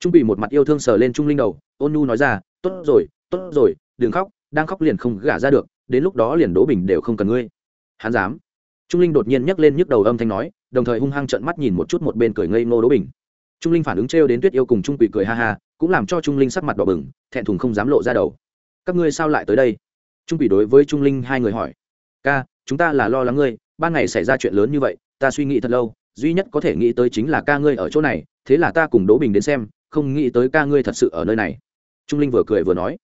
trung bị một mặt yêu thương sờ lên trung linh đầu, ôn nu nói ra, tốt rồi tốt rồi, đừng khóc, đang khóc liền không gả ra được, đến lúc đó liền đỗ bình đều không cần ngươi. Hắn dám. Trung linh đột nhiên nhấc lên nhức đầu âm thanh nói, đồng thời hung hăng trợn mắt nhìn một chút một bên cười ngây ngô đỗ bình. Trung linh phản ứng trêu đến tuyết yêu cùng trung quỷ cười ha ha, cũng làm cho trung linh sắc mặt đỏ bừng, thẹn thùng không dám lộ ra đầu. Các ngươi sao lại tới đây? Trung quỷ đối với trung linh hai người hỏi. Ca, chúng ta là lo lắng ngươi, ban ngày xảy ra chuyện lớn như vậy, ta suy nghĩ thật lâu, duy nhất có thể nghĩ tới chính là ca ngươi ở chỗ này, thế là ta cùng đỗ bình đến xem không nghĩ tới ca ngươi thật sự ở nơi này. Trung linh vừa cười vừa nói.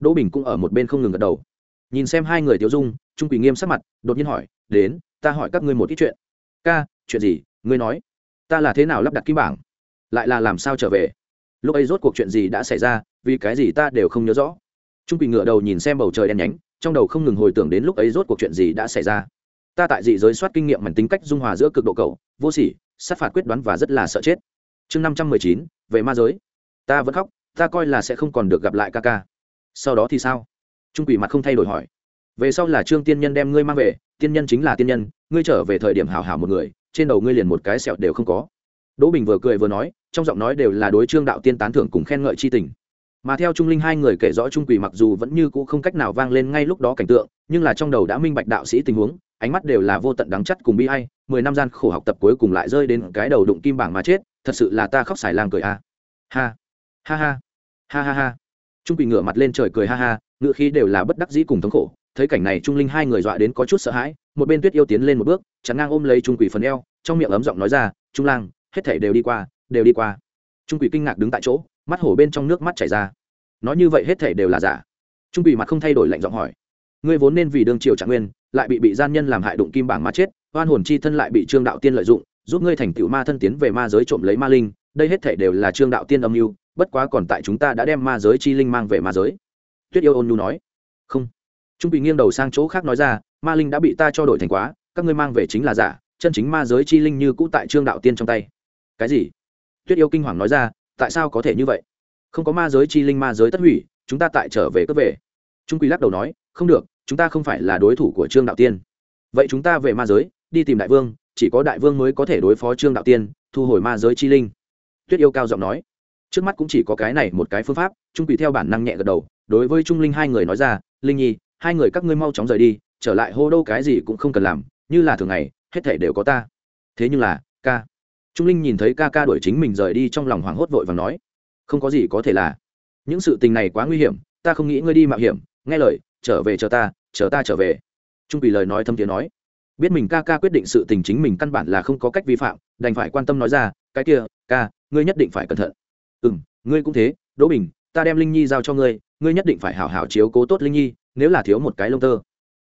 Đỗ bình cũng ở một bên không ngừng gật đầu. Nhìn xem hai người tiêu dung, trung quỳ nghiêm sắc mặt, đột nhiên hỏi, đến, ta hỏi các ngươi một ít chuyện. Ca, chuyện gì? Ngươi nói. Ta là thế nào lắp đặt kim bảng? Lại là làm sao trở về? Lúc ấy rốt cuộc chuyện gì đã xảy ra, vì cái gì ta đều không nhớ rõ. Trung quỳ ngựa đầu nhìn xem bầu trời đen nhánh, trong đầu không ngừng hồi tưởng đến lúc ấy rốt cuộc chuyện gì đã xảy ra. Ta tại dị giới soát kinh nghiệm mảnh tính cách dung hòa giữa cực độ cầu vô sỉ, sát phạt quyết đoán và rất là sợ chết chương năm trăm mười chín, về ma giới. Ta vẫn khóc, ta coi là sẽ không còn được gặp lại ca ca. Sau đó thì sao? Trung quỷ mặt không thay đổi hỏi. Về sau là trương tiên nhân đem ngươi mang về, tiên nhân chính là tiên nhân, ngươi trở về thời điểm hảo hảo một người, trên đầu ngươi liền một cái sẹo đều không có. Đỗ bình vừa cười vừa nói, trong giọng nói đều là đối trương đạo tiên tán thưởng cùng khen ngợi c h i tình. Mà theo trung linh hai người kể rõ trung quỷ mặc dù vẫn như cũ không cách nào vang lên ngay lúc đó cảnh tượng, nhưng là trong đầu đã minh bạch đạo sĩ tình huống, ánh mắt đều là vô tận đắng chắt cùng bi hay mười năm gian khổ học tập cuối cùng lại rơi đến cái đầu đụng kim bảng mà chết thật sự là ta khóc xài lang cười a ha. Ha ha. Ha ha ha. Trung quỷ ngửa mặt lên trời cười ha ha ngựa khí đều là bất đắc dĩ cùng thống khổ. Thấy cảnh này trung linh hai người dọa đến có chút sợ hãi, một bên tuyết yêu tiến lên một bước, chắn ngang ôm lấy trung quỷ phần eo, trong miệng ấm giọng nói ra, trung lang, hết thể đều đi qua, đều đi qua. Trung quỷ kinh ngạc đứng tại chỗ, mắt hổ bên trong nước mắt chảy ra. Nói như vậy hết thể đều là giả? Trung quỷ mặt không thay đổi lạnh giọng hỏi. Ngươi vốn nên vì đương triều trạng nguyên, lại bị bị gian nhân làm hại đụng kim bảng mà chết, oan hồn chi thân lại bị trương đạo tiên lợi dụng giúp ngươi thành tựu ma thân tiến về ma giới trộm lấy ma linh, đây hết thể đều là trương đạo tiên âm mưu, bất quá còn tại chúng ta đã đem ma giới chi linh mang về ma giới. Tuyết yêu ôn nhu nói. Không. Trung bị nghiêng đầu sang chỗ khác nói ra, ma linh đã bị ta cho đổi thành quá, các ngươi mang về chính là giả, chân chính ma giới chi linh như cũ tại trương đạo tiên trong tay. Cái gì? Tuyết yêu kinh hoàng nói ra, tại sao có thể như vậy? Không có ma giới chi linh, ma giới tất hủy, chúng ta tại trở về cướp về. Trung quy lắc đầu nói, không được, chúng ta không phải là đối thủ của trương đạo tiên. Vậy chúng ta về ma giới, đi tìm đại vương chỉ có đại vương mới có thể đối phó trương đạo tiên, thu hồi ma giới chi linh. Tuyết yêu cao giọng nói. Trước mắt cũng chỉ có cái này một cái phương pháp, trung quỷ theo bản năng nhẹ gật đầu, đối với trung linh hai người nói ra, linh nhi, hai người các ngươi mau chóng rời đi, trở lại hô đâu cái gì cũng không cần làm, như là thường ngày, hết thể đều có ta. Thế nhưng là, ca. Trung linh nhìn thấy ca ca đuổi chính mình rời đi trong lòng hoảng hốt vội và nói, không có gì có thể là. Những sự tình này quá nguy hiểm, ta không nghĩ ngươi đi mạo hiểm, nghe lời, trở về chờ ta chờ ta trở về. Trung quỷ lời nói thâm tiếng nói biết mình ca ca quyết định sự tình chính mình căn bản là không có cách vi phạm, đành phải quan tâm nói ra, cái kia, ca, ngươi nhất định phải cẩn thận. Ừ m ngươi cũng thế, đỗ bình, ta đem linh nhi giao cho ngươi ngươi nhất định phải hảo hảo chiếu cố tốt linh nhi, nếu là thiếu một cái lông tơ.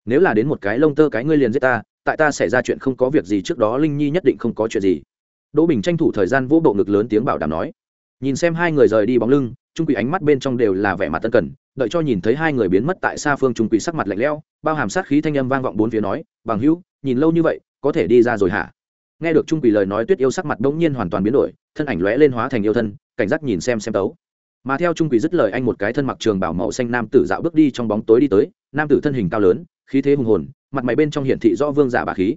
Nếu là đến một cái lông tơ cái ngươi liền giết ta, tại ta xảy ra chuyện không có việc gì trước đó linh nhi nhất định không có chuyện gì. Đỗ bình tranh thủ thời gian vỗ bộ ngực lớn tiếng bảo đảm nói. Nhìn xem hai người rời đi bóng lưng, trung quỷ ánh mắt bên trong đều là vẻ mặt tân cần, đợi cho nhìn thấy hai người biến mất tại xa phương trung quỷ sắc mặt lạnh lẽo, bao hàm sát khí thanh âm vang vọng bốn phía nói, bằng hữu nhìn lâu như vậy, có thể đi ra rồi hả? Nghe được trung quỷ lời nói tuyết yêu sắc mặt bỗng nhiên hoàn toàn biến đổi, thân ảnh lóe lên hóa thành yêu thân, cảnh giác nhìn xem xem tấu. Mà theo trung quỷ dứt lời, anh một cái thân mặc trường bảo màu xanh nam tử dạo bước đi trong bóng tối đi tới. Nam tử thân hình cao lớn, khí thế hùng hồn, mặt mày bên trong hiển thị do vương giả bà khí.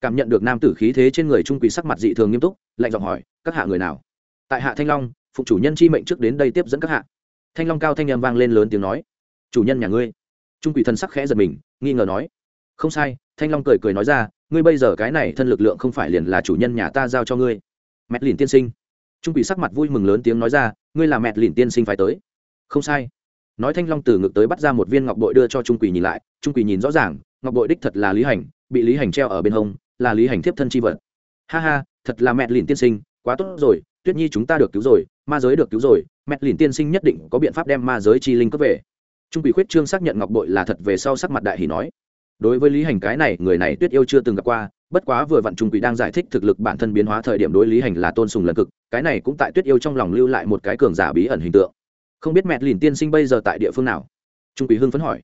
Cảm nhận được nam tử khí thế trên người trung quỷ sắc mặt dị thường nghiêm túc, lạnh giọng hỏi, các hạ người nào? Tại hạ thanh long, phụ chủ nhân chi mệnh trước đến đây tiếp dẫn các hạ. Thanh long cao thanh â m vang lên lớn tiếng nói, chủ nhân nhà ngươi. Trung quỷ thân sắc khẽ giật mình, nghi ngờ nói, không sai thanh long cười cười nói ra, ngươi bây giờ cái này thân lực lượng không phải liền là chủ nhân nhà ta giao cho ngươi. Mẹ lìn tiên sinh. Trung quỷ sắc mặt vui mừng lớn tiếng nói ra, ngươi là mẹ lìn tiên sinh phải tới. Không sai. Nói thanh long từ ngực tới bắt ra một viên ngọc bội đưa cho trung quỷ nhìn lại, trung quỷ nhìn rõ ràng, ngọc bội đích thật là lý hành, bị lý hành treo ở bên hông, là lý hành thiếp thân c h i vật. Ha ha, thật là mẹ lìn tiên sinh, quá tốt rồi, tuyết nhi chúng ta được cứu rồi, ma giới được cứu rồi mẹ lìn tiên sinh nhất định có biện pháp đem ma giới chi linh cướp về. Trung quỷ khuyết trương xác nhận ngọc bội là thật về sau sắc mặt đại hỷ nói đối với lý hành cái này, người này tuyết yêu chưa từng gặp qua, bất quá vừa vặn trung quỷ đang giải thích thực lực bản thân biến hóa thời điểm đối lý hành là tôn sùng lần cực, cái này cũng tại tuyết yêu trong lòng lưu lại một cái cường giả bí ẩn hình tượng. Không biết mẹ lìn tiên sinh bây giờ tại địa phương nào? Trung quỷ hưng phấn hỏi.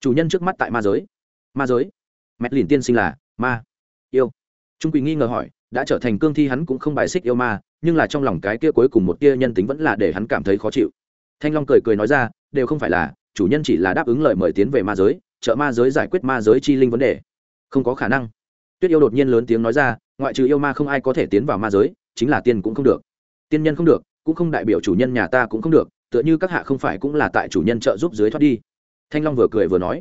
Chủ nhân trước mắt tại ma giới. Ma giới? Mẹ lìn tiên sinh là ma, yêu. Trung quỷ nghi ngờ hỏi, đã trở thành cương thi hắn cũng không bài xích yêu ma, nhưng là trong lòng cái kia cuối cùng một tia nhân tính vẫn là để hắn cảm thấy khó chịu. Thanh long cười cười nói ra, đều không phải là, chủ nhân chỉ là đáp ứng lời mời tiến về ma giới trợ ma giới giải quyết ma giới chi linh vấn đề. Không có khả năng. Tuyết yêu đột nhiên lớn tiếng nói ra, ngoại trừ yêu ma không ai có thể tiến vào ma giới, chính là tiên cũng không được. Tiên nhân không được, cũng không đại biểu chủ nhân nhà ta cũng không được, tựa như các hạ không phải cũng là tại chủ nhân trợ giúp dưới thoát đi. Thanh long vừa cười vừa nói,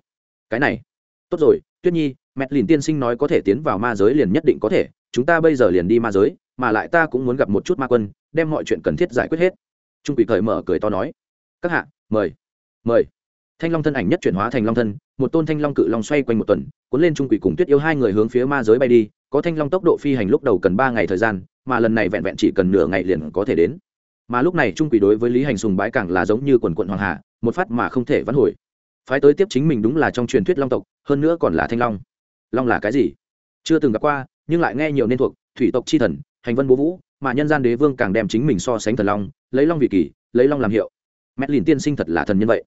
cái này, tốt rồi, tuyết nhi mẹ lìn tiên sinh nói có thể tiến vào ma giới liền nhất định có thể, chúng ta bây giờ liền đi ma giới, mà lại ta cũng muốn gặp một chút ma quân, đem mọi chuyện cần thiết giải quyết hết. Trung quỷ cởi mở cười to nói, các hạ, mời mời thanh long thân ảnh nhất chuyển hóa thành long thân, một tôn thanh long cự long xoay quanh một tuần, cuốn lên trung quỷ cùng tuyết yêu hai người hướng phía ma giới bay đi, có thanh long tốc độ phi hành lúc đầu cần ba ngày thời gian, mà lần này vẹn vẹn chỉ cần nửa ngày liền có thể đến. Mà lúc này trung quỷ đối với lý hành sùng bái càng là giống như quần quận hoàng hà một phát mà không thể vãn hồi. Phái tới tiếp chính mình đúng là trong truyền thuyết long tộc, hơn nữa còn là thanh long. Long là cái gì? Chưa từng gặp qua, nhưng lại nghe nhiều nên thuộc, thủy tộc chi thần, hành vân bố vũ, mà nhân gian đế vương càng đem chính mình so sánh thần long, lấy long vị kỳ lấy long làm hiệu. Mẹ lìn tiên sinh thật là thần nhân vậy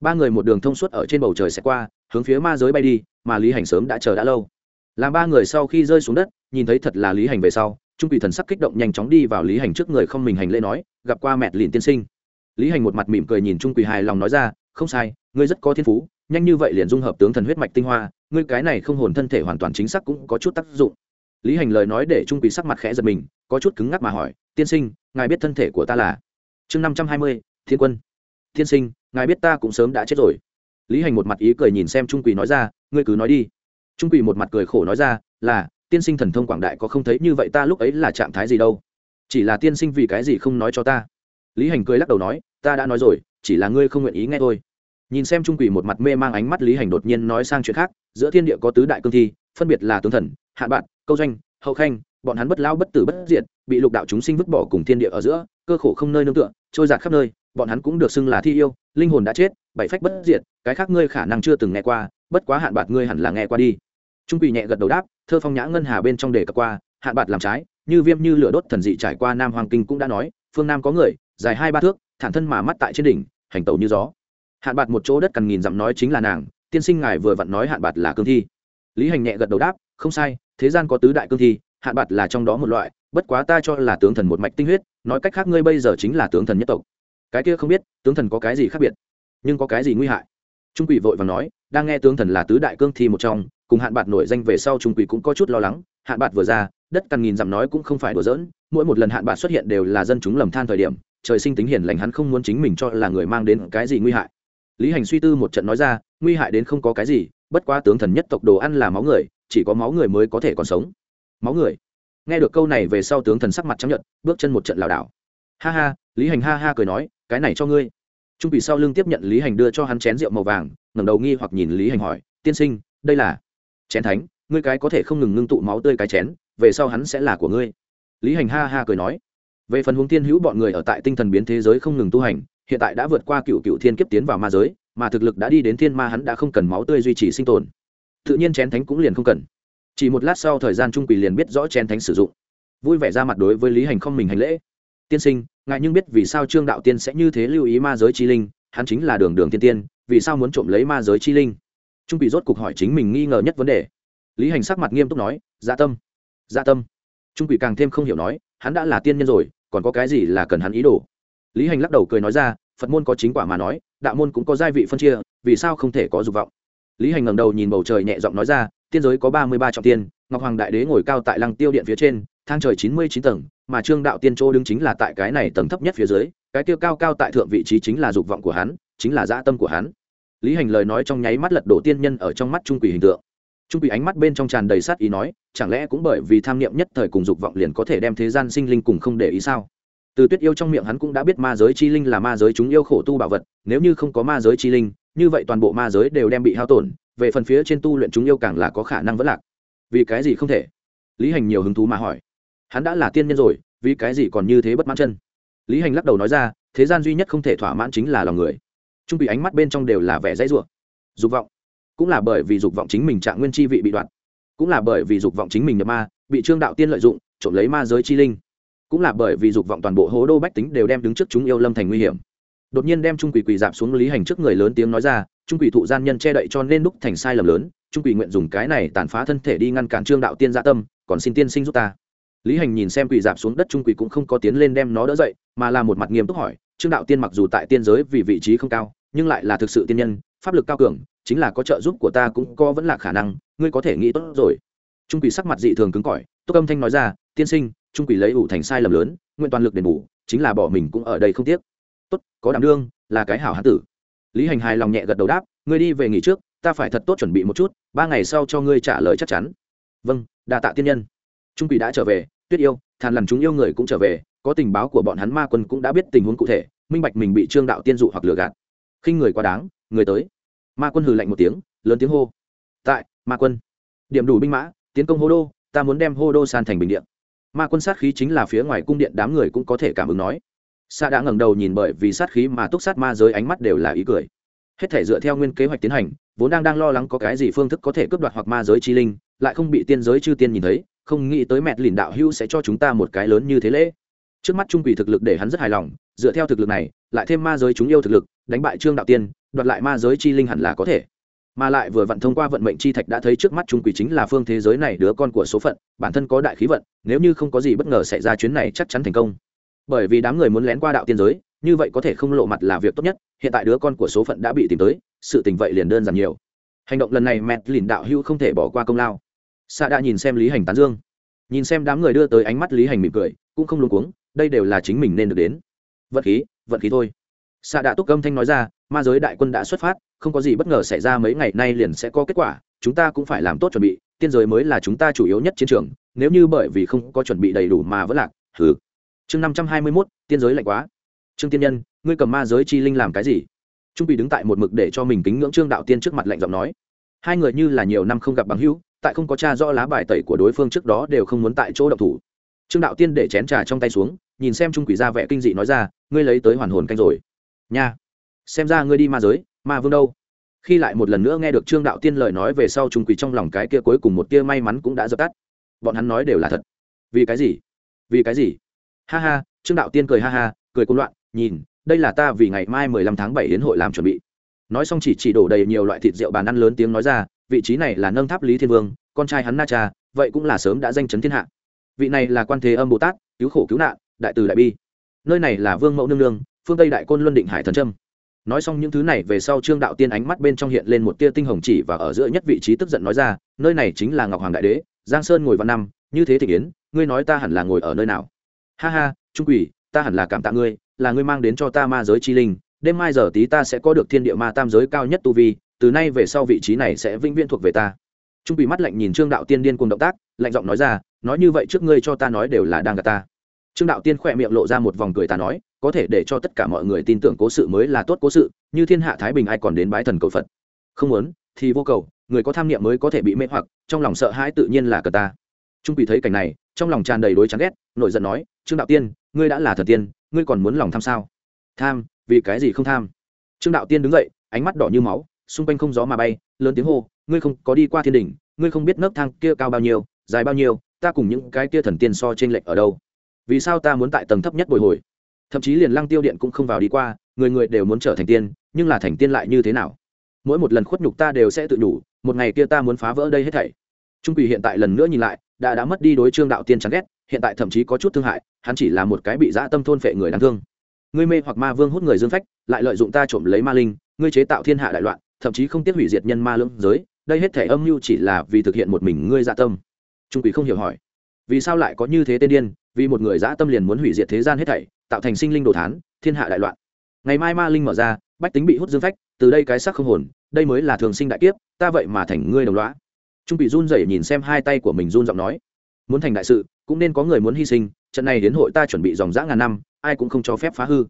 ba người một đường thông suốt ở trên bầu trời sẽ qua, hướng phía ma giới bay đi, mà lý hành sớm đã chờ đã lâu. Làm ba người sau khi rơi xuống đất, nhìn thấy thật là lý hành về sau, trung quỷ thần sắc kích động nhanh chóng đi vào lý hành trước người không mình hành lễ nói, gặp qua mẹ lìn tiên sinh. Lý hành một mặt mỉm cười nhìn trung quỷ hài lòng nói ra, không sai, ngươi rất có thiên phú, nhanh như vậy liền dung hợp tướng thần huyết mạch tinh hoa, ngươi cái này không hồn thân thể hoàn toàn chính xác cũng có chút tác dụng. Lý hành lời nói để trung quỷ sắc mặt khẽ giật mình, có chút cứng ngắc mà hỏi, tiên sinh, ngài biết thân thể của ta là? Chương năm trăm hai mươi, thiên quân tiên sinh, ngài biết ta cũng sớm đã chết rồi. Lý hành một mặt ý cười nhìn xem trung Quỳ nói ra, ngươi cứ nói đi. Trung Quỳ một mặt cười khổ nói ra, là, tiên sinh thần thông quảng đại có không thấy như vậy ta lúc ấy là trạng thái gì đâu. Chỉ là tiên sinh vì cái gì không nói cho ta? Lý hành cười lắc đầu nói, ta đã nói rồi, chỉ là ngươi không nguyện ý nghe thôi. Nhìn xem trung quỷ một mặt mê mang ánh mắt, lý hành đột nhiên nói sang chuyện khác, giữa thiên địa có tứ đại cương thi, phân biệt là tướng thần hạ bạn, câu doanh, hậu khanh, bọn hắn bất lao bất tử bất diệt, bị lục đạo chúng sinh vứt bỏ cùng thiên địa ở giữa, cơ khổ không nơi nương tựa, trôi giạt khắp nơi bọn hắn cũng được xưng là thi yêu, linh hồn đã chết, bảy phách bất diệt, cái khác ngươi khả năng chưa từng nghe qua, bất quá hạn bạc ngươi hẳn là nghe qua đi. Trung quỳ nhẹ gật đầu đáp, thơ phong nhã ngân hà bên trong đề cập qua, hạn bạc làm trái, như viêm như lửa đốt thần dị trải qua nam hoàng kinh cũng đã nói, phương nam có người, dài hai ba thước, thản thân mà mắt tại trên đỉnh, hành tẩu như gió. Hạn bạc một chỗ đất cần nghìn dặm nói chính là nàng, tiên sinh ngài vừa vặn nói hạn bạc là cương thi. Lý hành nhẹ gật đầu đáp, không sai, thế gian có tứ đại cương thi, hạn bạc là trong đó một loại, bất quá ta cho là tướng thần một mạch tinh huyết, nói cách khác ngươi bây giờ chính là tướng thần nhất tộc cái kia không biết, tướng thần có cái gì khác biệt, nhưng có cái gì nguy hại? Trung quỷ vội và nói, đang nghe tướng thần là tứ đại cương thi một trong, cùng hạn bạc nổi danh về sau trung quỷ cũng có chút lo lắng, hạn bạc vừa ra, đất cằn nghìn dặm nói cũng không phải đùa giỡn, mỗi một lần hạn bạc xuất hiện đều là dân chúng lầm than thời điểm, trời sinh tính hiền lành hắn không muốn chính mình cho là người mang đến cái gì nguy hại. Lý hành suy tư một trận nói ra, nguy hại đến không có cái gì, bất quá tướng thần nhất tộc đồ ăn là máu người, chỉ có máu người mới có thể còn sống. Máu người. Nghe được câu này về sau tướng thần sắc mặt chấp nhận bước chân một trận lảo đảo. Ha ha, lý hành ha ha cười nói cái này cho ngươi. Trung bị sau lưng tiếp nhận lý hành đưa cho hắn chén rượu màu vàng, ngẩng đầu nghi hoặc nhìn lý hành hỏi, tiên sinh, đây là chén thánh, ngươi cái có thể không ngừng ngưng tụ máu tươi cái chén, về sau hắn sẽ là của ngươi. Lý hành ha ha cười nói, về phần huống tiên hữu bọn người ở tại tinh thần biến thế giới không ngừng tu hành, hiện tại đã vượt qua cựu cựu thiên kiếp tiến vào ma giới, mà thực lực đã đi đến thiên ma hắn đã không cần máu tươi duy trì sinh tồn. Tự nhiên chén thánh cũng liền không cần. Chỉ một lát sau thời gian trung quỳ liền biết rõ chén thánh sử dụng. Vui vẻ ra mặt đối với lý hành không mình hành lễ. Tiên sinh ngài nhưng biết vì sao trương đạo tiên sẽ như thế lưu ý ma giới chi linh, hắn chính là đường đường tiên tiên, vì sao muốn trộm lấy ma giới chi linh? Trung quỷ rốt cục hỏi chính mình nghi ngờ nhất vấn đề. Lý hành sắc mặt nghiêm túc nói dạ tâm dạ tâm. Trung quỷ càng thêm không hiểu nói, hắn đã là tiên nhân rồi, còn có cái gì là cần hắn ý đồ? Lý hành lắc đầu cười nói ra, phật môn có chính quả mà nói, đạo môn cũng có giai vị phân chia, vì sao không thể có dục vọng? Lý hành ngẩng đầu nhìn bầu trời nhẹ giọng nói ra, tiên giới có ba mươi ba trọng tiên, ngọc hoàng đại đế ngồi cao tại lăng tiêu điện phía trên thang trời chín mươi chín tầng, mà trương đạo tiên chỗ đứng chính là tại cái này tầng thấp nhất phía dưới, cái tiêu cao cao tại thượng vị trí chính là dục vọng của hắn, chính là dã tâm của hắn. Lý hành lời nói trong nháy mắt lật đổ tiên nhân ở trong mắt trung quỷ hình tượng. Trung quỷ ánh mắt bên trong tràn đầy sát ý nói, chẳng lẽ cũng bởi vì tham niệm nhất thời cùng dục vọng liền có thể đem thế gian sinh linh cùng không để ý sao? Từ tuyết yêu trong miệng hắn cũng đã biết ma giới chi linh là ma giới chúng yêu khổ tu bảo vật, nếu như không có ma giới chi linh, như vậy toàn bộ ma giới đều đem bị hao tổn, về phần phía trên tu luyện chúng yêu càng là có khả năng vẫn lạc. Vì cái gì không thể? Lý hành nhiều hứng thú mà hỏi hắn đã là tiên nhân rồi, vì cái gì còn như thế bất mãn chân? Lý hành lắc đầu nói ra, thế gian duy nhất không thể thỏa mãn chính là lòng người. Trung bị ánh mắt bên trong đều là vẻ dãy ruộng dục vọng. Cũng là bởi vì dục vọng chính mình trạng nguyên chi vị bị đoạn. Cũng là bởi vì dục vọng chính mình nhập ma, bị trương đạo tiên lợi dụng, trộm lấy ma giới chi linh. Cũng là bởi vì dục vọng toàn bộ hố đô bách tính đều đem đứng trước chúng yêu lâm thành nguy hiểm. Đột nhiên đem trung quỷ quỳ dạp xuống lý hành trước người lớn tiếng nói ra, trung quỷ thụ gian nhân che đậy cho nên đúc thành sai lầm lớn, trung quỷ nguyện dùng cái này tàn phá thân thể đi ngăn cản trương đạo tiên gia tâm, còn xin tiên sinh giúp ta lý hành nhìn xem quỷ dạp xuống đất trung quỷ cũng không có tiến lên đem nó đỡ dậy, mà là một mặt nghiêm túc hỏi, trương đạo tiên mặc dù tại tiên giới vì vị trí không cao, nhưng lại là thực sự tiên nhân, pháp lực cao cường, chính là có trợ giúp của ta cũng có vẫn là khả năng, ngươi có thể nghĩ tốt rồi. Trung quỷ sắc mặt dị thường cứng cỏi, túc âm thanh nói ra, tiên sinh, trung quỷ lấy ủ thành sai lầm lớn, nguyện toàn lực đền bù, chính là bỏ mình cũng ở đây không tiếc. Tốt, có đảm đương, là cái hảo hán tử. Lý hành hài lòng nhẹ gật đầu đáp, ngươi đi về nghỉ trước, ta phải thật tốt chuẩn bị một chút, ba ngày sau cho ngươi trả lời chắc chắn. Vâng đa tạ tiên nhân. Trung quỷ đã trở về tuyết yêu, thàn lằn chúng yêu người cũng trở về, có tình báo của bọn hắn ma quân cũng đã biết tình huống cụ thể, minh bạch mình bị trương đạo tiên dụ hoặc lừa gạt. Khinh người quá đáng, người tới. Ma quân hừ lạnh một tiếng, lớn tiếng hô. Tại, ma quân. Điểm đủ binh mã, tiến công hô đô, ta muốn đem hô đô san thành bình điện ma quân sát khí chính là phía ngoài cung điện, đám người cũng có thể cảm ứng nói. Xa đã ngẩng đầu nhìn bởi vì sát khí mà túc sát ma giới ánh mắt đều là ý cười. Hết thể dựa theo nguyên kế hoạch tiến hành, vốn đang đang lo lắng có cái gì phương thức có thể cướp đoạt hoặc ma giới chi linh, lại không bị tiên giới chư tiên nhìn thấy không nghĩ tới mẹ lìn đạo hưu sẽ cho chúng ta một cái lớn như thế lễ. Trước mắt trung quỷ thực lực để hắn rất hài lòng, dựa theo thực lực này, lại thêm ma giới chúng yêu thực lực, đánh bại trương đạo tiên, đoạt lại ma giới chi linh hẳn là có thể. Mà lại vừa vặn thông qua vận mệnh chi thạch đã thấy trước mắt trung quỷ chính là phương thế giới này đứa con của số phận, bản thân có đại khí vận, nếu như không có gì bất ngờ xảy ra chuyến này chắc chắn thành công. Bởi vì đám người muốn lén qua đạo tiên giới, như vậy có thể không lộ mặt là việc tốt nhất, hiện tại đứa con của số phận đã bị tìm tới, sự tình vậy liền đơn giản nhiều. Hành động lần này mẹ lìn đạo hưu không thể bỏ qua công lao xạ đã nhìn xem lý hành tán dương. Nhìn xem đám người đưa tới ánh mắt lý hành mỉm cười, cũng không luôn cuống, đây đều là chính mình nên được đến. Vận khí vận khí thôi. Xạ đã túc âm thanh nói ra, ma giới đại quân đã xuất phát, không có gì bất ngờ xảy ra mấy ngày nay liền sẽ có kết quả, chúng ta cũng phải làm tốt chuẩn bị, tiên giới mới là chúng ta chủ yếu nhất chiến trường, nếu như bởi vì không có chuẩn bị đầy đủ mà vẫn lạc thử chương năm trăm hai mươi mốt, tiên giới lạnh quá. Trương tiên nhân, ngươi cầm ma giới chi linh làm cái gì? Trung bị đứng tại một mực để cho mình kính ngưỡng trương đạo tiên trước mặt lạnh giọng nói. Hai người như là nhiều năm không gặp bằng hữu tại không có cha rõ lá bài tẩy của đối phương trước đó đều không muốn tại chỗ độc thủ. Trương đạo tiên để chén trà trong tay xuống, nhìn xem trung quỷ ra vẻ kinh dị nói ra, ngươi lấy tới hoàn hồn canh rồi. Nha, xem ra ngươi đi ma giới, ma vương đâu? Khi lại một lần nữa nghe được trương đạo tiên lời nói về sau trung quỷ trong lòng cái kia cuối cùng một tia may mắn cũng đã dập tắt. Bọn hắn nói đều là thật. Vì cái gì? Vì cái gì? Ha ha, trương đạo tiên cười ha ha, cười côn loạn, nhìn, đây là ta vì ngày mai mười lăm tháng bảy đến hội làm chuẩn bị. Nói xong chỉ chỉ đổ đầy nhiều loại thịt rượu bàn ăn lớn tiếng nói ra vị trí này là nâng tháp lý thiên vương, con trai hắn na cha, vậy cũng là sớm đã danh chấn thiên hạ. Vị này là quan thế âm bồ tát, cứu khổ cứu nạn, đại từ đại bi. Nơi này là vương mẫu nương nương, phương tây đại côn luân định hải thần trâm. Nói xong những thứ này về sau trương đạo tiên ánh mắt bên trong hiện lên một tia tinh hồng chỉ và ở giữa nhất vị trí tức giận nói ra, nơi này chính là ngọc hoàng đại đế, giang sơn ngồi vào năm, như thế thị yến ngươi nói ta hẳn là ngồi ở nơi nào? Ha ha, trung quỷ, ta hẳn là cảm tạ ngươi, là ngươi mang đến cho ta ma giới chi linh, đêm mai giờ tí ta sẽ có được thiên địa ma tam giới cao nhất tu vi từ nay về sau vị trí này sẽ vĩnh viễn thuộc về ta. Trung quỷ mắt lạnh nhìn trương đạo tiên điên cùng động tác, lạnh giọng nói ra, nói như vậy trước ngươi cho ta nói đều là đang gạt ta. Trương đạo tiên khỏe miệng lộ ra một vòng cười ta nói, có thể để cho tất cả mọi người tin tưởng cố sự mới là tốt cố sự, như thiên hạ thái bình ai còn đến bái thần cầu phật. Không muốn, thì vô cầu, người có tham niệm mới có thể bị mê hoặc, trong lòng sợ hãi tự nhiên là cờ ta. Trung quỷ thấy cảnh này, trong lòng tràn đầy đối chán ghét, nổi giận nói, trương đạo tiên, ngươi đã là thần tiên, ngươi còn muốn lòng tham sao? Tham, vì cái gì không tham? Trương đạo tiên đứng dậy, ánh mắt đỏ như máu xung quanh không gió mà bay, lớn tiếng hô, ngươi không có đi qua thiên đình ngươi không biết nấc thang kia cao bao nhiêu, dài bao nhiêu, ta cùng những cái kia thần tiên so trên lệch ở đâu. Vì sao ta muốn tại tầng thấp nhất bồi hồi? Thậm chí liền lăng tiêu điện cũng không vào đi qua, người người đều muốn trở thành tiên, nhưng là thành tiên lại như thế nào? Mỗi một lần khuất nhục ta đều sẽ tự đủ một ngày kia ta muốn phá vỡ đây hết thảy. Trung quỷ hiện tại lần nữa nhìn lại, đã đã mất đi đối trương đạo tiên chán ghét, hiện tại thậm chí có chút thương hại, hắn chỉ là một cái bị dã tâm thôn phệ người đáng thương. Ngươi mê hoặc ma vương hút người dương phách, lại lợi dụng ta trộm lấy ma linh, ngươi chế tạo thiên hạ đại loạn thậm chí không tiếc hủy diệt nhân ma lưỡng giới, đây hết thể âm mưu chỉ là vì thực hiện một mình ngươi dạ tâm. Trung quỷ không hiểu hỏi. Vì sao lại có như thế tên điên, vì một người dã tâm liền muốn hủy diệt thế gian hết thảy, tạo thành sinh linh đồ thán, thiên hạ đại loạn? Ngày mai ma linh mở ra, bách tính bị hút dương phách, từ đây cái sắc không hồn, đây mới là thường sinh đại kiếp, ta vậy mà thành ngươi đồng loá trung bị run rẩy nhìn xem hai tay của mình run giọng nói. Muốn thành đại sự, cũng nên có người muốn hy sinh, trận này đến hội ta chuẩn bị dòng dã ngàn năm, ai cũng không cho phép phá hư.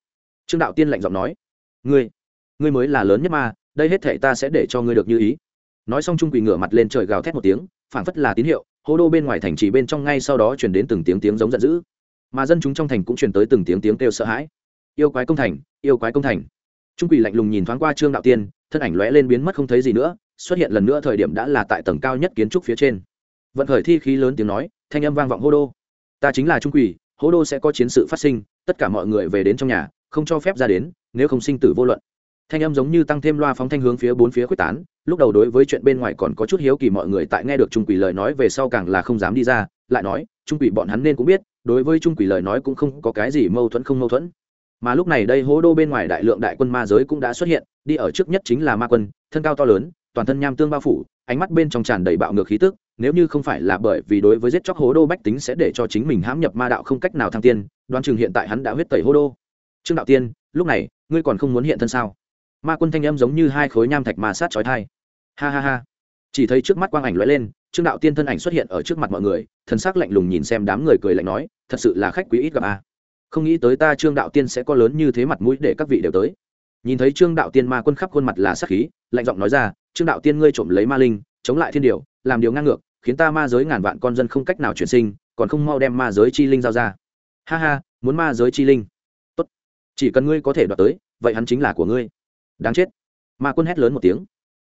Trương đạo tiên lạnh giọng nói. Ngươi ngươi mới là lớn nhất mà đây hết thể ta sẽ để cho ngươi được như ý. Nói xong trung quỳ ngửa mặt lên trời gào thét một tiếng, phảng phất là tín hiệu, hô đô bên ngoài thành trì bên trong ngay sau đó chuyển đến từng tiếng tiếng giống giận dữ. Mà dân chúng trong thành cũng truyền tới từng tiếng tiếng kêu sợ hãi. Yêu quái công thành, yêu quái công thành. Trung quỳ lạnh lùng nhìn thoáng qua trương đạo tiên, thân ảnh lóe lên biến mất không thấy gì nữa, xuất hiện lần nữa thời điểm đã là tại tầng cao nhất kiến trúc phía trên. Vận khởi thi khí lớn tiếng nói, thanh âm vang vọng hô đô. Ta chính là trung quỷ hô đô sẽ có chiến sự phát sinh, tất cả mọi người về đến trong nhà, không cho phép ra đến, nếu không sinh tử vô luận thanh âm giống như tăng thêm loa phóng thanh hướng phía bốn phía quyết tán, lúc đầu đối với chuyện bên ngoài còn có chút hiếu kỳ mọi người tại nghe được trung quỷ lời nói về sau càng là không dám đi ra, lại nói, trung quỷ bọn hắn nên cũng biết, đối với trung quỷ lời nói cũng không có cái gì mâu thuẫn không mâu thuẫn. Mà lúc này đây hố đô bên ngoài đại lượng đại quân ma giới cũng đã xuất hiện, đi ở trước nhất chính là ma quân, thân cao to lớn, toàn thân nham tương bao phủ, ánh mắt bên trong tràn đầy bạo ngược khí tức, nếu như không phải là bởi vì đối với giết chóc hố đô bách tính sẽ để cho chính mình hãm nhập ma đạo không cách nào thăng tiên, đoán chừng hiện tại hắn đã huyết tẩy hố đô. Trương đạo tiên, lúc này, ngươi còn không muốn hiện thân sao? Ma quân thanh âm giống như hai khối nham thạch ma sát chói thai ha ha ha. Chỉ thấy trước mắt quang ảnh lóe lên, trương đạo tiên thân ảnh xuất hiện ở trước mặt mọi người thân xác lạnh lùng nhìn xem đám người cười lạnh nói, thật sự là khách quý ít gặp a không nghĩ tới ta trương đạo tiên sẽ có lớn như thế mặt mũi để các vị đều tới. Nhìn thấy trương đạo tiên ma quân khắp khuôn mặt là sắc khí, lạnh giọng nói ra, trương đạo tiên ngươi trộm lấy ma linh, chống lại thiên điều, làm điều ngang ngược, khiến ta ma giới ngàn vạn con dân không cách nào chuyển sinh, còn không mau đem ma giới chi linh giao ra. Ha ha, muốn ma giới chi linh. Tốt, chỉ cần ngươi có thể đoạt tới, vậy hắn chính là của ngươi đáng chết. Ma quân hét lớn một tiếng.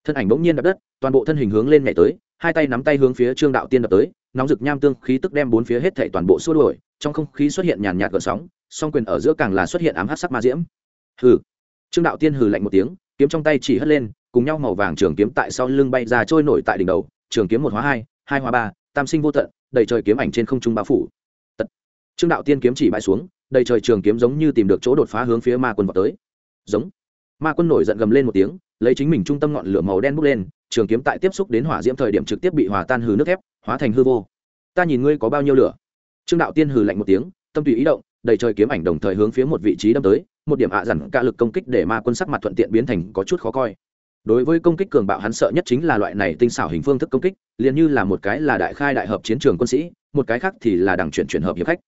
Thân ảnh bỗng nhiên đập đất, toàn bộ thân hình hướng lên nhảy tới, hai tay nắm tay hướng phía trương đạo tiên đập tới, nóng rực nham tương khí tức đem bốn phía hết thảy toàn bộ xua đuổi, trong không khí xuất hiện nhàn nhạt gợn sóng, song quyền ở giữa càng là xuất hiện ám hát sắc ma diễm. Hừ. Trương đạo tiên hừ lạnh một tiếng, kiếm trong tay chỉ hất lên, cùng nhau màu vàng trường kiếm tại sau lưng bay ra trôi nổi tại đỉnh đầu, trường kiếm một hóa hai hai hóa ba, tam sinh vô tận, đầy trời kiếm ảnh trên không trung bao phủ. Tật. trương đạo tiên kiếm chỉ bãi xuống, đầy trời trường kiếm giống như tìm được chỗ đột phá hướng phía ma quân vào tới. Giống ma quân nổi giận gầm lên một tiếng, lấy chính mình trung tâm ngọn lửa màu đen bốc lên, trường kiếm tại tiếp xúc đến hỏa diễm thời điểm trực tiếp bị hòa tan hư nước thép, hóa thành hư vô. Ta nhìn ngươi có bao nhiêu lửa? Trương đạo tiên hừ lạnh một tiếng, tâm tùy ý động, đầy trời kiếm ảnh đồng thời hướng phía một vị trí đâm tới, một điểm ạ à dằn cả lực công kích để ma quân sắc mặt thuận tiện biến thành có chút khó coi. Đối với công kích cường bạo hắn sợ nhất chính là loại này tinh xảo hình phương thức công kích, liền như là một cái là đại khai đại hợp chiến trường quân sĩ, một cái khác thì là đằng chuyển chuyển hợp hiệp khách.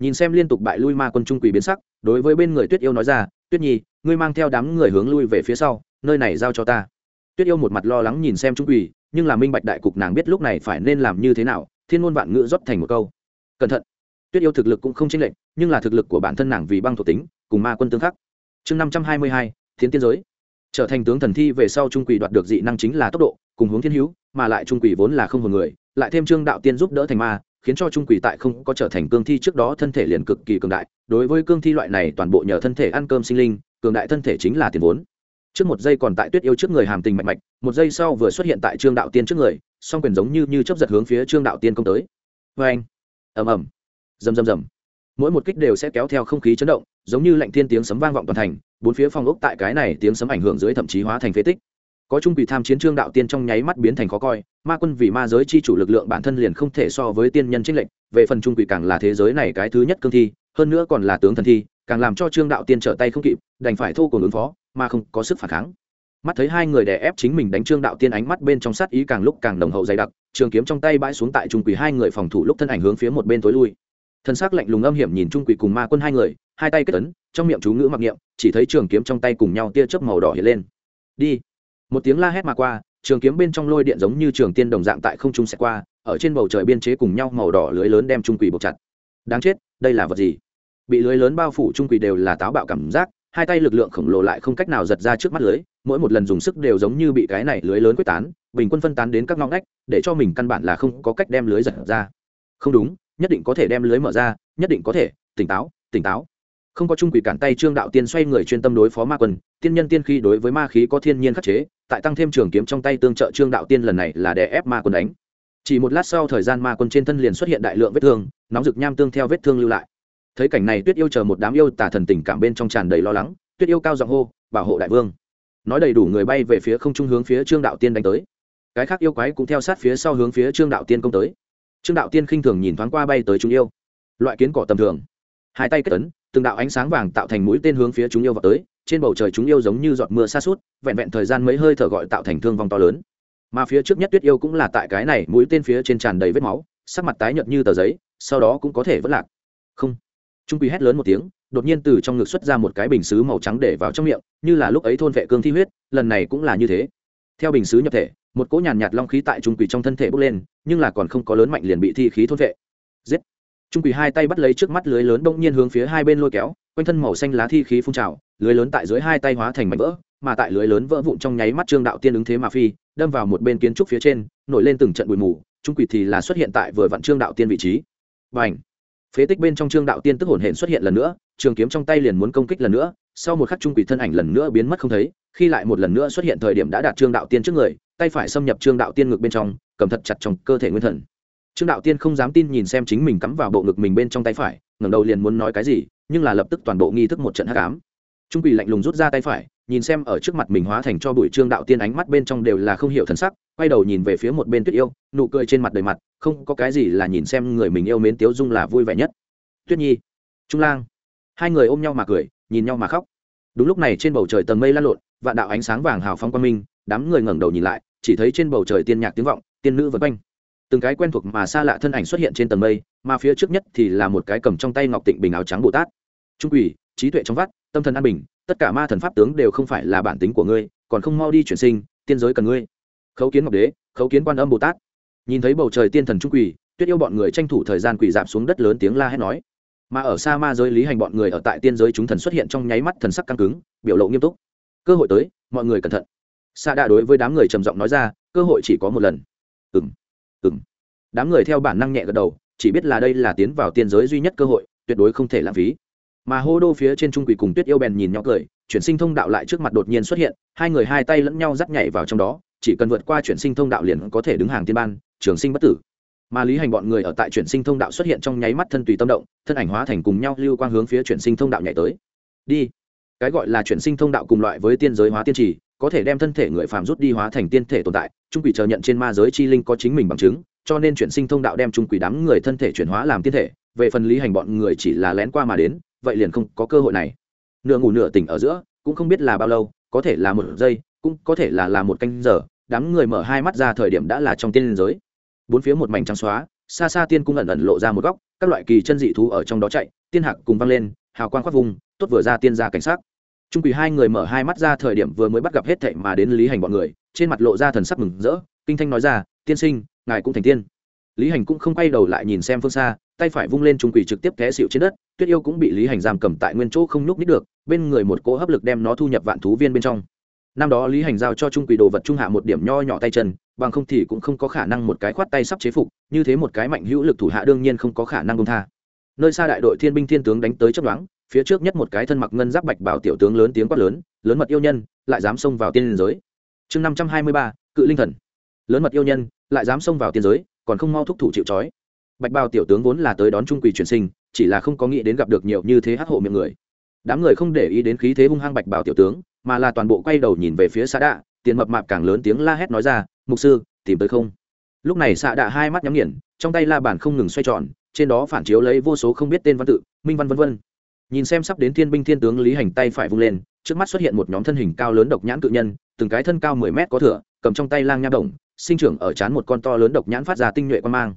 Nhìn xem liên tục bại lui ma quân trung quỷ biến sắc, đối với bên người tuyết yêu nói ra tuyết nhi, ngươi mang theo đám người hướng lui về phía sau, nơi này giao cho ta. Tuyết yêu một mặt lo lắng nhìn xem trung quỷ nhưng là minh bạch đại cục nàng biết lúc này phải nên làm như thế nào, thiên ngôn vạn ngữ rót thành một câu. Cẩn thận. Tuyết yêu thực lực cũng không chênh lệch, nhưng là thực lực của bản thân nàng vì băng thuộc tính, cùng ma quân tương khắc. Chương năm trăm hai mươi hai, thiến tiên giới. Trở thành tướng thần thi về sau trung quỷ đoạt được dị năng chính là tốc độ, cùng hướng thiên hữu, mà lại trung quỷ vốn là không hồn người, lại thêm trương đạo tiên giúp đỡ thành ma khiến cho trung quỷ tại không có trở thành cương thi trước đó thân thể liền cực kỳ cường đại. Đối với cương thi loại này, toàn bộ nhờ thân thể ăn cơm sinh linh, cường đại thân thể chính là tiền vốn. Trước một giây còn tại tuyết yêu trước người hàm tình mạnh mạch, một giây sau vừa xuất hiện tại trương đạo tiên trước người, song quyền giống như như chấp giật hướng phía trương đạo tiên công tới. Vê anh, ầm ầm, rầm rầm rầm. Mỗi một kích đều sẽ kéo theo không khí chấn động, giống như lạnh thiên tiếng sấm vang vọng toàn thành, bốn phía phòng ốc tại cái này tiếng sấm ảnh hưởng dưới thậm chí hóa thành phế tích. Có trung quỷ tham chiến trương đạo tiên trong nháy mắt biến thành khó coi ma quân vì ma giới chi chủ lực lượng bản thân liền không thể so với tiên nhân trinh lệnh về phần trung quỷ càng là thế giới này cái thứ nhất cương thi, hơn nữa còn là tướng thần thi, càng làm cho trương đạo tiên trở tay không kịp, đành phải thô cùng ứng phó, mà không có sức phản kháng. Mắt thấy hai người đè ép chính mình đánh trương đạo tiên ánh mắt bên trong sát ý càng lúc càng đồng hậu dày đặc, trường kiếm trong tay bãi xuống tại trung quỷ hai người phòng thủ lúc thân ảnh hướng phía một bên tối lui. Thân xác lạnh lùng âm hiểm nhìn trung quỷ cùng ma quân hai người, hai tay kết tấn trong miệng chú ngữ mặc niệm, chỉ thấy trường kiếm trong tay cùng nhau tia chớp màu đỏ hiện lên. Đi. Một tiếng la hét mà qua trường kiếm bên trong lôi điện giống như trường tiên đồng dạng tại không trung sẽ qua, ở trên bầu trời biên chế cùng nhau màu đỏ lưới lớn đem trung quỷ buộc chặt. Đáng chết, đây là vật gì? Bị lưới lớn bao phủ trung quỷ đều là táo bạo cảm giác, hai tay lực lượng khổng lồ lại không cách nào giật ra trước mắt lưới, mỗi một lần dùng sức đều giống như bị cái này lưới lớn quyết tán, bình quân phân tán đến các ngõ ngách, để cho mình căn bản là không có cách đem lưới giật ra. Không đúng, nhất định có thể đem lưới mở ra, nhất định có thể, tỉnh táo tỉnh táo. Không có trung quỷ cản tay trương đạo tiên xoay người chuyên tâm đối phó ma quân, tiên nhân tiên khi đối với ma khí có thiên nhiên khắc chế tại tăng thêm trường kiếm trong tay tương trợ trương đạo tiên lần này là để ép ma quân đánh. Chỉ một lát sau thời gian ma quân trên thân liền xuất hiện đại lượng vết thương, nóng rực nham tương theo vết thương lưu lại. Thấy cảnh này tuyết yêu chờ một đám yêu tả thần tình cảm bên trong tràn đầy lo lắng, tuyết yêu cao giọng hô, bảo hộ đại vương. Nói đầy đủ người bay về phía không trung hướng phía trương đạo tiên đánh tới. Cái khác yêu quái cũng theo sát phía sau hướng phía trương đạo tiên công tới. Trương đạo tiên khinh thường nhìn thoáng qua bay tới chúng yêu. Loại kiến cỏ tầm thường. Hai tay kết tấn từng đạo ánh sáng vàng tạo thành mũi tên hướng phía chúng yêu vào tới trên bầu trời chúng yêu giống như giọt mưa xa suốt vẹn vẹn thời gian mấy hơi thở gọi tạo thành thương vong to lớn. Mà phía trước nhất tuyết yêu cũng là tại cái này mũi tên phía trên tràn đầy vết máu, sắc mặt tái nhợt như tờ giấy, sau đó cũng có thể vất lạc. Không. Trung quỳ hét lớn một tiếng, đột nhiên từ trong ngực xuất ra một cái bình xứ màu trắng để vào trong miệng, như là lúc ấy thôn vệ cương thi huyết, lần này cũng là như thế. Theo bình xứ nhập thể, một cỗ nhàn nhạt long khí tại trung quỳ trong thân thể bốc lên, nhưng là còn không có lớn mạnh liền bị thi khí thôn vệ. Giết trung quỳ hai tay bắt lấy trước mắt lưới lớn bỗng nhiên hướng phía hai bên lôi kéo, quanh thân màu xanh lá thi khí phun trào, lưới lớn tại dưới hai tay hóa thành mảnh vỡ, mà tại lưới lớn vỡ vụn trong nháy mắt trương đạo tiên ứng thế mà phi, đâm vào một bên kiến trúc phía trên, nổi lên từng trận bụi mù, trung quỷ thì là xuất hiện tại vừa vặn trương đạo tiên vị trí. Và ảnh phế tích bên trong trương đạo tiên tức hồn hển xuất hiện lần nữa, trường kiếm trong tay liền muốn công kích lần nữa, sau một khắc trung quỷ thân ảnh lần nữa biến mất không thấy, khi lại một lần nữa xuất hiện thời điểm đã đạt trương đạo tiên trước người, tay phải xâm nhập trương đạo tiên ngực bên trong, cầm thật chặt trong cơ thể nguyên thần trương đạo tiên không dám tin nhìn xem chính mình cắm vào bộ ngực mình bên trong tay phải, ngẩng đầu liền muốn nói cái gì, nhưng là lập tức toàn bộ nghi thức một trận hắc ám. Trung quỳ lạnh lùng rút ra tay phải, nhìn xem ở trước mặt mình hóa thành cho bụi trương đạo tiên ánh mắt bên trong đều là không hiểu thần sắc, quay đầu nhìn về phía một bên tuyết yêu, nụ cười trên mặt đầy mặt, không có cái gì là nhìn xem người mình yêu mến tiếu dung là vui vẻ nhất. Tuyết nhi, trung lang. Hai người ôm nhau mà cười, nhìn nhau mà khóc. Đúng lúc này trên bầu trời tầng mây lan lộn, vạn đạo ánh sáng vàng hào phong quang minh đám người ngẩng đầu nhìn lại, chỉ thấy trên bầu trời tiên nhạc tiếng vọng, tiên nữ vân quanh từng cái quen thuộc mà xa lạ thân ảnh xuất hiện trên tầng mây, mà phía trước nhất thì là một cái cầm trong tay ngọc tịnh bình áo trắng bồ tát. Trung quỷ, trí tuệ trong vắt, tâm thần an bình, tất cả ma thần pháp tướng đều không phải là bản tính của ngươi, còn không mau đi chuyển sinh, tiên giới cần ngươi. Khấu kiến ngọc đế, khấu kiến quan âm bồ tát. Nhìn thấy bầu trời tiên thần trung quỷ, tuyết yêu bọn người tranh thủ thời gian quỷ dạp xuống đất lớn tiếng la hét nói. Mà ở xa ma giới lý hành bọn người ở tại tiên giới chúng thần xuất hiện trong nháy mắt thần sắc căng cứng, biểu lộ nghiêm túc. Cơ hội tới, mọi người cẩn thận. Xa đạ đối với đám người trầm giọng nói ra, cơ hội chỉ có một lần. Ừng ừng đám người theo bản năng nhẹ gật đầu, chỉ biết là đây là tiến vào tiên giới duy nhất cơ hội, tuyệt đối không thể lãng phí. Mà hô đô phía trên trung quỷ cùng tuyết yêu bèn nhìn nhỏ cười, chuyển sinh thông đạo lại trước mặt đột nhiên xuất hiện, hai người hai tay lẫn nhau dắt nhảy vào trong đó, chỉ cần vượt qua chuyển sinh thông đạo liền có thể đứng hàng tiên ban, trường sinh bất tử. Mà lý hành bọn người ở tại chuyển sinh thông đạo xuất hiện trong nháy mắt thân tùy tâm động, thân ảnh hóa thành cùng nhau lưu quang hướng phía chuyển sinh thông đạo nhảy tới. Đi. Cái gọi là chuyển sinh thông đạo cùng loại với tiên giới hóa tiên trì có thể đem thân thể người phàm rút đi hóa thành tiên thể tồn tại, trung quỷ chờ nhận trên ma giới chi linh có chính mình bằng chứng, cho nên chuyển sinh thông đạo đem trung quỷ đám người thân thể chuyển hóa làm tiên thể, về phần lý hành bọn người chỉ là lén qua mà đến, vậy liền không có cơ hội này. Nửa ngủ nửa tỉnh ở giữa, cũng không biết là bao lâu, có thể là một giây, cũng có thể là là một canh giờ, đám người mở hai mắt ra thời điểm đã là trong tiên liên giới. Bốn phía một mảnh trắng xóa, xa xa tiên cung ẩn ẩn lộ ra một góc, các loại kỳ chân dị thú ở trong đó chạy, tiên hạc cùng văng lên, hào quang khoác vùng, tốt vừa ra tiên ra cảnh sát trung quỷ hai người mở hai mắt ra thời điểm vừa mới bắt gặp hết thệ mà đến lý hành bọn người, trên mặt lộ ra thần sắc mừng rỡ, kinh thanh nói ra, tiên sinh, ngài cũng thành tiên. Lý hành cũng không quay đầu lại nhìn xem phương xa, tay phải vung lên trung quỷ trực tiếp té xịu trên đất, tuyết yêu cũng bị lý hành giam cầm tại nguyên chỗ không nhúc nít được, bên người một cỗ hấp lực đem nó thu nhập vạn thú viên bên trong. Năm đó lý hành giao cho trung quỷ đồ vật trung hạ một điểm nho nhỏ tay chân, bằng không thì cũng không có khả năng một cái khoát tay sắp chế phục, như thế một cái mạnh hữu lực thủ hạ đương nhiên không có khả năng công tha. Nơi xa đại đội thiên binh thiên tướng đánh tới chấp đoán phía trước nhất một cái thân mặc ngân giáp bạch bảo tiểu tướng lớn tiếng quát lớn lớn mật yêu nhân, lại dám xông vào tiên liên giới. Chương năm trăm hai mươi ba, cự linh thần. Lớn mật yêu nhân, lại dám xông vào tiên giới, còn không mau thúc thủ chịu trói. Bạch bào tiểu tướng vốn là tới đón trung quỷ truyền sinh, chỉ là không có nghĩ đến gặp được nhiều như thế hắc hộ miệng người. Đám người không để ý đến khí thế hung hăng bạch bào tiểu tướng, mà là toàn bộ quay đầu nhìn về phía xã đạ, tiền mập mạp càng lớn tiếng la hét nói ra, mục sư, tìm tới không? Lúc này xạ đạ hai mắt nhắm nghiền, trong tay la bàn không ngừng xoay tròn, trên đó phản chiếu lấy vô số không biết tên văn tự, minh văn vân vân nhìn xem sắp đến thiên binh thiên tướng lý hành tay phải vung lên, trước mắt xuất hiện một nhóm thân hình cao lớn độc nhãn cự nhân, từng cái thân cao mười mét có thửa cầm trong tay lang nha đồng, sinh trưởng ở chán một con to lớn độc nhãn phát ra tinh nhuệ quan mang.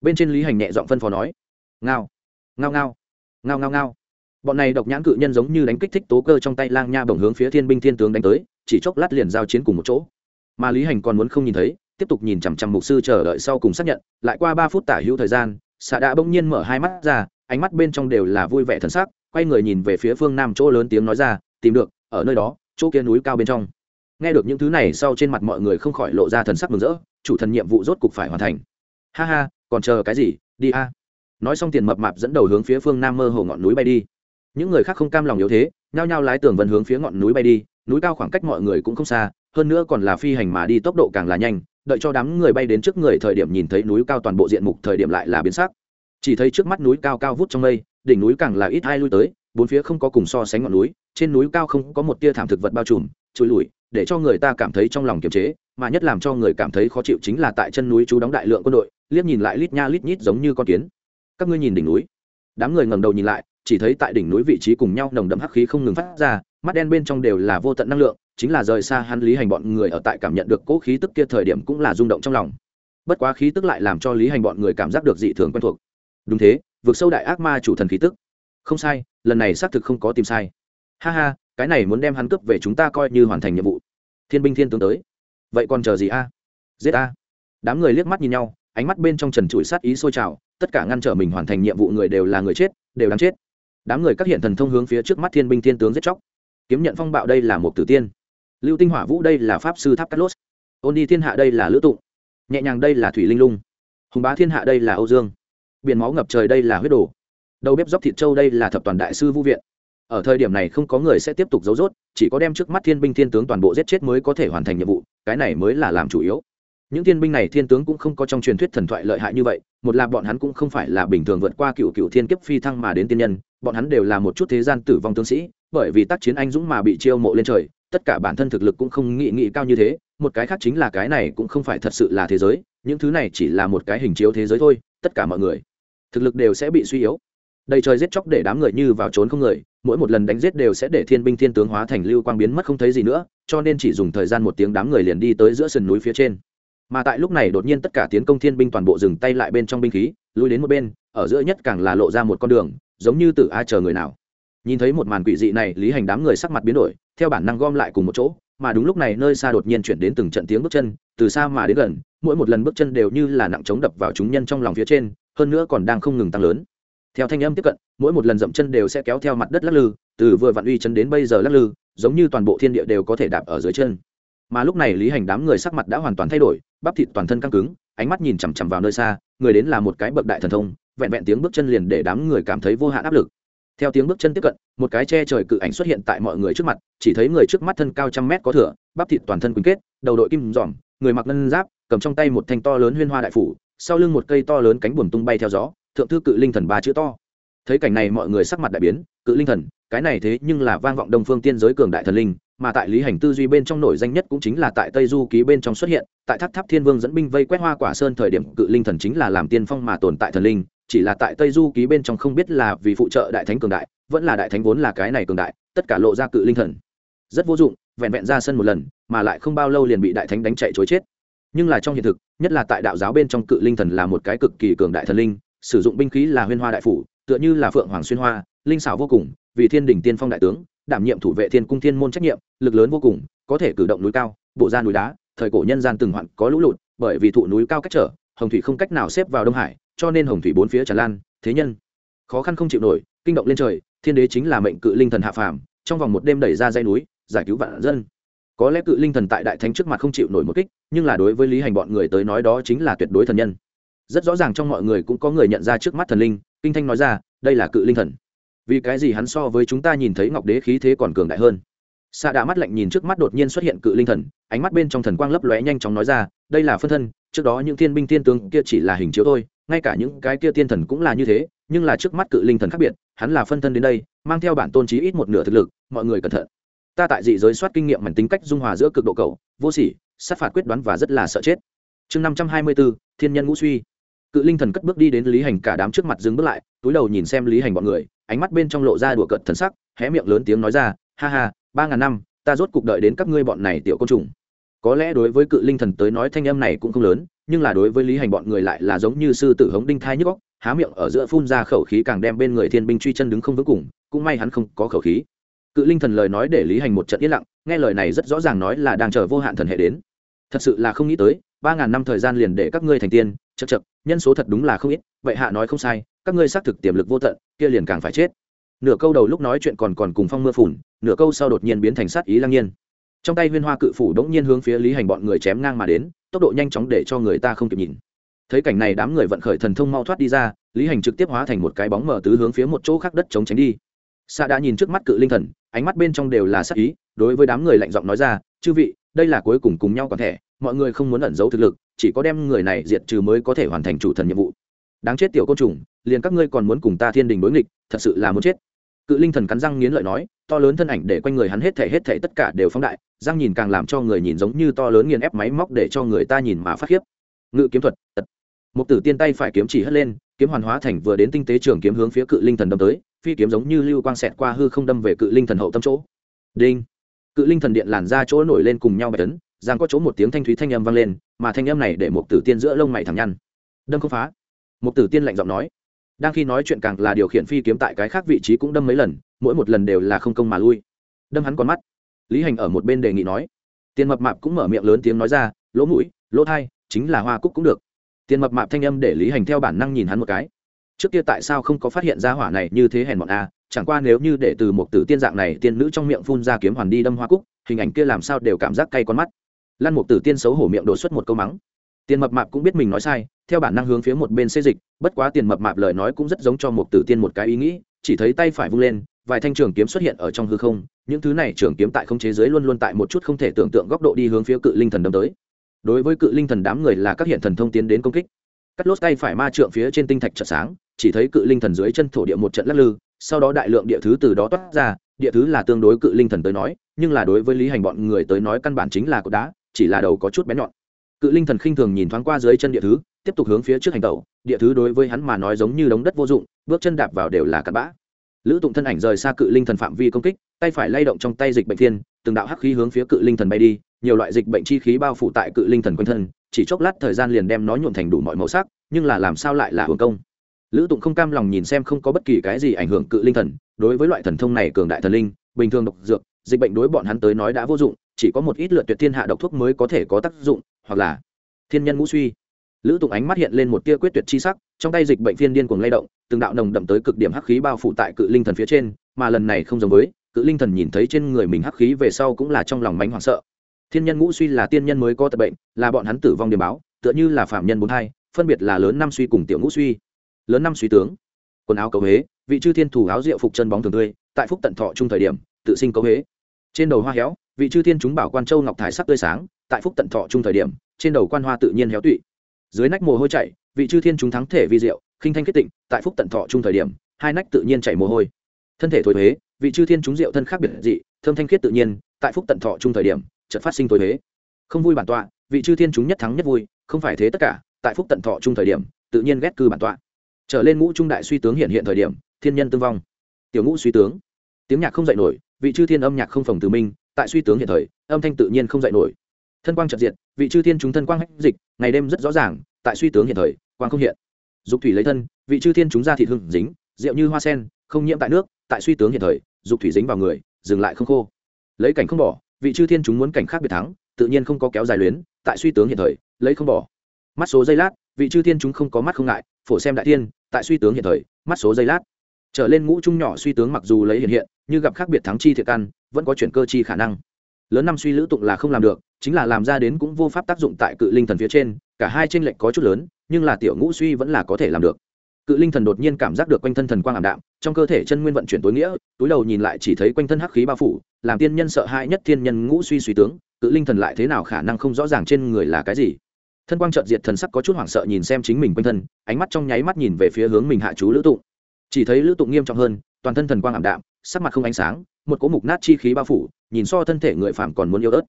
Bên trên lý hành nhẹ giọng phân phó nói, ngao ngao ngao ngao ngao ngao. Bọn này độc nhãn cự nhân giống như đánh kích thích tố cơ trong tay lang nha bổng hướng phía thiên binh thiên tướng đánh tới, chỉ chốc lát liền giao chiến cùng một chỗ. Mà lý hành còn muốn không nhìn thấy, tiếp tục nhìn chằm chằm mục sư chờ đợi sau cùng xác nhận, lại qua ba phút tả hữu thời gian xạ đã bỗng nhiên mở hai mắt ra, ánh mắt bên trong đều là vui vẻ thân sắc quay người nhìn về phía phương nam chỗ lớn tiếng nói ra, tìm được, ở nơi đó, chỗ kia núi cao bên trong. Nghe được những thứ này sau trên mặt mọi người không khỏi lộ ra thần sắc mừng rỡ, chủ thần nhiệm vụ rốt cục phải hoàn thành. Ha ha, còn chờ cái gì? Đi a. Nói xong tiền mập mạp dẫn đầu hướng phía phương nam mơ hồ ngọn núi bay đi. Những người khác không cam lòng yếu thế, nhao nhao lái tường vân hướng phía ngọn núi bay đi. Núi cao khoảng cách mọi người cũng không xa, hơn nữa còn là phi hành mà đi tốc độ càng là nhanh, đợi cho đám người bay đến trước người thời điểm nhìn thấy núi cao toàn bộ diện mục thời điểm lại là biến sắc. Chỉ thấy trước mắt núi cao cao vút trong mây đỉnh núi càng là ít ai lui tới, bốn phía không có cùng so sánh ngọn núi, trên núi cao không có một tia thảm thực vật bao trùm trụi lùi để cho người ta cảm thấy trong lòng kiềm chế, mà nhất làm cho người cảm thấy khó chịu chính là tại chân núi chú đóng đại lượng quân đội, liếc nhìn lại lít nha lít nhít giống như con kiến. Các ngươi nhìn đỉnh núi. Đám người ngẩng đầu nhìn lại, chỉ thấy tại đỉnh núi vị trí cùng nhau nồng đậm hắc khí không ngừng phát ra, mắt đen bên trong đều là vô tận năng lượng, chính là rời xa hắn lý hành bọn người ở tại cảm nhận được cỗ khí tức kia thời điểm cũng là rung động trong lòng. Bất quá khí tức lại làm cho lý hành bọn người cảm giác được dị thường quen thuộc. Đúng thế vượt sâu đại ác ma chủ thần khí tức. Không sai, lần này xác thực không có tìm sai. Ha ha, cái này muốn đem hắn cướp về chúng ta coi như hoàn thành nhiệm vụ. Thiên binh thiên tướng tới. Vậy còn chờ gì a? Giết a. Đám người liếc mắt nhìn nhau, ánh mắt bên trong trần trụi sát ý sôi trào, tất cả ngăn trở mình hoàn thành nhiệm vụ người đều là người chết, đều đáng chết. Đám người các hiện thần thông hướng phía trước mắt thiên binh thiên tướng giết chóc. Kiếm nhận phong bạo đây là một tử tiên. Lưu tinh hỏa vũ đây là pháp sư tháp cát lốt. Ôn đi thiên hạ đây là lữ tụng nhẹ nhàng đây là thủy linh lung. Hùng bá thiên hạ đây là âu dương biển máu ngập trời đây là huyết đồ. Đầu bếp dốc thịt châu đây là thập toàn đại sư vũ viện. Ở thời điểm này không có người sẽ tiếp tục giấu rốt, chỉ có đem trước mắt thiên binh thiên tướng toàn bộ giết chết mới có thể hoàn thành nhiệm vụ, cái này mới là làm chủ yếu. Những thiên binh này thiên tướng cũng không có trong truyền thuyết thần thoại lợi hại như vậy, một là bọn hắn cũng không phải là bình thường vượt qua cựu cựu thiên kiếp phi thăng mà đến tiên nhân, bọn hắn đều là một chút thế gian tử vong tướng sĩ, bởi vì tác chiến anh dũng mà bị chiêu mộ lên trời, tất cả bản thân thực lực cũng không nghĩ nghĩ cao như thế, một cái khác chính là cái này cũng không phải thật sự là thế giới, những thứ này chỉ là một cái hình chiếu thế giới thôi, tất cả mọi người thực lực đều sẽ bị suy yếu. Đầy trời giết chóc để đám người như vào trốn không người, mỗi một lần đánh giết đều sẽ để thiên binh thiên tướng hóa thành lưu quang biến mất không thấy gì nữa, cho nên chỉ dùng thời gian một tiếng đám người liền đi tới giữa sườn núi phía trên. Mà tại lúc này đột nhiên tất cả tiến công thiên binh toàn bộ dừng tay lại bên trong binh khí, lui đến một bên, ở giữa nhất càng là lộ ra một con đường, giống như từ ai chờ người nào. Nhìn thấy một màn quỷ dị này, lý hành đám người sắc mặt biến đổi, theo bản năng gom lại cùng một chỗ, mà đúng lúc này nơi xa đột nhiên chuyển đến từng trận tiếng bước chân, từ xa mà đến gần, mỗi một lần bước chân đều như là nặng chống đập vào chúng nhân trong lòng phía trên hơn nữa còn đang không ngừng tăng lớn. Theo thanh âm tiếp cận, mỗi một lần dậm chân đều sẽ kéo theo mặt đất lắc lư, từ vừa vặn uy chân đến bây giờ lắc lư, giống như toàn bộ thiên địa đều có thể đạp ở dưới chân. Mà lúc này lý hành đám người sắc mặt đã hoàn toàn thay đổi, bắp thịt toàn thân căng cứng, ánh mắt nhìn chằm chằm vào nơi xa, người đến là một cái bậc đại thần thông, vẹn vẹn tiếng bước chân liền để đám người cảm thấy vô hạn áp lực. Theo tiếng bước chân tiếp cận, một cái che trời cự ảnh xuất hiện tại mọi người trước mặt, chỉ thấy người trước mắt thân cao trăm mét có thửa bắp thịt toàn thân quýnh kết, đầu đội kim dòm người mặc ngân giáp, cầm trong tay một thanh to lớn huyên hoa đại phủ sau lưng một cây to lớn cánh buồm tung bay theo gió, thượng thư cự linh thần ba chữ to. Thấy cảnh này mọi người sắc mặt đại biến, cự linh thần, cái này thế nhưng là vang vọng đông phương tiên giới cường đại thần linh, mà tại lý hành tư duy bên trong nổi danh nhất cũng chính là tại tây du ký bên trong xuất hiện, tại tháp tháp thiên vương dẫn binh vây quét hoa quả sơn thời điểm, cự linh thần chính là làm tiên phong mà tồn tại thần linh, chỉ là tại tây du ký bên trong không biết là vì phụ trợ đại thánh cường đại, vẫn là đại thánh vốn là cái này cường đại, tất cả lộ ra cự linh thần. Rất vô dụng, vẹn vẹn ra sân một lần, mà lại không bao lâu liền bị đại thánh đánh chạy chối chết nhưng là trong hiện thực, nhất là tại đạo giáo bên trong cự linh thần là một cái cực kỳ cường đại thần linh, sử dụng binh khí là huyên hoa đại phủ, tựa như là phượng hoàng xuyên hoa, linh xảo vô cùng, vì thiên đình tiên phong đại tướng, đảm nhiệm thủ vệ thiên cung thiên môn trách nhiệm, lực lớn vô cùng, có thể cử động núi cao bộ ra núi đá, thời cổ nhân gian từng hoạn có lũ lụt, bởi vì thụ núi cao cách trở, hồng thủy không cách nào xếp vào đông hải, cho nên hồng thủy bốn phía tràn lan, thế nhân. Khó khăn không chịu nổi, kinh động lên trời, thiên đế chính là mệnh cự linh thần hạ phàm, trong vòng một đêm đẩy ra dây núi, giải cứu vạn dân có lẽ cự linh thần tại đại thánh trước mặt không chịu nổi một kích, nhưng là đối với lý hành bọn người tới nói đó chính là tuyệt đối thần nhân. Rất rõ ràng trong mọi người cũng có người nhận ra trước mắt thần linh, kinh thanh nói ra, đây là cự linh thần. Vì cái gì hắn so với chúng ta nhìn thấy ngọc đế khí thế còn cường đại hơn? Xạ đã mắt lạnh nhìn trước mắt đột nhiên xuất hiện cự linh thần, ánh mắt bên trong thần quang lấp lóe nhanh chóng nói ra, đây là phân thân, trước đó những thiên binh thiên tướng kia chỉ là hình chiếu thôi, ngay cả những cái kia tiên thần cũng là như thế, nhưng là trước mắt cự linh thần khác biệt, hắn là phân thân đến đây, mang theo bản tôn trí ít một nửa thực lực, mọi người cẩn thận ta tại dị giới soát kinh nghiệm mảnh tính cách dung hòa giữa cực độ cầu vô sỉ, sát phạt quyết đoán và rất là sợ chết. Chương năm trăm hai mươi bốn thiên nhân ngũ suy. Cự linh thần cất bước đi đến lý hành cả đám trước mặt dừng bước lại, túi đầu nhìn xem lý hành bọn người, ánh mắt bên trong lộ ra đùa cợt thần sắc, hé miệng lớn tiếng nói ra, ha ha, ba ngàn năm, ta rốt cuộc đợi đến các ngươi bọn này tiểu côn trùng. Có lẽ đối với cự linh thần tới nói thanh âm này cũng không lớn, nhưng là đối với lý hành bọn người lại là giống như sư tử hống đinh thai nhức góc há miệng ở giữa phun ra khẩu khí càng đem bên người thiên binh truy chân đứng không vững cùng, cũng may hắn không có khẩu khí cự linh thần lời nói để lý hành một trận yên lặng, nghe lời này rất rõ ràng nói là đang chờ vô hạn thần hệ đến. Thật sự là không nghĩ tới, ba ngàn năm thời gian liền để các ngươi thành tiên chật chật nhân số thật đúng là không ít, vậy hạ nói không sai, các ngươi xác thực tiềm lực vô tận, kia liền càng phải chết. Nửa câu đầu lúc nói chuyện còn còn cùng phong mưa phùn, nửa câu sau đột nhiên biến thành sát ý lăng nhiên. Trong tay huyên hoa cự phủ đống nhiên hướng phía lý hành bọn người chém ngang mà đến, tốc độ nhanh chóng để cho người ta không kịp nhìn. Thấy cảnh này đám người vận khởi thần thông mau thoát đi ra, lý hành trực tiếp hóa thành một cái bóng mở tứ hướng phía một chỗ khác đất chống tránh đi xa đã nhìn trước mắt cự linh thần ánh mắt bên trong đều là sắc ý đối với đám người lạnh giọng nói ra chư vị đây là cuối cùng cùng nhau còn thể, mọi người không muốn ẩn giấu thực lực chỉ có đem người này diệt trừ mới có thể hoàn thành chủ thần nhiệm vụ. Đáng chết tiểu côn trùng liền các ngươi còn muốn cùng ta thiên đình đối nghịch thật sự là muốn chết. Cự linh thần cắn răng nghiến lợi nói to lớn thân ảnh để quanh người hắn hết thể hết thể tất cả đều phóng đại răng nhìn càng làm cho người nhìn giống như to lớn nghiền ép máy móc để cho người ta nhìn mà phát khiếp. Ngự kiếm thuật tật. Một tử tiên tay phải kiếm chỉ hất lên kiếm hoàn hóa thành vừa đến tinh tế trường kiếm hướng phía cự linh thần đâm tới, phi kiếm giống như lưu quang xẹt qua hư không đâm về cự linh thần hậu tâm chỗ. Đinh. Cự linh thần điện làn ra chỗ nổi lên cùng nhau bạch tấn, giang có chỗ một tiếng thanh thúy thanh âm vang lên, mà thanh âm này để một tử tiên giữa lông mày thẳng nhăn. Đâm không phá. Một tử tiên lạnh giọng nói. Đang khi nói chuyện càng là điều khiển phi kiếm tại cái khác vị trí cũng đâm mấy lần, mỗi một lần đều là không công mà lui. Đâm hắn con mắt. Lý hành ở một bên đề nghị nói. Tiền mập mạp cũng mở miệng lớn tiếng nói ra, lỗ mũi, lỗ thai, chính là hoa cúc cũng được tiền mập mạp thanh âm để lý hành theo bản năng nhìn hắn một cái. Trước kia tại sao không có phát hiện ra hỏa này như thế hèn bọn a? Chẳng qua nếu như để từ một tử tiên dạng này tiên nữ trong miệng phun ra kiếm hoàn đi đâm hoa cúc, hình ảnh kia làm sao đều cảm giác cay con mắt. Lan một tử tiên xấu hổ miệng đổ xuất một câu mắng. Tiền mập mạp cũng biết mình nói sai, theo bản năng hướng phía một bên xê dịch, bất quá tiền mập mạp lời nói cũng rất giống cho một tử tiên một cái ý nghĩ, chỉ thấy tay phải vung lên, vài thanh trường kiếm xuất hiện ở trong hư không, những thứ này trường kiếm tại không chế giới luôn luôn tại một chút không thể tưởng tượng góc độ đi hướng phía cự linh thần đâm tới đối với cự linh thần đám người là các hiện thần thông tiến đến công kích. Cắt lốt tay phải ma trượng phía trên tinh thạch trợ sáng, chỉ thấy cự linh thần dưới chân thổ địa một trận lắc lư, sau đó đại lượng địa thứ từ đó toát ra, địa thứ là tương đối cự linh thần tới nói, nhưng là đối với lý hành bọn người tới nói căn bản chính là cột đá, chỉ là đầu có chút bén nhọn. Cự linh thần khinh thường nhìn thoáng qua dưới chân địa thứ, tiếp tục hướng phía trước hành tẩu, địa thứ đối với hắn mà nói giống như đống đất vô dụng, bước chân đạp vào đều là cặn bã. Lữ tụng thân ảnh rời xa cự linh thần phạm vi công kích, tay phải lay động trong tay dịch bệnh thiên, từng đạo hắc khí hướng phía cự linh thần bay đi nhiều loại dịch bệnh chi khí bao phủ tại cự linh thần quanh thân, chỉ chốc lát thời gian liền đem nó nhuộm thành đủ mọi màu sắc, nhưng là làm sao lại là hưởng công? Lữ tụng không cam lòng nhìn xem không có bất kỳ cái gì ảnh hưởng cự linh thần, đối với loại thần thông này cường đại thần linh, bình thường độc dược, dịch bệnh đối bọn hắn tới nói đã vô dụng, chỉ có một ít lượt tuyệt thiên hạ độc thuốc mới có thể có tác dụng, hoặc là thiên nhân ngũ suy. Lữ tụng ánh mắt hiện lên một tia quyết tuyệt chi sắc, trong tay dịch bệnh phiên điên cuồng lay động, từng đạo nồng đậm tới cực điểm hắc khí bao phủ tại cự linh thần phía trên, mà lần này không giống với, cự linh thần nhìn thấy trên người mình hắc khí về sau cũng là trong lòng mánh hoảng sợ thiên nhân ngũ suy là tiên nhân mới có tật bệnh, là bọn hắn tử vong điểm báo, tựa như là phạm nhân bốn hai, phân biệt là lớn năm suy cùng tiểu ngũ suy. Lớn năm suy tướng, quần áo cầu huế vị chư thiên thủ áo rượu phục chân bóng thường tươi, tại phúc tận thọ chung thời điểm, tự sinh cầu huế trên đầu hoa héo, vị chư thiên chúng bảo quan châu ngọc thải sắc tươi sáng, tại phúc tận thọ chung thời điểm, trên đầu quan hoa tự nhiên héo tụy. Dưới nách mồ hôi chảy, vị chư thiên chúng thắng thể vi diệu, khinh thanh kết tịnh, tại phúc tận thọ chung thời điểm, hai nách tự nhiên chảy mồ hôi. Thân thể thối huế vị chư thiên chúng diệu thân khác biệt dị thơm thanh khiết tự nhiên, tại phúc tận thọ chung thời điểm chợt phát sinh tối thế không vui bản tọa, vị chư thiên chúng nhất thắng nhất vui, không phải thế tất cả, tại phúc tận thọ chung thời điểm, tự nhiên ghét cư bản tọa. Trở lên ngũ trung đại suy tướng hiện hiện thời điểm, thiên nhân tương vong. Tiểu ngũ suy tướng. Tiếng nhạc không dạy nổi, vị chư thiên âm nhạc không phòng từ minh, tại suy tướng hiện thời, âm thanh tự nhiên không dạy nổi. Thân quang trật diệt, vị chư thiên chúng thân quang hách dịch, ngày đêm rất rõ ràng, tại suy tướng hiện thời, quang không hiện. Dục thủy lấy thân, vị chư thiên chúng ra thịt hưng, dính, rượu như hoa sen, không nhiễm tại nước, tại suy tướng hiện thời, dục thủy dính vào người, dừng lại không khô. Lấy cảnh không bỏ vị chư thiên chúng muốn cảnh khác biệt thắng, tự nhiên không có kéo dài luyến, tại suy tướng hiện thời, lấy không bỏ. Mắt số giây lát, vị chư thiên chúng không có mắt không ngại, phổ xem đại thiên, tại suy tướng hiện thời, mắt số giây lát. Trở lên ngũ trung nhỏ suy tướng mặc dù lấy hiện hiện như gặp khác biệt thắng chi thiệt căn, vẫn có chuyển cơ chi khả năng. Lớn năm suy lữ tụng là không làm được, chính là làm ra đến cũng vô pháp tác dụng tại cự linh thần phía trên, cả hai tranh lệch có chút lớn, nhưng là tiểu ngũ suy vẫn là có thể làm được. Cự linh thần đột nhiên cảm giác được quanh thân thần quang ảm đạm, trong cơ thể chân nguyên vận chuyển tối nghĩa, túi đầu nhìn lại chỉ thấy quanh thân hắc khí bao phủ làm tiên nhân sợ hãi nhất thiên nhân ngũ suy suy tướng, cự linh thần lại thế nào khả năng không rõ ràng trên người là cái gì? Thân quang trợt diệt thần sắc có chút hoảng sợ nhìn xem chính mình quanh thân, ánh mắt trong nháy mắt nhìn về phía hướng mình hạ chú lữ tụng. Chỉ thấy lữ tụng nghiêm trọng hơn, toàn thân thần quang ảm đạm, sắc mặt không ánh sáng, một cỗ mục nát chi khí bao phủ, nhìn so thân thể người phạm còn muốn yêu ớt.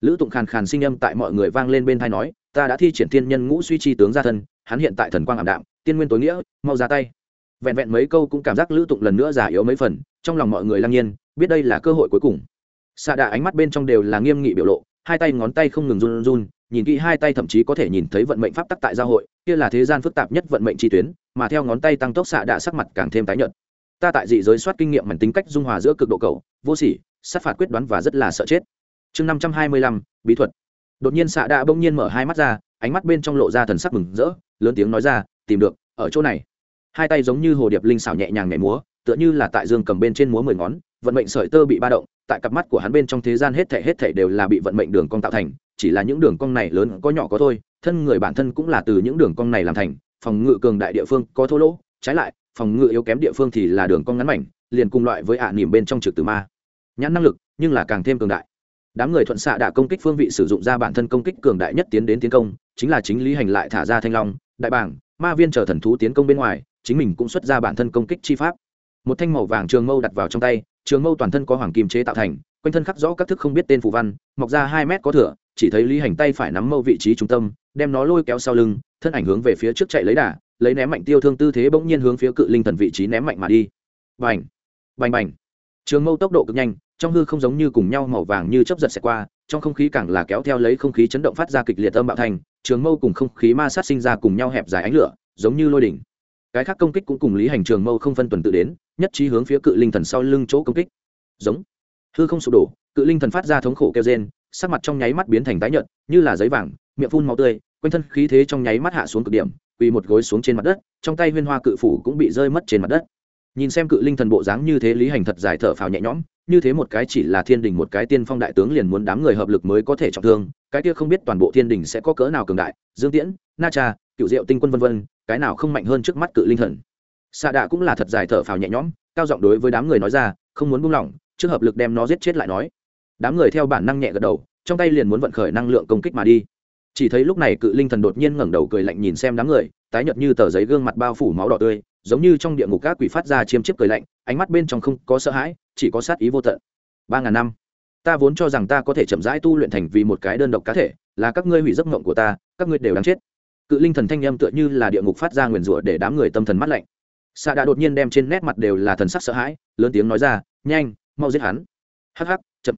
Lữ tụng khàn khàn sinh âm tại mọi người vang lên bên thai nói, ta đã thi triển thiên nhân ngũ suy chi tướng ra thân, hắn hiện tại thần quang ảm đạm, tiên nguyên tối nghĩa, mau ra tay vẹn vẹn mấy câu cũng cảm giác lữ tụng lần nữa già yếu mấy phần, trong lòng mọi người lăng nhiên, biết đây là cơ hội cuối cùng. Xạ đà ánh mắt bên trong đều là nghiêm nghị biểu lộ, hai tay ngón tay không ngừng run run, nhìn kỹ hai tay thậm chí có thể nhìn thấy vận mệnh pháp tắc tại giao hội, kia là thế gian phức tạp nhất vận mệnh chi tuyến, mà theo ngón tay tăng tốc xạ đà sắc mặt càng thêm tái nhợt. Ta tại dị giới soát kinh nghiệm mảnh tính cách dung hòa giữa cực độ cầu, vô sỉ, sát phạt quyết đoán và rất là sợ chết. Chương năm trăm hai mươi lăm, bí thuật. Đột nhiên xạ đà bỗng nhiên mở hai mắt ra, ánh mắt bên trong lộ ra thần sắc mừng rỡ, lớn tiếng nói ra, tìm được, ở chỗ này hai tay giống như hồ điệp linh xảo nhẹ nhàng nhảy múa, tựa như là tại dương cầm bên trên múa mười ngón, vận mệnh sợi tơ bị ba động, tại cặp mắt của hắn bên trong thế gian hết thể hết thể đều là bị vận mệnh đường cong tạo thành, chỉ là những đường cong này lớn có nhỏ có thôi, thân người bản thân cũng là từ những đường cong này làm thành, phòng ngự cường đại địa phương có thô lỗ, trái lại, phòng ngự yếu kém địa phương thì là đường cong ngắn mảnh, liền cùng loại với ạ à bên trong trực từ ma. Nhãn năng lực, nhưng là càng thêm cường đại. Đám người thuận xạ đã công kích phương vị sử dụng ra bản thân công kích cường đại nhất tiến đến tiến công, chính là chính lý hành lại thả ra thanh long, đại bảng, ma viên chờ thần thú tiến công bên ngoài chính mình cũng xuất ra bản thân công kích chi pháp. Một thanh màu vàng trường mâu đặt vào trong tay, trường mâu toàn thân có hoàng kim chế tạo thành, quanh thân khắc rõ các thức không biết tên phù văn, mọc ra hai mét có thửa, chỉ thấy lý hành tay phải nắm mâu vị trí trung tâm, đem nó lôi kéo sau lưng, thân ảnh hướng về phía trước chạy lấy đà, lấy ném mạnh tiêu thương tư thế bỗng nhiên hướng phía cự linh thần vị trí ném mạnh mà đi. Bành! Bành bành! Trường mâu tốc độ cực nhanh, trong hư không giống như cùng nhau màu vàng như chấp giật xẹt qua, trong không khí càng là kéo theo lấy không khí chấn động phát ra kịch liệt âm bạo thành, trường mâu cùng không khí ma sát sinh ra cùng nhau hẹp dài ánh lửa, giống như lôi đỉnh cái khác công kích cũng cùng lý hành trường mâu không phân tuần tự đến, nhất trí hướng phía cự linh thần sau lưng chỗ công kích. Giống. Hư không sụp đổ, cự linh thần phát ra thống khổ kêu rên, sắc mặt trong nháy mắt biến thành tái nhợt, như là giấy vàng, miệng phun máu tươi, quanh thân khí thế trong nháy mắt hạ xuống cực điểm, quỳ một gối xuống trên mặt đất, trong tay huyên hoa cự phủ cũng bị rơi mất trên mặt đất. Nhìn xem cự linh thần bộ dáng như thế lý hành thật dài thở phào nhẹ nhõm, như thế một cái chỉ là thiên đình một cái tiên phong đại tướng liền muốn đám người hợp lực mới có thể trọng thương, cái kia không biết toàn bộ thiên đình sẽ có cỡ nào cường đại, dương tiễn, na cha, cựu diệu tinh quân vân vân cái nào không mạnh hơn trước mắt cự linh thần. Xạ đạ cũng là thật dài thở phào nhẹ nhõm, cao giọng đối với đám người nói ra, không muốn buông lỏng, trước hợp lực đem nó giết chết lại nói. Đám người theo bản năng nhẹ gật đầu, trong tay liền muốn vận khởi năng lượng công kích mà đi. Chỉ thấy lúc này cự linh thần đột nhiên ngẩng đầu cười lạnh nhìn xem đám người, tái nhợt như tờ giấy gương mặt bao phủ máu đỏ tươi, giống như trong địa ngục các quỷ phát ra chiêm chiếp cười lạnh, ánh mắt bên trong không có sợ hãi, chỉ có sát ý vô tận. Ba ngàn năm, ta vốn cho rằng ta có thể chậm rãi tu luyện thành vì một cái đơn độc cá thể, là các ngươi hủy giấc mộng của ta, các ngươi đều đáng chết cự linh thần thanh â m tựa như là địa ngục phát ra nguyền rủa để đám người tâm thần mắt lạnh. Xạ đã đột nhiên đem trên nét mặt đều là thần sắc sợ hãi, lớn tiếng nói ra, nhanh, mau giết hắn. Hắc hắc, chậm.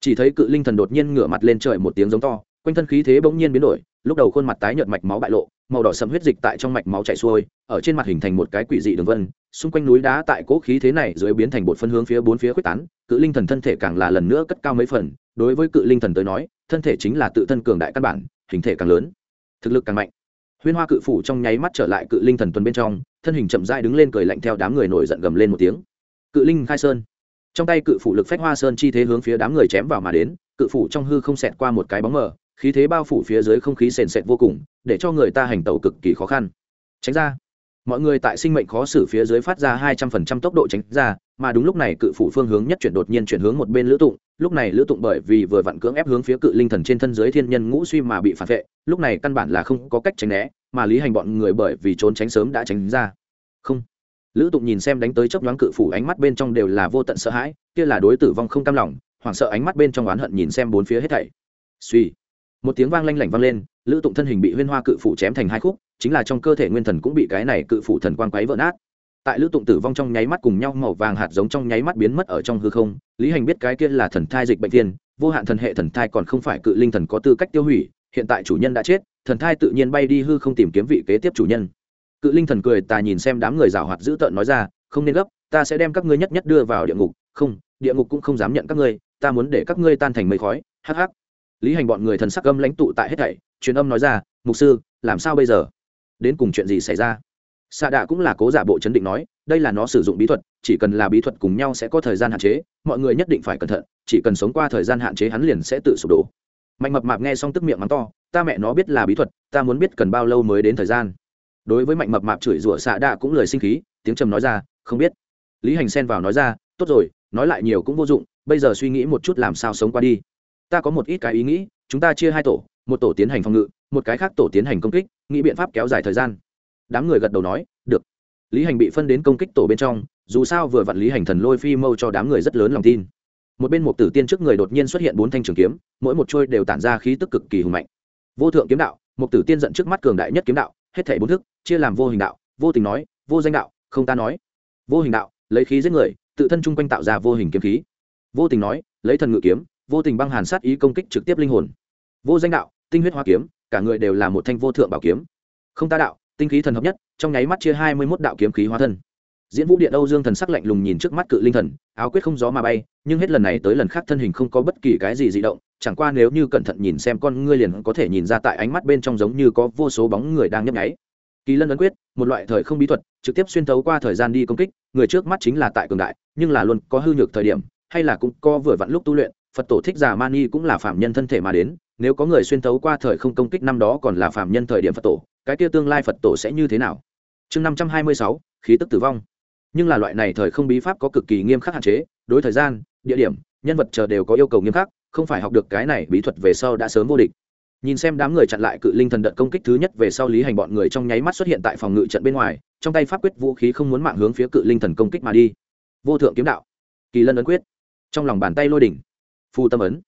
Chỉ thấy cự linh thần đột nhiên ngửa mặt lên trời một tiếng giống to, quanh thân khí thế bỗng nhiên biến đổi, lúc đầu khuôn mặt tái nhợt mạch máu bại lộ, màu đỏ sầm huyết dịch tại trong mạch máu chảy xuôi, ở trên mặt hình thành một cái quỷ dị đường vân, xung quanh núi đá tại cỗ khí thế này dưới biến thành bột phân hướng phía bốn phía quyết tán, cự linh thần thân thể càng là lần nữa cất cao mấy phần, đối với cự linh thần tới nói, thân thể chính là tự thân cường đại căn bản, hình thể càng lớn, thực lực càng mạnh huyên hoa cự phủ trong nháy mắt trở lại cự linh thần tuần bên trong, thân hình chậm dai đứng lên cười lạnh theo đám người nổi giận gầm lên một tiếng. Cự linh khai sơn. Trong tay cự phủ lực phách hoa sơn chi thế hướng phía đám người chém vào mà đến, cự phủ trong hư không xẹt qua một cái bóng mờ, khí thế bao phủ phía dưới không khí sền sệt vô cùng, để cho người ta hành tẩu cực kỳ khó khăn. Tránh ra. Mọi người tại sinh mệnh khó xử phía dưới phát ra hai trăm phần trăm tốc độ tránh ra mà đúng lúc này cự phủ phương hướng nhất chuyển đột nhiên chuyển hướng một bên lữ tụng, lúc này lữ tụng bởi vì vừa vặn cưỡng ép hướng phía cự linh thần trên thân giới thiên nhân ngũ suy mà bị phản vệ, lúc này căn bản là không có cách tránh né, mà lý hành bọn người bởi vì trốn tránh sớm đã tránh ra. Không. Lữ tụng nhìn xem đánh tới chốc nhoáng cự phủ, ánh mắt bên trong đều là vô tận sợ hãi, kia là đối tử vong không cam lòng, hoảng sợ ánh mắt bên trong oán hận nhìn xem bốn phía hết thảy. Suy. Một tiếng vang lanh lảnh vang lên, lữ tụng thân hình bị huyên hoa cự phủ chém thành hai khúc, chính là trong cơ thể nguyên thần cũng bị cái này cự phủ thần quang quấy vỡ nát tại lữ tụng tử vong trong nháy mắt cùng nhau màu vàng hạt giống trong nháy mắt biến mất ở trong hư không, lý hành biết cái kia là thần thai dịch bệnh thiên, vô hạn thần hệ thần thai còn không phải cự linh thần có tư cách tiêu hủy, hiện tại chủ nhân đã chết, thần thai tự nhiên bay đi hư không tìm kiếm vị kế tiếp chủ nhân. Cự linh thần cười ta nhìn xem đám người rào hoạt dữ tợn nói ra, không nên gấp, ta sẽ đem các ngươi nhất nhất đưa vào địa ngục. Không, địa ngục cũng không dám nhận các ngươi, ta muốn để các ngươi tan thành mây khói. Hắc hắc. Lý hành bọn người thần sắc âm lãnh tụ tại hết thảy, truyền âm nói ra, mục sư, làm sao bây giờ? Đến cùng chuyện gì xảy ra? Xạ đạ cũng là cố giả bộ chấn định nói, đây là nó sử dụng bí thuật, chỉ cần là bí thuật cùng nhau sẽ có thời gian hạn chế, mọi người nhất định phải cẩn thận, chỉ cần sống qua thời gian hạn chế hắn liền sẽ tự sụp đổ. Mạnh mập mạp nghe xong tức miệng mắng to, ta mẹ nó biết là bí thuật, ta muốn biết cần bao lâu mới đến thời gian. Đối với mạnh mập mạp chửi rủa xạ đạ cũng lời sinh khí, tiếng trầm nói ra, không biết. Lý hành xen vào nói ra, tốt rồi, nói lại nhiều cũng vô dụng, bây giờ suy nghĩ một chút làm sao sống qua đi. Ta có một ít cái ý nghĩ, chúng ta chia hai tổ, một tổ tiến hành phòng ngự, một cái khác tổ tiến hành công kích, nghĩ biện pháp kéo dài thời gian đám người gật đầu nói, được. Lý hành bị phân đến công kích tổ bên trong, dù sao vừa vặn lý hành thần lôi phi mâu cho đám người rất lớn lòng tin. Một bên một tử tiên trước người đột nhiên xuất hiện bốn thanh trường kiếm, mỗi một trôi đều tản ra khí tức cực kỳ hùng mạnh. Vô thượng kiếm đạo, một tử tiên giận trước mắt cường đại nhất kiếm đạo, hết thể bốn thức, chia làm vô hình đạo, vô tình nói, vô danh đạo, không ta nói. Vô hình đạo, lấy khí giết người, tự thân chung quanh tạo ra vô hình kiếm khí. Vô tình nói, lấy thần ngự kiếm, vô tình băng hàn sát ý công kích trực tiếp linh hồn. Vô danh đạo, tinh huyết hoa kiếm, cả người đều là một thanh vô thượng bảo kiếm. Không ta đạo tinh khí thần hợp nhất, trong nháy mắt chia hai mươi mốt đạo kiếm khí hóa thân. Diễn vũ điện âu dương thần sắc lạnh lùng nhìn trước mắt cự linh thần, áo quyết không gió mà bay, nhưng hết lần này tới lần khác thân hình không có bất kỳ cái gì di động, chẳng qua nếu như cẩn thận nhìn xem con ngươi liền có thể nhìn ra tại ánh mắt bên trong giống như có vô số bóng người đang nhấp nháy. Kỳ lân ấn quyết, một loại thời không bí thuật, trực tiếp xuyên tấu qua thời gian đi công kích, người trước mắt chính là tại cường đại, nhưng là luôn có hư nhược thời điểm, hay là cũng có vừa vặn lúc tu luyện, phật tổ thích giả mani cũng là phạm nhân thân thể mà đến, nếu có người xuyên tấu qua thời không công kích năm đó còn là phạm nhân thời điểm phật tổ cái kia tương lai phật tổ sẽ như thế nào? Chương năm trăm hai mươi sáu, khí tức tử vong. Nhưng là loại này thời không bí pháp có cực kỳ nghiêm khắc hạn chế, đối thời gian, địa điểm, nhân vật chờ đều có yêu cầu nghiêm khắc, không phải học được cái này bí thuật về sau đã sớm vô địch. Nhìn xem đám người chặn lại cự linh thần đợt công kích thứ nhất về sau lý hành bọn người trong nháy mắt xuất hiện tại phòng ngự trận bên ngoài, trong tay pháp quyết vũ khí không muốn mạng hướng phía cự linh thần công kích mà đi. Vô thượng kiếm đạo. Kỳ lân ấn quyết. Trong lòng bàn tay lôi đỉnh. Phù tâm ấn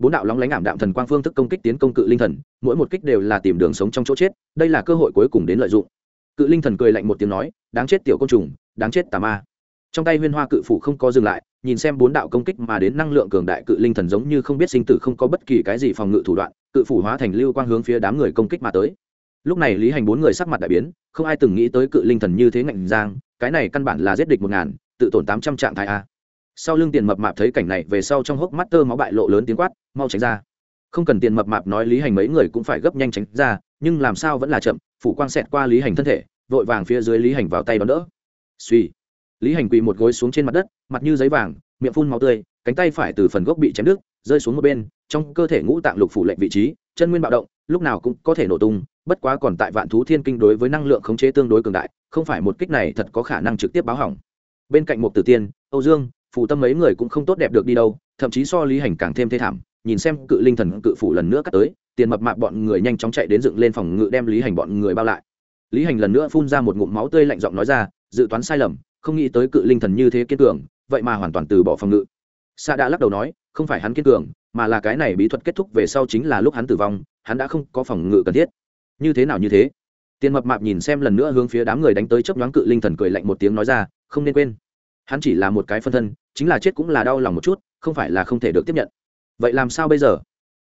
bốn đạo lóng lánh ảm đạm thần quang phương thức công kích tiến công cự linh thần, mỗi một kích đều là tìm đường sống trong chỗ chết, đây là cơ hội cuối cùng đến lợi dụng. Cự linh thần cười lạnh một tiếng nói, đáng chết tiểu côn trùng, đáng chết tà ma. Trong tay huyên hoa cự phủ không có dừng lại, nhìn xem bốn đạo công kích mà đến năng lượng cường đại cự linh thần giống như không biết sinh tử không có bất kỳ cái gì phòng ngự thủ đoạn, cự phủ hóa thành lưu quang hướng phía đám người công kích mà tới. Lúc này lý hành bốn người sắc mặt đại biến, không ai từng nghĩ tới cự linh thần như thế ngạnh giang, cái này căn bản là giết địch một ngàn, tự tổn tám trăm trạng thái a sau lưng tiền mập mạp thấy cảnh này, về sau trong hốc mắt tơ máu bại lộ lớn tiếng quát, mau tránh ra. Không cần tiền mập mạp nói lý hành mấy người cũng phải gấp nhanh tránh ra, nhưng làm sao vẫn là chậm, phủ quang xẹt qua lý hành thân thể, vội vàng phía dưới lý hành vào tay đón đỡ. Suy lý hành quỳ một gối xuống trên mặt đất, mặt như giấy vàng, miệng phun máu tươi, cánh tay phải từ phần gốc bị chém đứt, rơi xuống một bên, trong cơ thể ngũ tạng lục phủ lệnh vị trí, chân nguyên bạo động, lúc nào cũng có thể nổ tung, bất quá còn tại vạn thú thiên kinh đối với năng lượng khống chế tương đối cường đại, không phải một kích này thật có khả năng trực tiếp báo hỏng. Bên cạnh một tử tiên, âu dương phụ tâm mấy người cũng không tốt đẹp được đi đâu, thậm chí so lý hành càng thêm thê thảm, nhìn xem cự linh thần cự phủ lần nữa cắt tới, tiền mập mạp bọn người nhanh chóng chạy đến dựng lên phòng ngự đem lý hành bọn người bao lại. Lý hành lần nữa phun ra một ngụm máu tươi lạnh giọng nói ra, dự toán sai lầm, không nghĩ tới cự linh thần như thế kiên cường, vậy mà hoàn toàn từ bỏ phòng ngự. Sa đã lắc đầu nói, không phải hắn kiên cường, mà là cái này bí thuật kết thúc về sau chính là lúc hắn tử vong, hắn đã không có phòng ngự cần thiết. Như thế nào như thế? Tiền mập mạp nhìn xem lần nữa hướng phía đám người đánh tới chấp nhoáng cự linh thần cười lạnh một tiếng nói ra, không nên quên hắn chỉ là một cái phân thân, chính là chết cũng là đau lòng một chút, không phải là không thể được tiếp nhận. Vậy làm sao bây giờ?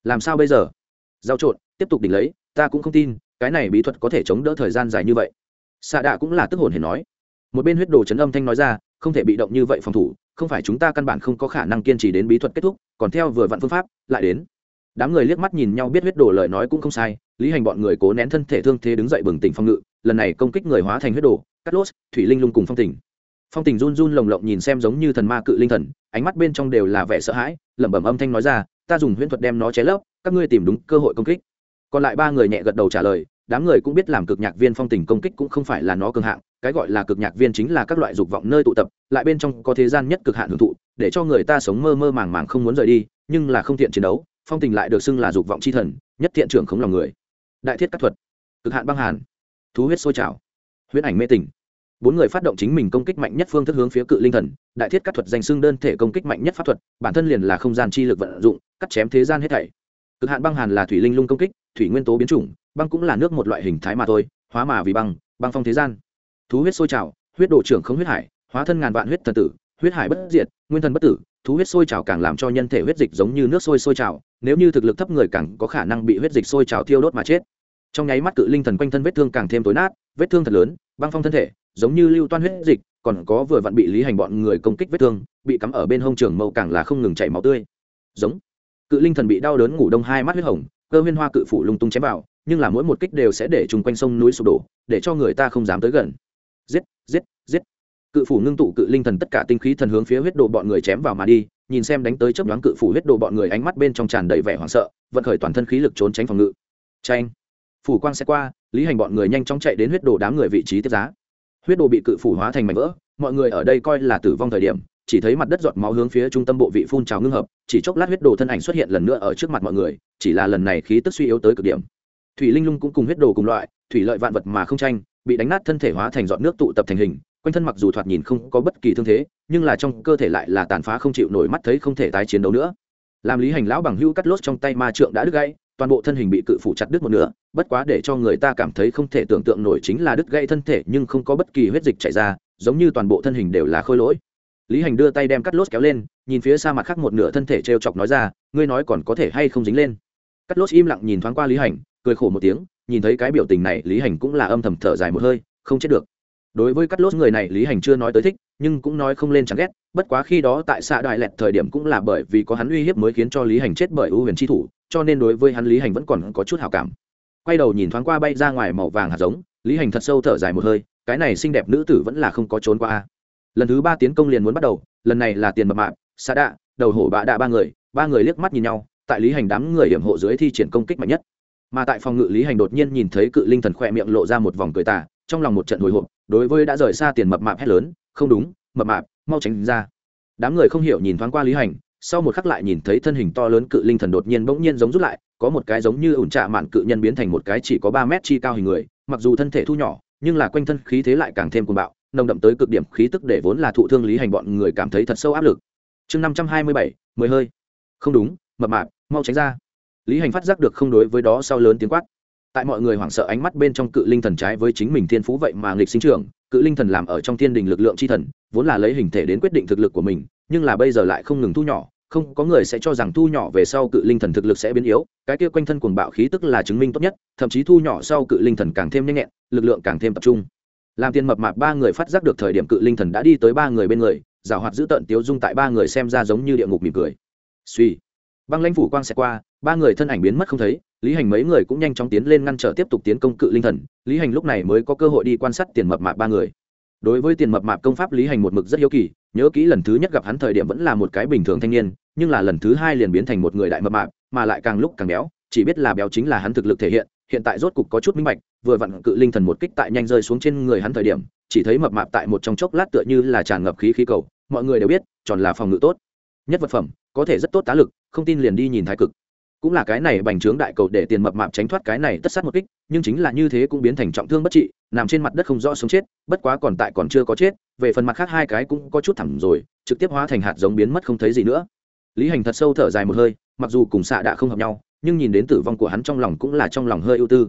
Làm sao bây giờ? Giao trộn, tiếp tục đỉnh lấy, ta cũng không tin, cái này bí thuật có thể chống đỡ thời gian dài như vậy. Xạ đạ cũng là tức hồn hề nói. Một bên huyết đồ chấn âm thanh nói ra, không thể bị động như vậy phòng thủ, không phải chúng ta căn bản không có khả năng kiên trì đến bí thuật kết thúc, còn theo vừa vặn phương pháp, lại đến. Đám người liếc mắt nhìn nhau biết huyết đồ lời nói cũng không sai, lý hành bọn người cố nén thân thể thương thế đứng dậy bừng tỉnh phong ngự, lần này công kích người hóa thành huyết đồ cắt lốt thủy linh lung cùng phong tỉnh phong tình run run lồng lộng nhìn xem giống như thần ma cự linh thần, ánh mắt bên trong đều là vẻ sợ hãi, lẩm bẩm âm thanh nói ra, ta dùng huyễn thuật đem nó ché lấp, các ngươi tìm đúng cơ hội công kích. Còn lại ba người nhẹ gật đầu trả lời, đám người cũng biết làm cực nhạc viên phong tình công kích cũng không phải là nó cường hạng, cái gọi là cực nhạc viên chính là các loại dục vọng nơi tụ tập, lại bên trong có thế gian nhất cực hạn hưởng thụ, để cho người ta sống mơ mơ màng màng không muốn rời đi, nhưng là không thiện chiến đấu, phong tình lại được xưng là dục vọng c h i thần, nhất thiện trưởng khống lòng người. Đại thiết các thuật, cực hạn băng hàn, thú huyết sôi trào huyết ảnh mê tình bốn người phát động chính mình công kích mạnh nhất phương thức hướng phía cự linh thần, đại thiết các thuật danh xưng đơn thể công kích mạnh nhất pháp thuật, bản thân liền là không gian chi lực vận dụng, cắt chém thế gian hết thảy. Cực hạn băng hàn là thủy linh lung công kích, thủy nguyên tố biến chủng, băng cũng là nước một loại hình thái mà thôi, hóa mà vì băng băng phong thế gian. Thú huyết sôi trào, huyết đổ trưởng không huyết hải, hóa thân ngàn vạn huyết thần tử, huyết hải bất diệt, nguyên thần bất tử, thú huyết sôi trào càng làm cho nhân thể huyết dịch giống như nước sôi sôi trào, nếu như thực lực thấp người càng có khả năng bị huyết dịch sôi trào thiêu đốt mà chết. Trong nháy mắt cự linh thần quanh thân vết thương càng thêm tối nát, vết thương thật lớn, băng phong thân thể giống như lưu toan huyết dịch, còn có vừa vặn bị lý hành bọn người công kích vết thương, bị cắm ở bên hông trường mâu càng là không ngừng chảy máu tươi. Giống. Cự linh thần bị đau đớn ngủ đông hai mắt huyết hồng, cơ huyên hoa cự phủ lung tung chém vào, nhưng là mỗi một kích đều sẽ để chung quanh sông núi sụp đổ, để cho người ta không dám tới gần. Giết giết giết. Cự phủ ngưng tụ cự linh thần tất cả tinh khí thần hướng phía huyết độ bọn người chém vào mà đi, nhìn xem đánh tới chấp đoán cự phủ huyết độ bọn người ánh mắt bên trong tràn đầy vẻ hoảng sợ, vận khởi toàn thân khí lực trốn tránh phòng ngự. Tranh phủ quang sẽ qua, lý hành bọn người nhanh chóng chạy đến huyết đồ đám người vị trí tiếp giá huyết đồ bị cự phủ hóa thành mảnh vỡ, mọi người ở đây coi là tử vong thời điểm, chỉ thấy mặt đất giọt máu hướng phía trung tâm bộ vị phun trào ngưng hợp, chỉ chốc lát huyết đồ thân ảnh xuất hiện lần nữa ở trước mặt mọi người, chỉ là lần này khí tức suy yếu tới cực điểm. Thủy linh lung cũng cùng huyết đồ cùng loại, thủy lợi vạn vật mà không tranh, bị đánh nát thân thể hóa thành giọt nước tụ tập thành hình, quanh thân mặc dù thoạt nhìn không có bất kỳ thương thế, nhưng là trong cơ thể lại là tàn phá không chịu nổi mắt thấy không thể tái chiến đấu nữa. Làm lý hành lão bằng hữu cắt lốt trong tay ma trượng đã đứt gãy, toàn bộ thân hình bị cự phủ chặt đứt một nửa bất quá để cho người ta cảm thấy không thể tưởng tượng nổi chính là đứt gãy thân thể nhưng không có bất kỳ huyết dịch chảy ra, giống như toàn bộ thân hình đều là khôi lỗi. Lý hành đưa tay đem cắt lốt kéo lên, nhìn phía xa mặt khác một nửa thân thể t r e o chọc nói ra, ngươi nói còn có thể hay không dính lên? Cắt lốt im lặng nhìn thoáng qua lý hành, cười khổ một tiếng, nhìn thấy cái biểu tình này, lý hành cũng là âm thầm thở dài một hơi, không chết được. Đối với cắt lốt người này, lý hành chưa nói tới thích, nhưng cũng nói không lên chẳng ghét, bất quá khi đó tại xã đại lẹt thời điểm cũng là bởi vì có hắn uy hiếp mới khiến cho lý hành chết bởi ưu huyền tri thủ, cho nên đối với hắn lý hành vẫn còn có chút hào cảm quay đầu nhìn thoáng qua bay ra ngoài màu vàng hạt giống, lý hành thật sâu thở dài một hơi, cái này xinh đẹp nữ tử vẫn là không có trốn qua lần thứ ba tiến công liền muốn bắt đầu, lần này là tiền mập mạng, xa đạ, đầu hổ bạ đạ ba người ba người liếc mắt nhìn nhau, tại lý hành đám người hiểm hộ dưới thi triển công kích mạnh nhất. Mà tại phòng ngự lý hành đột nhiên nhìn thấy cự linh thần khỏe miệng lộ ra một vòng cười tà, trong lòng một trận hồi hộp, đối với đã rời xa tiền mập mạp hét lớn, không đúng, mập mạp, mau tránh ra. Đám người không hiểu nhìn thoáng qua lý hành, sau một khắc lại nhìn thấy thân hình to lớn cự linh thần đột nhiên bỗng nhiên giống rút lại có một cái giống như ủn trạ mạn cự nhân biến thành một cái chỉ có ba mét chi cao hình người, mặc dù thân thể thu nhỏ, nhưng là quanh thân khí thế lại càng thêm cuồng bạo, nồng đậm tới cực điểm khí tức để vốn là thụ thương lý hành bọn người cảm thấy thật sâu áp lực. Chương năm trăm hai mươi bảy, mười hơi. Không đúng, mập mạp, mau tránh ra. Lý hành phát giác được không đối với đó sau lớn tiếng quát. Tại mọi người hoảng sợ ánh mắt bên trong cự linh thần trái với chính mình thiên phú vậy mà nghịch sinh trưởng, cự linh thần làm ở trong thiên đình lực lượng c h i thần, vốn là lấy hình thể đến quyết định thực lực của mình, nhưng là bây giờ lại không ngừng thu nhỏ không có người sẽ cho rằng thu nhỏ về sau cự linh thần thực lực sẽ biến yếu, cái kia quanh thân cuồng bạo khí tức là chứng minh tốt nhất, thậm chí thu nhỏ sau cự linh thần càng thêm nhanh nhẹn, lực lượng càng thêm tập trung. Làm tiền mập mạp ba người phát giác được thời điểm cự linh thần đã đi tới ba người bên người, giảo hoạt giữ tận tiếu dung tại ba người xem ra giống như địa ngục mỉm cười. Suy. Băng lãnh phủ quang xẹt qua, ba người thân ảnh biến mất không thấy, lý hành mấy người cũng nhanh chóng tiến lên ngăn trở tiếp tục tiến công cự linh thần, lý hành lúc này mới có cơ hội đi quan sát tiền mập mạp ba người đối với tiền mập mạp công pháp lý hành một mực rất hiếu kỳ, nhớ kỹ lần thứ nhất gặp hắn thời điểm vẫn là một cái bình thường thanh niên, nhưng là lần thứ hai liền biến thành một người đại mập mạp, mà lại càng lúc càng béo, chỉ biết là béo chính là hắn thực lực thể hiện hiện tại rốt cục có chút minh bạch, vừa vặn cự linh thần một kích tại nhanh rơi xuống trên người hắn thời điểm, chỉ thấy mập mạp tại một trong chốc lát tựa như là tràn ngập khí khí cầu, mọi người đều biết tròn là phòng ngự tốt. Nhất vật phẩm, có thể rất tốt tá lực, không tin liền đi nhìn thái cực cũng là cái này bành trướng đại cầu để tiền mập mạp tránh thoát cái này tất sát một kích, nhưng chính là như thế cũng biến thành trọng thương bất trị, nằm trên mặt đất không rõ sống chết, bất quá còn tại còn chưa có chết, về phần mặt khác hai cái cũng có chút thẳm rồi, trực tiếp hóa thành hạt giống biến mất không thấy gì nữa. Lý hành thật sâu thở dài một hơi, mặc dù cùng xạ đã không hợp nhau, nhưng nhìn đến tử vong của hắn trong lòng cũng là trong lòng hơi ưu tư.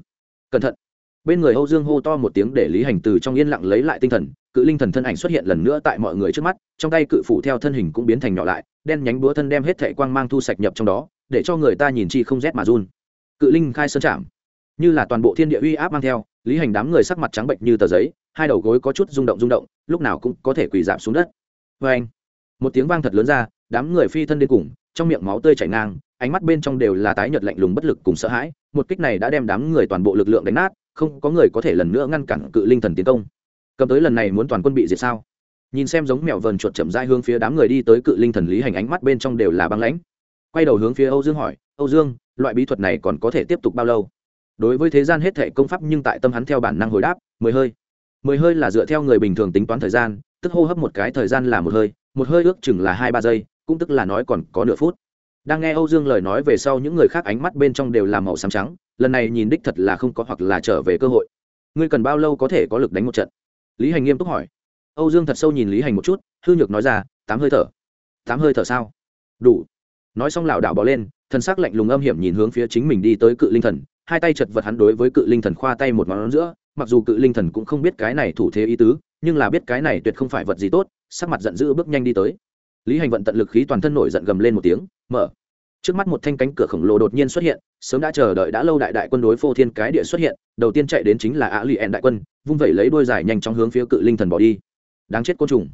Cẩn thận. Bên người âu dương hô to một tiếng để lý hành từ trong yên lặng lấy lại tinh thần, cự linh thần thân ảnh xuất hiện lần nữa tại mọi người trước mắt, trong tay cự phủ theo thân hình cũng biến thành nhỏ lại, đen nhánh búa thân đem hết thệ quang mang thu sạch nhập trong đó để cho người ta nhìn chi không rét mà run. Cự linh khai sơn chạm như là toàn bộ thiên địa uy áp mang theo, lý hành đám người sắc mặt trắng bệnh như tờ giấy, hai đầu gối có chút rung động rung động, lúc nào cũng có thể quỳ giảm xuống đất. Vê anh, một tiếng vang thật lớn ra, đám người phi thân đến cùng, trong miệng máu tươi chảy ngang, ánh mắt bên trong đều là tái nhợt lạnh lùng bất lực cùng sợ hãi, một kích này đã đem đám người toàn bộ lực lượng đánh nát, không có người có thể lần nữa ngăn cản cự linh thần tiến công. Cầm tới lần này muốn toàn quân bị diệt sao? Nhìn xem giống mèo vờn chuột chậm dai hướng phía đám người đi tới cự linh thần lý hành ánh mắt bên trong đều là băng lãnh quay đầu hướng phía âu dương hỏi, âu dương, loại bí thuật này còn có thể tiếp tục bao lâu? Đối với thế gian hết thể công pháp nhưng tại tâm hắn theo bản năng hồi đáp, mười hơi. Mười hơi là dựa theo người bình thường tính toán thời gian, tức hô hấp một cái thời gian là một hơi một hơi ước chừng là hai ba giây, cũng tức là nói còn có nửa phút. Đang nghe âu dương lời nói về sau những người khác ánh mắt bên trong đều là màu xám trắng, lần này nhìn đích thật là không có hoặc là trở về cơ hội. Ngươi cần bao lâu có thể có lực đánh một trận? Lý hành nghiêm túc hỏi. Âu dương thật sâu nhìn lý hành một chút, hư nhược nói ra, tám hơi thở. Tám hơi thở sao? Đủ nói xong lảo đảo bỏ lên thân xác lạnh lùng âm hiểm nhìn hướng phía chính mình đi tới cự linh thần, hai tay chật vật hắn đối với cự linh thần khoa tay một ngón giữa, mặc dù cự linh thần cũng không biết cái này thủ thế ý tứ, nhưng là biết cái này tuyệt không phải vật gì tốt, sắc mặt giận dữ bước nhanh đi tới. Lý hành vận tận lực khí toàn thân nổi giận gầm lên một tiếng, mở. Trước mắt một thanh cánh cửa khổng lồ đột nhiên xuất hiện, sớm đã chờ đợi đã lâu đại đại quân đối phô thiên cái địa xuất hiện, đầu tiên chạy đến chính là ạ lì ẹn đại quân, vung vẩy lấy đôi dài nhanh chóng hướng phía cự linh thần bỏ đi. Đáng chết côn trùng.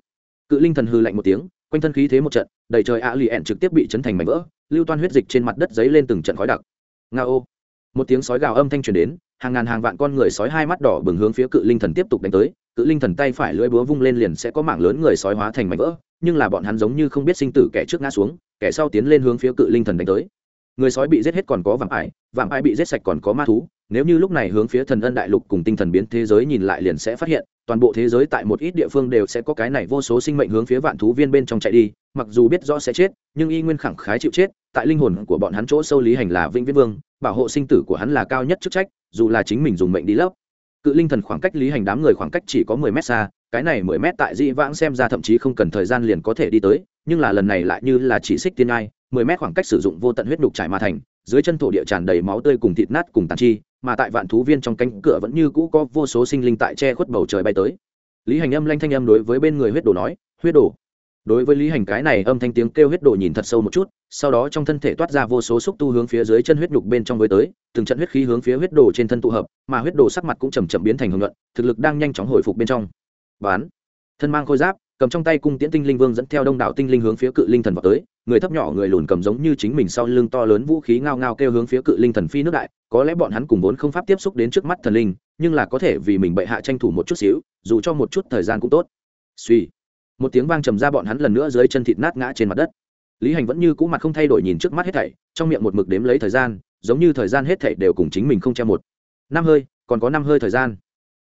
Cự linh thần hư lạnh một tiếng quanh thân khí thế một trận, đầy trời ạ lì ẹn trực tiếp bị chấn thành mảnh vỡ, lưu toan huyết dịch trên mặt đất dấy lên từng trận khói đặc. Nga ô. Một tiếng sói gào âm thanh truyền đến, hàng ngàn hàng vạn con người sói hai mắt đỏ bừng hướng phía cự linh thần tiếp tục đánh tới, cự linh thần tay phải lưỡi búa vung lên liền sẽ có mảng lớn người sói hóa thành mảnh vỡ, nhưng là bọn hắn giống như không biết sinh tử kẻ trước ngã xuống, kẻ sau tiến lên hướng phía cự linh thần đánh tới người sói bị giết hết còn có vạm ải vạm ải bị giết sạch còn có ma thú, nếu như lúc này hướng phía thần ân đại lục cùng tinh thần biến thế giới nhìn lại liền sẽ phát hiện, toàn bộ thế giới tại một ít địa phương đều sẽ có cái này vô số sinh mệnh hướng phía vạn thú viên bên trong chạy đi, mặc dù biết rõ sẽ chết, nhưng y nguyên khẳng khái chịu chết, tại linh hồn của bọn hắn chỗ sâu lý hành là vĩnh viễn vương, bảo hộ sinh tử của hắn là cao nhất chức trách, dù là chính mình dùng mệnh đi lấp. Cự linh thần khoảng cách lý hành đám người khoảng cách chỉ có mười mét xa, cái này mười mét tại dĩ vãng xem ra thậm chí không cần thời gian liền có thể đi tới, nhưng là lần này lại như là chỉ xích tiên ai mười mét khoảng cách sử dụng vô tận huyết đục trải mà thành, dưới chân thổ địa tràn đầy máu tươi cùng thịt nát cùng tàn chi, mà tại vạn thú viên trong cánh cửa vẫn như cũ có vô số sinh linh tại che khuất bầu trời bay tới. Lý hành âm lanh thanh âm đối với bên người huyết đồ nói, huyết đồ. Đối với lý hành cái này âm thanh tiếng kêu huyết đồ nhìn thật sâu một chút, sau đó trong thân thể toát ra vô số xúc tu hướng phía dưới chân huyết nhục bên trong với tới, từng trận huyết khí hướng phía huyết đồ trên thân tụ hợp, mà huyết đồ sắc mặt cũng chầm chậm biến thành hưởng luận thực lực đang nhanh chóng hồi phục bên trong. Bán thân mang khôi giáp cầm trong tay cung tiễn tinh linh vương dẫn theo đông đảo tinh linh hướng phía cự linh thần vào tới, người thấp nhỏ người lùn cầm giống như chính mình sau lưng to lớn vũ khí ngao ngao kêu hướng phía cự linh thần phi nước đại, có lẽ bọn hắn cùng vốn không pháp tiếp xúc đến trước mắt thần linh, nhưng là có thể vì mình bệ hạ tranh thủ một chút xíu, dù cho một chút thời gian cũng tốt. Suy. Một tiếng vang trầm ra bọn hắn lần nữa dưới chân thịt nát ngã trên mặt đất. Lý hành vẫn như cũ mặt không thay đổi nhìn trước mắt hết thảy, trong miệng một mực đếm lấy thời gian, giống như thời gian hết thảy đều cùng chính mình không che một. Năm hơi, còn có năm hơi thời gian.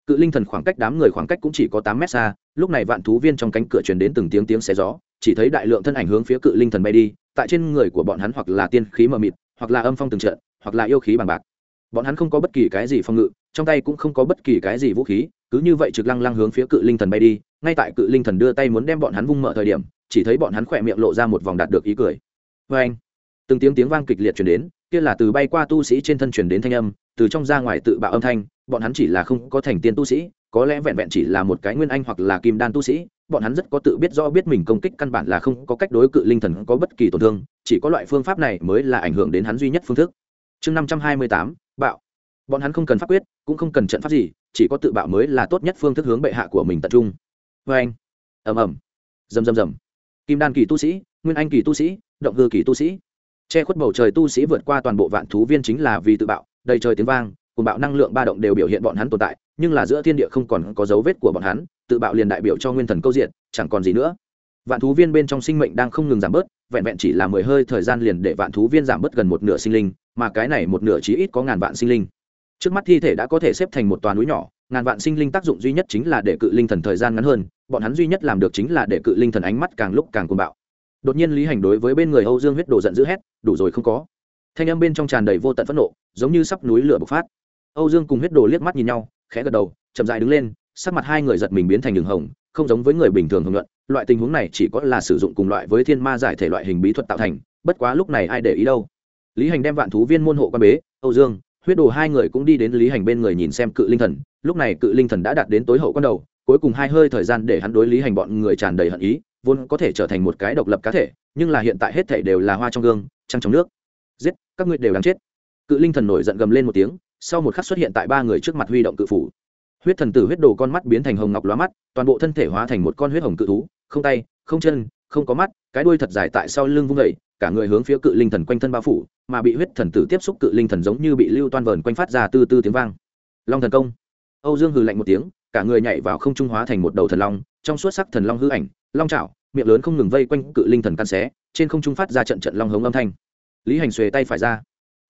Cự linh thần khoảng cách đám người khoảng cách cũng chỉ có tám mét xa lúc này vạn thú viên trong cánh cửa truyền đến từng tiếng tiếng xé gió, chỉ thấy đại lượng thân ảnh hướng phía cự linh thần bay đi, tại trên người của bọn hắn hoặc là tiên khí mờ mịt, hoặc là âm phong từng trận, hoặc là yêu khí bằng bạc. Bọn hắn không có bất kỳ cái gì phòng ngự, trong tay cũng không có bất kỳ cái gì vũ khí, cứ như vậy trực lăng lăng hướng phía cự linh thần bay đi, ngay tại cự linh thần đưa tay muốn đem bọn hắn vung mở thời điểm, chỉ thấy bọn hắn khỏe miệng lộ ra một vòng đạt được ý cười. Vê anh, từng tiếng tiếng vang kịch liệt chuyển đến, kia là từ bay qua tu sĩ trên thân chuyển đến thanh âm, từ trong ra ngoài tự bạo âm thanh, bọn hắn chỉ là không có thành tiên tu sĩ có lẽ vẹn vẹn chỉ là một cái nguyên anh hoặc là kim đan tu sĩ, bọn hắn rất có tự biết rõ biết mình công kích căn bản là không có cách đối cự linh thần có bất kỳ tổn thương, chỉ có loại phương pháp này mới là ảnh hưởng đến hắn duy nhất phương thức. Chương năm trăm hai mươi tám, bạo. Bọn hắn không cần pháp quyết, cũng không cần trận pháp gì, chỉ có tự bạo mới là tốt nhất phương thức hướng bệ hạ của mình tập trung. Vê anh. Ầm ầm. Rầm rầm rầm. Kim đan kỳ tu sĩ, nguyên anh kỳ tu sĩ, động hư kỳ tu sĩ. Che khuất bầu trời tu sĩ vượt qua toàn bộ vạn thú viên chính là vì tự bạo, đầy trời tiếng vang, cùng bạo năng lượng ba động đều biểu hiện bọn hắn tồn tại nhưng là giữa thiên địa không còn có dấu vết của bọn hắn, tự bạo liền đại biểu cho nguyên thần câu diện chẳng còn gì nữa. Vạn thú viên bên trong sinh mệnh đang không ngừng giảm bớt, vẹn vẹn chỉ là mười hơi thời gian liền để vạn thú viên giảm bớt gần một nửa sinh linh, mà cái này một nửa chí ít có ngàn vạn sinh linh. Trước mắt thi thể đã có thể xếp thành một toàn núi nhỏ, ngàn vạn sinh linh tác dụng duy nhất chính là để cự linh thần thời gian ngắn hơn, bọn hắn duy nhất làm được chính là để cự linh thần ánh mắt càng lúc càng cuồng bạo. Đột nhiên lý hành đối với bên người âu dương huyết đồ giận dữ hét, đủ rồi không có. Thanh âm bên trong tràn đầy vô tận phẫn nộ, giống như sắp núi lửa bộc phát. Âu dương cùng huyết đồ liếc mắt nhìn nhau khẽ gật đầu, chậm dại đứng lên, sắc mặt hai người giật mình biến thành đường hồng, không giống với người bình thường hồng luận loại tình huống này chỉ có là sử dụng cùng loại với thiên ma giải thể loại hình bí thuật tạo thành, bất quá lúc này ai để ý đâu? Lý hành đem vạn thú viên môn hộ quan bế, âu dương, huyết đồ hai người cũng đi đến lý hành bên người nhìn xem cự linh thần. Lúc này cự linh thần đã đạt đến tối hậu con đầu, cuối cùng hai hơi thời gian để hắn đối lý hành bọn người tràn đầy hận ý, vốn có thể trở thành một cái độc lập cá thể, nhưng là hiện tại hết thể đều là hoa trong gương, trăng trong nước. Giết, các ngươi đều đáng chết. Cự linh thần nổi giận gầm lên một tiếng sau một khắc xuất hiện tại ba người trước mặt huy động cự phủ. Huyết thần tử huyết đồ con mắt biến thành hồng ngọc lóa mắt toàn bộ thân thể hóa thành một con huyết hồng cự thú không tay không chân không có mắt cái đuôi thật dài tại sau lưng vung vẩy cả người hướng phía cự linh thần quanh thân bao phủ mà bị huyết thần tử tiếp xúc cự linh thần giống như bị lưu toan vờn quanh phát ra tư tư tiếng vang. Long thần công. Âu dương hừ lạnh một tiếng cả người nhảy vào không trung hóa thành một đầu thần long trong suốt sắc thần long hư ảnh long chảo, miệng lớn không ngừng vây quanh cự linh thần căn xé trên không trung phát ra trận trận long hống âm thanh. Lý hành xuề tay phải ra.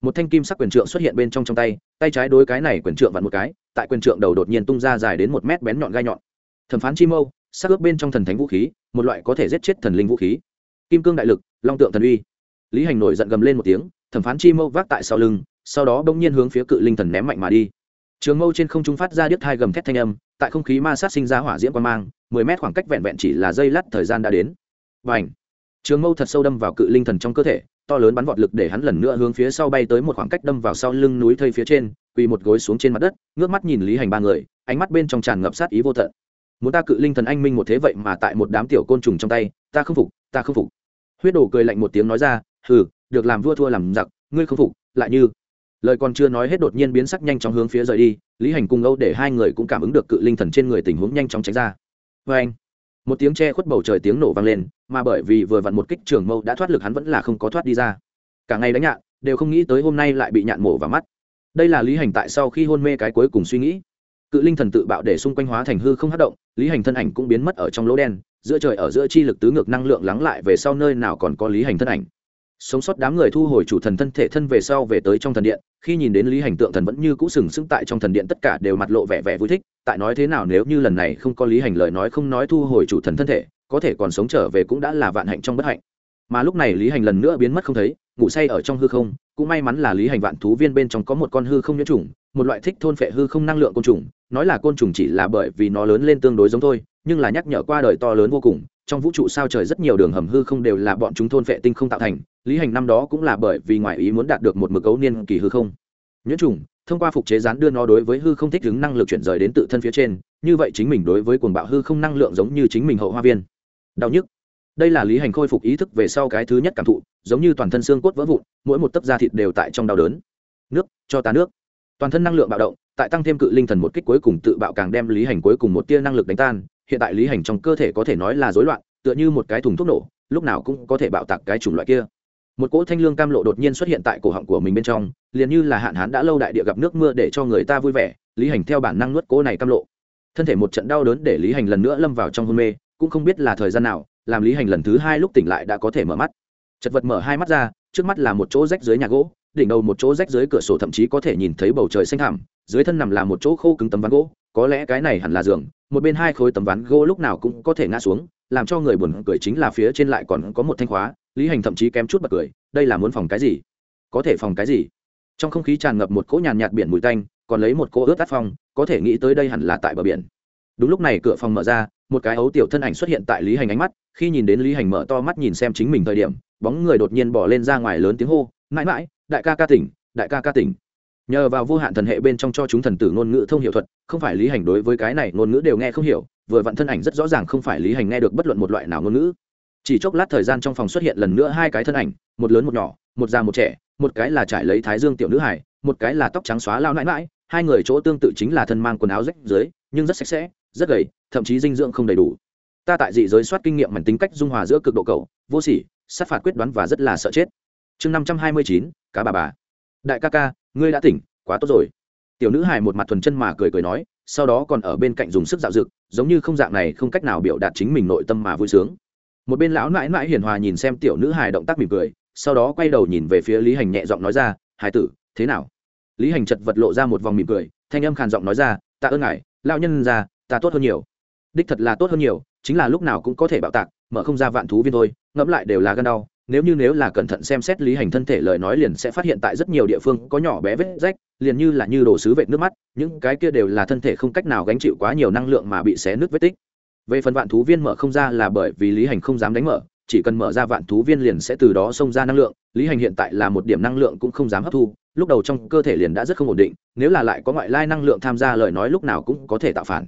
Một thanh kim sắc quyền trượng xuất hiện bên trong trong tay tay trái đối cái này quyền trượng vặn một cái, tại quyền trượng đầu đột nhiên tung ra dài đến một mét bén nhọn gai nhọn. Thẩm phán chi mâu, sắc ướp bên trong thần thánh vũ khí, một loại có thể giết chết thần linh vũ khí. Kim cương đại lực, long tượng thần uy. Lý hành nổi giận gầm lên một tiếng, thẩm phán chi mâu vác tại sau lưng, sau đó bỗng nhiên hướng phía cự linh thần ném mạnh mà đi. Trường mâu trên không trung phát ra điếc thai gầm thét thanh âm, tại không khí ma sát sinh ra hỏa diễm quan mang, mười mét khoảng cách vẹn vẹn chỉ là dây lát thời gian đã đến. Và ảnh trường mâu thật sâu đâm vào cự linh thần trong cơ thể to lớn bắn vọt lực để hắn lần nữa hướng phía sau bay tới một khoảng cách đâm vào sau lưng núi thây phía trên, quỳ một gối xuống trên mặt đất, ngước mắt nhìn lý hành ba người, ánh mắt bên trong tràn ngập sát ý vô tận. Muốn ta cự linh thần anh minh một thế vậy mà tại một đám tiểu côn trùng trong tay, ta không phục, ta không phục. Huyết đồ cười lạnh một tiếng nói ra, hừ, được làm vua thua làm giặc, ngươi không phục, lại như. Lời còn chưa nói hết đột nhiên biến sắc nhanh chóng hướng phía rời đi, lý hành cùng âu để hai người cũng cảm ứng được cự linh thần trên người tình huống nhanh chóng tránh ra. Vê anh một tiếng che khuất bầu trời tiếng nổ vang lên, mà bởi vì vừa vặn một kích trường mâu đã thoát lực hắn vẫn là không có thoát đi ra. Cả ngày đánh nhạn, đều không nghĩ tới hôm nay lại bị nhạn mổ vào mắt. Đây là lý hành tại sau khi hôn mê cái cuối cùng suy nghĩ. Cự linh thần tự bạo để xung quanh hóa thành hư không hát động, lý hành thân ảnh cũng biến mất ở trong lỗ đen, giữa trời ở giữa chi lực tứ ngược năng lượng lắng lại về sau nơi nào còn có lý hành thân ảnh sống sót đám người thu hồi chủ thần thân thể thân về sau về tới trong thần điện, khi nhìn đến lý hành tượng thần vẫn như cũ sừng sững tại trong thần điện tất cả đều mặt lộ vẻ vẻ vui thích, tại nói thế nào nếu như lần này không có lý hành lời nói không nói thu hồi chủ thần thân thể, có thể còn sống trở về cũng đã là vạn hạnh trong bất hạnh. Mà lúc này lý hành lần nữa biến mất không thấy, ngủ say ở trong hư không, cũng may mắn là lý hành vạn thú viên bên trong có một con hư không nhiễm trùng, một loại thích thôn phệ hư không năng lượng côn trùng, nói là côn trùng chỉ là bởi vì nó lớn lên tương đối giống thôi, nhưng là nhắc nhở qua đời to lớn vô cùng trong vũ trụ sao trời rất nhiều đường hầm hư không đều là bọn chúng thôn vệ tinh không tạo thành, lý hành năm đó cũng là bởi vì ngoại ý muốn đạt được một mực ấu niên kỳ hư không. Nhuyễn trùng, thông qua phục chế rán đưa nó đối với hư không thích ứng năng lực chuyển rời đến tự thân phía trên, như vậy chính mình đối với cuồng bạo hư không năng lượng giống như chính mình hậu hoa viên. Đau nhức. Đây là lý hành khôi phục ý thức về sau cái thứ nhất cảm thụ, giống như toàn thân xương cốt vỡ vụn, mỗi một tấc da thịt đều tại trong đau đớn. Nước, cho ta nước. Toàn thân năng lượng bạo động, tại tăng thêm cự linh thần một kích cuối cùng tự bạo càng đem lý hành cuối cùng một tia năng lực đánh tan hiện tại lý hành trong cơ thể có thể nói là rối loạn, tựa như một cái thùng thuốc nổ, lúc nào cũng có thể bạo tạc cái chủng loại kia. Một cỗ thanh lương cam lộ đột nhiên xuất hiện tại cổ họng của mình bên trong, liền như là hạn hán đã lâu đại địa gặp nước mưa để cho người ta vui vẻ, lý hành theo bản năng nuốt cỗ này cam lộ. Thân thể một trận đau đớn để lý hành lần nữa lâm vào trong hôn mê, cũng không biết là thời gian nào, làm lý hành lần thứ hai lúc tỉnh lại đã có thể mở mắt. Chật vật mở hai mắt ra, trước mắt là một chỗ rách dưới nhà gỗ, đỉnh đầu một chỗ rách dưới cửa sổ thậm chí có thể nhìn thấy bầu trời xanh thẳm, dưới thân nằm là một chỗ khô cứng tấm ván gỗ có lẽ cái này hẳn là giường, một bên hai khối tấm ván gỗ lúc nào cũng có thể ngã xuống, làm cho người buồn cười chính là phía trên lại còn có một thanh khóa, lý hành thậm chí kém chút bật cười, đây là muốn phòng cái gì? Có thể phòng cái gì? Trong không khí tràn ngập một cỗ nhàn nhạt biển mùi tanh, còn lấy một cỗ ướt tắt phong, có thể nghĩ tới đây hẳn là tại bờ biển. Đúng lúc này cửa phòng mở ra, một cái ấu tiểu thân ảnh xuất hiện tại lý hành ánh mắt, khi nhìn đến lý hành mở to mắt nhìn xem chính mình thời điểm, bóng người đột nhiên bỏ lên ra ngoài lớn tiếng hô, mãi mãi, đại ca ca tỉnh, đại ca ca tỉnh nhờ vào vô hạn thần hệ bên trong cho chúng thần tử ngôn ngữ thông hiệu thuật, không phải lý hành đối với cái này ngôn ngữ đều nghe không hiểu, vừa vặn thân ảnh rất rõ ràng không phải lý hành nghe được bất luận một loại nào ngôn ngữ. Chỉ chốc lát thời gian trong phòng xuất hiện lần nữa hai cái thân ảnh, một lớn một nhỏ, một già một trẻ, một cái là trải lấy thái dương tiểu nữ hải một cái là tóc trắng xóa lao nãi mãi hai người chỗ tương tự chính là thân mang quần áo rách dưới nhưng rất sạch sẽ, rất gầy, thậm chí dinh dưỡng không đầy đủ. Ta tại dị giới soát kinh nghiệm mảnh tính cách dung hòa giữa cực độ cầu vô sỉ, sát phạt quyết đoán và rất là sợ chết. Chương năm trăm hai mươi chín, cá bà bà. Đại ca ca ngươi đã tỉnh, quá tốt rồi. Tiểu nữ hài một mặt thuần chân mà cười cười nói, sau đó còn ở bên cạnh dùng sức dạo dực giống như không dạng này không cách nào biểu đạt chính mình nội tâm mà vui sướng. Một bên lão mãi mãi hiền hòa nhìn xem tiểu nữ hài động tác mỉm cười, sau đó quay đầu nhìn về phía lý hành nhẹ giọng nói ra hải tử, thế nào? Lý hành chật vật lộ ra một vòng mỉm cười, thanh âm khàn giọng nói ra ta ơn ngài lao nhân ra ta tốt hơn nhiều. Đích thật là tốt hơn nhiều, chính là lúc nào cũng có thể bạo tạc, mở không ra vạn thú viên thôi, ngẫm lại đều là gân đau nếu như nếu là cẩn thận xem xét lý hành thân thể lời nói liền sẽ phát hiện tại rất nhiều địa phương có nhỏ bé vết rách, liền như là như đồ sứ vệt nước mắt, những cái kia đều là thân thể không cách nào gánh chịu quá nhiều năng lượng mà bị xé nứt vết tích. Về phần vạn thú viên mở không ra là bởi vì lý hành không dám đánh mở, chỉ cần mở ra vạn thú viên liền sẽ từ đó xông ra năng lượng, lý hành hiện tại là một điểm năng lượng cũng không dám hấp thu, lúc đầu trong cơ thể liền đã rất không ổn định, nếu là lại có ngoại lai năng lượng tham gia lời nói lúc nào cũng có thể tạo phản.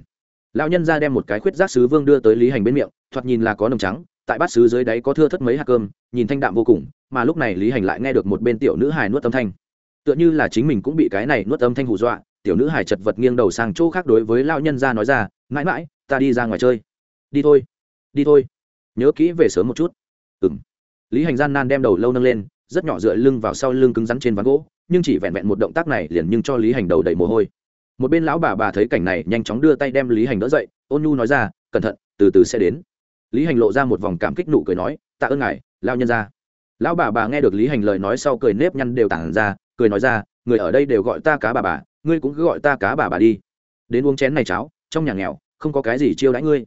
Lão nhân ra đem một cái khuyết giác sứ vương đưa tới lý hành bên miệng, thoạt nhìn là có nồng trắng tại bát sứ dưới đáy có thưa thất mấy hạt cơm, nhìn thanh đạm vô cùng, mà lúc này lý hành lại nghe được một bên tiểu nữ hài nuốt âm thanh. Tựa như là chính mình cũng bị cái này nuốt âm thanh hù dọa, tiểu nữ hài chật vật nghiêng đầu sang chỗ khác đối với lão nhân ra nói ra, mãi mãi, ta đi ra ngoài chơi. Đi thôi đi thôi, nhớ kỹ về sớm một chút. Ừng lý hành gian nan đem đầu lâu nâng lên, rất nhỏ dựa lưng vào sau lưng cứng rắn trên ván gỗ, nhưng chỉ vẹn vẹn một động tác này liền nhưng cho lý hành đầu đầy mồ hôi. Một bên lão bà bà thấy cảnh này nhanh chóng đưa tay đem lý hành đỡ dậy, ôn nhu nói ra, cẩn thận, từ từ sẽ đến lý hành lộ ra một vòng cảm kích nụ cười nói, tạ ơn ngài, lao nhân ra lão bà bà nghe được lý hành lời nói sau cười nếp nhăn đều tản ra, cười nói ra, người ở đây đều gọi ta cá bà bà, ngươi cũng cứ gọi ta cá bà bà đi. Đến uống chén này cháo, trong nhà nghèo, không có cái gì chiêu đãi ngươi.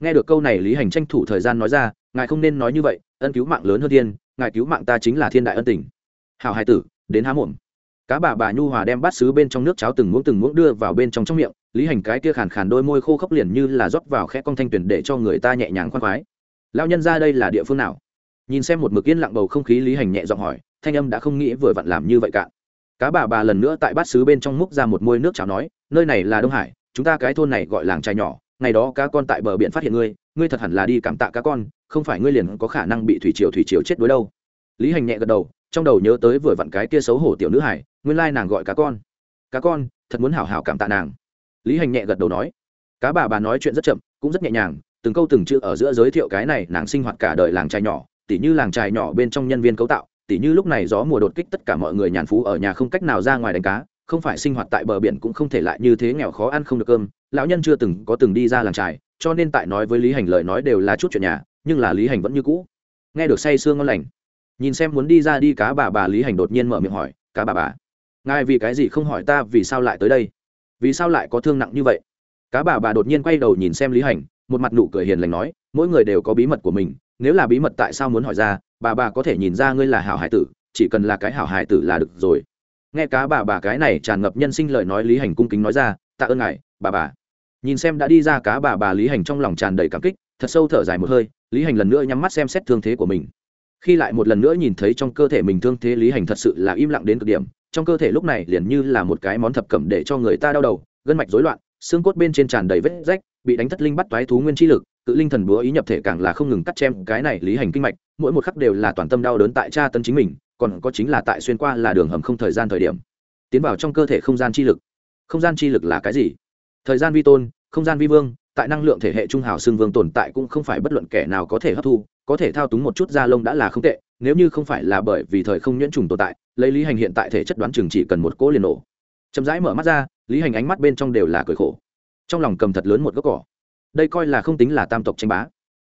Nghe được câu này lý hành tranh thủ thời gian nói ra, ngài không nên nói như vậy, ân cứu mạng lớn hơn thiên, ngài cứu mạng ta chính là thiên đại ân tình. Hào hai tử, đến há mồm cá bà bà nhu hòa đem bát xứ bên trong nước cháo từng muỗng từng muỗng đưa vào bên trong trong miệng, lý hành cái kia khàn khàn đôi môi khô khốc liền như là rót vào khe con thanh tuyển để cho người ta nhẹ nhàng khoan khoái. Lao nhân ra đây là địa phương nào? Nhìn xem một mực yên lặng bầu không khí, lý hành nhẹ giọng hỏi, thanh âm đã không nghĩ vừa vặn làm như vậy cả. Cá bà bà lần nữa tại bát xứ bên trong múc ra một môi nước cháo nói, nơi này là đông hải, chúng ta cái thôn này gọi làng trai nhỏ, ngày đó cá con tại bờ biển phát hiện ngươi ngươi thật hẳn là đi cảm tạ cá con, không phải ngươi liền có khả năng bị thủy triều thủy triều chết đuối đâu. Lý hành nhẹ gật đầu trong đầu nhớ tới vừa vặn cái kia xấu hổ tiểu nữ hải, nguyên lai nàng gọi cá con. Cá con, thật muốn hảo hảo cảm tạ nàng. Lý hành nhẹ gật đầu nói. Cá bà bà nói chuyện rất chậm, cũng rất nhẹ nhàng, từng câu từng chữ ở giữa giới thiệu cái này nàng sinh hoạt cả đời làng trai nhỏ, tỉ như làng trai nhỏ bên trong nhân viên cấu tạo, tỉ như lúc này gió mùa đột kích tất cả mọi người nhàn phú ở nhà không cách nào ra ngoài đánh cá, không phải sinh hoạt tại bờ biển cũng không thể lại như thế nghèo khó ăn không được cơm, lão nhân chưa từng có từng đi ra làng trài cho nên tại nói với lý hành lời nói đều là chút chuyện nhà, nhưng là lý hành vẫn như cũ. Nghe được say sương ngon lành nhìn xem muốn đi ra đi cá bà bà lý hành đột nhiên mở miệng hỏi, cá bà bà, ngài vì cái gì không hỏi ta vì sao lại tới đây? Vì sao lại có thương nặng như vậy? Cá bà bà đột nhiên quay đầu nhìn xem lý hành, một mặt nụ cười hiền lành nói, mỗi người đều có bí mật của mình, nếu là bí mật tại sao muốn hỏi ra, bà bà có thể nhìn ra ngươi là hảo hải tử, chỉ cần là cái hảo hải tử là được rồi. Nghe cá bà bà cái này tràn ngập nhân sinh lời nói lý hành cung kính nói ra, tạ ơn ngài, bà bà. Nhìn xem đã đi ra cá bà bà lý hành trong lòng tràn đầy cảm kích, thật sâu thở dài một hơi, lý hành lần nữa nhắm mắt xem xét thương thế của mình khi lại một lần nữa nhìn thấy trong cơ thể mình thương thế lý hành thật sự là im lặng đến cực điểm, trong cơ thể lúc này liền như là một cái món thập cẩm để cho người ta đau đầu, gân mạch rối loạn, xương cốt bên trên tràn đầy vết rách, bị đánh thất linh bắt toái thú nguyên chi lực, tự linh thần búa ý nhập thể càng là không ngừng cắt chém cái này lý hành kinh mạch, mỗi một khắc đều là toàn tâm đau đớn tại cha tân chính mình, còn có chính là tại xuyên qua là đường hầm không thời gian thời điểm. Tiến vào trong cơ thể không gian chi lực. Không gian chi lực là cái gì? Thời gian vi tôn, không gian vi vương, tại năng lượng thể hệ trung hào xương vương tồn tại cũng không phải bất luận kẻ nào có thể hấp thu có thể thao túng một chút da lông đã là không tệ, nếu như không phải là bởi vì thời không nhuyễn trùng tồn tại, lấy lý hành hiện tại thể chất đoán chừng chỉ cần một cỗ liền nổ. Chậm rãi mở mắt ra, lý hành ánh mắt bên trong đều là cười khổ. Trong lòng cầm thật lớn một gốc cỏ. Đây coi là không tính là tam tộc tranh bá.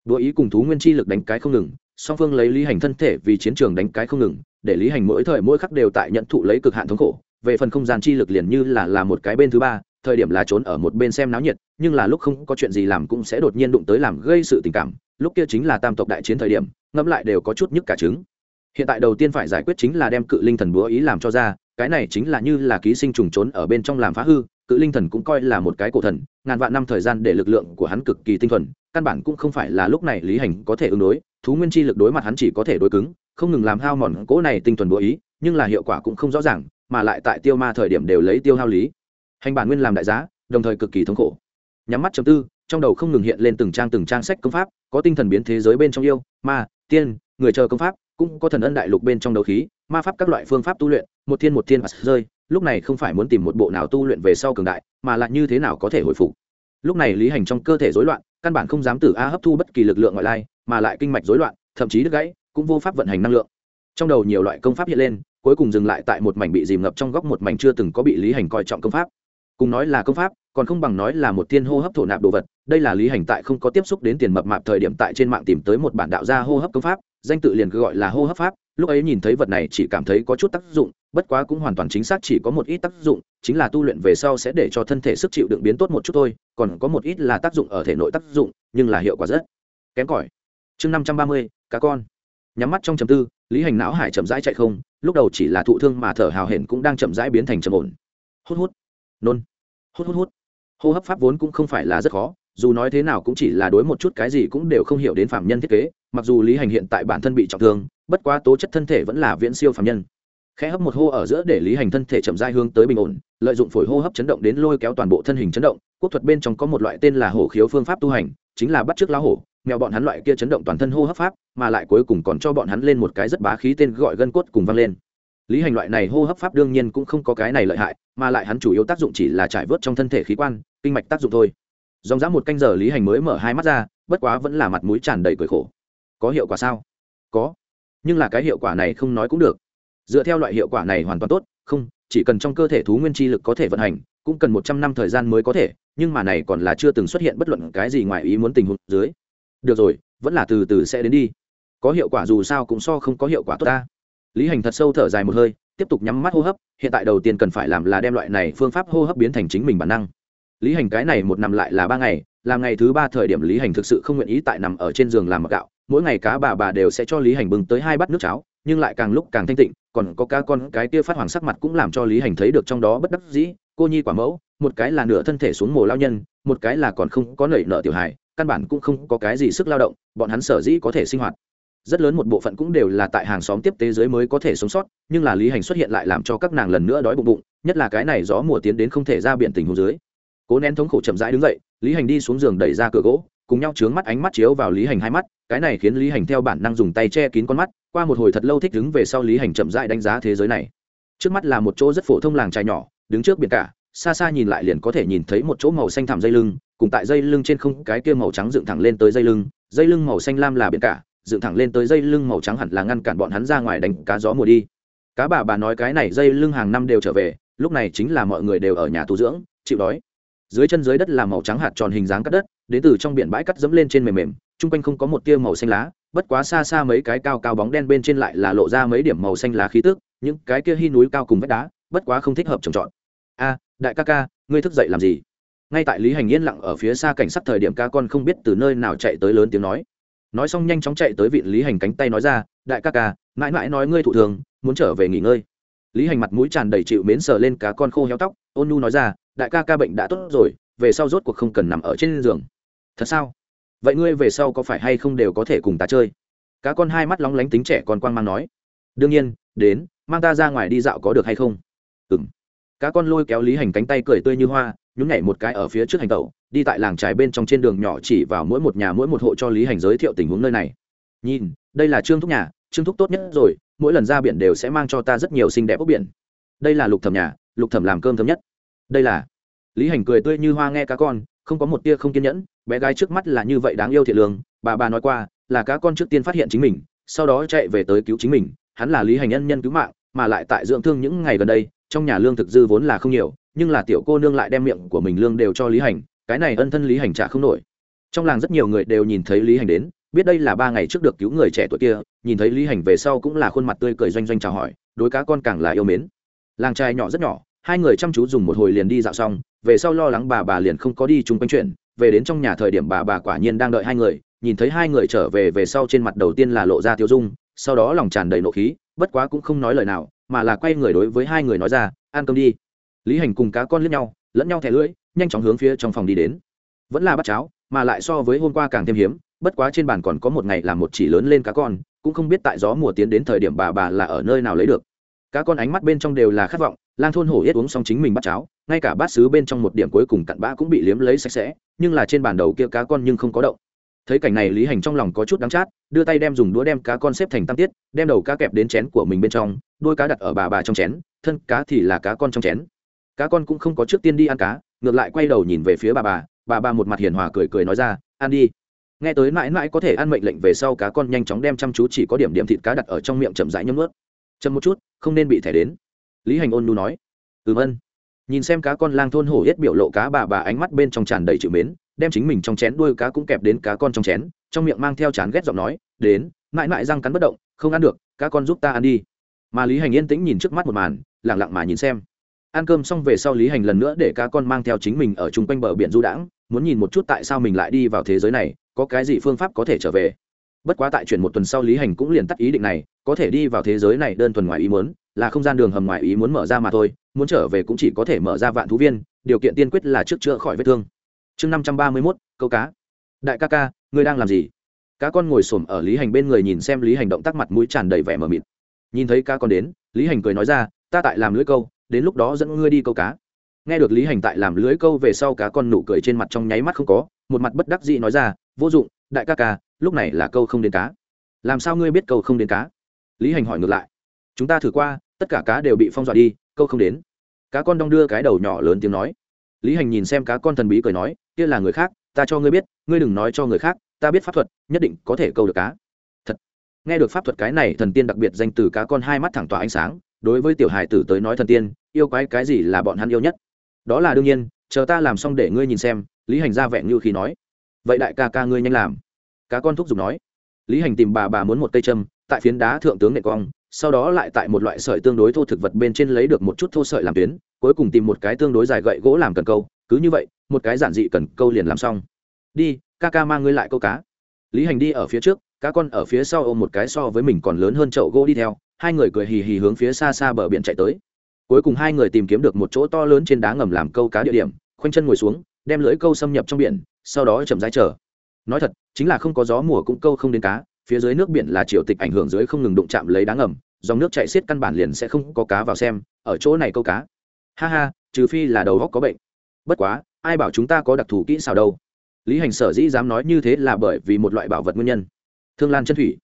Đùa ý cùng thú nguyên chi lực đánh cái không ngừng, song phương lấy lý hành thân thể vì chiến trường đánh cái không ngừng, để lý hành mỗi thời mỗi khắc đều tại nhận thụ lấy cực hạn thống khổ, về phần không gian chi lực liền như là là một cái bên thứ ba thời điểm là trốn ở một bên xem náo nhiệt, nhưng là lúc không có chuyện gì làm cũng sẽ đột nhiên đụng tới làm gây sự tình cảm, lúc kia chính là tam tộc đại chiến thời điểm, ngẫm lại đều có chút nhức cả trứng. Hiện tại đầu tiên phải giải quyết chính là đem cự linh thần búa ý làm cho ra, cái này chính là như là ký sinh trùng trốn ở bên trong làm phá hư, cự linh thần cũng coi là một cái cổ thần, ngàn vạn năm thời gian để lực lượng của hắn cực kỳ tinh thuần, căn bản cũng không phải là lúc này lý hành có thể ứng đối, thú nguyên chi lực đối mặt hắn chỉ có thể đối cứng, không ngừng làm hao mòn cỗ này tinh thuần búa ý, nhưng là hiệu quả cũng không rõ ràng, mà lại tại tiêu ma thời điểm đều lấy tiêu hao lý hành bản nguyên làm đại giá, đồng thời cực kỳ thống khổ. Nhắm mắt chấm tư, trong đầu không ngừng hiện lên từng trang từng trang sách công pháp, có tinh thần biến thế giới bên trong yêu, ma, tiên, người chờ công pháp, cũng có thần ân đại lục bên trong đấu khí, ma pháp các loại phương pháp tu luyện, một thiên một thiên và rơi, lúc này không phải muốn tìm một bộ nào tu luyện về sau cường đại, mà lại như thế nào có thể hồi phục. Lúc này lý hành trong cơ thể rối loạn, căn bản không dám từ a hấp thu bất kỳ lực lượng ngoại lai, mà lại kinh mạch rối loạn, thậm chí đứt gãy, cũng vô pháp vận hành năng lượng. Trong đầu nhiều loại công pháp hiện lên, cuối cùng dừng lại tại một mảnh bị dìm ngập trong góc một mảnh chưa từng có bị lý hành coi trọng công pháp cùng nói là công pháp, còn không bằng nói là một thiên hô hấp thổ nạp đồ vật, đây là lý hành tại không có tiếp xúc đến tiền mập mạp thời điểm tại trên mạng tìm tới một bản đạo gia hô hấp công pháp, danh tự liền cứ gọi là hô hấp pháp, lúc ấy nhìn thấy vật này chỉ cảm thấy có chút tác dụng, bất quá cũng hoàn toàn chính xác chỉ có một ít tác dụng, chính là tu luyện về sau sẽ để cho thân thể sức chịu đựng biến tốt một chút thôi, còn có một ít là tác dụng ở thể nội tác dụng, nhưng là hiệu quả rất kém cỏi. Chương năm trăm ba mươi, cá con. Nhắm mắt trong chầm tư, lý hành não hải chậm rãi chạy không, lúc đầu chỉ là thụ thương mà thở hào hển cũng đang chậm rãi biến thành trầm ổn. Hút hút nôn. Hút hút hút. Hô hấp pháp vốn cũng không phải là rất khó, dù nói thế nào cũng chỉ là đối một chút cái gì cũng đều không hiểu đến phạm nhân thiết kế, mặc dù lý hành hiện tại bản thân bị trọng thương, bất quá tố chất thân thể vẫn là viễn siêu phạm nhân. Khẽ hấp một hô ở giữa để lý hành thân thể chậm dai hướng tới bình ổn, lợi dụng phổi hô hấp chấn động đến lôi kéo toàn bộ thân hình chấn động, quốc thuật bên trong có một loại tên là hổ khiếu phương pháp tu hành, chính là bắt t r ư ớ c lá hổ, mèo bọn hắn loại kia chấn động toàn thân hô hấp pháp, mà lại cuối cùng còn cho bọn hắn lên một cái rất bá khí tên gọi gân cốt cùng vang lên lý hành loại này hô hấp pháp đương nhiên cũng không có cái này lợi hại, mà lại hắn chủ yếu tác dụng chỉ là trải vớt trong thân thể khí quan, kinh mạch tác dụng thôi. Dòng dã một canh giờ lý hành mới mở hai mắt ra, bất quá vẫn là mặt mũi tràn đầy cười khổ. Có hiệu quả sao? Có. Nhưng là cái hiệu quả này không nói cũng được. Dựa theo loại hiệu quả này hoàn toàn tốt, không, chỉ cần trong cơ thể thú nguyên chi lực có thể vận hành, cũng cần một trăm năm thời gian mới có thể, nhưng mà này còn là chưa từng xuất hiện bất luận cái gì ngoài ý muốn tình huống dưới. Được rồi, vẫn là từ từ sẽ đến đi. Có hiệu quả dù sao cũng so không có hiệu quả tốt ta lý hành thật sâu thở dài một hơi, tiếp tục nhắm mắt hô hấp, hiện tại đầu tiên cần phải làm là đem loại này phương pháp hô hấp biến thành chính mình bản năng. Lý hành cái này một năm lại là ba ngày, làm ngày thứ ba thời điểm lý hành thực sự không nguyện ý tại nằm ở trên giường làm mặc gạo, mỗi ngày cá bà bà đều sẽ cho lý hành bưng tới hai bát nước cháo, nhưng lại càng lúc càng thanh tịnh, còn có cá con, cái kia phát hoàng sắc mặt cũng làm cho lý hành thấy được trong đó bất đắc dĩ, cô nhi quả mẫu, một cái là nửa thân thể xuống mồ lao nhân, một cái là còn không có nảy nợ tiểu hài, căn bản cũng không có cái gì sức lao động, bọn hắn sở dĩ có thể sinh hoạt rất lớn một bộ phận cũng đều là tại hàng xóm tiếp tế giới mới có thể sống sót, nhưng là lý hành xuất hiện lại làm cho các nàng lần nữa đói bụng bụng, nhất là cái này gió mùa tiến đến không thể ra biển tình hồ dưới. Cố nén thống khổ chậm rãi đứng dậy, lý hành đi xuống giường đẩy ra cửa gỗ, cùng nhau trướng mắt ánh mắt chiếu vào lý hành hai mắt, cái này khiến lý hành theo bản năng dùng tay che kín con mắt, qua một hồi thật lâu thích đứng về sau lý hành chậm rãi đánh giá thế giới này. Trước mắt là một chỗ rất phổ thông làng trài nhỏ, đứng trước biển cả, xa xa nhìn lại liền có thể nhìn thấy một chỗ màu xanh thảm dây lưng, cùng tại dây lưng trên không cái kia màu trắng dựng thẳng lên tới dây lưng dây lưng màu xanh lam là biển cả dựng thẳng lên tới dây lưng màu trắng hẳn là ngăn cản bọn hắn ra ngoài đánh cá gió mùa đi. Cá bà bà nói cái này dây lưng hàng năm đều trở về, lúc này chính là mọi người đều ở nhà tu dưỡng, chịu đói. Dưới chân dưới đất là màu trắng hạt tròn hình dáng cắt đất, đến từ trong biển bãi cắt dẫm lên trên mềm mềm, chung quanh không có một tia màu xanh lá, bất quá xa xa mấy cái cao cao bóng đen bên trên lại là lộ ra mấy điểm màu xanh lá khí tức, những cái kia hy núi cao cùng vách đá, bất quá không thích hợp trồng trọt. A, đại ca ca, ngươi thức dậy làm gì? Ngay tại lý hành yên lặng ở phía xa cảnh sát thời điểm, ca con không biết từ nơi nào chạy tới lớn tiếng nói nói xong nhanh chóng chạy tới vị lý hành cánh tay nói ra, đại ca ca, mãi mãi nói ngươi thụ thường, muốn trở về nghỉ ngơi. Lý hành mặt mũi tràn đầy chịu mến sờ lên cá con khô heo tóc, ôn nhu nói ra, đại ca ca bệnh đã tốt rồi, về sau rốt cuộc không cần nằm ở trên giường. Thật sao? Vậy ngươi về sau có phải hay không đều có thể cùng ta chơi? Cá con hai mắt lóng lánh tính trẻ còn quang mang nói. Đương nhiên, đến, mang ta ra ngoài đi dạo có được hay không? Ừng cá con lôi kéo lý hành cánh tay cười tươi như hoa nhún nhảy một cái ở phía trước hành tẩu, đi tại làng trài bên trong trên đường nhỏ chỉ vào mỗi một nhà mỗi một hộ cho lý hành giới thiệu tình huống nơi này. Nhìn, đây là trương thúc nhà, trương thúc tốt nhất rồi, mỗi lần ra biển đều sẽ mang cho ta rất nhiều xinh đẹp ốc biển. Đây là lục thẩm nhà, lục thẩm làm cơm thơm nhất. Đây là, lý hành cười tươi như hoa nghe cá con, không có một tia không kiên nhẫn, bé gái trước mắt là như vậy đáng yêu thiệt lương, bà bà nói qua, là cá con trước tiên phát hiện chính mình, sau đó chạy về tới cứu chính mình, hắn là lý hành nhân nhân cứu mạng, mà lại tại dưỡng thương những ngày gần đây, trong nhà lương thực dư vốn là không nhiều nhưng là tiểu cô nương lại đem miệng của mình lương đều cho lý hành, cái này ân thân lý hành trả không nổi. Trong làng rất nhiều người đều nhìn thấy lý hành đến, biết đây là ba ngày trước được cứu người trẻ tuổi kia, nhìn thấy lý hành về sau cũng là khuôn mặt tươi cười doanh doanh chào hỏi, đối cá con càng là yêu mến. Làng trai nhỏ rất nhỏ, hai người chăm chú dùng một hồi liền đi dạo xong, về sau lo lắng bà bà liền không có đi chung quanh chuyện, về đến trong nhà thời điểm bà bà quả nhiên đang đợi hai người, nhìn thấy hai người trở về về sau trên mặt đầu tiên là lộ ra tiêu dung, sau đó lòng tràn đầy nộ khí, bất quá cũng không nói lời nào, mà là quay người đối với hai người nói ra, ăn cơm đi lý hành cùng cá con lướt nhau, lẫn nhau thẻ lưỡi, nhanh chóng hướng phía trong phòng đi đến. Vẫn là bắt cháo, mà lại so với hôm qua càng thêm hiếm, bất quá trên bàn còn có một ngày làm một chỉ lớn lên cá con, cũng không biết tại gió mùa tiến đến thời điểm bà bà là ở nơi nào lấy được. Cá con ánh mắt bên trong đều là khát vọng, lang thôn hổ yết uống xong chính mình bắt cháo, ngay cả bát xứ bên trong một điểm cuối cùng cặn bã cũng bị liếm lấy sạch sẽ, nhưng là trên bàn đầu kia cá con nhưng không có động. Thấy cảnh này lý hành trong lòng có chút đắng chát, đưa tay đem dùng đũa đem cá con xếp thành tam tiết, đem đầu cá kẹp đến chén của mình bên trong, đôi cá đặt ở bà bà trong chén, thân cá thì là cá con trong chén cá con cũng không có trước tiên đi ăn cá, ngược lại quay đầu nhìn về phía bà bà bà bà một mặt hiền hòa cười cười nói ra, ăn đi. Nghe tới mãi mãi có thể ăn mệnh lệnh về sau, cá con nhanh chóng đem chăm chú chỉ có điểm điểm thịt cá đặt ở trong miệng chậm rãi nhấm ướt chậm một chút, không nên bị thẻ đến. Lý hành ôn nu nói. Ừm ân. Nhìn xem cá con lang thôn hổ yết biểu lộ, cá bà bà ánh mắt bên trong tràn đầy chữ mến, đem chính mình trong chén đuôi cá cũng kẹp đến cá con trong chén, trong miệng mang theo chán ghét giọng nói, đến, mãi mãi răng cắn bất động, không ăn được, cá con giúp ta ăn đi. Mà lý hành yên tĩnh nhìn trước mắt một màn lẳng lặng mà nhìn xem ăn cơm xong về sau lý hành lần nữa để cá con mang theo chính mình ở chung quanh bờ biển du đãng, muốn nhìn một chút tại sao mình lại đi vào thế giới này, có cái gì phương pháp có thể trở về. Bất quá tại chuyển một tuần sau lý hành cũng liền tắt ý định này, có thể đi vào thế giới này đơn thuần ngoài ý muốn, là không gian đường hầm ngoài ý muốn mở ra mà thôi, muốn trở về cũng chỉ có thể mở ra vạn thú viên, điều kiện tiên quyết là trước chữa khỏi vết thương. Chương năm trăm ba mươi mốt, câu cá. Đại ca ca, ngươi đang làm gì? Cá con ngồi xổm ở lý hành bên người nhìn xem lý hành động tác mặt mũi tràn đầy vẻ mờ mịt. Nhìn thấy cá con đến, lý hành cười nói ra, ta tại làm lưới câu đến lúc đó dẫn ngươi đi câu cá. Nghe được lý hành tại làm lưới câu về sau cá con nụ cười trên mặt trong nháy mắt không có, một mặt bất đắc dĩ nói ra, vô dụng, đại ca ca, lúc này là câu không đến cá. Làm sao ngươi biết câu không đến cá? Lý hành hỏi ngược lại, chúng ta thử qua, tất cả cá đều bị phong dọa đi, câu không đến. Cá con đong đưa cái đầu nhỏ lớn tiếng nói. Lý hành nhìn xem cá con thần bí cười nói, kia là người khác, ta cho ngươi biết, ngươi đừng nói cho người khác, ta biết pháp thuật, nhất định có thể câu được cá. Thật. Nghe được pháp thuật cái này, thần tiên đặc biệt danh từ cá con hai mắt thẳng tỏa ánh sáng đối với tiểu hài tử tới nói thần tiên, yêu quái cái gì là bọn hắn yêu nhất? Đó là đương nhiên, chờ ta làm xong để ngươi nhìn xem, lý hành ra vẹn như khi nói. Vậy đại ca ca ngươi nhanh làm. Cá con thúc giục nói. Lý hành tìm bà bà muốn một cây châm, tại phiến đá thượng tướng nệ cong, sau đó lại tại một loại sợi tương đối thô thực vật bên trên lấy được một chút thô sợi làm tuyến, cuối cùng tìm một cái tương đối dài gậy gỗ làm cần câu, cứ như vậy, một cái giản dị cần câu liền làm xong. Đi, ca ca mang ngươi lại câu cá. Lý hành đi ở phía trước, cá con ở phía sau ôm một cái so với mình còn lớn hơn chậu gỗ đi theo hai người cười hì hì hướng phía xa xa bờ biển chạy tới. Cuối cùng hai người tìm kiếm được một chỗ to lớn trên đá ngầm làm câu cá địa điểm, khoanh chân ngồi xuống, đem lưỡi câu xâm nhập trong biển, sau đó chậm rãi chờ. Nói thật, chính là không có gió mùa cũng câu không đến cá, phía dưới nước biển là triều tịch ảnh hưởng dưới không ngừng đụng chạm lấy đá ngầm, dòng nước chạy xiết căn bản liền sẽ không có cá vào xem, ở chỗ này câu cá. Ha ha, trừ phi là đầu góc có bệnh. Bất quá, ai bảo chúng ta có đặc thù kỹ xảo đâu? Lý hành sở dĩ dám nói như thế là bởi vì một loại bảo vật nguyên nhân. Thương lan chân thủy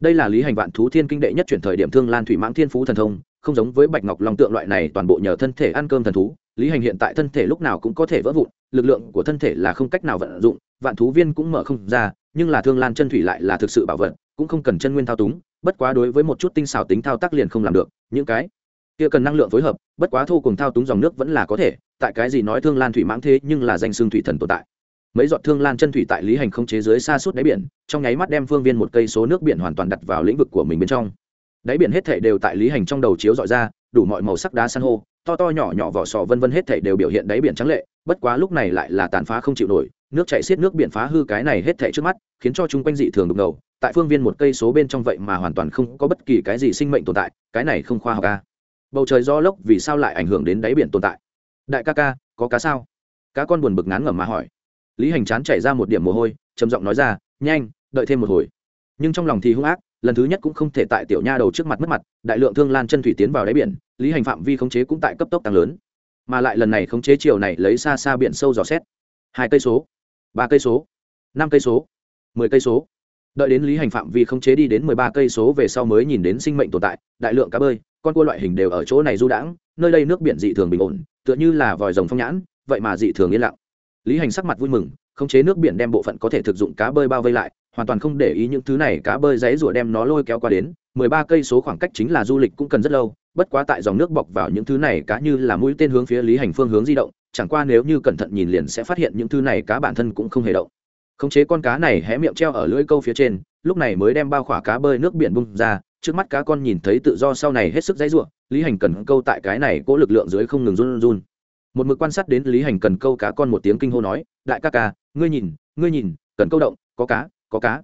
đây là lý hành vạn thú thiên kinh đệ nhất chuyển thời điểm thương lan thủy mãng thiên phú thần thông, không giống với bạch ngọc long tượng loại này toàn bộ nhờ thân thể ăn cơm thần thú. Lý hành hiện tại thân thể lúc nào cũng có thể vỡ vụn, lực lượng của thân thể là không cách nào vận dụng, vạn thú viên cũng mở không ra, nhưng là thương lan chân thủy lại là thực sự bảo vật, cũng không cần chân nguyên thao túng, bất quá đối với một chút tinh xảo tính thao tác liền không làm được, những cái kia cần năng lượng phối hợp, bất quá thu cùng thao túng dòng nước vẫn là có thể, tại cái gì nói thương lan thủy mãng thế nhưng là danh xương thủy thần tồn tại mấy giọt thương lan chân thủy tại lý hành không chế dưới xa suốt đáy biển, trong nháy mắt đem phương viên một cây số nước biển hoàn toàn đặt vào lĩnh vực của mình bên trong. Đáy biển hết thể đều tại lý hành trong đầu chiếu dọi ra, đủ mọi màu sắc đá san hô, to to nhỏ nhỏ vỏ sò vân vân hết thể đều biểu hiện đáy biển trắng lệ, bất quá lúc này lại là tàn phá không chịu nổi, nước chạy xiết nước biển phá hư cái này hết thể trước mắt, khiến cho chung quanh dị thường đục ngầu, tại phương viên một cây số bên trong vậy mà hoàn toàn không có bất kỳ cái gì sinh mệnh tồn tại, cái này không khoa học ca bầu trời do lốc vì sao lại ảnh hưởng đến đáy biển tồn tại? Đại ca ca, có cá sao? Cá con buồn bực ngán ngẩm mà hỏi lý hành chán chảy ra một điểm mồ hôi, trầm giọng nói ra, nhanh, đợi thêm một hồi. Nhưng trong lòng thì hung ác, lần thứ nhất cũng không thể tại tiểu nha đầu trước mặt mất mặt, đại lượng thương lan chân thủy tiến vào đáy biển, lý hành phạm vi khống chế cũng tại cấp tốc tăng lớn. Mà lại lần này khống chế chiều này lấy xa xa biển sâu dò xét. Hai cây số, ba cây số, năm cây số, mười cây số. Đợi đến lý hành phạm vi khống chế đi đến mười ba cây số về sau mới nhìn đến sinh mệnh tồn tại, đại lượng cá bơi, con cua loại hình đều ở chỗ này du đãng, nơi đây nước biển dị thường bình ổn, tựa như là vòi rồng phong nhãn, vậy mà dị thường yên lặng lý hành sắc mặt vui mừng, khống chế nước biển đem bộ phận có thể thực dụng cá bơi bao vây lại, hoàn toàn không để ý những thứ này cá bơi dãy rủa đem nó lôi kéo qua đến. Mười ba cây số khoảng cách chính là du lịch cũng cần rất lâu, bất quá tại dòng nước bọc vào những thứ này cá như là mũi tên hướng phía lý hành phương hướng di động, chẳng qua nếu như cẩn thận nhìn liền sẽ phát hiện những thứ này cá bản thân cũng không hề động. Khống chế con cá này hé miệng treo ở lưỡi câu phía trên, lúc này mới đem bao khỏa cá bơi nước biển bung ra, trước mắt cá con nhìn thấy tự do sau này hết sức dãy ruộng, lý hành cần câu tại cái này cố lực lượng dưới không ngừng run run một mực quan sát đến lý hành cần câu cá con một tiếng kinh hô nói, đại ca ca, ngươi nhìn ngươi nhìn, cần câu động, có cá có cá.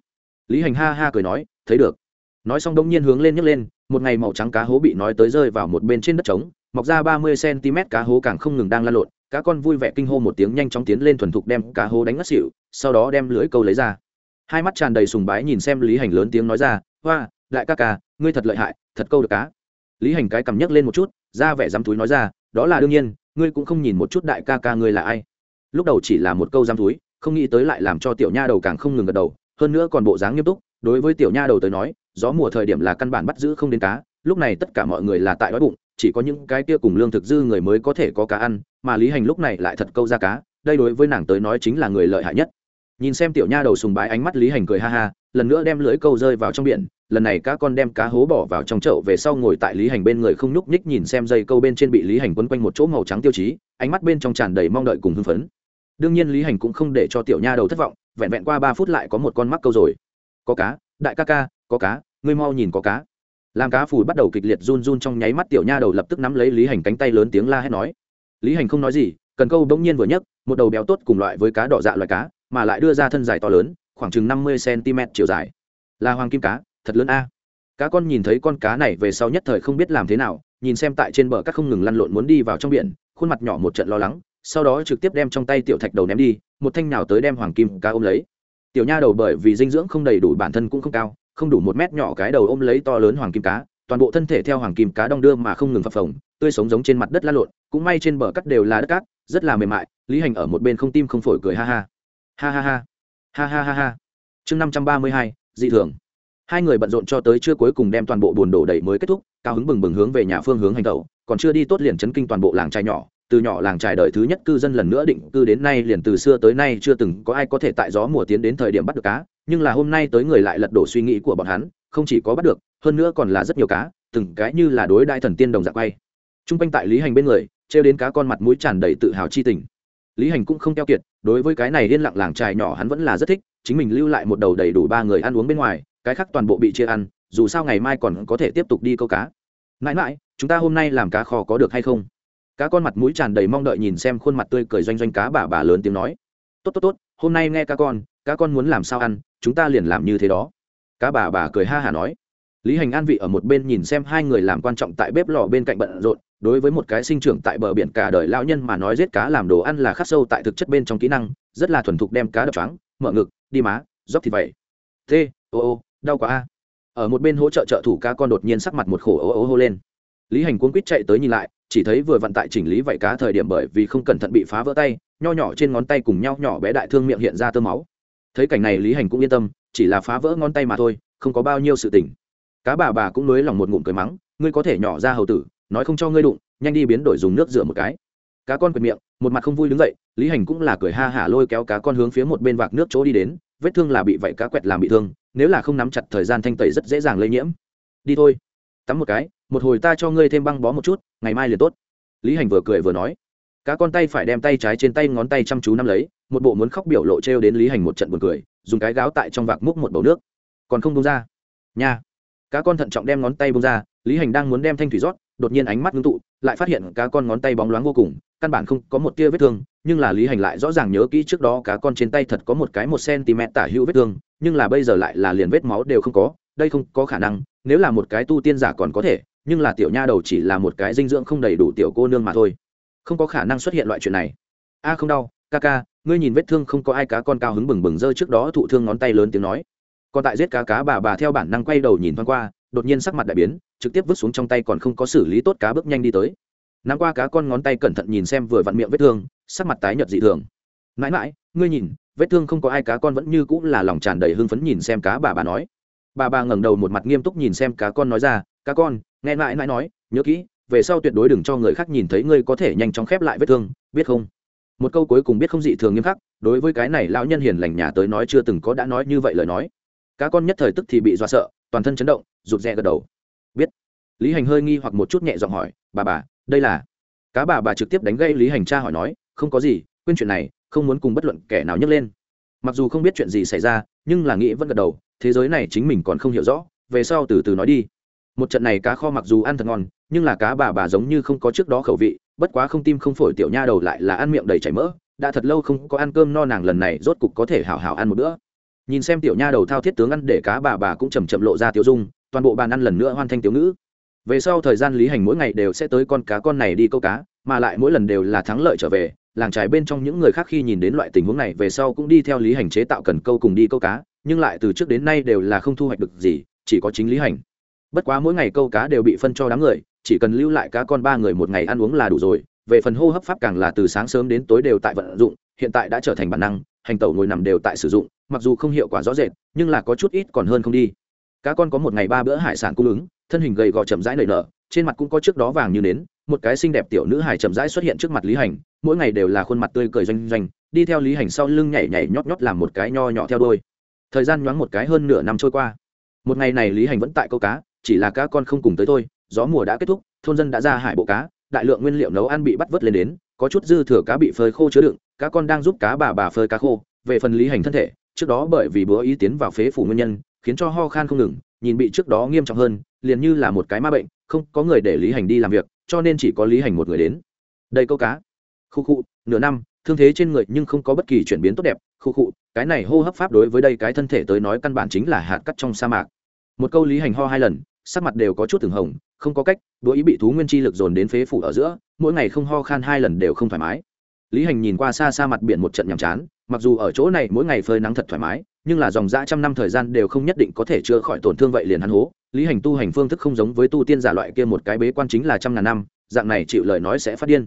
Lý hành ha ha cười nói, thấy được. Nói xong đông nhiên hướng lên nhấc lên, một ngày màu trắng cá hố bị nói tới rơi vào một bên trên đất trống, mọc ra ba mươi cm cá hố càng không ngừng đang lan lộn, cá con vui vẻ kinh hô một tiếng nhanh chóng tiến lên thuần thục đem cá hố đánh ngất xỉu, sau đó đem lưới câu lấy ra. Hai mắt tràn đầy sùng bái nhìn xem lý hành lớn tiếng nói ra, hoa, đại ca ca, ngươi thật lợi hại, thật câu được cá. Lý hành cái cầm nhấc lên một chút, ra vẻ dám túi nói ra đó là đương nhiên, ngươi cũng không nhìn một chút đại ca ca ngươi là ai. Lúc đầu chỉ là một câu giam túi không nghĩ tới lại làm cho tiểu nha đầu càng không ngừng gật đầu, hơn nữa còn bộ dáng nghiêm túc, đối với tiểu nha đầu tới nói, gió mùa thời điểm là căn bản bắt giữ không đến cá, lúc này tất cả mọi người là tại đói bụng, chỉ có những cái kia cùng lương thực dư người mới có thể có cá ăn, mà lý hành lúc này lại thật câu ra cá, đây đối với nàng tới nói chính là người lợi hại nhất nhìn xem tiểu nha đầu sùng bái ánh mắt lý hành cười ha ha, lần nữa đem lưỡi câu rơi vào trong biển, lần này các con đem cá hố bỏ vào trong chậu về sau ngồi tại lý hành bên người không nhúc nhích nhìn xem dây câu bên trên bị lý hành quấn quanh một chỗ màu trắng tiêu chí, ánh mắt bên trong tràn đầy mong đợi cùng hưng phấn. Đương nhiên lý hành cũng không để cho tiểu nha đầu thất vọng, vẹn vẹn qua ba phút lại có một con mắc câu rồi. Có cá, đại ca ca, có cá, ngươi mau nhìn có cá. Làm cá phùi bắt đầu kịch liệt run run trong nháy mắt tiểu nha đầu lập tức nắm lấy lý hành cánh tay lớn tiếng la hét nói. Lý hành không nói gì, cần câu bỗng nhiên vừa nhấc, một đầu béo tốt cùng loại với cá đỏ dạ loại cá mà lại đưa ra thân dài to lớn, khoảng chừng năm mươi cm chiều dài. Là hoàng kim cá, thật lớn a. Cá con nhìn thấy con cá này về sau nhất thời không biết làm thế nào, nhìn xem tại trên bờ các không ngừng lăn lộn muốn đi vào trong biển, khuôn mặt nhỏ một trận lo lắng, sau đó trực tiếp đem trong tay tiểu thạch đầu ném đi, một thanh nào tới đem hoàng kim cá ôm lấy. Tiểu nha đầu bởi vì dinh dưỡng không đầy đủ bản thân cũng không cao, không đủ một mét nhỏ cái đầu ôm lấy to lớn hoàng kim cá, toàn bộ thân thể theo hoàng kim cá đong đưa mà không ngừng phập phồng, tươi sống giống trên mặt đất la lộn, cũng may trên bờ cắt đều là đất cát, rất là mềm mại, lý hành ở một bên không tim không phổi cười ha ha ha ha ha. Ha ha ha ha. Chương năm trăm ba mươi hai, dị thường. Hai người bận rộn cho tới chưa cuối cùng đem toàn bộ bồn đổ đầy mới kết thúc, cao hứng bừng bừng hướng về nhà phương hướng hành tẩu, còn chưa đi tốt liền chấn kinh toàn bộ làng trai nhỏ. Từ nhỏ làng trài đời thứ nhất cư dân lần nữa định cư đến nay liền từ xưa tới nay chưa từng có ai có thể tại gió mùa tiến đến thời điểm bắt được cá, nhưng là hôm nay tới người lại lật đổ suy nghĩ của bọn hắn, không chỉ có bắt được, hơn nữa còn là rất nhiều cá, từng cái như là đối đại thần tiên đồng dạng quay. T r u n g quanh tại lý hành bên người, trêu đến cá con mặt mũi tràn đầy tự hào chi tình lý hành cũng không keo kiệt, đối với cái này yên lặng làng trài nhỏ hắn vẫn là rất thích, chính mình lưu lại một đầu đầy đủ ba người ăn uống bên ngoài, cái khác toàn bộ bị chia ăn, dù sao ngày mai còn có thể tiếp tục đi câu cá. Mãi mãi, chúng ta hôm nay làm cá kho có được hay không? Cá con mặt mũi tràn đầy mong đợi nhìn xem khuôn mặt tươi cười doanh doanh cá bà bà lớn tiếng nói. Tốt tốt tốt, hôm nay nghe cá con cá con muốn làm sao ăn, chúng ta liền làm như thế đó. Cá bà bà cười ha hả nói lý hành an vị ở một bên nhìn xem hai người làm quan trọng tại bếp lò bên cạnh bận rộn, đối với một cái sinh trưởng tại bờ biển cả đời lão nhân mà nói giết cá làm đồ ăn là khắc sâu tại thực chất bên trong kỹ năng, rất là thuần thục đem cá đập trắng mở ngực, đi má, dốc thì vậy. T ô ô, đau quá a. Ở một bên hỗ trợ trợ thủ cá con đột nhiên sắc mặt một khổ ô ô hô lên. Lý hành cuốn quýt chạy tới nhìn lại, chỉ thấy vừa vận tại chỉnh lý vậy cá thời điểm bởi vì không cẩn thận bị phá vỡ tay, nho nhỏ trên ngón tay cùng nhau nhỏ bé đại thương miệng hiện ra tơ máu. Thấy cảnh này lý hành cũng yên tâm, chỉ là phá vỡ ngón tay mà thôi, không có bao nhiêu sự tình cá bà bà cũng nới lòng một ngụm cười mắng, ngươi có thể nhỏ ra hầu tử, nói không cho ngươi đụng, nhanh đi biến đổi dùng nước rửa một cái. Cá con quệt miệng, một mặt không vui đứng dậy, lý hành cũng là cười ha hả lôi kéo cá con hướng phía một bên vạc nước chỗ đi đến, vết thương là bị vậy cá quẹt làm bị thương, nếu là không nắm chặt thời gian thanh tẩy rất dễ dàng lây nhiễm. Đi thôi, tắm một cái, một hồi ta cho ngươi thêm băng bó một chút, ngày mai liền tốt. Lý hành vừa cười vừa nói. Cá con tay phải đem tay trái trên tay ngón tay chăm chú nắm lấy, một bộ muốn khóc biểu lộ trêu đến lý hành một trận buồn cười, dùng cái gáo tại trong vạc múc một bầu nước. Còn không bông ra? Nha cá con thận trọng đem ngón tay bông ra, lý hành đang muốn đem thanh thủy rót, đột nhiên ánh mắt ngưng tụ, lại phát hiện cá con ngón tay bóng loáng vô cùng, căn bản không có một tia vết thương, nhưng là lý hành lại rõ ràng nhớ kỹ trước đó cá con trên tay thật có một cái một cm tả hữu vết thương, nhưng là bây giờ lại là liền vết máu đều không có, đây không có khả năng, nếu là một cái tu tiên giả còn có thể, nhưng là tiểu nha đầu chỉ là một cái dinh dưỡng không đầy đủ tiểu cô nương mà thôi. Không có khả năng xuất hiện loại chuyện này. A không đau, ca ca, ngươi nhìn vết thương không có ai cá con cao hứng bừng bừng rơi trước đó thụ thương ngón tay lớn tiếng nói còn tại giết cá cá bà bà theo bản năng quay đầu nhìn thoáng qua, đột nhiên sắc mặt đại biến, trực tiếp vứt xuống trong tay còn không có xử lý tốt cá bước nhanh đi tới. Nắm qua cá con ngón tay cẩn thận nhìn xem vừa vặn miệng vết thương, sắc mặt tái nhợt dị thường. Mãi mãi, ngươi nhìn, vết thương không có ai, cá con vẫn như cũng là lòng tràn đầy hưng phấn nhìn xem cá bà bà nói. Bà bà ngẩng đầu một mặt nghiêm túc nhìn xem cá con nói ra, cá con, nghe mãi mãi nói, nhớ kỹ, về sau tuyệt đối đừng cho người khác nhìn thấy ngươi có thể nhanh chóng khép lại vết thương, biết không? Một câu cuối cùng biết không dị thường nghiêm khắc, đối với cái này lão nhân hiền lành nhà tới nói chưa từng có đã nói như vậy lời nói cá con nhất thời tức thì bị dọa sợ, toàn thân chấn động, rụt rè gật đầu. Biết. Lý hành hơi nghi hoặc một chút nhẹ giọng hỏi, bà bà, đây là? Cá bà bà trực tiếp đánh gây lý hành cha hỏi nói, không có gì, quên chuyện này, không muốn cùng bất luận kẻ nào nhấc lên. Mặc dù không biết chuyện gì xảy ra, nhưng là nghĩ vẫn gật đầu, thế giới này chính mình còn không hiểu rõ, về sau từ từ nói đi. Một trận này cá kho mặc dù ăn thật ngon, nhưng là cá bà bà giống như không có trước đó khẩu vị, bất quá không tim không phổi tiểu nha đầu lại là ăn miệng đầy chảy mỡ, đã thật lâu không có ăn cơm no nàng lần này rốt cục có thể hào hào ăn một bữa nhìn xem tiểu nha đầu thao thiết tướng ăn để cá bà bà cũng chầm chậm lộ ra tiểu dung, toàn bộ bàn ăn lần nữa hoan thanh tiểu ngữ. Về sau thời gian lý hành mỗi ngày đều sẽ tới con cá con này đi câu cá, mà lại mỗi lần đều là thắng lợi trở về, làng trài bên trong những người khác khi nhìn đến loại tình huống này về sau cũng đi theo lý hành chế tạo cần câu cùng đi câu cá, nhưng lại từ trước đến nay đều là không thu hoạch được gì, chỉ có chính lý hành. Bất quá mỗi ngày câu cá đều bị phân cho đám người, chỉ cần lưu lại cá con ba người một ngày ăn uống là đủ rồi, về phần hô hấp pháp càng là từ sáng sớm đến tối đều tại vận dụng, hiện tại đã trở thành bản năng, hành tẩu ngồi nằm đều tại sử dụng mặc dù không hiệu quả rõ rệt, nhưng là có chút ít còn hơn không đi. Cá con có một ngày ba bữa hải sản cung ứng, thân hình gầy gò chậm rãi nảy nở, trên mặt cũng có trước đó vàng như nến, một cái xinh đẹp tiểu nữ hải chậm rãi xuất hiện trước mặt lý hành, mỗi ngày đều là khuôn mặt tươi cười doanh doanh, đi theo lý hành sau lưng nhảy nhảy nhót nhót làm một cái nho nhỏ theo đôi thời gian nhoáng một cái hơn nửa năm trôi qua. Một ngày này lý hành vẫn tại câu cá, chỉ là cá con không cùng tới thôi, gió mùa đã kết thúc, thôn dân đã ra hải bộ cá, đại lượng nguyên liệu nấu ăn bị bắt vớt lên đến, có chút dư thừa cá bị phơi khô chứa đựng, cá con đang giúp cá bà bà phơi cá khô, về phần lý hành thân thể trước đó bởi vì bữa ý tiến vào phế phủ nguyên nhân, khiến cho ho khan không ngừng, nhìn bị trước đó nghiêm trọng hơn, liền như là một cái ma bệnh, không có người để lý hành đi làm việc, cho nên chỉ có lý hành một người đến. Đây câu cá. Khu khu, nửa năm, thương thế trên người nhưng không có bất kỳ chuyển biến tốt đẹp. Khu khu, cái này hô hấp pháp đối với đây cái thân thể tới nói căn bản chính là hạt cắt trong sa mạc. Một câu lý hành ho hai lần, sắc mặt đều có chút từng hồng, không có cách đũa ý bị thú nguyên chi lực dồn đến phế phủ ở giữa, mỗi ngày không ho khan hai lần đều không thoải mái lý hành nhìn qua xa xa mặt biển một trận nhàm chán, mặc dù ở chỗ này mỗi ngày phơi nắng thật thoải mái, nhưng là dòng dã trăm năm thời gian đều không nhất định có thể chữa khỏi tổn thương vậy liền hắn hố. Lý hành tu hành phương thức không giống với tu tiên giả loại kia một cái bế quan chính là trăm ngàn năm, dạng này chịu lời nói sẽ phát điên.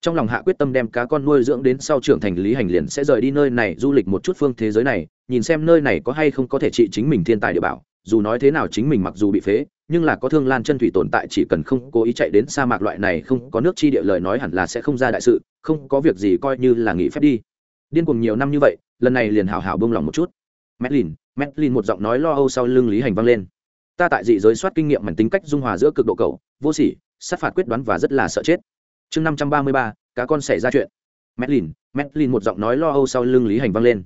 Trong lòng hạ quyết tâm đem cá con nuôi dưỡng đến sau trưởng thành, lý hành liền sẽ rời đi nơi này, du lịch một chút phương thế giới này, nhìn xem nơi này có hay không có thể trị chính mình thiên tài địa bảo dù nói thế nào chính mình mặc dù bị phế, nhưng là có thương lan chân thủy tồn tại chỉ cần không cố ý chạy đến sa mạc loại này không có nước chi địa lời nói hẳn là sẽ không ra đại sự, không có việc gì coi như là nghỉ phép đi. Điên cuồng nhiều năm như vậy, lần này liền hào hào bông lòng một chút. Medlin medlin một giọng nói lo âu sau lưng lý hành vang lên. Ta tại dị giới soát kinh nghiệm mảnh tính cách dung hòa giữa cực độ cầu vô sỉ, sát phạt quyết đoán và rất là sợ chết. Chương năm trăm ba mươi ba, cá con xảy ra chuyện. Medlin medlin một giọng nói lo âu sau lưng lý hành vang lên.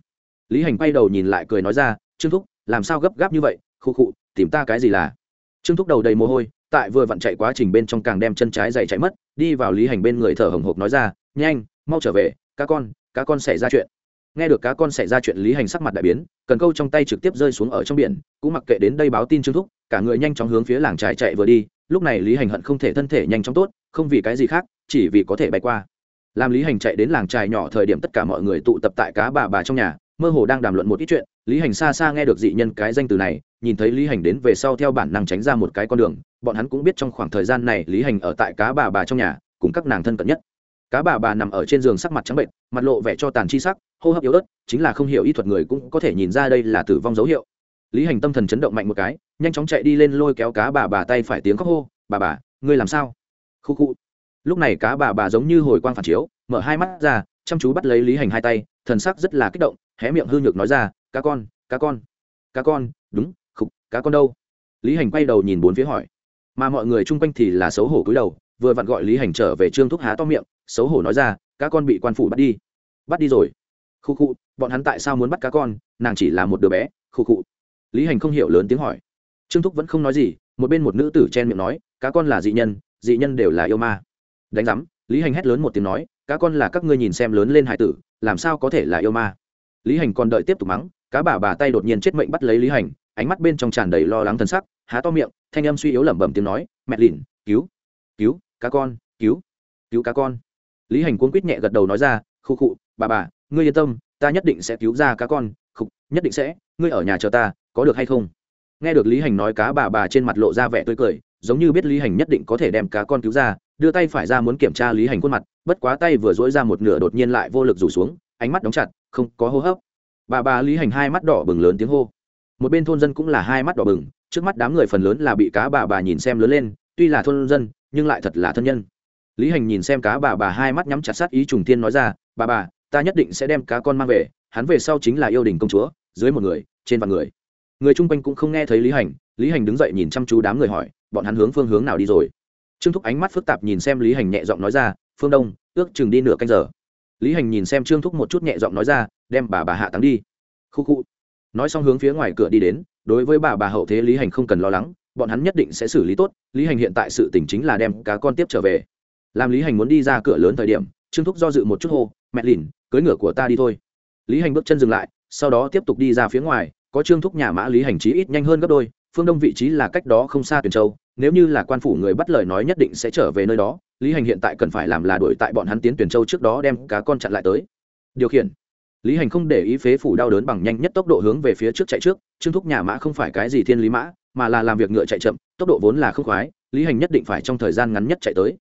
Lý hành quay đầu nhìn lại cười nói ra, trương thúc, làm sao gấp gáp như vậy? Khu khụ, tìm ta cái gì là? Trương thúc đầu đầy mồ hôi, tại vừa vặn chạy quá trình bên trong càng đem chân trái dày chạy mất, đi vào lý hành bên người thở hồng hộc nói ra, nhanh, mau trở về, cá con cá con xảy ra chuyện. Nghe được cá con xảy ra chuyện, lý hành sắc mặt đại biến, cần câu trong tay trực tiếp rơi xuống ở trong biển, cũng mặc kệ đến đây báo tin trương thúc, cả người nhanh chóng hướng phía làng trài chạy vừa đi, lúc này lý hành hận không thể thân thể nhanh chóng tốt, không vì cái gì khác, chỉ vì có thể bay qua. Làm lý hành chạy đến làng trài nhỏ thời điểm tất cả mọi người tụ tập tại cá bà bà trong nhà mơ hồ đang đàm luận một ít chuyện, lý hành xa xa nghe được dị nhân cái danh từ này, nhìn thấy lý hành đến về sau theo bản năng tránh ra một cái con đường, bọn hắn cũng biết trong khoảng thời gian này lý hành ở tại cá bà bà trong nhà, cùng các nàng thân cận nhất. Cá bà bà nằm ở trên giường sắc mặt trắng bệnh, mặt lộ vẻ cho tàn chi sắc, hô hấp yếu ớt, chính là không hiểu y thuật người cũng có thể nhìn ra đây là tử vong dấu hiệu. Lý hành tâm thần chấn động mạnh một cái, nhanh chóng chạy đi lên lôi kéo cá bà bà tay phải tiếng khóc hô, bà bà, ngươi làm sao? Khu khu lúc này cá bà bà giống như hồi quang phản chiếu, mở hai mắt ra, chăm chú bắt lấy lý hành hai tay thần sắc rất là kích động, hé miệng hư nhược nói ra, cá con cá con cá con, đúng, khục, cá con đâu? Lý hành quay đầu nhìn bốn phía hỏi. Mà mọi người chung quanh thì là xấu hổ cúi đầu, vừa vặn gọi lý hành trở về trương thúc há to miệng, xấu hổ nói ra, cá con bị quan phủ bắt đi. Bắt đi rồi. Khu khu bọn hắn tại sao muốn bắt cá con? Nàng chỉ là một đứa bé khu khu lý hành không hiểu lớn tiếng hỏi. Trương thúc vẫn không nói gì, một bên một nữ tử chen miệng nói, cá con là dị nhân dị nhân đều là yêu ma. Đánh giám. Lý hành hét lớn một tiếng nói cá con là các ngươi nhìn xem lớn lên hải tử, làm sao có thể là yêu ma? Lý hành còn đợi tiếp tục mắng, cá bà bà tay đột nhiên chết mệnh bắt lấy lý hành, ánh mắt bên trong tràn đầy lo lắng thân sắc, há to miệng, thanh âm suy yếu lẩm bẩm tiếng nói, mẹ lìn, cứu cứu, cá con, cứu cứu cá con. Lý hành cuốn quýt nhẹ gật đầu nói ra khu khụ, bà bà, ngươi yên tâm, ta nhất định sẽ cứu ra cá con khục nhất định sẽ, ngươi ở nhà chờ ta, có được hay không? Nghe được lý hành nói cá bà bà trên mặt lộ ra vẻ tươi cười, giống như biết lý hành nhất định có thể đem cá con cứu ra, đưa tay phải ra muốn kiểm tra lý hành khuôn mặt bất quá tay vừa dỗi ra một nửa đột nhiên lại vô lực rủ xuống, ánh mắt đóng chặt, không có hô hấp. Bà bà lý hành hai mắt đỏ bừng lớn tiếng hô. Một bên thôn dân cũng là hai mắt đỏ bừng, trước mắt đám người phần lớn là bị cá bà bà nhìn xem lớn lên, tuy là thôn dân, nhưng lại thật là thân nhân. Lý hành nhìn xem cá bà bà hai mắt nhắm chặt sát ý trùng tiên nói ra, bà bà, ta nhất định sẽ đem cá con mang về, hắn về sau chính là yêu đình công chúa, dưới một người, trên vạn người. Người chung quanh cũng không nghe thấy lý hành lý hành đứng dậy nhìn chăm chú đám người hỏi, bọn hắn hướng phương hướng nào đi rồi? Trương thúc ánh mắt phức tạp nhìn xem lý hành nhẹ giọng nói ra phương đông, ước chừng đi nửa canh giờ. Lý hành nhìn xem trương thúc một chút nhẹ giọng nói ra, đem bà bà hạ táng đi. Khu khu. Nói xong hướng phía ngoài cửa đi đến, đối với bà bà hậu thế lý hành không cần lo lắng, bọn hắn nhất định sẽ xử lý tốt, lý hành hiện tại sự tỉnh chính là đem cá con tiếp trở về. Làm lý hành muốn đi ra cửa lớn thời điểm, trương thúc do dự một chút hô, mẹ lìn, cưới ngựa của ta đi thôi. Lý hành bước chân dừng lại, sau đó tiếp tục đi ra phía ngoài, có trương thúc nhà mã lý hành trí ít nhanh hơn gấp đôi, phương đông vị trí là cách đó không xa tuyển châu nếu như là quan phủ người bắt lời nói nhất định sẽ trở về nơi đó, lý hành hiện tại cần phải làm là đuổi tại bọn hắn tiến tuyển châu trước đó đem cá con chặn lại tới. Điều khiển. Lý hành không để ý phế phủ đau đớn bằng nhanh nhất tốc độ hướng về phía trước chạy trước, trương thúc nhà mã không phải cái gì thiên lý mã, mà là làm việc ngựa chạy chậm, tốc độ vốn là không khoái, lý hành nhất định phải trong thời gian ngắn nhất chạy tới.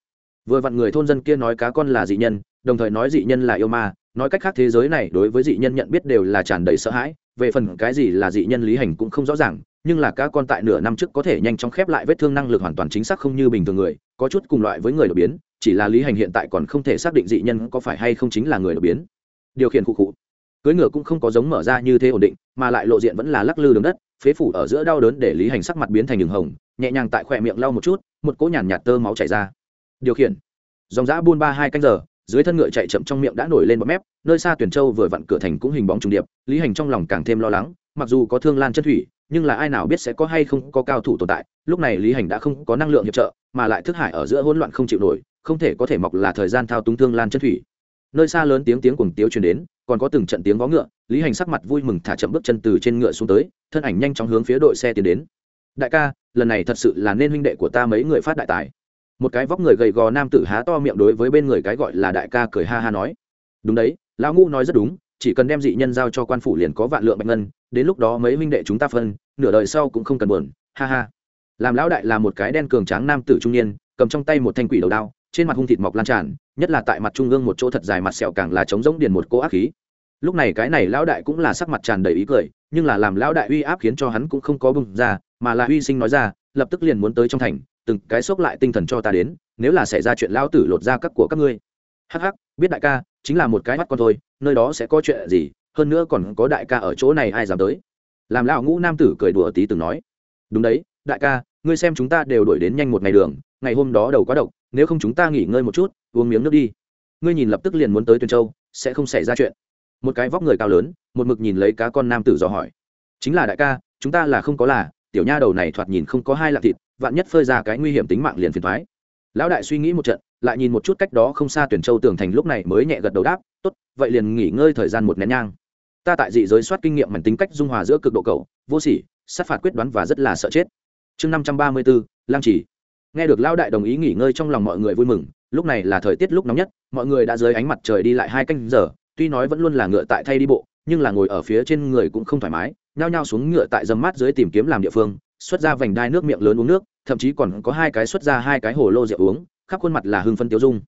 Vừa vặn người thôn dân kia nói cá con là dị nhân, đồng thời nói dị nhân là yêu ma, nói cách khác thế giới này đối với dị nhân nhận biết đều là tràn đầy sợ hãi, về phần cái gì là dị nhân lý hành cũng không rõ ràng nhưng là cá con tại nửa năm trước có thể nhanh chóng khép lại vết thương năng lực hoàn toàn chính xác không như bình thường người, có chút cùng loại với người đột biến, chỉ là lý hành hiện tại còn không thể xác định dị nhân có phải hay không chính là người đột biến. Điều khiển cụ cụ. Cưới ngựa cũng không có giống mở ra như thế ổn định, mà lại lộ diện vẫn là lắc lư đường đất, phế phủ ở giữa đau đớn để lý hành sắc mặt biến thành đường hồng, nhẹ nhàng tại khỏe miệng lau một chút, một cỗ nhàn nhạt tơ máu chảy ra. Điều khiển. Dòng giã buôn ba hai canh giờ, dưới thân ngựa chạy chậm trong miệng đã nổi lên bọt mép, nơi xa tuyển châu vừa vặn cửa thành cũng hình bóng trùng điệp, lý hành trong lòng càng thêm lo lắng, mặc dù có thương lan chân thủy nhưng là ai nào biết sẽ có hay không có cao thủ tồn tại, lúc này lý hành đã không có năng lượng hiệp trợ, mà lại thức hải ở giữa hỗn loạn không chịu nổi, không thể có thể mọc là thời gian thao túng thương lan chân thủy. Nơi xa lớn tiếng tiếng cuồng tiếu truyền đến, còn có từng trận tiếng vó ngựa, lý hành sắc mặt vui mừng thả chậm bước chân từ trên ngựa xuống tới, thân ảnh nhanh chóng hướng phía đội xe tiến đến. Đại ca, lần này thật sự là nên huynh đệ của ta mấy người phát đại tài. Một cái vóc người gầy gò nam tử há to miệng đối với bên người cái gọi là đại ca cười ha ha nói. Đúng đấy, lão ngũ nói rất đúng, chỉ cần đem dị nhân giao cho quan phủ liền có vạn lượng bạch ngân đến lúc đó mấy huynh đệ chúng ta phân, nửa đời sau cũng không cần buồn, ha ha. Làm lão đại là một cái đen cường tráng nam tử trung niên, cầm trong tay một thanh quỷ đầu đao, trên mặt hung thịt mọc lan tràn, nhất là tại mặt trung ương một chỗ thật dài mặt sẹo càng là trống rỗng điền một cô ác khí. Lúc này cái này lão đại cũng là sắc mặt tràn đầy ý cười, nhưng là làm lão đại uy áp khiến cho hắn cũng không có bung ra, mà là uy sinh nói ra, lập tức liền muốn tới trong thành, từng cái xốc lại tinh thần cho ta đến, nếu là xảy ra chuyện lão tử lột ra các của các ngươi. Hắc hắc, biết đại ca, chính là một cái mắt con thôi, nơi đó sẽ có chuyện gì hơn nữa còn có đại ca ở chỗ này ai dám tới? Làm lão ngũ nam tử cười đùa tí từng nói. Đúng đấy, đại ca, ngươi xem chúng ta đều đuổi đến nhanh một ngày đường, ngày hôm đó đầu quá độc, nếu không chúng ta nghỉ ngơi một chút, uống miếng nước đi. Ngươi nhìn lập tức liền muốn tới tuyền châu, sẽ không xảy ra chuyện. Một cái vóc người cao lớn, một mực nhìn lấy cá con nam tử dò hỏi. Chính là đại ca, chúng ta là không có là, tiểu nha đầu này thoạt nhìn không có hai lạc thịt, vạn nhất phơi ra cái nguy hiểm tính mạng liền phiền thoái lão đại suy nghĩ một trận, lại nhìn một chút cách đó không xa tuyển châu tường thành lúc này mới nhẹ gật đầu đáp, tốt, vậy liền nghỉ ngơi thời gian một nén nhang ta tại dị giới soát kinh nghiệm mảnh tính cách dung hòa giữa cực độ cầu vô sỉ, sát phạt quyết đoán và rất là sợ chết. Chương năm trăm ba mươi bốn lang chỉ nghe được lão đại đồng ý nghỉ ngơi trong lòng mọi người vui mừng, lúc này là thời tiết lúc nóng nhất, mọi người đã dưới ánh mặt trời đi lại hai canh giờ, tuy nói vẫn luôn là ngựa tại thay đi bộ, nhưng là ngồi ở phía trên người cũng không thoải mái, nhao nhao xuống ngựa tại dầm mát dưới tìm kiếm làm địa phương, xuất ra vành đai nước miệng lớn uống nước, thậm chí còn có hai cái xuất ra hai cái hồ lô rượu uống, khắp khuôn mặt là hưng phân tiêu dung.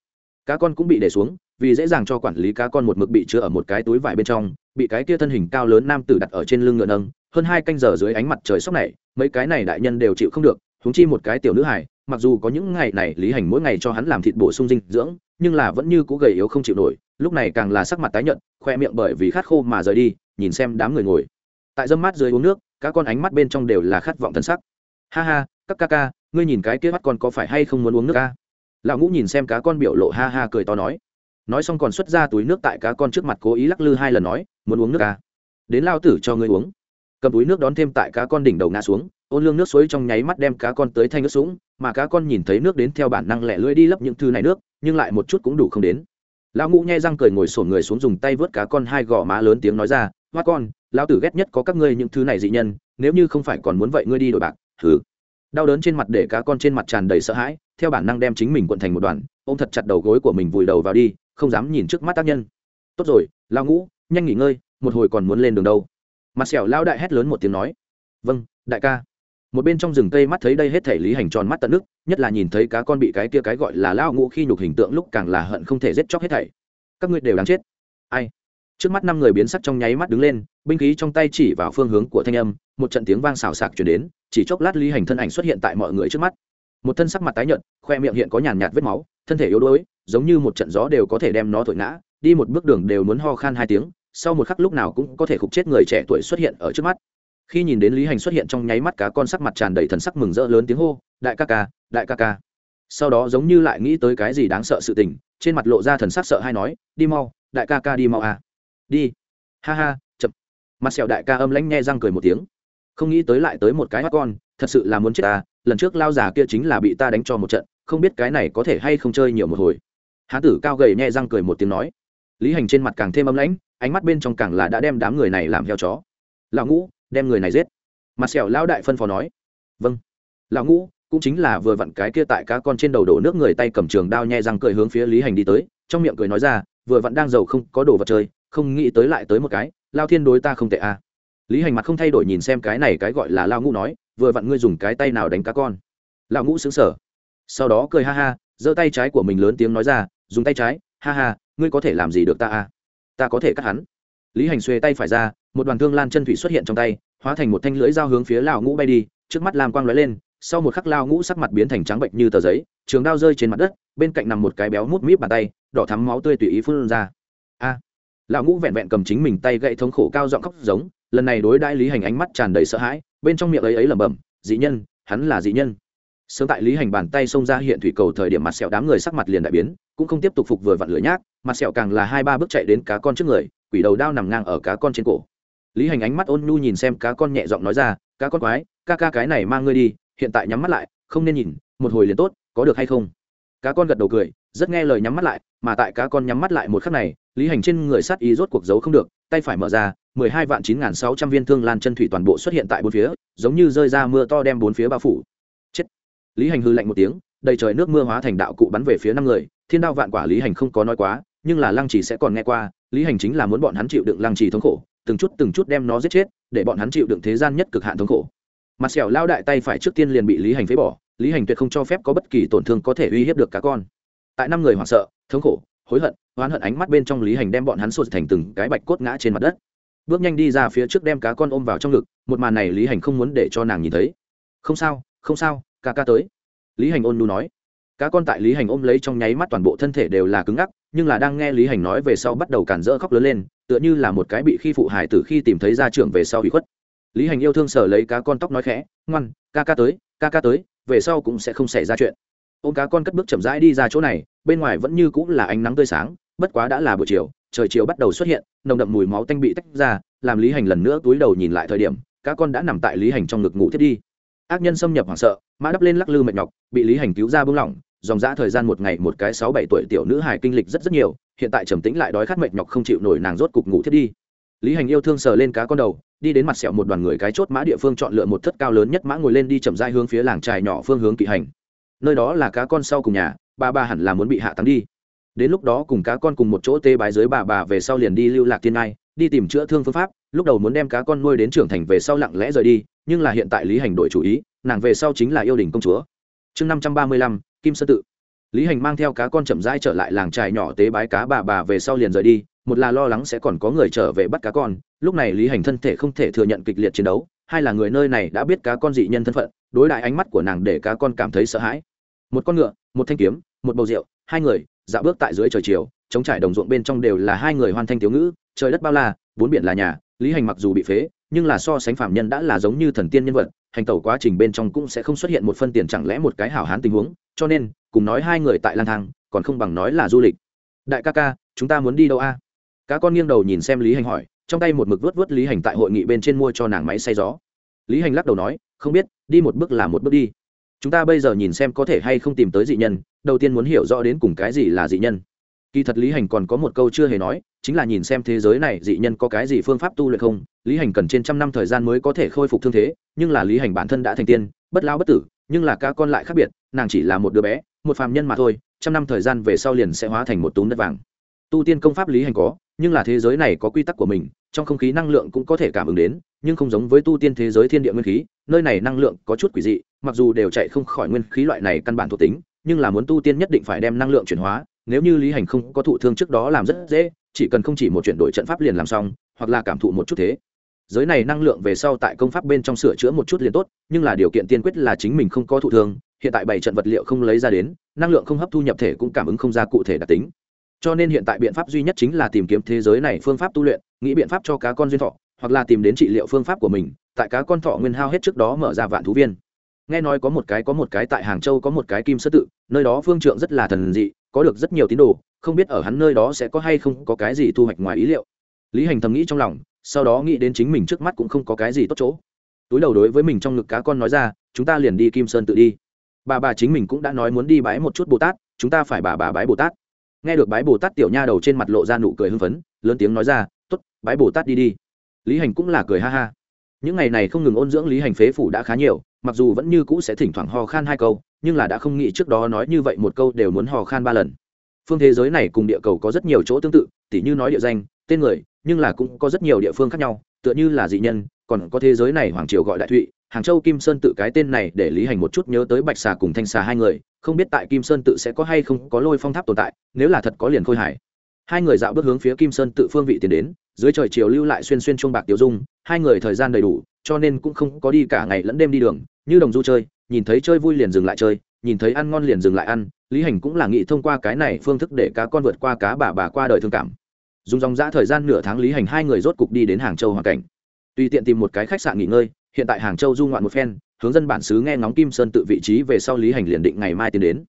Cá con cũng bị để xuống vì dễ dàng cho quản lý cá con một mực bị chứa ở một cái túi vải bên trong, bị cái kia thân hình cao lớn nam tử đặt ở trên lưng ngựa nâng, hơn hai canh giờ dưới ánh mặt trời sóc này, mấy cái này đại nhân đều chịu không được thúng chi một cái tiểu nữ hải mặc dù có những ngày này lý hành mỗi ngày cho hắn làm thịt bổ sung dinh dưỡng, nhưng là vẫn như cũ gầy yếu không chịu nổi, lúc này càng là sắc mặt tái nhợt, khoe miệng bởi vì khát khô mà rời đi, nhìn xem đám người ngồi. Tại dâm mát dưới uống nước các con ánh mắt bên trong đều là khát vọng thân sắc. Ha ha, các ca ca, ngươi nhìn cái kia mắt con có phải hay không muốn uống nước ca? Lão ngũ nhìn xem cá con biểu lộ ha ha cười to nói nói xong còn xuất ra túi nước tại cá con trước mặt cố ý lắc lư hai lần nói, muốn uống nước à? Đến lao tử cho ngươi uống. Cầm túi nước đón thêm tại cá con đỉnh đầu ngã xuống, ôn lương nước suối trong nháy mắt đem cá con tới thanh nước sũng, mà cá con nhìn thấy nước đến theo bản năng lẻ lưỡi đi lấp những thứ này nước, nhưng lại một chút cũng đủ không đến. Lão ngũ nhai răng cười ngồi sổn người xuống dùng tay vớt cá con hai gò má lớn tiếng nói ra, hoa con, lão tử ghét nhất có các ngươi những thứ này dị nhân, nếu như không phải còn muốn vậy ngươi đi đổi bạc. Thử đau đớn trên mặt để cá con trên mặt tràn đầy sợ hãi, theo bản năng đem chính mình quận thành một đoàn, ôm thật chặt đầu gối của mình vùi đầu vào đi không dám nhìn trước mắt tác nhân. Tốt rồi, lão ngũ, nhanh nghỉ ngơi, một hồi còn muốn lên đường đâu. Mặt sẹo lão đại hét lớn một tiếng nói. Vâng đại ca. Một bên trong rừng cây mắt thấy đây hết thể lý hành tròn mắt tận nước, nhất là nhìn thấy cá con bị cái kia cái gọi là lao ngũ khi nhục hình tượng lúc càng là hận không thể giết chóc hết thảy. Các ngươi đều đáng chết. Ai? Trước mắt năm người biến sắc trong nháy mắt đứng lên, binh khí trong tay chỉ vào phương hướng của thanh âm, một trận tiếng vang xào xạc chuyển đến, chỉ chốc lát lý hành thân ảnh xuất hiện tại mọi người trước mắt. Một thân sắc mặt tái nhợt, khoe miệng hiện có nhàn nhạt vết máu, thân thể yếu đuối giống như một trận gió đều có thể đem nó thổi ngã, đi một bước đường đều muốn ho khan hai tiếng, sau một khắc lúc nào cũng có thể khục chết người trẻ tuổi xuất hiện ở trước mắt. Khi nhìn đến lý hành xuất hiện trong nháy mắt cá con sắc mặt tràn đầy thần sắc mừng rỡ lớn tiếng hô, đại ca ca, đại ca ca. Sau đó giống như lại nghĩ tới cái gì đáng sợ sự tình, trên mặt lộ ra thần sắc sợ hay nói, đi mau, đại ca ca đi mau à. Đi. Ha ha, chậm. Mặt sẹo đại ca âm lãnh nghe răng cười một tiếng. Không nghĩ tới lại tới một cái mắt con, thật sự là muốn chết ta, lần trước lao già kia chính là bị ta đánh cho một trận, không biết cái này có thể hay không chơi nhiều một hồi hán tử cao gầy nhẹ răng cười một tiếng nói. Lý hành trên mặt càng thêm âm lãnh, ánh mắt bên trong càng là đã đem đám người này làm heo chó. Lão ngũ, đem người này giết. Mặt sẹo lão đại phân phó nói. Vâng. Lão ngũ, cũng chính là vừa vặn cái kia tại cá con trên đầu đổ nước người tay cầm trường đao nhẹ răng cười hướng phía lý hành đi tới, trong miệng cười nói ra, vừa vặn đang giàu không có đồ vật chơi, không nghĩ tới lại tới một cái, lao thiên đối ta không tệ à. lý hành mặt không thay đổi nhìn xem cái này cái gọi là lao ngũ nói, vừa vặn ngươi dùng cái tay nào đánh cá con. Lão ngũ xứng sở sau đó cười ha ha, giơ tay trái của mình lớn tiếng nói ra dùng tay trái, ha ha, ngươi có thể làm gì được ta à? Ta có thể cắt hắn. Lý hành xuê tay phải ra, một đoàn thương lan chân thủy xuất hiện trong tay, hóa thành một thanh lưỡi dao hướng phía lão ngũ bay đi, trước mắt Lam quang lóe lên, sau một khắc lao ngũ sắc mặt biến thành trắng bệnh như tờ giấy, trường đao rơi trên mặt đất, bên cạnh nằm một cái béo mút míp bàn tay, đỏ thắm máu tươi tùy ý phun ra. A! Lão ngũ vẹn vẹn cầm chính mình tay gậy thống khổ cao giọng khóc giống, lần này đối đãi lý hành ánh mắt tràn đầy sợ hãi, bên trong miệng ấy ấy lẩm bẩm, dị nhân, hắn là dị nhân sớm tại lý hành bàn tay xông ra hiện thủy cầu thời điểm mặt sẹo đám người sắc mặt liền đại biến, cũng không tiếp tục phục vừa vặn lửa nhác, mặt sẹo càng là hai ba bước chạy đến cá con trước người, quỷ đầu đao nằm ngang ở cá con trên cổ. Lý hành ánh mắt ôn nhu nhìn xem cá con nhẹ giọng nói ra, cá con quái, ca ca cái này mang ngươi đi, hiện tại nhắm mắt lại, không nên nhìn, một hồi liền tốt, có được hay không? Cá con gật đầu cười, rất nghe lời nhắm mắt lại, mà tại cá con nhắm mắt lại một khắc này, lý hành trên người sát ý rốt cuộc giấu không được, tay phải mở ra, mười hai vạn chín n g h n sáu trăm viên thương lan chân thủy toàn bộ xuất hiện tại bốn phía, giống như rơi ra mưa to đem bốn phía bao phủ lý hành hư lạnh một tiếng, đầy trời nước mưa hóa thành đạo cụ bắn về phía năm người, thiên đao vạn quả lý hành không có nói quá, nhưng là lăng trì sẽ còn nghe qua, lý hành chính là muốn bọn hắn chịu đựng lăng trì thống khổ, từng chút từng chút đem nó giết chết, để bọn hắn chịu đựng thế gian nhất cực hạn thống khổ. Mặt sẹo lao đại tay phải trước tiên liền bị lý hành phế bỏ, lý hành tuyệt không cho phép có bất kỳ tổn thương có thể uy hiếp được cá con. Tại năm người hoảng sợ, thống khổ, hối hận, oán hận ánh mắt bên trong lý hành đem bọn hắn sụt thành từng cái bạch cốt ngã trên mặt đất. Bước nhanh đi ra phía trước đem cá con ôm vào trong ngực, một màn này lý hành không muốn để cho nàng nhìn thấy. Không sao không sao ca ca tới. Lý hành ôn nu nói. Cá con tại lý hành ôm lấy trong nháy mắt toàn bộ thân thể đều là cứng ngắc, nhưng là đang nghe lý hành nói về sau bắt đầu cản rỡ khóc lớn lên, tựa như là một cái bị khi phụ hải từ khi tìm thấy ra trưởng về sau bị khuất. Lý hành yêu thương sở lấy cá con tóc nói khẽ, ngoan, ca ca tới, ca ca tới, về sau cũng sẽ không xảy ra chuyện. Ô cá con cất bước chậm rãi đi ra chỗ này, bên ngoài vẫn như cũng là ánh nắng tươi sáng, bất quá đã là buổi chiều, trời chiều bắt đầu xuất hiện, nồng đậm mùi máu tanh bị tách ra, làm lý hành lần nữa túi đầu nhìn lại thời điểm, cá con đã nằm tại lý hành trong ngực ngủ thiết đi ác nhân xâm nhập hoảng sợ, mã đắp lên lắc lư mệt nhọc, bị lý hành cứu ra bưng lỏng, dòng dã thời gian một ngày một cái sáu bảy tuổi tiểu nữ hài kinh lịch rất rất nhiều, hiện tại trầm tĩnh lại đói khát mệt nhọc không chịu nổi nàng rốt cục ngủ thiết đi. Lý hành yêu thương sờ lên cá con đầu, đi đến mặt sẹo một đoàn người cái chốt mã địa phương chọn lựa một thất cao lớn nhất mã ngồi lên đi chậm dai hướng phía làng trài nhỏ phương hướng kỵ hành. Nơi đó là cá con sau cùng nhà, ba ba hẳn là muốn bị hạ táng đi. Đến lúc đó cùng cá con cùng một chỗ tê bái dưới bà bà về sau liền đi lưu lạc thiên ai đi tìm chữa thương phương pháp, lúc đầu muốn đem cá con nuôi đến trưởng thành về sau lặng lẽ rời đi nhưng là hiện tại lý hành đổi chủ ý, nàng về sau chính là yêu đình công chúa. Chương năm trăm ba mươi lăm, kim sơ tự. Lý hành mang theo cá con chậm rãi trở lại làng trài nhỏ tế bái cá bà bà về sau liền rời đi, một là lo lắng sẽ còn có người trở về bắt cá con, lúc này lý hành thân thể không thể thừa nhận kịch liệt chiến đấu, hai là người nơi này đã biết cá con dị nhân thân phận, đối đại ánh mắt của nàng để cá con cảm thấy sợ hãi. Một con ngựa, một thanh kiếm, một bầu rượu, hai người, dạo bước tại dưới trời chiều chống trải đồng ruộng bên trong đều là hai người hoàn thanh thiếu ngữ, trời đất bao la, bốn biển là nhà, lý hành mặc dù bị phế nhưng là so sánh phạm nhân đã là giống như thần tiên nhân vật, hành tẩu quá trình bên trong cũng sẽ không xuất hiện một phân tiền chẳng lẽ một cái hảo hán tình huống, cho nên, cùng nói hai người tại lang thang, còn không bằng nói là du lịch. Đại ca ca, chúng ta muốn đi đâu a? Cá con nghiêng đầu nhìn xem lý hành hỏi, trong tay một mực vớt vớt lý hành tại hội nghị bên trên mua cho nàng máy xay gió. Lý hành lắc đầu nói, không biết, đi một bước là một bước đi. Chúng ta bây giờ nhìn xem có thể hay không tìm tới dị nhân, đầu tiên muốn hiểu rõ đến cùng cái gì là dị nhân kỳ thật lý hành còn có một câu chưa hề nói, chính là nhìn xem thế giới này dị nhân có cái gì phương pháp tu luyện không, lý hành cần trên trăm năm thời gian mới có thể khôi phục thương thế, nhưng là lý hành bản thân đã thành tiên, bất lao bất tử, nhưng là ca con lại khác biệt, nàng chỉ là một đứa bé, một phàm nhân mà thôi, trăm năm thời gian về sau liền sẽ hóa thành một túm đất vàng. Tu tiên công pháp lý hành có, nhưng là thế giới này có quy tắc của mình, trong không khí năng lượng cũng có thể cảm ứng đến, nhưng không giống với tu tiên thế giới thiên địa nguyên khí, nơi này năng lượng có chút quỷ dị, mặc dù đều chạy không khỏi nguyên khí loại này căn bản thuộc tính, nhưng là muốn tu tiên nhất định phải đem năng lượng chuyển hóa nếu như lý hành không có thụ thương trước đó làm rất dễ, chỉ cần không chỉ một chuyển đổi trận pháp liền làm xong, hoặc là cảm thụ một chút thế. Giới này năng lượng về sau tại công pháp bên trong sửa chữa một chút liền tốt, nhưng là điều kiện tiên quyết là chính mình không có thụ thương, hiện tại bảy trận vật liệu không lấy ra đến, năng lượng không hấp thu nhập thể cũng cảm ứng không ra cụ thể đặc tính. Cho nên hiện tại biện pháp duy nhất chính là tìm kiếm thế giới này phương pháp tu luyện, nghĩ biện pháp cho cá con duyên thọ, hoặc là tìm đến trị liệu phương pháp của mình, tại cá con thọ nguyên hao hết trước đó mở ra vạn thú viên. Nghe nói có một cái có một cái tại hàng châu có một cái kim sơ tự, nơi đó phương trượng rất là thần dị có được rất nhiều tín đồ, không biết ở hắn nơi đó sẽ có hay không có cái gì thu hoạch ngoài ý liệu. Lý hành thầm nghĩ trong lòng, sau đó nghĩ đến chính mình trước mắt cũng không có cái gì tốt chỗ. Túi đầu đối với mình trong ngực cá con nói ra, chúng ta liền đi kim sơn tự đi. Bà bà chính mình cũng đã nói muốn đi bái một chút bồ tát, chúng ta phải bà bà bái bồ tát. Nghe được bái bồ tát tiểu nha đầu trên mặt lộ ra nụ cười hưng phấn, lớn tiếng nói ra t ố t bái bồ tát đi đi. Lý hành cũng là cười ha ha. Những ngày này không ngừng ôn dưỡng lý hành phế phủ đã khá nhiều, mặc dù vẫn như cũ sẽ thỉnh thoảng ho khan hai câu nhưng là đã không nghĩ trước đó nói như vậy một câu đều muốn hò khan ba lần. Phương thế giới này cùng địa cầu có rất nhiều chỗ tương tự, tỉ như nói địa danh, tên người, nhưng là cũng có rất nhiều địa phương khác nhau, tựa như là dị nhân, còn có thế giới này hoàng triều gọi đại thụy, hàng châu, kim sơn tự cái tên này để lý hành một chút nhớ tới bạch xà cùng thanh xà hai người, không biết tại kim sơn tự sẽ có hay không có lôi phong tháp tồn tại, nếu là thật có liền khôi hải hai người dạo bước hướng phía kim sơn tự phương vị tiến đến, dưới trời chiều lưu lại xuyên xuyên chuông bạc tiêu dung, hai người thời gian đầy đủ, cho nên cũng không có đi cả ngày lẫn đêm đi đường, như đồng du chơi nhìn thấy chơi vui liền dừng lại chơi, nhìn thấy ăn ngon liền dừng lại ăn, lý hành cũng là nghĩ thông qua cái này phương thức để cá con vượt qua cá bà bà qua đời thương cảm. Dùng dòng dã thời gian nửa tháng lý hành hai người rốt cục đi đến hàng châu hoàn cảnh. Tùy tiện tìm một cái khách sạn nghỉ ngơi, hiện tại hàng châu du ngoạn một phen, hướng dân bản xứ nghe ngóng kim sơn tự vị trí về sau lý hành liền định ngày mai tiến đến.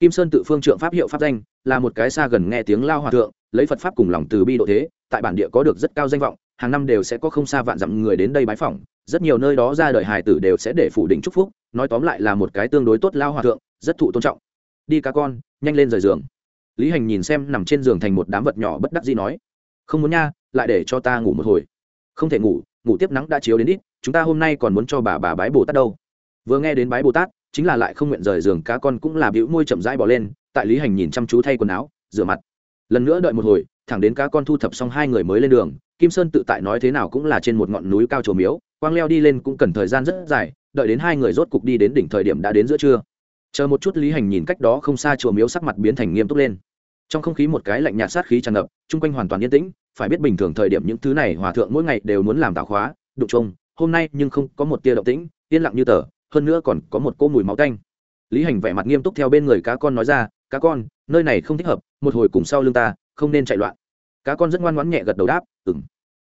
Kim sơn tự phương trượng pháp hiệu pháp danh, là một cái xa gần nghe tiếng lao hòa thượng, lấy phật pháp cùng lòng từ bi độ thế, tại bản địa có được rất cao danh vọng, hàng năm đều sẽ có không xa vạn dặm người đến đây bái phỏng rất nhiều nơi đó ra đời hài tử đều sẽ để phủ định chúc phúc, nói tóm lại là một cái tương đối tốt lao hòa thượng, rất thụ tôn trọng. Đi cá con, nhanh lên rời giường. Lý hành nhìn xem nằm trên giường thành một đám vật nhỏ bất đắc gì nói, không muốn nha, lại để cho ta ngủ một hồi. Không thể ngủ ngủ tiếp nắng đã chiếu đến ít, chúng ta hôm nay còn muốn cho bà bà bái bồ tát đâu. Vừa nghe đến bái bồ tát, chính là lại không nguyện rời giường, cá con cũng là bĩu môi chậm rãi bỏ lên, tại lý hành nhìn chăm chú thay quần áo, rửa mặt. Lần nữa đợi một hồi, thẳng đến cá con thu thập xong hai người mới lên đường, kim sơn tự tại nói thế nào cũng là trên một ngọn núi cao trổ miếu quang leo đi lên cũng cần thời gian rất dài đợi đến hai người rốt cục đi đến đỉnh thời điểm đã đến giữa trưa. Chờ một chút lý hành nhìn cách đó không xa chùa miếu sắc mặt biến thành nghiêm túc lên. Trong không khí một cái lạnh nhạt sát khí tràn ngập chung quanh hoàn toàn yên tĩnh phải biết bình thường thời điểm những thứ này hòa thượng mỗi ngày đều muốn làm tạo khóa đụng chung, hôm nay nhưng không có một tia động tĩnh yên lặng như tờ hơn nữa còn có một cô mùi máu canh lý hành vẻ mặt nghiêm túc theo bên người cá con nói ra cá con nơi này không thích hợp một hồi cùng sau lưng ta không nên chạy loạn. Cá con rất ngoan ngoãn nhẹ gật đầu đáp ừng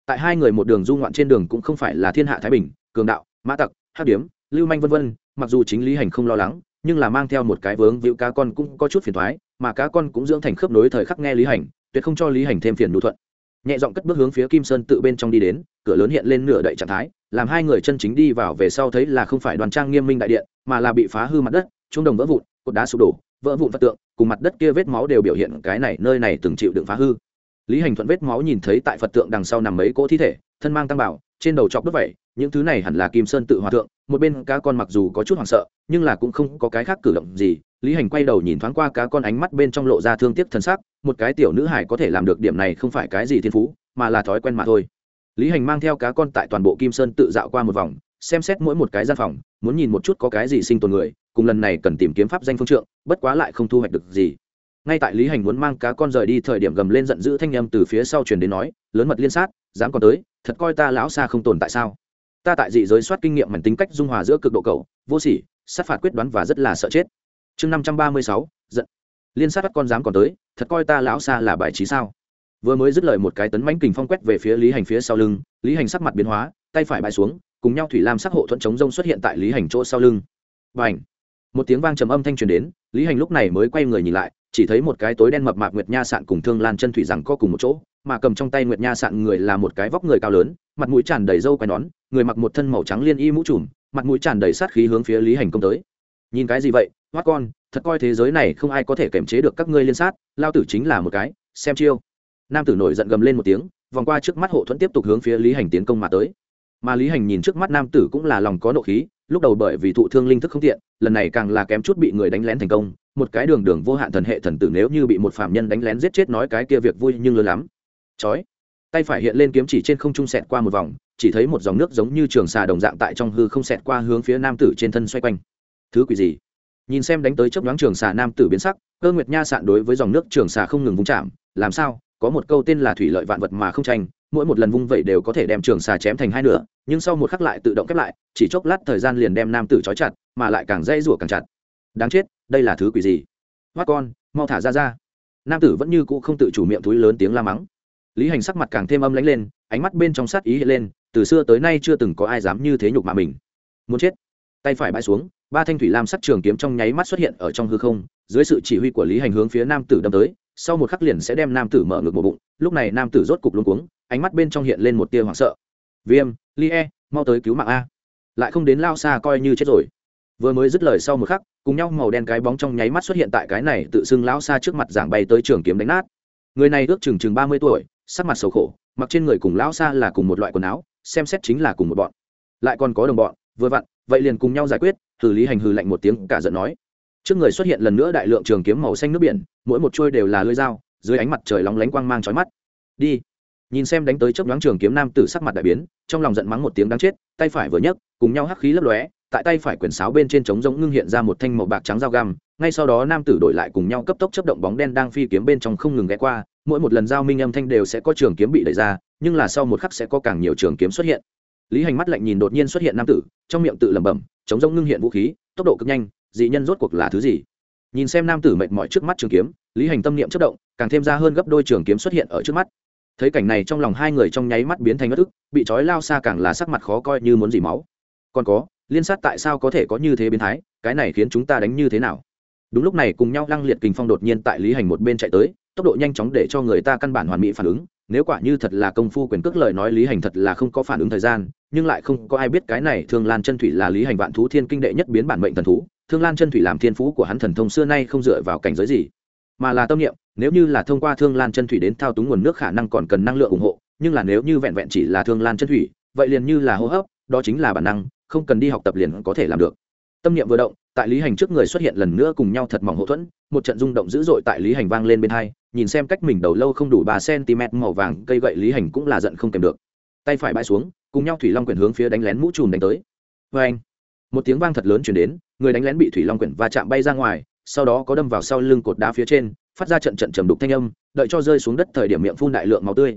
tại hai người một đường du ngoạn trên đường cũng không phải là thiên hạ thái bình, cường đạo, mã tặc hát điếm, lưu manh vân vân, mặc dù chính lý hành không lo lắng, nhưng là mang theo một cái vướng víu cá con cũng có chút phiền thoái, mà cá con cũng dưỡng thành khớp nối thời khắc nghe lý hành, tuyệt không cho lý hành thêm phiền đủ thuận. Nhẹ giọng cất bước hướng phía kim sơn tự bên trong đi đến, cửa lớn hiện lên nửa đậy trạng thái, làm hai người chân chính đi vào về sau thấy là không phải đoàn trang nghiêm minh đại điện, mà là bị phá hư mặt đất trung đồng vỡ vụn, cột đá sụp đổ, vỡ vụn vật tượng, cùng mặt đất kia vết máu đều biểu hiện cái này, nơi này từng chịu đựng phá hư lý hành thuận vết máu nhìn thấy tại phật tượng đằng sau nằm mấy cỗ thi thể, thân mang tăng bảo, trên đầu chọc đất vẩy những thứ này hẳn là kim sơn tự hòa thượng, một bên cá con mặc dù có chút hoảng sợ, nhưng là cũng không có cái khác cử động gì. Lý hành quay đầu nhìn thoáng qua cá con ánh mắt bên trong lộ ra thương tiếc thân sắc, một cái tiểu nữ hải có thể làm được điểm này không phải cái gì thiên phú, mà là thói quen mà thôi. Lý hành mang theo cá con tại toàn bộ kim sơn tự dạo qua một vòng, xem xét mỗi một cái gian phòng, muốn nhìn một chút có cái gì sinh tồn người, cùng lần này cần tìm kiếm pháp danh phương trượng, bất quá lại không thu hoạch được gì ngay tại lý hành muốn mang cá con rời đi thời điểm gầm lên giận dữ thanh âm từ phía sau truyền đến nói, lớn mật liên sát, dám còn tới, thật coi ta lão xa không tồn tại sao? Ta tại dị giới soát kinh nghiệm mảnh tính cách dung hòa giữa cực độ cầu vô sỉ, sát phạt quyết đoán và rất là sợ chết. Chương năm trăm ba mươi sáu, giận. Liên sát bắt con dám còn tới, thật coi ta lão xa là bài trí sao? Vừa mới dứt lời một cái tấn mánh kình phong quét về phía lý hành phía sau lưng, lý hành sắc mặt biến hóa, tay phải bãi xuống, cùng nhau thủy lam sắc hộ thuẫn chống rông xuất hiện tại lý hành chỗ sau lưng. Và h một tiếng vang trầm âm thanh truyền đến, lý hành lúc này mới quay người nhìn lại chỉ thấy một cái tối đen mập mạp nguyệt nha sạn cùng thương lan chân thủy rằng co cùng một chỗ, mà cầm trong tay nguyệt nha sạn người là một cái vóc người cao lớn, mặt mũi tràn đầy râu quai nón, người mặc một thân màu trắng liên y mũ trùm, mặt mũi tràn đầy sát khí hướng phía lý hành công tới. Nhìn cái gì vậy hoát con, thật coi thế giới này không ai có thể kiềm chế được các ngươi liên sát, lao tử chính là một cái, xem chiêu. Nam tử nổi giận gầm lên một tiếng, vòng qua trước mắt hộ thuẫn tiếp tục hướng phía lý hành tiến công mà tới mà lý hành nhìn trước mắt nam tử cũng là lòng có nộ khí, lúc đầu bởi vì thụ thương linh thức không tiện, lần này càng là kém chút bị người đánh lén thành công, một cái đường đường vô hạn thần hệ thần tử nếu như bị một phạm nhân đánh lén giết chết nói cái kia việc vui nhưng lớn lắm. Chói. Tay phải hiện lên kiếm chỉ trên không trung sẹt qua một vòng, chỉ thấy một dòng nước giống như trường xà đồng dạng tại trong hư không sẹt qua hướng phía nam tử trên thân xoay quanh. Thứ quỷ gì? Nhìn xem đánh tới chớp nhoáng trường xà nam tử biến sắc, cơ nguyệt nha sạn đối với dòng nước trường xà không ngừng vung chạm, làm sao? Có một câu tên là thủy lợi vạn vật mà không tranh, mỗi một lần vung vẩy đều có thể đem trường xà chém thành hai nửa, nhưng sau một khắc lại tự động khép lại, chỉ chốc lát thời gian liền đem nam tử trói chặt, mà lại càng dây rủa càng chặt. Đáng chết, đây là thứ quỷ gì? Hoắt con, mau thả ra ra. Nam tử vẫn như cũ không tự chủ miệng túi lớn tiếng la mắng. Lý hành sắc mặt càng thêm âm lánh lên, ánh mắt bên trong sát ý hiện lên, từ xưa tới nay chưa từng có ai dám như thế nhục mà mình. Muốn chết. Tay phải bãi xuống, ba thanh thủy lam sắc trường kiếm trong nháy mắt xuất hiện ở trong hư không, dưới sự chỉ huy của lý hành hướng phía nam tử đâm tới sau một khắc liền sẽ đem nam tử mở ngược một bụng, lúc này nam tử rốt cục luống cuống, ánh mắt bên trong hiện lên một tia hoảng sợ. Viêm li e mau tới cứu mạng a. Lại không đến lao xa coi như chết rồi. Vừa mới dứt lời sau một khắc, cùng nhau màu đen cái bóng trong nháy mắt xuất hiện tại cái này tự xưng lão xa trước mặt giảng bay tới trường kiếm đánh nát. Người này ước chừng chừng ba mươi tuổi, sắc mặt xấu khổ, mặc trên người cùng lão xa là cùng một loại quần áo, xem xét chính là cùng một bọn. Lại còn có đồng bọn, vừa vặn, vậy liền cùng nhau giải quyết hử lý hành hư lạnh một tiếng, cả giận nói. Trước người xuất hiện lần nữa đại lượng trường kiếm màu xanh nước biển mỗi một trôi đều là lưỡi dao, dưới ánh mặt trời lóng lánh quang mang chói mắt. Đi. Nhìn xem đánh tới chớp nhoáng trường kiếm nam tử sắc mặt đại biến, trong lòng giận mắng một tiếng đáng chết, tay phải vừa nhấc, cùng nhau hắc khí lấp lóe, tại tay phải quyển sáo bên trên trống rỗng ngưng hiện ra một thanh màu bạc trắng dao găm, ngay sau đó nam tử đổi lại cùng nhau cấp tốc chấp động bóng đen đang phi kiếm bên trong không ngừng ghé qua, mỗi một lần giao minh âm thanh đều sẽ có trường kiếm bị đẩy ra, nhưng là sau một khắc sẽ có càng nhiều trường kiếm xuất hiện. Lý hành mắt lạnh nhìn đột nhiên xuất hiện nam tử, trong miệng tự lẩm bẩm chống rông ngưng hiện vũ khí, tốc độ cực nhanh, dị nhân rốt cuộc là thứ gì? Nhìn xem nam tử mệt mỏi trước mắt trường kiếm, lý hành tâm niệm chất động, càng thêm ra hơn gấp đôi trường kiếm xuất hiện ở trước mắt. Thấy cảnh này trong lòng hai người trong nháy mắt biến thành ngất ức, bị trói lao xa càng là sắc mặt khó coi như muốn dỉ máu. Còn có, liên sát tại sao có thể có như thế biến thái, cái này khiến chúng ta đánh như thế nào? Đúng lúc này cùng nhau lăng liệt kình phong đột nhiên tại lý hành một bên chạy tới, tốc độ nhanh chóng để cho người ta căn bản hoàn mỹ phản ứng. Nếu quả như thật là công phu quyền cước lời nói lý hành thật là không có phản ứng thời gian, nhưng lại không có ai biết cái này thường lan chân thủy là lý hành vạn thú thiên kinh đệ nhất biến bản mệnh thần thú thương lan chân thủy làm thiên phú của hắn thần thông xưa nay không dựa vào cảnh giới gì, mà là tâm niệm, nếu như là thông qua thương lan chân thủy đến thao túng nguồn nước khả năng còn cần năng lượng ủng hộ, nhưng là nếu như vẹn vẹn chỉ là thương lan chân thủy, vậy liền như là hô hấp, đó chính là bản năng, không cần đi học tập liền có thể làm được. Tâm niệm vừa động, tại lý hành trước người xuất hiện lần nữa cùng nhau thật mỏng hậu thuẫn, một trận rung động dữ dội tại lý hành vang lên bên hai, nhìn xem cách mình đầu lâu không đủ ba cm màu vàng, cây gậy lý hành cũng là giận không kèm được. Tay phải bãi xuống, cùng nhau thủy long quyển hướng phía đánh lén mũ trùm đánh tới. Vê anh một tiếng vang thật lớn chuyển đến, người đánh lén bị thủy long quyển và chạm bay ra ngoài, sau đó có đâm vào sau lưng cột đá phía trên, phát ra trận trận trầm đục thanh âm, đợi cho rơi xuống đất thời điểm miệng phun đại lượng máu tươi.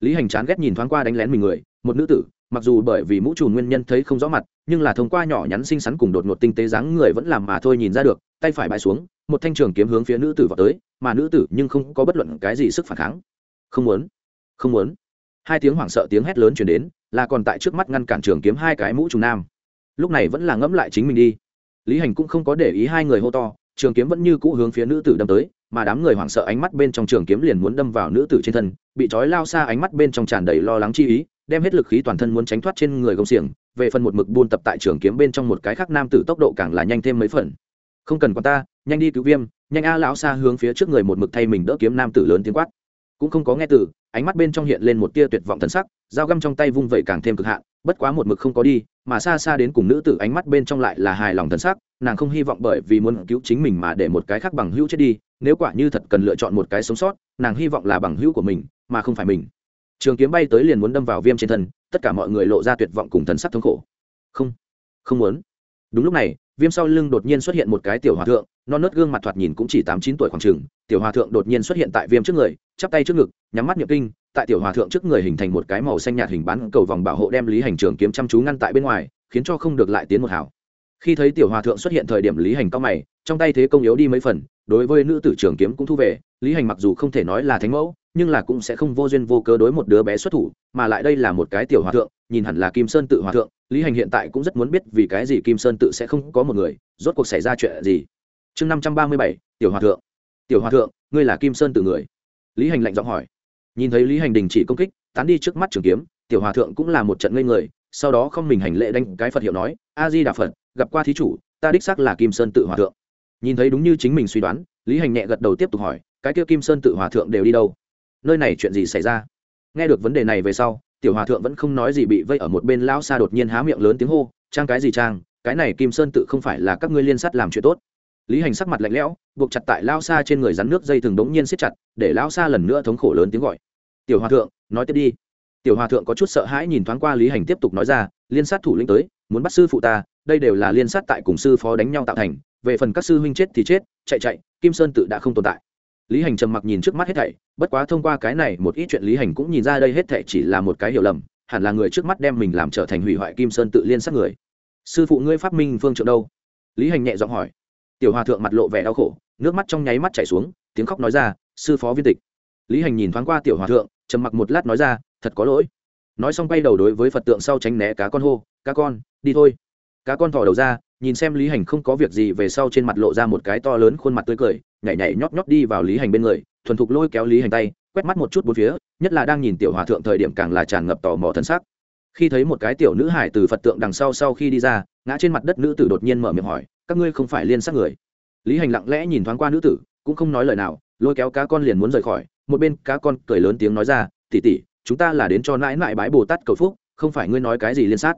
Lý hành chán ghét nhìn thoáng qua đánh lén mình người, một nữ tử, mặc dù bởi vì mũ trùn nguyên nhân thấy không rõ mặt, nhưng là thông qua nhỏ nhắn xinh xắn cùng đột ngột tinh tế dáng người vẫn làm mà thôi nhìn ra được, tay phải bãi xuống, một thanh trường kiếm hướng phía nữ tử vào tới, mà nữ tử nhưng không có bất luận cái gì sức phản kháng. Không muốn không muốn. Hai tiếng hoảng sợ tiếng hét lớn chuyển đến, là còn tại trước mắt ngăn cản trường kiếm hai cái mũ trùng nam lúc này vẫn là ngẫm lại chính mình đi. Lý hành cũng không có để ý hai người hô to, trường kiếm vẫn như cũ hướng phía nữ tử đâm tới, mà đám người hoảng sợ ánh mắt bên trong trường kiếm liền muốn đâm vào nữ tử trên thân, bị trói lao xa ánh mắt bên trong tràn đầy lo lắng chi ý, đem hết lực khí toàn thân muốn tránh thoát trên người gông xiềng, về phần một mực buôn tập tại trường kiếm bên trong một cái khác nam tử tốc độ càng là nhanh thêm mấy phần. Không cần còn ta, nhanh đi cứu viêm, nhanh a, lão xa hướng phía trước người một mực thay mình đỡ kiếm nam tử lớn tiếng quát cũng không có nghe từ, ánh mắt bên trong hiện lên một tia tuyệt vọng thân sắc, dao găm trong tay vung vẩy càng thêm cực hạn, bất quá một mực không có đi, mà xa xa đến cùng nữ tử ánh mắt bên trong lại là hài lòng thân sắc, nàng không hy vọng bởi vì muốn cứu chính mình mà để một cái khác bằng hữu chết đi, nếu quả như thật cần lựa chọn một cái sống sót, nàng hy vọng là bằng hữu của mình, mà không phải mình. Trường kiếm bay tới liền muốn đâm vào viêm trên thân, tất cả mọi người lộ ra tuyệt vọng cùng thần sắc thống khổ. Không không muốn. Đúng lúc này, viêm sau lưng đột nhiên xuất hiện một cái tiểu hòa thượng, non nớt gương mặt thoạt nhìn cũng chỉ tám chín tuổi khoảng chừng, tiểu hòa thượng đột nhiên xuất hiện tại viêm trước người chắp tay trước ngực, nhắm mắt nhập kinh, tại tiểu hòa thượng trước người hình thành một cái màu xanh nhạt hình bán cầu vòng bảo hộ đem lý hành trường kiếm chăm chú ngăn tại bên ngoài, khiến cho không được lại tiến một hào. Khi thấy tiểu hòa thượng xuất hiện thời điểm lý hành cao mày, trong tay thế công yếu đi mấy phần, đối với nữ tử trường kiếm cũng thu về, lý hành mặc dù không thể nói là thánh mẫu, nhưng là cũng sẽ không vô duyên vô cớ đối một đứa bé xuất thủ, mà lại đây là một cái tiểu hòa thượng, nhìn hẳn là kim sơn tự hòa thượng, lý hành hiện tại cũng rất muốn biết vì cái gì kim sơn tự sẽ không có một người, rốt cuộc xảy ra chuyện gì. Chương năm trăm ba mươi bảy, tiểu hòa thượng. Tiểu hòa thượng, ngươi là kim sơn tự người lý hành lạnh giọng hỏi. Nhìn thấy lý hành đình chỉ công kích, tán đi trước mắt trường kiếm, tiểu hòa thượng cũng là một trận ngây người, sau đó không mình hành lệ đánh cái phật hiệu nói a di đà phật, gặp qua thí chủ, ta đích xác là kim sơn tự hòa thượng. Nhìn thấy đúng như chính mình suy đoán, lý hành nhẹ gật đầu tiếp tục hỏi, cái kia kim sơn tự hòa thượng đều đi đâu? Nơi này chuyện gì xảy ra? Nghe được vấn đề này về sau, tiểu hòa thượng vẫn không nói gì bị vây ở một bên lão xa đột nhiên há miệng lớn tiếng hô, trang cái gì trang? Cái này kim sơn tự không phải là các ngươi liên sắt làm chuyện tốt lý hành sắc mặt lạnh lẽo, buộc chặt tại lao xa trên người rắn nước dây thường đống nhiên siết chặt, để lao xa lần nữa thống khổ lớn tiếng gọi. Tiểu hòa thượng, nói tiếp đi. Tiểu hòa thượng có chút sợ hãi nhìn thoáng qua lý hành tiếp tục nói ra, liên sát thủ lĩnh tới, muốn bắt sư phụ ta, đây đều là liên sát tại cùng sư phó đánh nhau tạo thành, về phần các sư huynh chết thì chết, chạy chạy, kim sơn tự đã không tồn tại. Lý hành trầm mặc nhìn trước mắt hết thảy, bất quá thông qua cái này một ít chuyện lý hành cũng nhìn ra đây hết thảy chỉ là một cái hiểu lầm, hẳn là người trước mắt đem mình làm trở thành hủy hoại kim sơn tự liên sát người. Sư phụ ngươi phát minh phương trượng đâu? Lý hành nhẹ giọng hỏi tiểu hòa thượng mặt lộ vẻ đau khổ, nước mắt trong nháy mắt chảy xuống, tiếng khóc nói ra, sư phó viên tịch. Lý hành nhìn thoáng qua tiểu hòa thượng, trầm mặc một lát nói ra, thật có lỗi. Nói xong quay đầu đối với phật tượng sau tránh né, cá con hô, cá con, đi thôi. Cá con thỏ đầu ra, nhìn xem lý hành không có việc gì về sau trên mặt lộ ra một cái to lớn khuôn mặt tươi cười, nhảy nhảy nhót nhót đi vào lý hành bên người, thuần thục lôi kéo lý hành tay, quét mắt một chút bốn phía, nhất là đang nhìn tiểu hòa thượng thời điểm càng là tràn ngập tò mò thân sắc khi thấy một cái tiểu nữ hải từ phật tượng đằng sau sau khi đi ra, ngã trên mặt đất nữ tử đột nhiên mở miệng hỏi, các ngươi không phải liên sát người? Lý hành lặng lẽ nhìn thoáng qua nữ tử, cũng không nói lời nào, lôi kéo cá con liền muốn rời khỏi. Một bên cá con cười lớn tiếng nói ra tỉ tỉ chúng ta là đến cho nãi nãi bái bồ tát cầu phúc, không phải ngươi nói cái gì liên sát.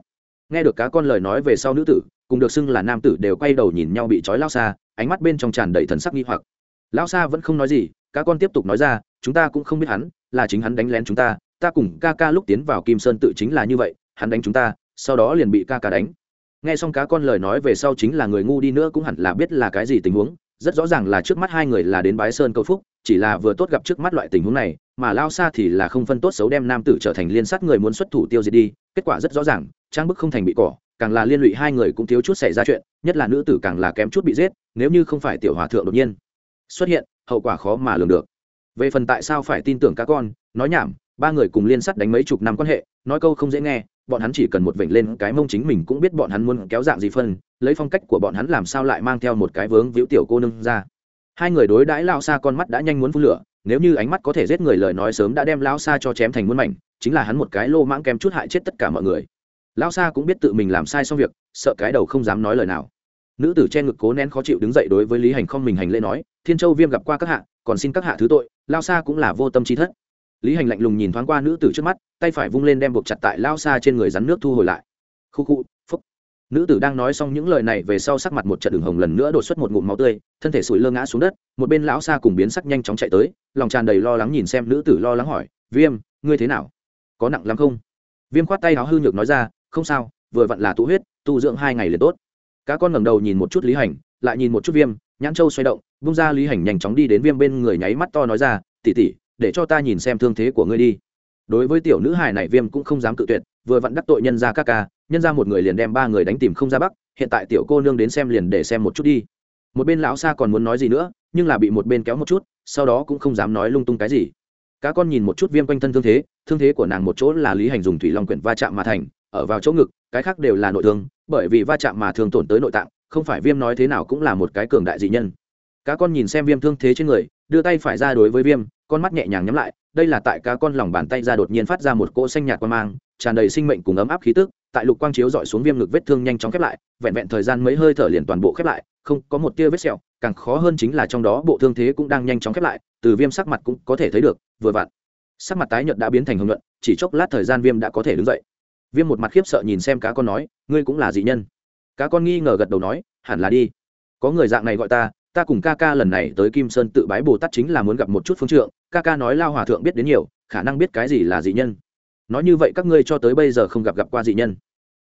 Nghe được cá con lời nói về sau nữ tử, cùng được xưng là nam tử đều quay đầu nhìn nhau bị trói lao xa, ánh mắt bên trong tràn đầy thần sắc nghi hoặc. Lao xa vẫn không nói gì, cá con tiếp tục nói ra, chúng ta cũng không biết hắn, là chính hắn đánh lén chúng ta ta cùng ca ca lúc tiến vào kim sơn tự chính là như vậy, hắn đánh chúng ta, sau đó liền bị ca ca đánh. Nghe xong cá con lời nói về sau chính là người ngu đi nữa cũng hẳn là biết là cái gì tình huống, rất rõ ràng là trước mắt hai người là đến bái sơn cầu phúc, chỉ là vừa tốt gặp trước mắt loại tình huống này, mà lao xa thì là không phân tốt xấu đem nam tử trở thành liên sát người muốn xuất thủ tiêu diệt đi, kết quả rất rõ ràng, trang bức không thành bị cỏ, càng là liên lụy hai người cũng thiếu chút xảy ra chuyện, nhất là nữ tử càng là kém chút bị giết, nếu như không phải tiểu hòa thượng đột nhiên xuất hiện, hậu quả khó mà lường được. Về phần tại sao phải tin tưởng cá con, nói nhảm ba người cùng liên sắt đánh mấy chục năm quan hệ, nói câu không dễ nghe, bọn hắn chỉ cần một vểnh lên cái mông chính mình cũng biết bọn hắn muốn kéo dạng gì phân, lấy phong cách của bọn hắn làm sao lại mang theo một cái vướng víu tiểu cô nương ra. Hai người đối đãi lao xa con mắt đã nhanh muốn phun lửa, nếu như ánh mắt có thể giết người lời nói sớm đã đem lao xa cho chém thành muôn mảnh, chính là hắn một cái lô mãng kem chút hại chết tất cả mọi người. Lao xa cũng biết tự mình làm sai xong việc, sợ cái đầu không dám nói lời nào. Nữ tử che ngực cố nén khó chịu đứng dậy đối với lý hành không mình hành lễ nói, thiên châu viêm gặp qua các hạ, còn xin các hạ thứ tội lao xa cũng là vô tâm trí thất lý hành lạnh lùng nhìn thoáng qua nữ tử trước mắt, tay phải vung lên đem buộc chặt tại lao xa trên người rắn nước thu hồi lại. Khu khu, phúc. Nữ tử đang nói xong những lời này về sau sắc mặt một trận đường hồng lần nữa đột xuất một ngụm máu tươi, thân thể sủi lơ ngã xuống đất, một bên lão xa cùng biến sắc nhanh chóng chạy tới, lòng tràn đầy lo lắng nhìn xem nữ tử lo lắng hỏi, viêm, ngươi thế nào? Có nặng lắm không? Viêm khoát tay áo hư nhược nói ra, không sao, vừa vặn là tụ huyết, tu dưỡng hai ngày liền tốt. Cá con ngẩng đầu nhìn một chút lý hành, lại nhìn một chút viêm, nhãn châu xoay động, bung ra lý hành nhanh chóng đi đến viêm bên người nháy mắt to nói ra tỉ tỉ để cho ta nhìn xem thương thế của ngươi đi. Đối với tiểu nữ hài này viêm cũng không dám cự tuyệt, vừa vặn đắc tội nhân ra ca ca, nhân ra một người liền đem ba người đánh tìm không ra bắc, hiện tại tiểu cô nương đến xem liền để xem một chút đi. Một bên lão xa còn muốn nói gì nữa, nhưng là bị một bên kéo một chút, sau đó cũng không dám nói lung tung cái gì. Cá con nhìn một chút viêm quanh thân thương thế thương thế của nàng một chỗ là lý hành dùng thủy long quyển va chạm mà thành, ở vào chỗ ngực, cái khác đều là nội thương, bởi vì va chạm mà thường tổn tới nội tạng, không phải viêm nói thế nào cũng là một cái cường đại dị nhân cá con nhìn xem viêm thương thế trên người, đưa tay phải ra đối với viêm, con mắt nhẹ nhàng nhắm lại, đây là tại cá con lòng bàn tay ra đột nhiên phát ra một cỗ xanh nhạt quan mang, tràn đầy sinh mệnh cùng ấm áp khí tức, tại lục quang chiếu dọi xuống viêm ngực vết thương nhanh chóng khép lại, vẹn vẹn thời gian mấy hơi thở liền toàn bộ khép lại, không có một tia vết sẹo, càng khó hơn chính là trong đó bộ thương thế cũng đang nhanh chóng khép lại, từ viêm sắc mặt cũng có thể thấy được, vừa vặn, sắc mặt tái nhợt đã biến thành hồng nhuận, chỉ chốc lát thời gian viêm đã có thể đứng dậy. Viêm một mặt khiếp sợ nhìn xem cá con nói, ngươi cũng là dị nhân. Cá con nghi ngờ gật đầu nói, hẳn là đi. Có người dạng này gọi ta ta cùng ca ca lần này tới kim sơn tự bái bồ tát chính là muốn gặp một chút phương trượng, ca ca nói lao hòa thượng biết đến nhiều, khả năng biết cái gì là dị nhân. Nói như vậy các ngươi cho tới bây giờ không gặp gặp qua dị nhân?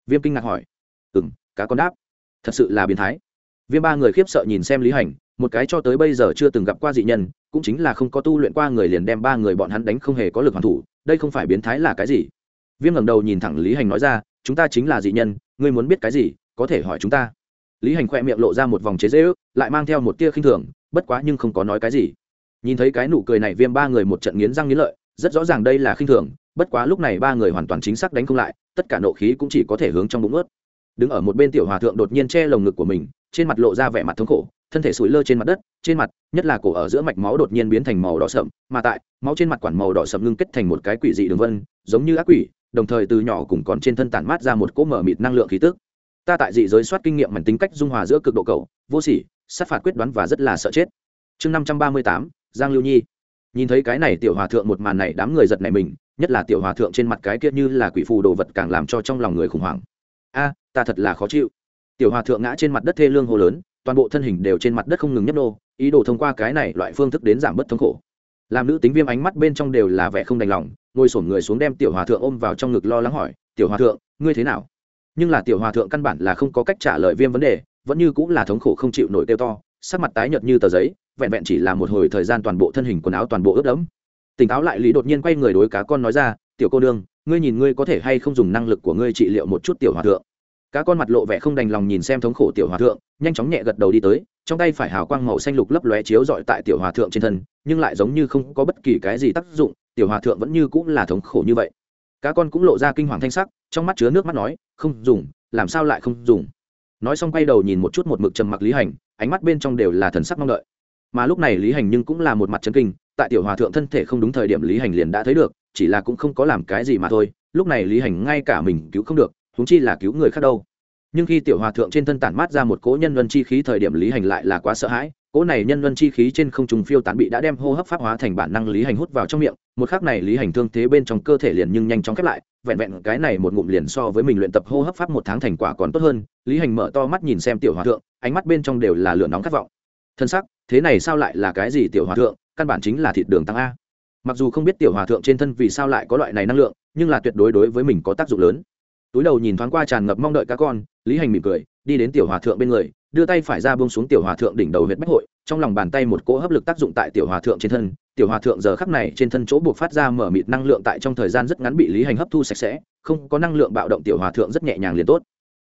Viêm kinh ngạc hỏi. Ừ m cá con đáp. Thật sự là biến thái. Viêm ba người khiếp sợ nhìn xem lý hành, một cái cho tới bây giờ chưa từng gặp qua dị nhân, cũng chính là không có tu luyện qua người liền đem ba người bọn hắn đánh không hề có lực hoàn thủ, đây không phải biến thái là cái gì? Viêm ngẩng đầu nhìn thẳng lý hành nói ra, chúng ta chính là dị nhân, ngươi muốn biết cái gì, có thể hỏi chúng ta lý hành khoe miệng lộ ra một vòng chế dễ ước lại mang theo một tia khinh thường, bất quá nhưng không có nói cái gì. Nhìn thấy cái nụ cười này viêm ba người một trận nghiến răng nghiến lợi, rất rõ ràng đây là khinh thường, bất quá lúc này ba người hoàn toàn chính xác đánh không lại, tất cả nộ khí cũng chỉ có thể hướng trong bụng ướt. Đứng ở một bên tiểu hòa thượng đột nhiên che lồng ngực của mình, trên mặt lộ ra vẻ mặt thống khổ, thân thể sủi lơ trên mặt đất, trên mặt, nhất là cổ ở giữa mạch máu đột nhiên biến thành màu đỏ sậm, mà tại, máu trên mặt quản màu đỏ sậm ngưng kết thành một cái quỷ dị đường vân, giống như ác quỷ, đồng thời từ nhỏ cùng còn trên thân tản mát ra một cỗ mở mịt năng lượng khí tức ta tại dị giới soát kinh nghiệm mảnh tính cách dung hòa giữa cực độ cầu vô sỉ, sát phạt quyết đoán và rất là sợ chết. Chương năm trăm ba mươi tám, giang lưu nhi. Nhìn thấy cái này tiểu hòa thượng một màn này, đám người giật này mình, nhất là tiểu hòa thượng trên mặt cái kia như là quỷ phù đồ vật càng làm cho trong lòng người khủng hoảng. A, ta thật là khó chịu. Tiểu hòa thượng ngã trên mặt đất thê lương hô lớn, toàn bộ thân hình đều trên mặt đất không ngừng nhấp nô, ý đồ thông qua cái này loại phương thức đến giảm bớt thống khổ. Làm nữ tính viêm ánh mắt bên trong đều là vẻ không đành lòng, ngồi sổm người xuống đem tiểu hòa thượng ôm vào trong ngực lo lắng hỏi, tiểu hòa thượng, ngươi thế nào? Nhưng là tiểu hòa thượng căn bản là không có cách trả lời viêm vấn đề, vẫn như cũng là thống khổ không chịu nổi tiêu to, sắc mặt tái nhợt như tờ giấy, vẹn vẹn chỉ là một hồi thời gian toàn bộ thân hình quần áo toàn bộ ướt đẫm. Tỉnh táo lại lý đột nhiên quay người đối cá con nói ra, tiểu cô nương, ngươi nhìn ngươi có thể hay không dùng năng lực của ngươi trị liệu một chút tiểu hòa thượng? Cá con mặt lộ vẻ không đành lòng nhìn xem thống khổ tiểu hòa thượng, nhanh chóng nhẹ gật đầu đi tới, trong tay phải hào quang màu xanh lục lấp lóe chiếu dọi tại tiểu hòa thượng trên thân, nhưng lại giống như không có bất kỳ cái gì tác dụng, tiểu hòa thượng vẫn như cũng là thống khổ như vậy cá con cũng lộ ra kinh hoàng thanh sắc, trong mắt chứa nước mắt nói, không dùng, làm sao lại không dùng? Nói xong quay đầu nhìn một chút một mực trầm mặc lý hành, ánh mắt bên trong đều là thần sắc mong đợi. Mà lúc này lý hành nhưng cũng là một mặt chân kinh, tại tiểu hòa thượng thân thể không đúng thời điểm lý hành liền đã thấy được, chỉ là cũng không có làm cái gì mà thôi. Lúc này lý hành ngay cả mình cứu không được húng chi là cứu người khác đâu. Nhưng khi tiểu hòa thượng trên thân tản mát ra một cỗ nhân luân chi khí thời điểm lý hành lại là quá sợ hãi cỗ này nhân luân chi khí trên không trùng phiêu tán bị đã đem hô hấp pháp hóa thành bản năng lý hành hút vào trong miệng, một khác này lý hành thương thế bên trong cơ thể liền nhưng nhanh chóng khép lại, vẹn vẹn cái này một ngụm liền so với mình luyện tập hô hấp pháp một tháng thành quả còn tốt hơn, lý hành mở to mắt nhìn xem tiểu hòa thượng, ánh mắt bên trong đều là lửa nóng khát vọng. Thân sắc, thế này sao lại là cái gì tiểu hòa thượng, căn bản chính là thịt đường tăng a. Mặc dù không biết tiểu hòa thượng trên thân vì sao lại có loại này năng lượng, nhưng là tuyệt đối đối với mình có tác dụng lớn. Túi đầu nhìn thoáng qua tràn ngập mong đợi các con, lý hành mỉm cười, đi đến tiểu hòa thượng bên người đưa tay phải ra buông xuống tiểu hòa thượng đỉnh đầu huyệt bách hội, trong lòng bàn tay một cỗ hấp lực tác dụng tại tiểu hòa thượng trên thân. Tiểu hòa thượng giờ khắc này trên thân chỗ buộc phát ra mở mịt năng lượng tại trong thời gian rất ngắn bị lý hành hấp thu sạch sẽ, không có năng lượng bạo động tiểu hòa thượng rất nhẹ nhàng liền tốt.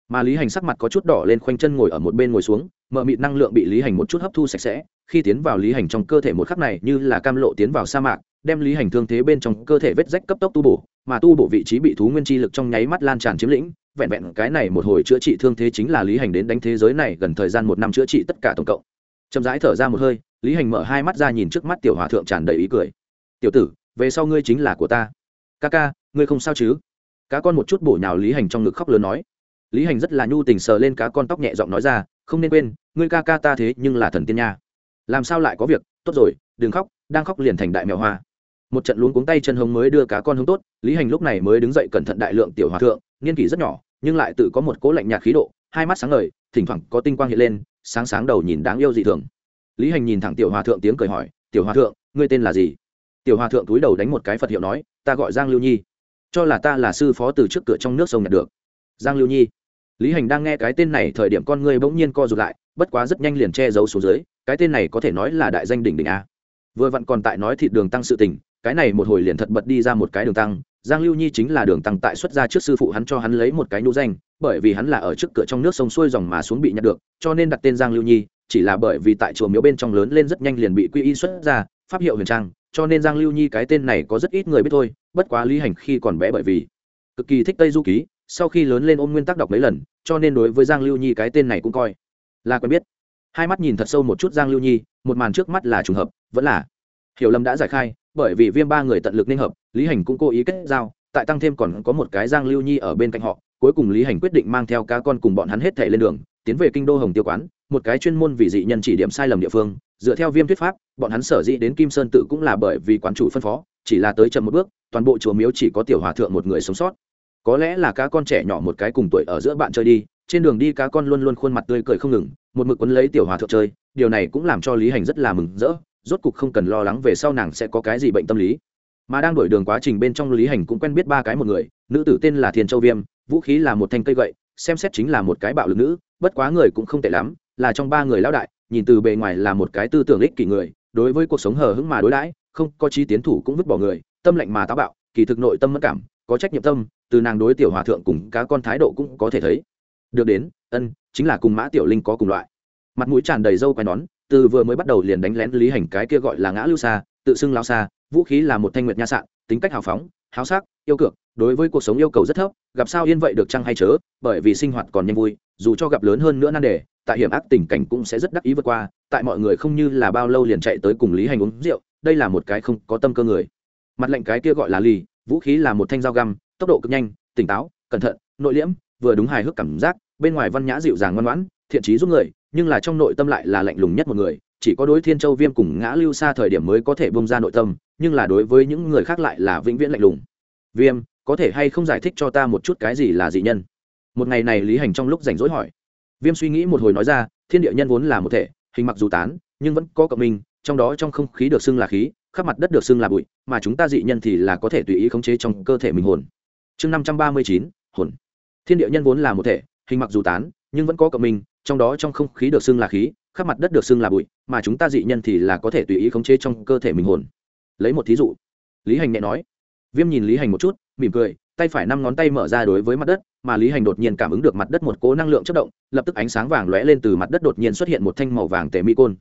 Mà lý hành sắc mặt có chút đỏ lên khoanh chân ngồi ở một bên ngồi xuống, mở mịt năng lượng bị lý hành một chút hấp thu sạch sẽ. Khi tiến vào lý hành trong cơ thể một khắc này, như là cam lộ tiến vào sa mạc, đem lý hành thương thế bên trong cơ thể vết rách cấp tốc tu bổ, mà tu bổ vị trí bị thú nguyên chi lực trong nháy mắt lan tràn chiếm lĩnh vẹn vẹn cái này một hồi chữa trị thương thế chính là lý hành đến đánh thế giới này gần thời gian một năm chữa trị tất cả tổng cộng. Chậm rãi thở ra một hơi, lý hành mở hai mắt ra nhìn trước mắt tiểu hòa thượng tràn đầy ý cười. Tiểu tử, về sau ngươi chính là của ta. Ca ca, ngươi không sao chứ? Cá con một chút bổ nhào lý hành trong ngực khóc lớn nói. Lý hành rất là nhu tình sờ lên cá con tóc nhẹ giọng nói ra, không nên quên, ngươi ca ca ta thế nhưng là thần tiên nha. Làm sao lại có việc? Tốt rồi, đừng khóc, đang khóc liền thành đại mèo hoa. Một trận luống cuống tay chân hông mới đưa cá con hướng tốt, lý hành lúc này mới đứng dậy cẩn thận đại lượng tiểu hòa thượng, niên kỷ rất nhỏ nhưng lại tự có một cố lạnh nhạt khí độ, hai mắt sáng ngời, thỉnh thoảng có tinh quang hiện lên, sáng sáng đầu nhìn đáng yêu dị thường. Lý hành nhìn thẳng tiểu hòa thượng tiếng cười hỏi, tiểu hòa thượng, ngươi tên là gì? Tiểu hòa thượng túi đầu đánh một cái phật hiệu nói, ta gọi giang lưu nhi, cho là ta là sư phó từ trước cửa trong nước sông nhặt được. Giang lưu nhi, lý hành đang nghe cái tên này thời điểm con ngươi bỗng nhiên co rụt lại, bất quá rất nhanh liền che giấu xuống dưới, cái tên này có thể nói là đại danh đỉnh đỉnh a. Vừa vặn còn tại nói thịt đường tăng sự tình, cái này một hồi liền thật bật đi ra một cái đường tăng giang lưu nhi chính là đường tăng tại xuất gia trước sư phụ hắn cho hắn lấy một cái nhũ danh, bởi vì hắn là ở trước cửa trong nước sông xuôi dòng mà xuống bị nhặt được, cho nên đặt tên giang lưu nhi, chỉ là bởi vì tại chùa miếu bên trong lớn lên rất nhanh liền bị quy y xuất ra pháp hiệu huyền trang, cho nên giang lưu nhi cái tên này có rất ít người biết thôi, bất quá lý hành khi còn bé bởi vì cực kỳ thích tây du ký, sau khi lớn lên ôm nguyên tắc đọc mấy lần, cho nên đối với giang lưu nhi cái tên này cũng coi là quen biết. Hai mắt nhìn thật sâu một chút giang lưu nhi, một màn trước mắt là trùng hợp, vẫn là hiểu lầm đã giải khai, bởi vì viêm ba người tận lực nên hợp lý hành cũng cố ý kết giao, tại tăng thêm còn có một cái giang lưu nhi ở bên cạnh họ, cuối cùng lý hành quyết định mang theo cá con cùng bọn hắn hết thể lên đường, tiến về kinh đô hồng tiêu quán, một cái chuyên môn vì dị nhân chỉ điểm sai lầm địa phương, dựa theo viêm thuyết pháp, bọn hắn sở dĩ đến kim sơn tự cũng là bởi vì quán chủ phân phó, chỉ là tới chậm một bước, toàn bộ chùa miếu chỉ có tiểu hòa thượng một người sống sót. Có lẽ là cá con trẻ nhỏ một cái cùng tuổi ở giữa bạn chơi đi, trên đường đi cá con luôn luôn khuôn mặt tươi cười không ngừng, một mực quấn lấy tiểu hòa thượng chơi, điều này cũng làm cho lý hành rất là mừng rỡ, rốt cục không cần lo lắng về sau nàng sẽ có cái gì bệnh tâm lý mà đang đổi đường quá trình bên trong lý hành cũng quen biết ba cái một người, nữ tử tên là thiền châu viêm, vũ khí là một thanh cây gậy, xem xét chính là một cái bạo lực nữ, bất quá người cũng không tệ lắm, là trong ba người lão đại, nhìn từ bề ngoài là một cái tư tưởng ích kỷ người, đối với cuộc sống hờ hững mà đối đãi, không có trí tiến thủ cũng vứt bỏ người, tâm lạnh mà táo bạo, kỳ thực nội tâm mất cảm, có trách nhiệm tâm, từ nàng đối tiểu hòa thượng cùng cá con thái độ cũng có thể thấy. Được đến, ân, chính là cùng mã tiểu linh có cùng loại. Mặt mũi tràn đầy râu quai nón, từ vừa mới bắt đầu liền đánh lén lý hành cái kia gọi là ngã lưu xa, tự xưng lao xa vũ khí là một thanh nguyệt nha sạn, tính cách hào phóng, háo sắc, yêu cược, đối với cuộc sống yêu cầu rất thấp, gặp sao yên vậy được chăng hay chớ, bởi vì sinh hoạt còn nhanh vui, dù cho gặp lớn hơn nữa nan đề, tại hiểm ác tình cảnh cũng sẽ rất đắc ý vượt qua, tại mọi người không như là bao lâu liền chạy tới cùng lý hành uống rượu, đây là một cái không có tâm cơ người. Mặt lệnh cái kia gọi là lì, vũ khí là một thanh dao găm, tốc độ cực nhanh, tỉnh táo, cẩn thận, nội liễm, vừa đúng hài hước cảm giác, bên ngoài văn nhã dịu dàng ngoan ngoãn, thiện trí giúp người, nhưng là trong nội tâm lại là lạnh lùng nhất một người, chỉ có đối thiên châu viêm cùng ngã lưu xa thời điểm mới có thể bông ra nội tâm nhưng là đối với những người khác lại là vĩnh viễn lạnh lùng. Viêm, có thể hay không giải thích cho ta một chút cái gì là dị nhân? Một ngày này lý hành trong lúc rảnh rỗi hỏi. Viêm suy nghĩ một hồi nói ra, thiên địa nhân vốn là một thể, hình mặc dù tán, nhưng vẫn có cộng minh, trong đó trong không khí được xưng là khí, khắp mặt đất được xưng là bụi, mà chúng ta dị nhân thì là có thể tùy ý khống chế trong cơ thể mình hồn. Chương năm trăm ba mươi chín, hồn. Thiên địa nhân vốn là một thể, hình mặc dù tán, nhưng vẫn có cộng minh, trong đó trong không khí được xưng là khí, khắp mặt đất được xưng là bụi, mà chúng ta dị nhân thì là có thể tùy ý khống chế trong cơ thể mình hồn lấy một thí dụ. Lý hành nhẹ nói. Viêm nhìn lý hành một chút, mỉm cười, tay phải năm ngón tay mở ra đối với mặt đất, mà lý hành đột nhiên cảm ứng được mặt đất một cố năng lượng chất động, lập tức ánh sáng vàng lóe lên từ mặt đất đột nhiên xuất hiện một thanh màu vàng tề mi côn.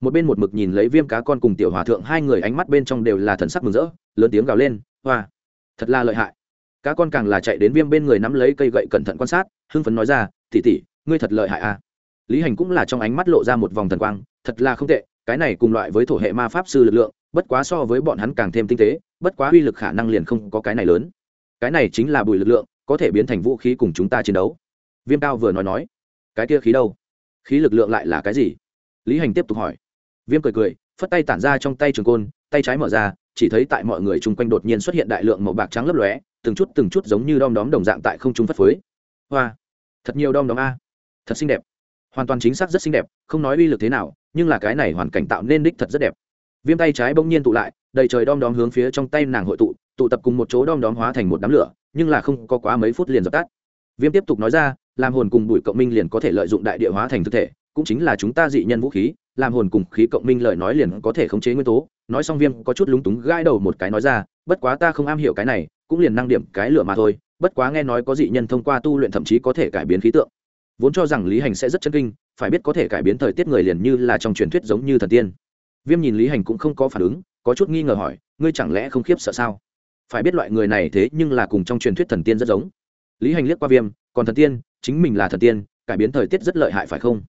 Một bên một mực nhìn lấy viêm cá con cùng tiểu hòa thượng, hai người ánh mắt bên trong đều là thần sắc mừng rỡ, lớn tiếng gào lên, hoa, thật là lợi hại. Cá con càng là chạy đến viêm bên người nắm lấy cây gậy cẩn thận quan sát, hưng phấn nói ra tỉ tỉ ngươi thật lợi hại à. Lý hành cũng là trong ánh mắt lộ ra một vòng thần quang, thật là không tệ, cái này cùng loại với thổ hệ ma pháp sư lực lượng bất quá so với bọn hắn càng thêm tinh tế, bất quá uy lực khả năng liền không có cái này lớn. Cái này chính là bùi lực lượng, có thể biến thành vũ khí cùng chúng ta chiến đấu. Viêm cao vừa nói nói, cái kia khí đâu? Khí lực lượng lại là cái gì? Lý hành tiếp tục hỏi. Viêm cười cười, phất tay tản ra trong tay trường côn, tay trái mở ra, chỉ thấy tại mọi người chung quanh đột nhiên xuất hiện đại lượng màu bạc trắng lấp lóe, từng chút từng chút giống như đom đóm đồng dạng tại không trung phất phới. Hoa! Thật nhiều đom đóm a. Thật xinh đẹp. Hoàn toàn chính xác rất xinh đẹp, không nói uy lực thế nào, nhưng là cái này hoàn cảnh tạo nên đích thật rất đẹp viêm tay trái bỗng nhiên tụ lại, đầy trời đom đóm hướng phía trong tay nàng hội tụ tụ tập cùng một chỗ đom đóm hóa thành một đám lửa, nhưng là không có quá mấy phút liền dập tắt. Viêm tiếp tục nói ra, làm hồn cùng bụi cộng minh liền có thể lợi dụng đại địa hóa thành thực thể, cũng chính là chúng ta dị nhân vũ khí, làm hồn cùng khí cộng minh lời nói liền có thể khống chế nguyên tố. Nói xong viêm có chút lúng túng gãi đầu một cái nói ra, bất quá ta không am hiểu cái này, cũng liền năng điểm cái lửa mà thôi, bất quá nghe nói có dị nhân thông qua tu luyện thậm chí có thể cải biến khí tượng. Vốn cho rằng lý hành sẽ rất chân kinh, phải biết có thể cải biến thời tiết người liền như là trong truyền thuyết giống như thần tiên viêm nhìn lý hành cũng không có phản ứng, có chút nghi ngờ hỏi, ngươi chẳng lẽ không khiếp sợ sao? Phải biết loại người này thế nhưng là cùng trong truyền thuyết thần tiên rất giống. Lý hành liếc qua viêm, còn thần tiên, chính mình là thần tiên, cải biến thời tiết rất lợi hại phải không?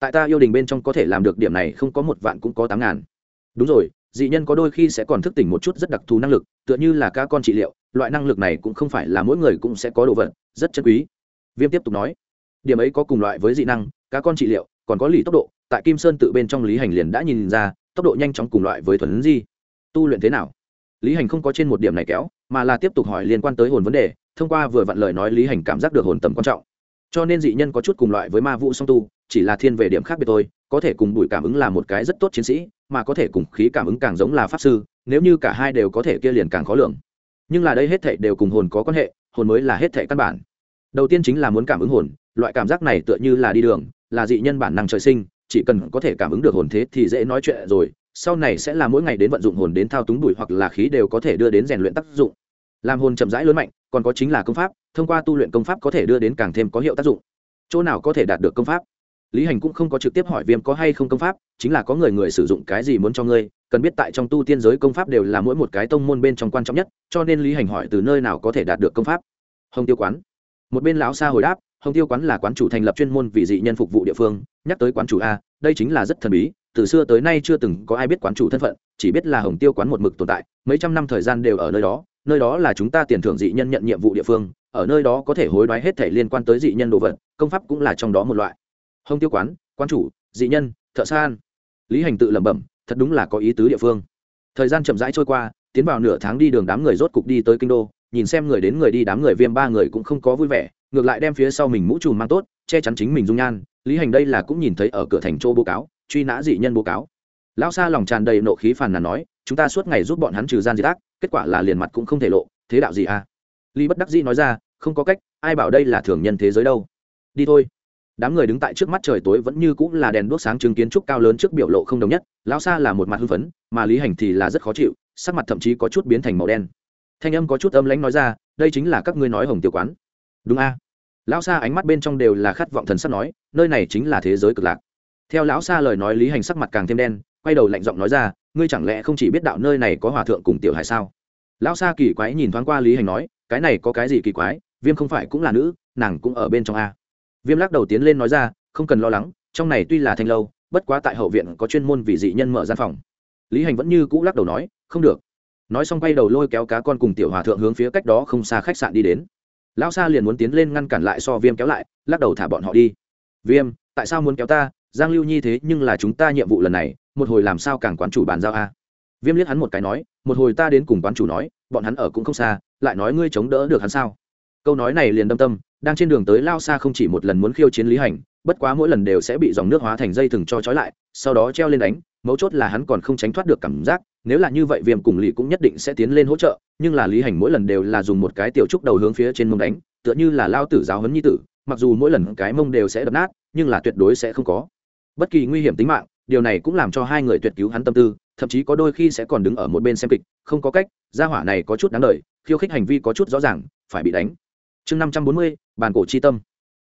Tại ta yêu đình bên trong có thể làm được điểm này không có một vạn cũng có tám ngàn. Đúng rồi, dị nhân có đôi khi sẽ còn thức tỉnh một chút rất đặc thù năng lực, tựa như là ca con trị liệu, loại năng lực này cũng không phải là mỗi người cũng sẽ có đồ vật, rất chân quý. Viêm tiếp tục nói, điểm ấy có cùng loại với dị năng, cá con trị liệu, còn có lì tốc độ, tại kim sơn tự bên trong lý hành liền đã nhìn ra tốc độ nhanh chóng cùng loại với thuần di. Tu luyện thế nào? Lý hành không có trên một điểm này kéo, mà là tiếp tục hỏi liên quan tới hồn vấn đề, thông qua vừa vặn lời nói lý hành cảm giác được hồn tầm quan trọng. Cho nên dị nhân có chút cùng loại với ma vũ song tu, chỉ là thiên về điểm khác biệt thôi, có thể cùng bụi cảm ứng là một cái rất tốt chiến sĩ, mà có thể cùng khí cảm ứng càng giống là pháp sư, nếu như cả hai đều có thể kia liền càng khó lường. Nhưng là đây hết thệ đều cùng hồn có quan hệ, hồn mới là hết thệ căn bản. Đầu tiên chính là muốn cảm ứng hồn, loại cảm giác này tựa như là đi đường, là dị nhân bản năng trời sinh chỉ cần có thể cảm ứng được hồn thế thì dễ nói chuyện rồi, sau này sẽ là mỗi ngày đến vận dụng hồn đến thao túng đùi hoặc là khí đều có thể đưa đến rèn luyện tác dụng. Làm hồn chậm rãi lớn mạnh, còn có chính là công pháp, thông qua tu luyện công pháp có thể đưa đến càng thêm có hiệu tác dụng. Chỗ nào có thể đạt được công pháp? Lý hành cũng không có trực tiếp hỏi viêm có hay không công pháp, chính là có người người sử dụng cái gì muốn cho ngươi, cần biết tại trong tu tiên giới công pháp đều là mỗi một cái tông môn bên trong quan trọng nhất, cho nên lý hành hỏi từ nơi nào có thể đạt được công pháp. Hồng tiêu quán. Một bên lão xa hồi đáp hồng tiêu quán là quán chủ thành lập chuyên môn vì dị nhân phục vụ địa phương, nhắc tới quán chủ a, đây chính là rất thần bí, từ xưa tới nay chưa từng có ai biết quán chủ thân phận, chỉ biết là hồng tiêu quán một mực tồn tại, mấy trăm năm thời gian đều ở nơi đó nơi đó là chúng ta tiền thưởng dị nhân nhận nhiệm vụ địa phương, ở nơi đó có thể hối đoái hết thể liên quan tới dị nhân đồ vật, công pháp cũng là trong đó một loại. Hồng tiêu quán quán chủ, dị nhân, thợ san lý hành tự lẩm bẩm, thật đúng là có ý tứ địa phương. Thời gian chậm rãi trôi qua, tiến vào nửa tháng đi đường đám người rốt cục đi tới kinh đô, nhìn xem người đến người đi đám người viêm ba người cũng không có vui vẻ ngược lại đem phía sau mình mũ trùm mang tốt, che chắn chính mình dung nhan, lý hành đây là cũng nhìn thấy ở cửa thành châu bố cáo, truy nã dị nhân bố cáo. Lão sa lòng tràn đầy nộ khí phàn nàn nói, chúng ta suốt ngày giúp bọn hắn trừ gian diệt ác, kết quả là liền mặt cũng không thể lộ, thế đạo gì à? Lý bất đắc dĩ nói ra, không có cách, ai bảo đây là thường nhân thế giới đâu. Đi thôi. Đám người đứng tại trước mắt trời tối vẫn như cũng là đèn đuốc sáng chứng kiến trúc cao lớn trước biểu lộ không đồng nhất, lão sa là một mặt hưng phấn, mà lý hành thì là rất khó chịu, sắc mặt thậm chí có chút biến thành màu đen. Thanh âm có chút âm lãnh nói ra, đây chính là các ngươi nói hồng tiêu quán. Đúng a lão sa ánh mắt bên trong đều là khát vọng thần sắc nói, nơi này chính là thế giới cực lạc. Theo lão sa lời nói lý hành sắc mặt càng thêm đen, quay đầu lạnh giọng nói ra, ngươi chẳng lẽ không chỉ biết đạo nơi này có hòa thượng cùng tiểu hải sao? Lão sa kỳ quái nhìn thoáng qua lý hành nói, cái này có cái gì kỳ quái, viêm không phải cũng là nữ, nàng cũng ở bên trong a. Viêm lắc đầu tiến lên nói ra, không cần lo lắng, trong này tuy là thanh lâu, bất quá tại hậu viện có chuyên môn vì dị nhân mở gian phòng. Lý hành vẫn như cũ lắc đầu nói, không được. Nói xong quay đầu lôi kéo cá con cùng tiểu hòa thượng hướng phía cách đó không xa khách sạn đi đến lão sa liền muốn tiến lên ngăn cản lại so viêm kéo lại, lắc đầu thả bọn họ đi. Viêm, tại sao muốn kéo ta? Giang lưu nhi thế nhưng là chúng ta nhiệm vụ lần này, một hồi làm sao càng quán chủ bàn giao a? Viêm liếc hắn một cái nói, một hồi ta đến cùng quán chủ nói, bọn hắn ở cũng không xa, lại nói ngươi chống đỡ được hắn sao? Câu nói này liền đâm tâm, đang trên đường tới lao xa không chỉ một lần muốn khiêu chiến lý hành, bất quá mỗi lần đều sẽ bị dòng nước hóa thành dây thừng cho trói lại, sau đó treo lên đánh, mấu chốt là hắn còn không tránh thoát được cảm giác nếu là như vậy, viêm cùng lì cũng nhất định sẽ tiến lên hỗ trợ, nhưng là lý hành mỗi lần đều là dùng một cái tiểu trúc đầu hướng phía trên mông đánh, tựa như là lao tử giáo hấn nhi tử, mặc dù mỗi lần cái mông đều sẽ đập nát, nhưng là tuyệt đối sẽ không có. Bất kỳ nguy hiểm tính mạng, điều này cũng làm cho hai người tuyệt cứu hắn tâm tư, thậm chí có đôi khi sẽ còn đứng ở một bên xem kịch, không có cách, gia hỏa này có chút đáng lời khiêu khích hành vi có chút rõ ràng, phải bị đánh. Chương năm trăm bốn mươi, bàn cổ chi tâm.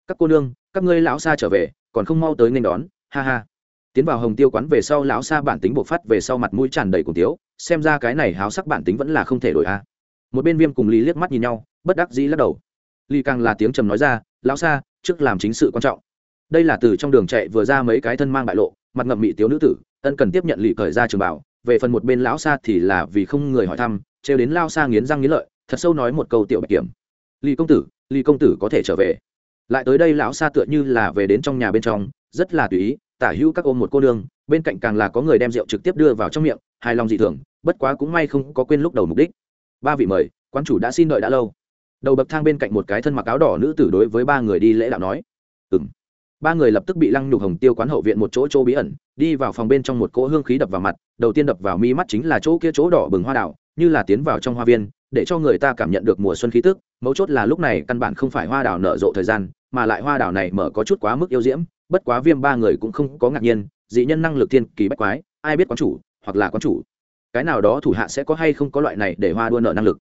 Các cô nương, các ngươi lão xa trở về, còn không mau tới nên đón, ha ha tiến vào hồng tiêu quán về sau lão xa bản tính bộc phát về sau mặt mũi tràn đầy cùng tiếu, xem ra cái này háo sắc bản tính vẫn là không thể đổi a. Một bên viêm cùng lý liếc mắt nhìn nhau, bất đắc dĩ lắc đầu. Ly càng là tiếng trầm nói ra, lão xa trước làm chính sự quan trọng. Đây là từ trong đường chạy vừa ra mấy cái thân mang bại lộ, mặt ngậm mị tiếu nữ tử, ân cần tiếp nhận lì cởi ra trường bảo, về phần một bên lão xa thì là vì không người hỏi thăm, trêu đến lao sa nghiến răng nghiến lợi, thật sâu nói một câu tiểu bạch kiểm. Lì công tử lì công tử có thể trở về. Lại tới đây lão xa tựa như là về đến trong nhà bên trong, rất là tùy ý tả hữu các ôm một cô nương, bên cạnh càng là có người đem rượu trực tiếp đưa vào trong miệng, hài lòng dị thường, bất quá cũng may không có quên lúc đầu mục đích. Ba vị mời, quán chủ đã xin đợi đã lâu. Đầu bậc thang bên cạnh một cái thân mặc áo đỏ nữ tử đối với ba người đi lễ đạo nói. Ừng ba người lập tức bị lăng nhục hồng tiêu quán hậu viện một chỗ chỗ bí ẩn, đi vào phòng bên trong một cỗ hương khí đập vào mặt, đầu tiên đập vào mi mắt chính là chỗ kia chỗ đỏ bừng hoa đảo như là tiến vào trong hoa viên, để cho người ta cảm nhận được mùa xuân khí tức. Mấu chốt là lúc này căn bản không phải hoa đảo nở rộ thời gian, mà lại hoa đảo này mở có chút quá mức yêu diễm bất quá viêm ba người cũng không có ngạc nhiên, dị nhân năng lực thiên kỳ bách quái, ai biết quán chủ, hoặc là quán chủ. Cái nào đó thủ hạ sẽ có hay không có loại này để hoa đua nợ năng lực.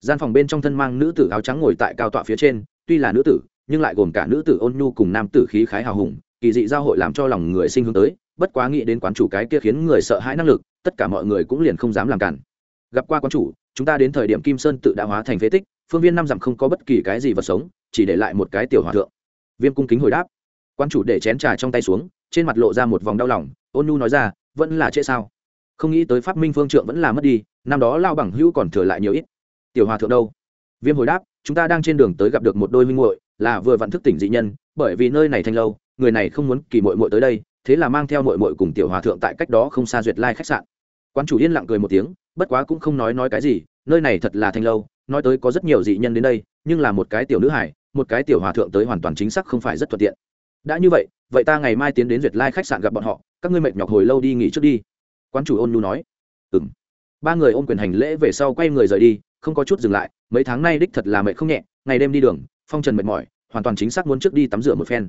Gian phòng bên trong thân mang nữ tử áo trắng ngồi tại cao tọa phía trên, tuy là nữ tử, nhưng lại gồm cả nữ tử ôn nhu cùng nam tử khí khái hào hùng, kỳ dị giao hội làm cho lòng người sinh hướng tới, bất quá nghĩ đến quán chủ cái kia khiến người sợ hãi năng lực, tất cả mọi người cũng liền không dám làm cản. Gặp qua quán chủ, chúng ta đến thời điểm kim sơn tự đã hóa thành phế tích, phương viên năm dặm không có bất kỳ cái gì vật sống, chỉ để lại một cái tiểu hòa thượng. Viêm cung kính hồi đáp quan chủ để chén trà trong tay xuống, trên mặt lộ ra một vòng đau lòng, ôn nhu nói ra, vẫn là trễ sao? Không nghĩ tới pháp minh phương trượng vẫn là mất đi, năm đó lao bằng hữu còn thừa lại nhiều ít. Tiểu hòa thượng đâu? Viêm hồi đáp, chúng ta đang trên đường tới gặp được một đôi minh muội, là vừa vặn thức tỉnh dị nhân, bởi vì nơi này thanh lâu, người này không muốn kỳ mội mội tới đây, thế là mang theo mội mội cùng tiểu hòa thượng tại cách đó không xa duyệt lai khách sạn. Quan chủ yên lặng cười một tiếng, bất quá cũng không nói nói cái gì, nơi này thật là thanh lâu, nói tới có rất nhiều dị nhân đến đây, nhưng là một cái tiểu nữ hải, một cái tiểu hòa thượng tới hoàn toàn chính xác không phải rất thuận tiện đã như vậy vậy ta ngày mai tiến đến duyệt lai khách sạn gặp bọn họ, các ngươi mệt nhọc hồi lâu đi nghỉ trước đi. Quan chủ ôn nhu nói. Ừ m ba người ôm quyền hành lễ về sau quay người rời đi, không có chút dừng lại, mấy tháng nay đích thật là mệt không nhẹ, ngày đêm đi đường, phong trần mệt mỏi, hoàn toàn chính xác muốn trước đi tắm rửa một phen.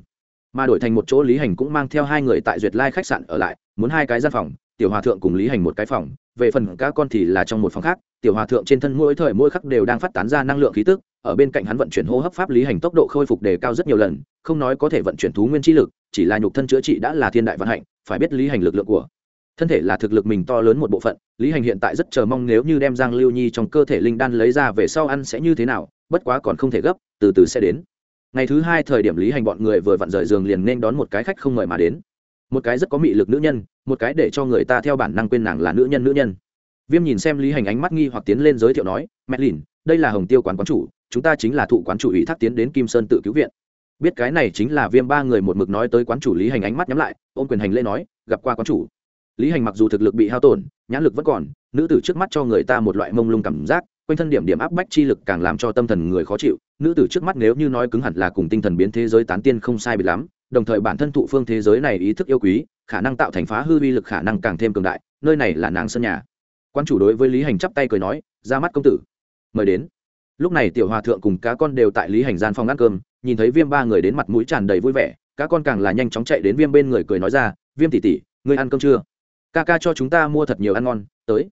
Mà đổi thành một chỗ lý hành cũng mang theo hai người tại duyệt lai khách sạn ở lại, muốn hai cái gian phòng, tiểu hòa thượng cùng lý hành một cái phòng, về phần các con thì là trong một phòng khác, tiểu hòa thượng trên thân mỗi thời mỗi khắc đều đang phát tán ra năng lượng khí tức ở bên cạnh hắn vận chuyển hô hấp pháp lý hành tốc độ khôi phục đề cao rất nhiều lần, không nói có thể vận chuyển thú nguyên chi lực, chỉ là nhục thân chữa trị đã là thiên đại vận hạnh, phải biết lý hành lực lượng của thân thể là thực lực mình to lớn một bộ phận, lý hành hiện tại rất chờ mong nếu như đem giang lưu nhi trong cơ thể linh đan lấy ra về sau ăn sẽ như thế nào, bất quá còn không thể gấp, từ từ sẽ đến. Ngày thứ hai thời điểm lý hành bọn người vừa vặn rời giường liền nên đón một cái khách không mời mà đến. Một cái rất có mị lực nữ nhân, một cái để cho người ta theo bản năng quên nàng là nữ nhân nữ nhân. Viêm nhìn xem lý hành ánh mắt nghi hoặc tiến lên giới thiệu nói, mẹ lìn, đây là hồng tiêu quán quán chủ chúng ta chính là thụ quán chủ ủy thác tiến đến kim sơn tự cứu viện. Biết cái này chính là viêm ba người một mực nói tới quán chủ lý hành ánh mắt nhắm lại, ôm quyền hành lễ nói, gặp qua quán chủ. Lý hành mặc dù thực lực bị hao tổn, nhãn lực vẫn còn, nữ tử trước mắt cho người ta một loại mông lung cảm giác, quanh thân điểm điểm áp bách chi lực càng làm cho tâm thần người khó chịu. Nữ tử trước mắt nếu như nói cứng hẳn là cùng tinh thần biến thế giới tán tiên không sai bị lắm, đồng thời bản thân thụ phương thế giới này ý thức yêu quý, khả năng tạo thành phá hư vi lực khả năng càng thêm cường đại, nơi này là nàng sân nhà. Quan chủ đối với lý hành chắp tay cười nói, ra mắt công tử, mời đến lúc này tiểu hòa thượng cùng cá con đều tại lý hành gian phòng ăn cơm, nhìn thấy viêm ba người đến mặt mũi tràn đầy vui vẻ, cá con càng là nhanh chóng chạy đến viêm bên người cười nói ra, viêm tỉ tỉ ngươi ăn cơm chưa? Ca ca cho chúng ta mua thật nhiều ăn ngon, tới.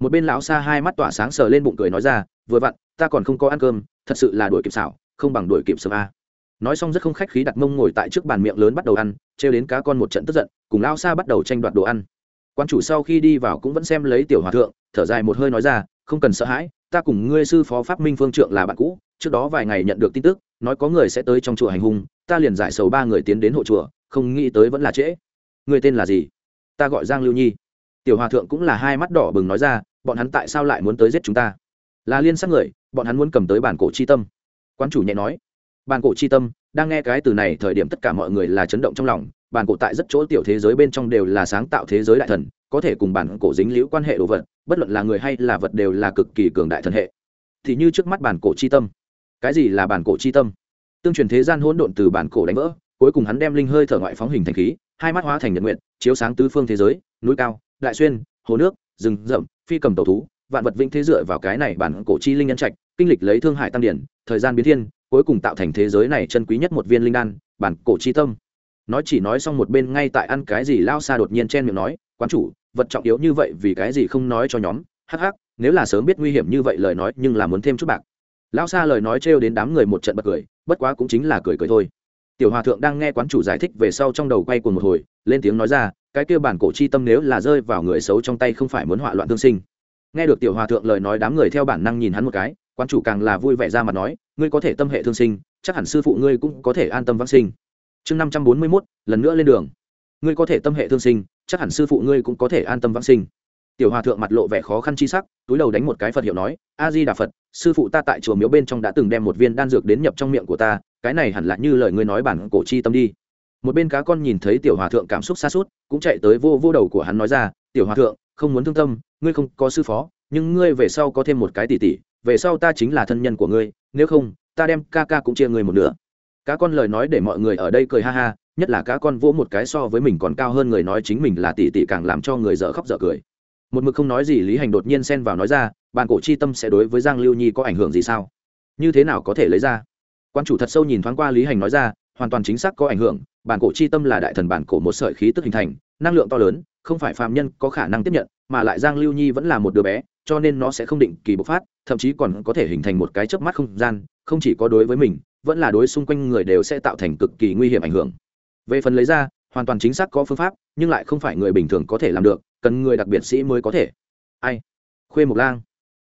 Một bên lão xa hai mắt tỏa sáng sờ lên bụng cười nói ra, vừa vặn, ta còn không có ăn cơm, thật sự là đuổi kịp xảo, không bằng đuổi kịp sớm a. Nói xong rất không khách khí đặt mông ngồi tại trước bàn miệng lớn bắt đầu ăn, trêu đến cá con một trận tức giận, cùng lao xa bắt đầu tranh đoạt đồ ăn. Quan chủ sau khi đi vào cũng vẫn xem lấy tiểu hòa thượng, thở dài một hơi nói ra, không cần sợ hãi ta cùng ngươi sư phó pháp minh phương trượng là bạn cũ, trước đó vài ngày nhận được tin tức, nói có người sẽ tới trong chùa hành hung, ta liền giải sầu ba người tiến đến hộ chùa, không nghĩ tới vẫn là trễ. Người tên là gì? Ta gọi giang lưu nhi. Tiểu hòa thượng cũng là hai mắt đỏ bừng nói ra, bọn hắn tại sao lại muốn tới giết chúng ta? Là liên sắc người, bọn hắn muốn cầm tới bản cổ chi tâm. Quan chủ nhẹ nói. Bản cổ chi tâm, đang nghe cái từ này thời điểm tất cả mọi người là chấn động trong lòng, bản cổ tại rất chỗ tiểu thế giới bên trong đều là sáng tạo thế giới đại thần có thể cùng bản cổ dính liễu quan hệ đồ vật, bất luận là người hay là vật đều là cực kỳ cường đại thần hệ. Thì như trước mắt bản cổ chi tâm. Cái gì là bản cổ chi tâm? Tương truyền thế gian hỗn độn từ bản cổ đánh vỡ, cuối cùng hắn đem linh hơi thở ngoại phóng hình thành khí, hai mắt hóa thành nhật nguyện chiếu sáng tứ phương thế giới, núi cao, đại xuyên, hồ nước, rừng rậm, phi cầm tàu thú, vạn vật vĩnh thế dựa vào cái này bản cổ chi linh nhân trạch, kinh lịch lấy thương hại tăng điển, thời gian biến thiên, cuối cùng tạo thành thế giới này chân quý nhất một viên linh đan, bản cổ chi tâm. Nói chỉ nói xong một bên ngay tại ăn cái gì lao xa đột nhiên chen miệng nói, quán chủ vật trọng yếu như vậy vì cái gì không nói cho nhóm? Hắc hắc, nếu là sớm biết nguy hiểm như vậy lời nói, nhưng là muốn thêm chút bạc. Lão xa lời nói trêu đến đám người một trận bật cười, bất quá cũng chính là cười cười thôi. Tiểu hòa thượng đang nghe quán chủ giải thích về sau trong đầu quay cuồng một hồi, lên tiếng nói ra, cái kia bản cổ chi tâm nếu là rơi vào người xấu trong tay không phải muốn họa loạn thương sinh. Nghe được tiểu hòa thượng lời nói, đám người theo bản năng nhìn hắn một cái, quán chủ càng là vui vẻ ra mặt nói, ngươi có thể tâm hệ thương sinh, chắc hẳn sư phụ ngươi cũng có thể an tâm vãng sinh. Chương năm trăm bốn mươi mốt, lần nữa lên đường. Ngươi có thể tâm hệ thương sinh chắc hẳn sư phụ ngươi cũng có thể an tâm vãng sinh. Tiểu hòa thượng mặt lộ vẻ khó khăn chi sắc, túi đầu đánh một cái phật hiệu nói, a di đà phật, sư phụ ta tại chùa miếu bên trong đã từng đem một viên đan dược đến nhập trong miệng của ta, cái này hẳn là như lời ngươi nói bản cổ chi tâm đi. Một bên cá con nhìn thấy tiểu hòa thượng cảm xúc xa suốt, cũng chạy tới vô vô đầu của hắn nói ra, tiểu hòa thượng, không muốn thương tâm, ngươi không có sư phó, nhưng ngươi về sau có thêm một cái tỷ tỷ, về sau ta chính là thân nhân của ngươi, nếu không, ta đem ca ca cũng chia ngươi một nửa. Cá con lời nói để mọi người ở đây cười ha ha nhất là cá con vỗ một cái so với mình còn cao hơn người nói chính mình là tỷ tỷ càng làm cho người dở khóc dở cười. Một mực không nói gì lý hành đột nhiên xen vào nói ra, bàn cổ chi tâm sẽ đối với giang lưu nhi có ảnh hưởng gì sao? Như thế nào có thể lấy ra? Quan chủ thật sâu nhìn thoáng qua lý hành nói ra, hoàn toàn chính xác có ảnh hưởng bản cổ chi tâm là đại thần bản cổ một sợi khí tức hình thành, năng lượng to lớn, không phải phạm nhân có khả năng tiếp nhận, mà lại giang lưu nhi vẫn là một đứa bé, cho nên nó sẽ không định kỳ bộc phát, thậm chí còn có thể hình thành một cái chớp mắt không gian, không chỉ có đối với mình, vẫn là đối xung quanh người đều sẽ tạo thành cực kỳ nguy hiểm ảnh hưởng về phần lấy ra, hoàn toàn chính xác có phương pháp, nhưng lại không phải người bình thường có thể làm được, cần người đặc biệt sĩ mới có thể. Ai? Khuê mộc lang.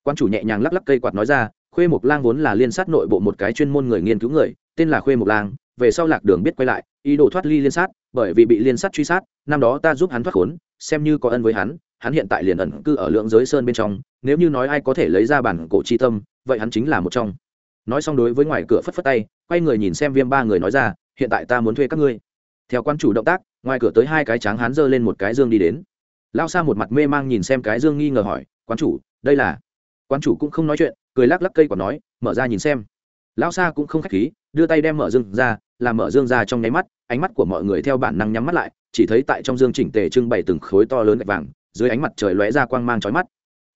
Quan chủ nhẹ nhàng lắc lắc cây quạt nói ra, khuê mộc lang vốn là liên sát nội bộ một cái chuyên môn người nghiên cứu người, tên là khuê mộc lang, về sau lạc đường biết quay lại, ý đồ thoát ly liên sát, bởi vì bị liên sát truy sát, năm đó ta giúp hắn thoát khốn, xem như có ân với hắn hắn hiện tại liền ẩn cư ở lượng giới sơn bên trong, nếu như nói ai có thể lấy ra bản cổ chi tâm, vậy hắn chính là một trong. Nói xong đối với ngoài cửa phất phất tay, quay người nhìn xem viêm ba người nói ra, hiện tại ta muốn thuê các ngươi theo quan chủ động tác, ngoài cửa tới hai cái tráng hán giơ lên một cái dương đi đến. Lao xa một mặt mê mang nhìn xem cái dương nghi ngờ hỏi, quan chủ, đây là? Quan chủ cũng không nói chuyện, cười lắc lắc cây còn nói, mở ra nhìn xem. Lao xa cũng không k h á c h khí, đưa tay đem mở dương ra, làm mở dương ra trong nháy mắt, ánh mắt của mọi người theo bản năng nhắm mắt lại, chỉ thấy tại trong dương chỉnh tề trưng bày từng khối to lớn gạch vàng, dưới ánh mặt trời lóe ra quang mang trói mắt.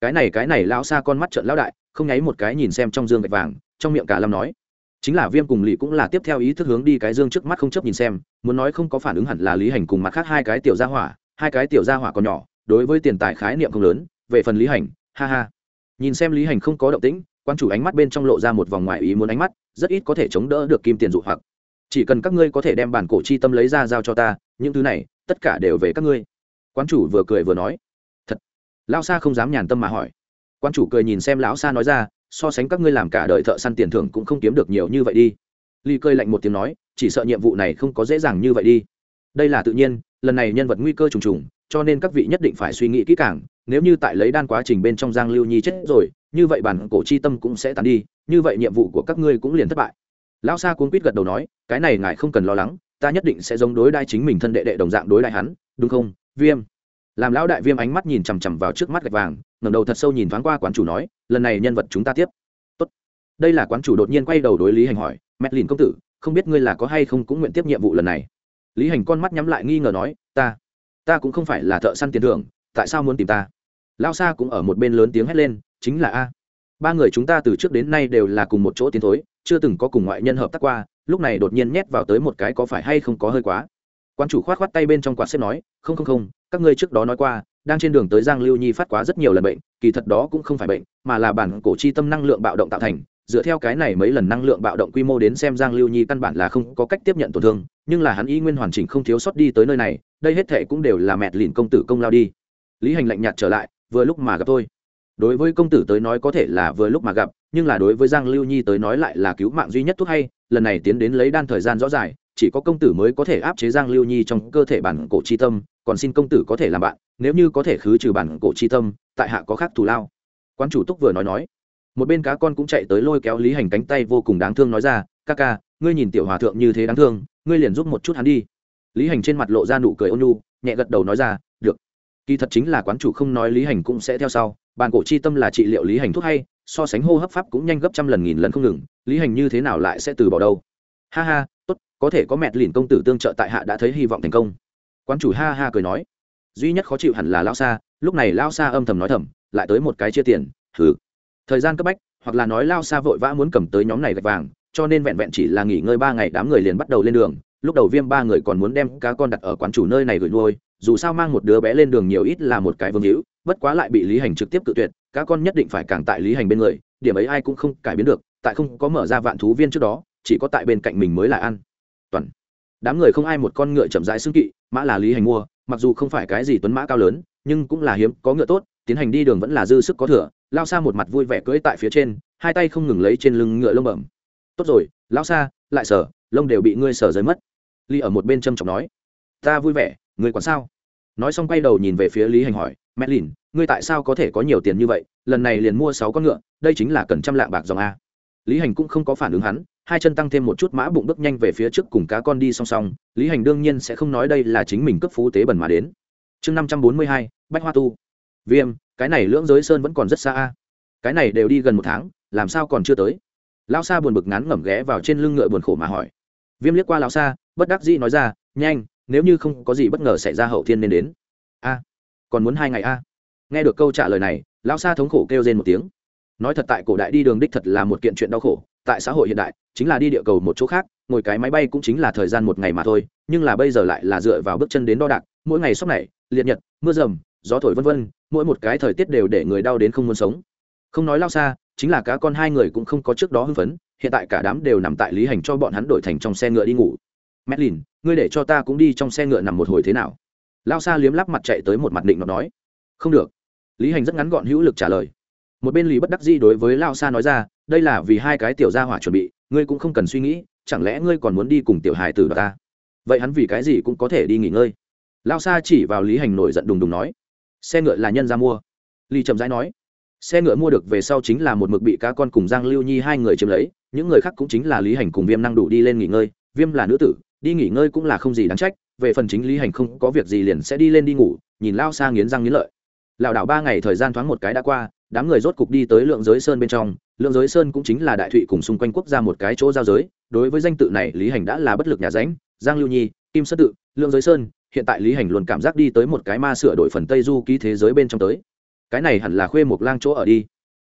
Cái này cái này, lao xa con mắt trợn lão đại, không nháy một cái nhìn xem trong dương gạch vàng, trong miệng cả lâm nói chính là viêm cùng lì cũng là tiếp theo ý thức hướng đi cái dương trước mắt không chấp nhìn xem, muốn nói không có phản ứng hẳn là lý hành cùng mặt khác hai cái tiểu gia hỏa, hai cái tiểu gia hỏa còn nhỏ, đối với tiền tài khái niệm không lớn, về phần lý hành, ha ha. Nhìn xem lý hành không có động tĩnh, quan chủ ánh mắt bên trong lộ ra một vòng ngoài ý muốn ánh mắt, rất ít có thể chống đỡ được kim tiền dụ hoặc. Chỉ cần các ngươi có thể đem bản cổ chi tâm lấy ra giao cho ta, những thứ này, tất cả đều về các ngươi. Quan chủ vừa cười vừa nói. Thật. Lão sa không dám nhàn tâm mà hỏi. Quan chủ cười nhìn xem lão sa nói ra so sánh các ngươi làm cả đời thợ săn tiền thưởng cũng không kiếm được nhiều như vậy đi. Ly cơi lạnh một tiếng nói, chỉ sợ nhiệm vụ này không có dễ dàng như vậy đi. Đây là tự nhiên, lần này nhân vật nguy cơ trùng trùng, cho nên các vị nhất định phải suy nghĩ kỹ càng, nếu như tại lấy đan quá trình bên trong giang lưu nhi chết rồi, như vậy bản cổ chi tâm cũng sẽ tàn đi, như vậy nhiệm vụ của các ngươi cũng liền thất bại. Lão sa cuốn quýt gật đầu nói, cái này ngài không cần lo lắng, ta nhất định sẽ giống đối đai chính mình thân đệ đệ đồng dạng đối đại hắn, đúng không? Viêm. Làm lão đại viêm ánh mắt nhìn chằm chằm vào trước mắt gạch vàng ngẩng đầu thật sâu nhìn thoáng qua quán chủ nói, lần này nhân vật chúng ta tiếp. Tốt. đây là quán chủ đột nhiên quay đầu đối lý hành hỏi, mẹ lìn công tử, không biết ngươi là có hay không cũng nguyện tiếp nhiệm vụ lần này? Lý hành con mắt nhắm lại nghi ngờ nói, ta ta cũng không phải là thợ săn tiền thưởng, tại sao muốn tìm ta? Lao sa cũng ở một bên lớn tiếng hét lên, chính là a. Ba người chúng ta từ trước đến nay đều là cùng một chỗ tiến thối, chưa từng có cùng ngoại nhân hợp tác qua, lúc này đột nhiên nhét vào tới một cái có phải hay không có hơi quá. Quan chủ khoát khoát tay bên trong quạt xếp nói, không không không, các ngươi trước đó nói qua đang trên đường tới giang lưu nhi phát quá rất nhiều lần bệnh, kỳ thật đó cũng không phải bệnh, mà là bản cổ chi tâm năng lượng bạo động tạo thành. Dựa theo cái này mấy lần năng lượng bạo động quy mô đến xem giang lưu nhi căn bản là không có cách tiếp nhận tổn thương, nhưng là hắn y nguyên hoàn chỉnh không thiếu sót đi tới nơi này, đây hết thệ cũng đều là mẹt lìn công tử công lao đi. Lý hành lạnh nhạt trở lại, vừa lúc mà gặp tôi đối với công tử tới nói có thể là vừa lúc mà gặp, nhưng là đối với giang lưu nhi tới nói lại là cứu mạng duy nhất thuốc hay, lần này tiến đến lấy đan thời gian rõ dài chỉ có công tử mới có thể áp chế giang lưu nhi trong cơ thể bản cổ chi tâm, còn xin công tử có thể làm bạn, nếu như có thể khứ trừ bản cổ chi tâm, tại hạ có khác thù lao. Quan chủ túc vừa nói nói. Một bên cá con cũng chạy tới lôi kéo lý hành cánh tay vô cùng đáng thương nói ra, ca ca, ngươi nhìn tiểu hòa thượng như thế đáng thương, ngươi liền giúp một chút hắn đi. Lý hành trên mặt lộ ra nụ cười ôn nhu, nhẹ gật đầu nói ra, được. Kỳ thật chính là quán chủ không nói lý hành cũng sẽ theo sau bàn cổ chi tâm là trị liệu lý hành thuốc hay, so sánh hô hấp pháp cũng nhanh gấp trăm lần nghìn lần không ngừng, lý hành như thế nào lại sẽ từ bỏ đâu? Ha ha, tốt, có thể có mẹt lìn công tử tương trợ tại hạ đã thấy hy vọng thành công. Quán chủ ha ha cười nói. Duy nhất khó chịu hẳn là lao xa lúc này lao xa âm thầm nói thầm, lại tới một cái chia tiền thử thời gian cấp bách, hoặc là nói lao xa vội vã muốn cầm tới nhóm này gạch vàng, cho nên vẹn vẹn chỉ là nghỉ ngơi ba ngày đám người liền bắt đầu lên đường, lúc đầu viêm ba người còn muốn đem cá con đặt ở quán chủ nơi này gửi nuôi, dù sao mang một đứa bé lên đường nhiều ít là một cái vương hữu, bất quá lại bị lý hành trực tiếp cự tuyệt, cá con nhất định phải càng tại lý hành bên người, điểm ấy ai cũng không cải biến được, tại không có mở ra vạn thú viên trước đó chỉ có tại bên cạnh mình mới là ăn. Toàn. Đám người không ai một con ngựa chậm rãi xương kỵ, mã là lý hành mua, mặc dù không phải cái gì tuấn mã cao lớn, nhưng cũng là hiếm, có ngựa tốt, tiến hành đi đường vẫn là dư sức có thừa, lao xa một mặt vui vẻ cưỡi tại phía trên, hai tay không ngừng lấy trên lưng ngựa lông bẩm. Tốt rồi, lao xa, lại sở, lông đều bị ngươi sở rơi mất. Ly ở một bên châm trọng nói. Ta vui vẻ, ngươi còn sao? Nói xong quay đầu nhìn về phía lý hành hỏi, mẹ lìn, ngươi tại sao có thể có nhiều tiền như vậy? Lần này liền mua sáu con ngựa, đây chính là cần trăm lạng bạc dòng a. Lý hành cũng không có phản ứng hắn hai chân tăng thêm một chút mã bụng bước nhanh về phía trước cùng cá con đi song song, lý hành đương nhiên sẽ không nói đây là chính mình cấp phú tế bẩn mà đến. Chương năm trăm bốn mươi hai, bách hoa tu. Viêm, cái này lưỡng giới sơn vẫn còn rất xa a. Cái này đều đi gần một tháng, làm sao còn chưa tới? Lao Sa buồn bực ngắn ngẩm ghé vào trên lưng ngựa buồn khổ mà hỏi. Viêm liếc qua lao Sa, bất đắc dĩ nói ra, nhanh, nếu như không có gì bất ngờ xảy ra hậu thiên nên đến. A, còn muốn hai ngày a? Nghe được câu trả lời này lao Sa thống khổ kêu rên một tiếng. Nói thật tại cổ đại đi đường đích thật là một kiện chuyện đau khổ tại xã hội hiện đại chính là đi địa cầu một chỗ khác ngồi cái máy bay cũng chính là thời gian một ngày mà thôi nhưng là bây giờ lại là dựa vào bước chân đến đo đạc mỗi ngày sóc này liệt nhật mưa rầm gió thổi vân vân mỗi một cái thời tiết đều để người đau đến không muốn sống. Không nói lao xa chính là cá con hai người cũng không có trước đó hưng phấn hiện tại cả đám đều nằm tại lý hành cho bọn hắn đổi thành trong xe ngựa đi ngủ. Medlin, ngươi để cho ta cũng đi trong xe ngựa nằm một hồi thế nào? Lao xa liếm lắp mặt chạy tới một mặt định nó nói. Không được. Lý hành rất ngắn gọn hữu lực trả lời một bên lý bất đắc di đối với lao Sa nói ra, đây là vì hai cái tiểu gia hỏa chuẩn bị, ngươi cũng không cần suy nghĩ, chẳng lẽ ngươi còn muốn đi cùng tiểu hài tử đ ta? Vậy hắn vì cái gì cũng có thể đi nghỉ ngơi. Lao Sa chỉ vào lý hành nổi giận đùng đùng nói, xe ngựa là nhân ra mua. Lý trầm rãi nói, xe ngựa mua được về sau chính là một mực bị cá con cùng giang lưu nhi hai người chiếm lấy, những người khác cũng chính là lý hành cùng viêm năng đủ đi lên nghỉ ngơi, viêm là nữ tử, đi nghỉ ngơi cũng là không gì đáng trách, về phần chính lý hành không có việc gì liền sẽ đi lên đi ngủ, nhìn lao Sa nghiến răng nghiến lợi. Lảo đảo ba ngày thời gian thoáng một cái đã qua đám người rốt cục đi tới lượng giới sơn bên trong. Lượng giới sơn cũng chính là đại thụy cùng xung quanh quốc gia một cái chỗ giao giới. Đối với danh tự này, lý hành đã là bất lực nhà ránh. Giang lưu nhi, kim sơn tự, lượng giới sơn, hiện tại lý hành luôn cảm giác đi tới một cái ma sửa đổi phần tây du ký thế giới bên trong tới. Cái này hẳn là khuê một lang chỗ ở đi.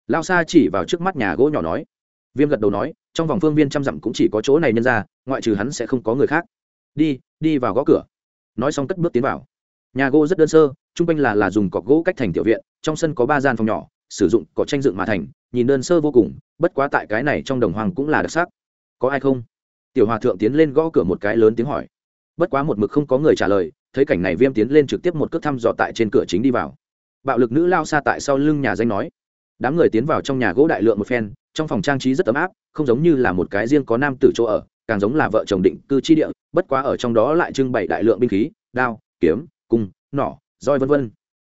Lao xa chỉ vào trước mắt nhà gỗ nhỏ nói. Viêm gật đầu nói, trong vòng phương viên trăm dặm cũng chỉ có chỗ này nhân ra, ngoại trừ hắn sẽ không có người khác. Đi đi vào gõ cửa. Nói xong cất bước tiến vào. Nhà gỗ rất đơn sơ, chung quanh là là dùng cọc gỗ cách thành tiểu viện, trong sân có ba gian phòng nhỏ sử dụng cỏ tranh dựng mà thành, nhìn đơn sơ vô cùng, bất quá tại cái này trong đồng hoàng cũng là đặc sắc. Có ai không? Tiểu hòa thượng tiến lên gõ cửa một cái lớn tiếng hỏi. Bất quá một mực không có người trả lời, thấy cảnh này viêm tiến lên trực tiếp một cước thăm dò tại trên cửa chính đi vào. Bạo lực nữ lao xa tại sau lưng nhà danh nói. Đám người tiến vào trong nhà gỗ đại lượng một phen, trong phòng trang trí rất ấm áp, không giống như là một cái riêng có nam tử chỗ ở, càng giống là vợ chồng định cư chi địa, bất quá ở trong đó lại trưng bày đại lượng binh khí, đao, kiếm, cung, nỏ, roi vân vân.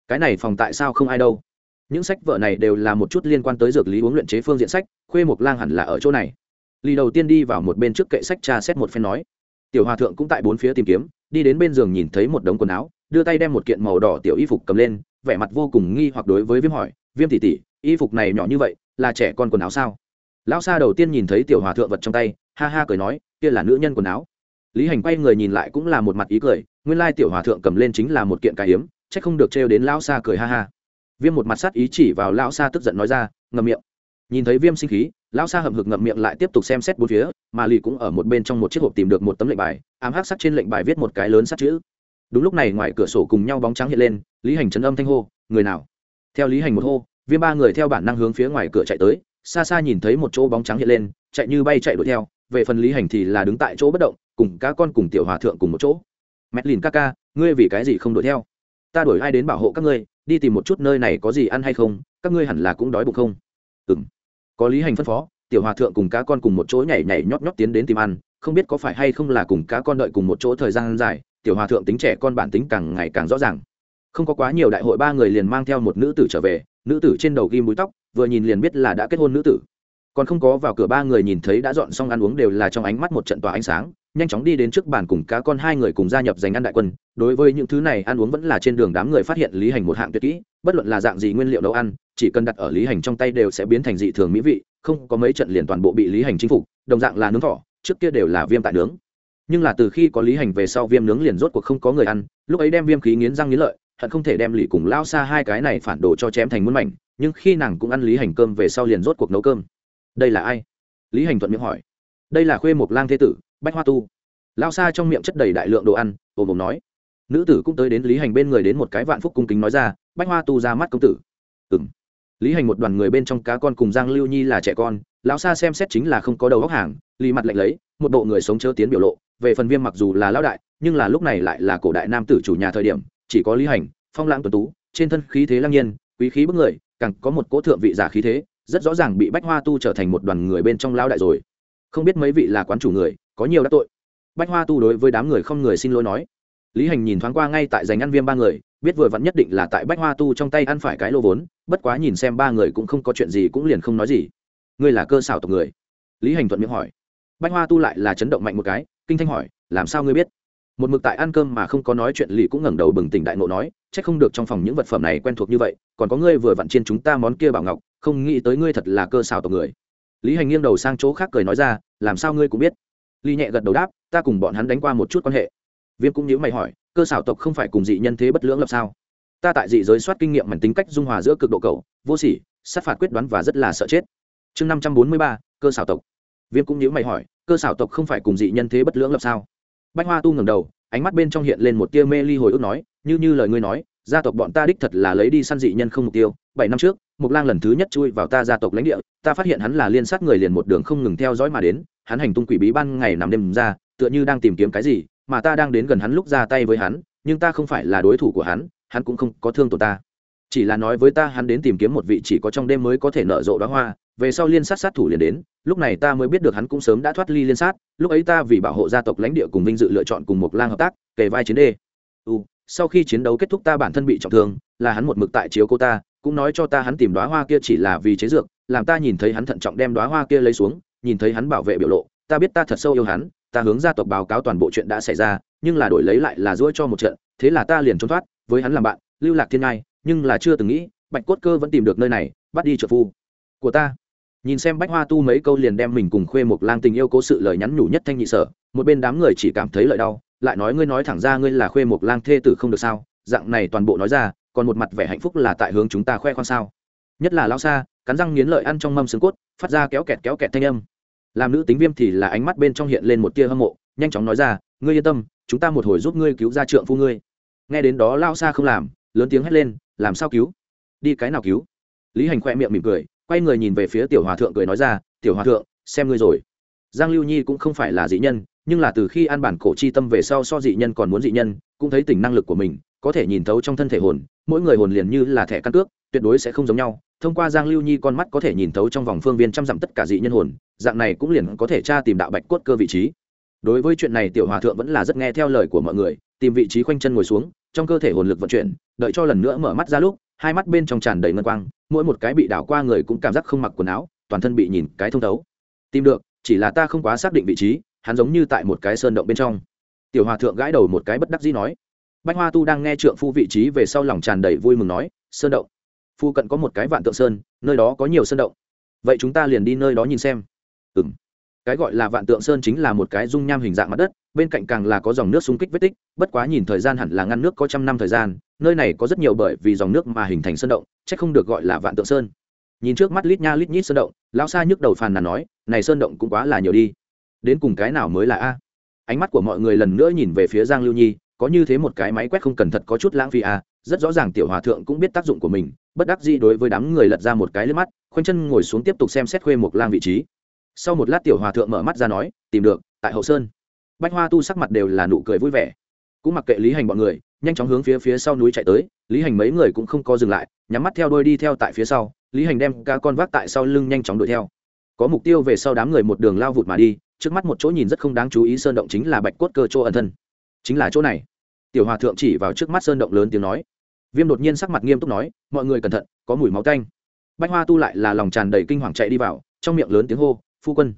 Cái này phòng tại sao không ai đâu? Những sách vở này đều là một chút liên quan tới dược lý uống luyện chế phương diện sách, khuê mộc lang hẳn là ở chỗ này. Lì đầu tiên đi vào một bên trước kệ sách tra xét một phen nói. Tiểu hòa thượng cũng tại bốn phía tìm kiếm, đi đến bên giường nhìn thấy một đống quần áo, đưa tay đem một kiện màu đỏ tiểu y phục cầm lên, vẻ mặt vô cùng nghi hoặc đối với viêm hỏi, viêm tỉ tỉ y phục này nhỏ như vậy, là trẻ con quần áo sao? Lão sa đầu tiên nhìn thấy tiểu hòa thượng vật trong tay, ha ha cười nói, kia là nữ nhân quần áo. Lý hành quay người nhìn lại cũng là một mặt ý cười, nguyên lai tiểu hòa thượng cầm lên chính là một kiện cái hiếm c h ắ c không được trêu đến lão sa cười ha ha viêm một mặt sát ý chỉ vào lão sa tức giận nói ra, ngậm miệng. Nhìn thấy viêm sinh khí, lão sa hậm hực ngậm miệng lại tiếp tục xem xét bốn phía, mà lì cũng ở một bên trong một chiếc hộp tìm được một tấm lệnh bài, ám hắc sắt trên lệnh bài viết một cái lớn sắt chữ. Đúng lúc này ngoài cửa sổ cùng nhau bóng trắng hiện lên, lý hành trấn âm thanh hô, người nào? Theo lý hành một hô, viêm ba người theo bản năng hướng phía ngoài cửa chạy tới, xa xa nhìn thấy một chỗ bóng trắng hiện lên, chạy như bay chạy đuổi theo, về phần lý hành thì là đứng tại chỗ bất động, cùng các con cùng tiểu hòa thượng cùng một chỗ. Mẹt lìn ca ca, ngươi vì cái gì không đuổi theo? Ta đuổi ai đến bảo hộ các ngươi đi tìm một chút nơi này có gì ăn hay không, các ngươi hẳn là cũng đói bụng không? Ừng có lý hành phân phó, tiểu hòa thượng cùng cá con cùng một chỗ nhảy nhảy nhót nhót tiến đến tìm ăn, không biết có phải hay không là cùng cá con đợi cùng một chỗ thời gian dài, tiểu hòa thượng tính trẻ con bản tính càng ngày càng rõ ràng. Không có quá nhiều đại hội ba người liền mang theo một nữ tử trở về, nữ tử trên đầu ghi mũi tóc, vừa nhìn liền biết là đã kết hôn nữ tử. Còn không có vào cửa ba người nhìn thấy đã dọn xong ăn uống đều là trong ánh mắt một trận tỏa ánh sáng nhanh chóng đi đến trước bàn cùng cá con hai người cùng gia nhập giành ăn đại quân. Đối với những thứ này, ăn uống vẫn là trên đường đám người phát hiện lý hành một hạng tuyệt kỹ, bất luận là dạng gì nguyên liệu nấu ăn, chỉ cần đặt ở lý hành trong tay đều sẽ biến thành dị thường mỹ vị, không có mấy trận liền toàn bộ bị lý hành chinh phục, đồng dạng là nướng thỏ, trước kia đều là viêm tại nướng. Nhưng là từ khi có lý hành về sau viêm nướng liền rốt cuộc không có người ăn, lúc ấy đem viêm khí nghiến răng nghiến lợi, hận không thể đem lì cùng lao xa hai cái này phản đồ cho chém thành muôn mảnh, nhưng khi nàng cũng ăn lý hành cơm về sau liền rốt cuộc nấu cơm. Đây là ai? Lý hành thuận miệng hỏi. Đây là khuê mộc lang thế tử bách hoa tu. Lao xa trong miệng chất đầy đại lượng đồ ăn ồm ồm nói. Nữ tử cũng tới đến lý hành bên người đến một cái vạn phúc cung kính nói ra, bách hoa tu ra mắt công tử. Ừ m lý hành một đoàn người bên trong cá con cùng giang lưu nhi là trẻ con lão xa xem xét chính là không có đầu góc hàng, lì mặt lạnh lấy, một bộ người sống chớ tiến biểu lộ, về phần viêm mặc dù là lão đại, nhưng là lúc này lại là cổ đại nam tử chủ nhà thời điểm, chỉ có lý hành, phong lãng tuần tú, trên thân khí thế lăng nhiên, quý khí bức người, càng có một cỗ thượng vị giả khí thế, rất rõ ràng bị bách hoa tu trở thành một đoàn người bên trong lao đại rồi. Không biết mấy vị là quán chủ người có nhiều đã tội. Bách hoa tu đối với đám người không người xin lỗi nói. Lý hành nhìn thoáng qua ngay tại giành ăn viêm ba người, biết vừa vặn nhất định là tại bách hoa tu trong tay ăn phải cái lô vốn, bất quá nhìn xem ba người cũng không có chuyện gì cũng liền không nói gì. Ngươi là cơ xảo tộc người? Lý hành thuận miệng hỏi. Bách hoa tu lại là chấn động mạnh một cái, kinh thanh hỏi, làm sao ngươi biết? Một mực tại ăn cơm mà không có nói chuyện lì cũng ngẩng đầu bừng tỉnh đại ngộ nói c h ắ c không được trong phòng những vật phẩm này quen thuộc như vậy, còn có ngươi vừa vặn chiên chúng ta món kia bảo ngọc, không nghĩ tới ngươi thật là cơ xào tộc người. Lý hành nghiêng đầu sang chỗ khác cười nói ra, làm sao ngươi cũng biết? Ly nhẹ gật đầu đáp, ta cùng bọn hắn đánh qua một chút quan hệ. Viêm cũng nhớ mày hỏi, cơ xảo tộc không phải cùng dị nhân thế bất lưỡng lập sao? Ta tại dị giới soát kinh nghiệm mảnh tính cách dung hòa giữa cực độ cầu vô sỉ, sát phạt quyết đoán và rất là sợ chết. Chương năm trăm bốn mươi ba, cơ xảo tộc. Viêm cũng nhớ mày hỏi, cơ xảo tộc không phải cùng dị nhân thế bất lưỡng lập sao? Bách hoa tu ngẩng đầu, ánh mắt bên trong hiện lên một tia mê ly hồi ức nói, như như lời ngươi nói, gia tộc bọn ta đích thật là lấy đi săn dị nhân không mục tiêu, bảy năm trước mục lang lần thứ nhất chui vào ta gia tộc lãnh địa, ta phát hiện hắn là liên sát người liền một đường không ngừng theo dõi mà đến, hắn hành tung quỷ bí ban ngày nằm đêm ra, tựa như đang tìm kiếm cái gì, mà ta đang đến gần hắn lúc ra tay với hắn, nhưng ta không phải là đối thủ của hắn hắn cũng không có thương tổn ta. Chỉ là nói với ta hắn đến tìm kiếm một vị chỉ có trong đêm mới có thể nở rộ đóa hoa, về sau liên sát sát thủ liền đến, lúc này ta mới biết được hắn cũng sớm đã thoát ly liên sát, lúc ấy ta vì bảo hộ gia tộc lãnh địa cùng vinh dự lựa chọn cùng một lang hợp tác, kề vai chiến đê. U, sau khi chiến đấu kết thúc ta bản thân bị trọng thương, là hắn một mực tại chiếu cô ta cũng nói cho ta hắn tìm đóa hoa kia chỉ là vì chế dược, làm ta nhìn thấy hắn thận trọng đem đóa hoa kia lấy xuống, nhìn thấy hắn bảo vệ biểu lộ, ta biết ta thật sâu yêu hắn, ta hướng gia tộc báo cáo toàn bộ chuyện đã xảy ra, nhưng là đổi lấy lại là dỗi cho một trận, thế là ta liền trốn thoát, với hắn làm bạn, lưu lạc thiên ngai, nhưng là chưa từng nghĩ, bạch cốt cơ vẫn tìm được nơi này, bắt đi trợ phu của ta. Nhìn xem bách hoa tu mấy câu liền đem mình cùng khuê một lang tình yêu cố sự lời nhắn nhủ nhất thanh nhị sở, một bên đám người chỉ cảm thấy lợi đau, lại nói ngươi nói thẳng ra ngươi là khuê một lang thê tử không được sao, dạng này toàn bộ nói ra còn một mặt vẻ hạnh phúc là tại hướng chúng ta khoe khoang sao. Nhất là lao xa, cắn răng nghiến lợi ăn trong mâm xương cốt, phát ra kéo kẹt kéo kẹt thanh âm. Làm nữ tính viêm thì là ánh mắt bên trong hiện lên một tia hâm mộ, nhanh chóng nói ra, ngươi yên tâm, chúng ta một hồi giúp ngươi cứu ra trượng phu ngươi. Nghe đến đó lao xa không làm, lớn tiếng hét lên, làm sao cứu? Đi cái nào cứu? Lý hành khoe miệng mỉm cười, quay người nhìn về phía tiểu hòa thượng cười nói ra, tiểu hòa thượng, xem ngươi rồi. Giang lưu nhi cũng không phải là dị nhân, nhưng là từ khi ăn bản cổ chi tâm về sau so dị nhân còn muốn dị nhân, cũng thấy tình năng lực của mình có thể nhìn thấu trong thân thể hồn, mỗi người hồn liền như là thẻ căn cước, tuyệt đối sẽ không giống nhau. Thông qua giang lưu nhi con mắt có thể nhìn thấu trong vòng phương viên trăm dặm tất cả dị nhân hồn, dạng này cũng liền có thể tra tìm đạo bạch cốt cơ vị trí. Đối với chuyện này tiểu hòa thượng vẫn là rất nghe theo lời của mọi người, tìm vị trí khoanh chân ngồi xuống, trong cơ thể hồn lực vận chuyển, đợi cho lần nữa mở mắt ra lúc, hai mắt bên trong tràn đầy ngân quang, mỗi một cái bị đảo qua người cũng cảm giác không mặc quần áo, toàn thân bị nhìn cái thông thấu. Tìm được, chỉ là ta không quá xác định vị trí, hắn giống như tại một cái sơn động bên trong. Tiểu hòa thượng gãi đầu một cái bất đắc dĩ nói bách hoa tu đang nghe trượng phu vị trí về sau lòng tràn đầy vui mừng nói, sơn động, phu cận có một cái vạn tượng sơn, nơi đó có nhiều sơn động. Vậy chúng ta liền đi nơi đó nhìn xem. Ừ m cái gọi là vạn tượng sơn chính là một cái dung nham hình dạng mặt đất, bên cạnh càng là có dòng nước xung kích vết tích, bất quá nhìn thời gian hẳn là ngăn nước có trăm năm thời gian, nơi này có rất nhiều bởi vì dòng nước mà hình thành sơn động c h ắ c không được gọi là vạn tượng sơn. Nhìn trước mắt lít nha lít nhít sơn động, lão sa nhức đầu phàn nàn nói, này sơn động cũng quá là nhiều đi. Đến cùng cái nào mới là a? Ánh mắt của mọi người lần nữa nhìn về phía giang lưu nhi có như thế một cái máy quét không cẩn thận có chút lãng phí à rất rõ ràng tiểu hòa thượng cũng biết tác dụng của mình, bất đắc dĩ đối với đám người lật ra một cái lên mắt, khoanh chân ngồi xuống tiếp tục xem xét khuê một lang vị trí. Sau một lát tiểu hòa thượng mở mắt ra nói, tìm được, tại hậu sơn. Bách hoa tu sắc mặt đều là nụ cười vui vẻ. Cũng mặc kệ lý hành bọn người, nhanh chóng hướng phía phía sau núi chạy tới, lý hành mấy người cũng không có dừng lại, nhắm mắt theo đôi đi theo tại phía sau, lý hành đem ca con vác tại sau lưng nhanh chóng đuổi theo. Có mục tiêu về sau đám người một đường lao vụt mà đi, trước mắt một chỗ nhìn rất không đáng chú ý sơn động chính là bạch cốt cơ chỗ ẩn thân chính là chỗ này. Tiểu hòa thượng chỉ vào trước mắt sơn động lớn tiếng nói. Viêm đột nhiên sắc mặt nghiêm túc nói, mọi người cẩn thận, có mùi máu tanh. Bách hoa tu lại là lòng tràn đầy kinh hoàng chạy đi vào, trong miệng lớn tiếng hô, phu quân.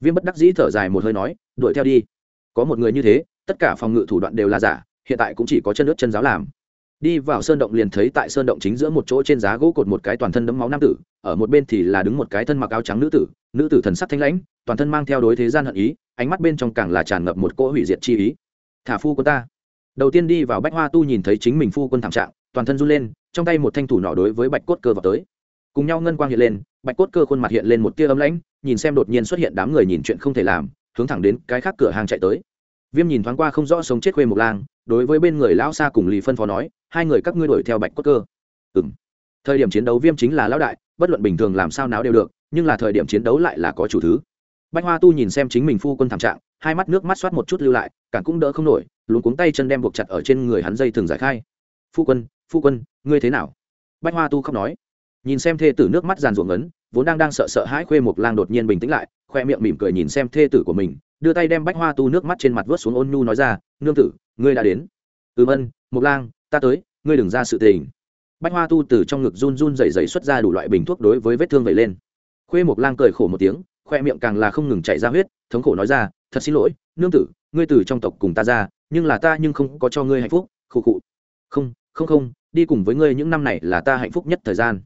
Viêm bất đắc dĩ thở dài một hơi nói, đuổi theo đi. Có một người như thế, tất cả phòng ngự thủ đoạn đều là giả, hiện tại cũng chỉ có chân nước chân giáo làm. Đi vào sơn động liền thấy tại sơn động chính giữa một chỗ trên giá gỗ cột một cái toàn thân đấm máu nam tử, ở một bên thì là đứng một cái thân mặc áo trắng nữ tử nữ tử thần sắc thanh lãnh, toàn thân mang theo đối thế gian hận ý, ánh mắt bên trong càng là tràn ngập một cỗ hủy diệt chi ý thả phu quân ta. Đầu tiên đi vào bách hoa tu nhìn thấy chính mình phu quân thảm trạng, toàn thân run lên, trong tay một thanh thủ nọ đối với bạch cốt cơ vào tới. Cùng nhau ngân quang hiện lên, bạch cốt cơ khuôn mặt hiện lên một tia ấm lãnh, nhìn xem đột nhiên xuất hiện đám người nhìn chuyện không thể làm, hướng thẳng đến cái khác cửa hàng chạy tới. Viêm nhìn thoáng qua không rõ sống chết khuê một lang, đối với bên người lão xa cùng lì phân phó nói, hai người các ngươi đuổi theo bạch cốt cơ. Ừ m thời điểm chiến đấu viêm chính là lão đại, bất luận bình thường làm sao nào đều được, nhưng là thời điểm chiến đấu lại là có chủ thứ bách hoa tu nhìn xem chính mình phu quân thảm trạng, hai mắt nước mắt soát một chút lưu lại càng cũng đỡ không nổi luôn cuống tay chân đem buộc chặt ở trên người hắn dây thường giải khai. Phu quân phu quân, ngươi thế nào? Bách hoa tu khóc nói. Nhìn xem thê tử nước mắt giàn ruộng ấn, vốn đang đang sợ sợ hãi khuê một lang đột nhiên bình tĩnh lại, khoe miệng mỉm cười nhìn xem thê tử của mình, đưa tay đem bách hoa tu nước mắt trên mặt vớt xuống ôn nhu nói ra, nương tử, ngươi đã đến. Ừm ân mộc lang, ta tới, ngươi đừng ra sự tình. Bách hoa tu từ trong ngực run run dày dày xuất ra đủ loại bình thuốc đối với vết thương vẩy lên. Khuê một lang cười khổ một tiếng khoe miệng càng là không ngừng chạy ra huyết, thống khổ nói ra, thật xin lỗi, nương tử, ngươi tử trong tộc cùng ta ra, nhưng là ta nhưng không có cho ngươi hạnh phúc, khụ khụ. Không không không, đi cùng với ngươi những năm này là ta hạnh phúc nhất thời gian.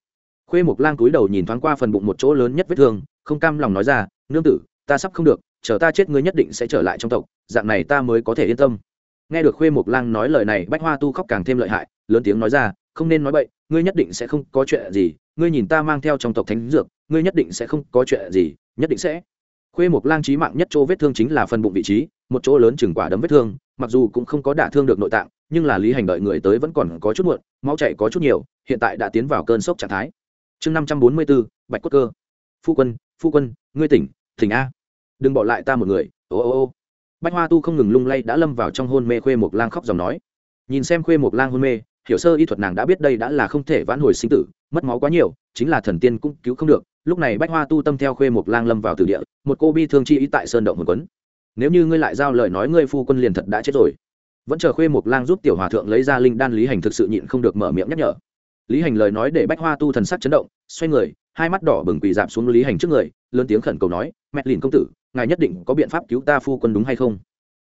Khuê mộc lang cúi đầu nhìn thoáng qua phần bụng một chỗ lớn nhất vết thương, không cam lòng nói ra, nương tử, ta sắp không được, chờ ta chết ngươi nhất định sẽ trở lại trong tộc, dạng này ta mới có thể yên tâm. Nghe được khuê mộc lang nói lời này, bách hoa tu khóc càng thêm lợi hại, lớn tiếng nói ra không nên nói bậy, ngươi nhất định sẽ không có chuyện gì, ngươi nhìn ta mang theo trong tộc thánh dược, ngươi nhất định sẽ không có chuyện gì, nhất định sẽ. Khuê một lang trí mạng nhất chỗ vết thương chính là phần bụng vị trí, một chỗ lớn chừng quả đấm vết thương, mặc dù cũng không có đả thương được nội tạng, nhưng là lý hành đợi người tới vẫn còn có chút muộn, máu chảy có chút nhiều, hiện tại đã tiến vào cơn sốc trạng thái. Chương năm trăm bốn mươi bốn bạch cốt cơ. Phu quân phu quân, ngươi tỉnh tỉnh a. Đừng bỏ lại ta một người, ô ô ô. Bách hoa tu không ngừng lung lay đã lâm vào trong hôn mê khuê một lang khóc dòng nói. Nhìn xem khuê một lang hôn mê hiểu sơ y thuật nàng đã biết đây đã là không thể vãn hồi sinh tử, mất máu quá nhiều, chính là thần tiên cũng cứu không được. Lúc này bách hoa tu tâm theo khuê một lang lâm vào từ địa, một cô bi thương chi ý tại sơn động hồn quấn. Nếu như ngươi lại giao lời nói ngươi phu quân liền thật đã chết rồi. Vẫn chờ khuê một lang giúp tiểu hòa thượng lấy ra linh đan lý hành thực sự nhịn không được mở miệng nhắc nhở. Lý hành lời nói để bách hoa tu thần sắc chấn động, xoay người, hai mắt đỏ bừng quỳ dạp xuống lý hành trước người, lớn tiếng khẩn cầu nói, mẹ lìn công tử, ngài nhất định có biện pháp cứu ta phu quân đúng hay không?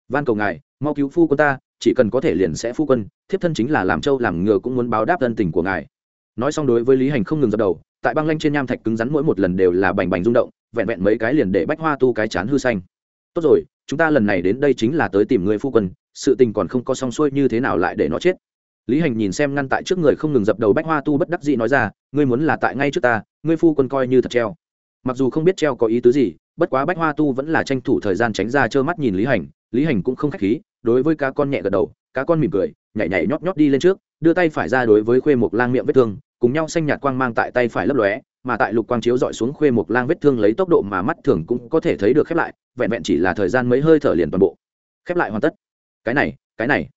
Van cầu ngài, mau cứu phu quân ta chỉ cần có thể liền sẽ phu quân, thiếp thân chính là làm trâu làm ngựa cũng muốn báo đáp thân tình của ngài. Nói xong đối với lý hành không ngừng dập đầu, tại băng lanh trên nham thạch cứng rắn mỗi một lần đều là bành bành rung động, vẹn vẹn mấy cái liền để bách hoa tu cái chán hư xanh. Tốt rồi, chúng ta lần này đến đây chính là tới tìm người phu quân, sự tình còn không có xong xuôi như thế nào lại để nó chết. Lý hành nhìn xem ngăn tại trước người không ngừng dập đầu bách hoa tu bất đắc dĩ nói ra, ngươi muốn là tại ngay trước ta, ngươi phu quân coi như thật treo. Mặc dù không biết treo có ý tứ gì, bất quá bách hoa tu vẫn là tranh thủ thời gian tránh ra trơ mắt nhìn lý hành lý hành cũng không k h á c h khí đối với cá con nhẹ gật đầu, cá con mỉm cười, nhảy nhảy nhót nhót đi lên trước, đưa tay phải ra đối với khuê mộc lang miệng vết thương, cùng nhau xanh nhạt quang mang tại tay phải lấp lóe, mà tại lục quang chiếu dọi xuống khuê mộc lang vết thương lấy tốc độ mà mắt thường cũng có thể thấy được khép lại, vẹn vẹn chỉ là thời gian mấy hơi thở liền toàn bộ. Khép lại hoàn tất. Cái này cái này.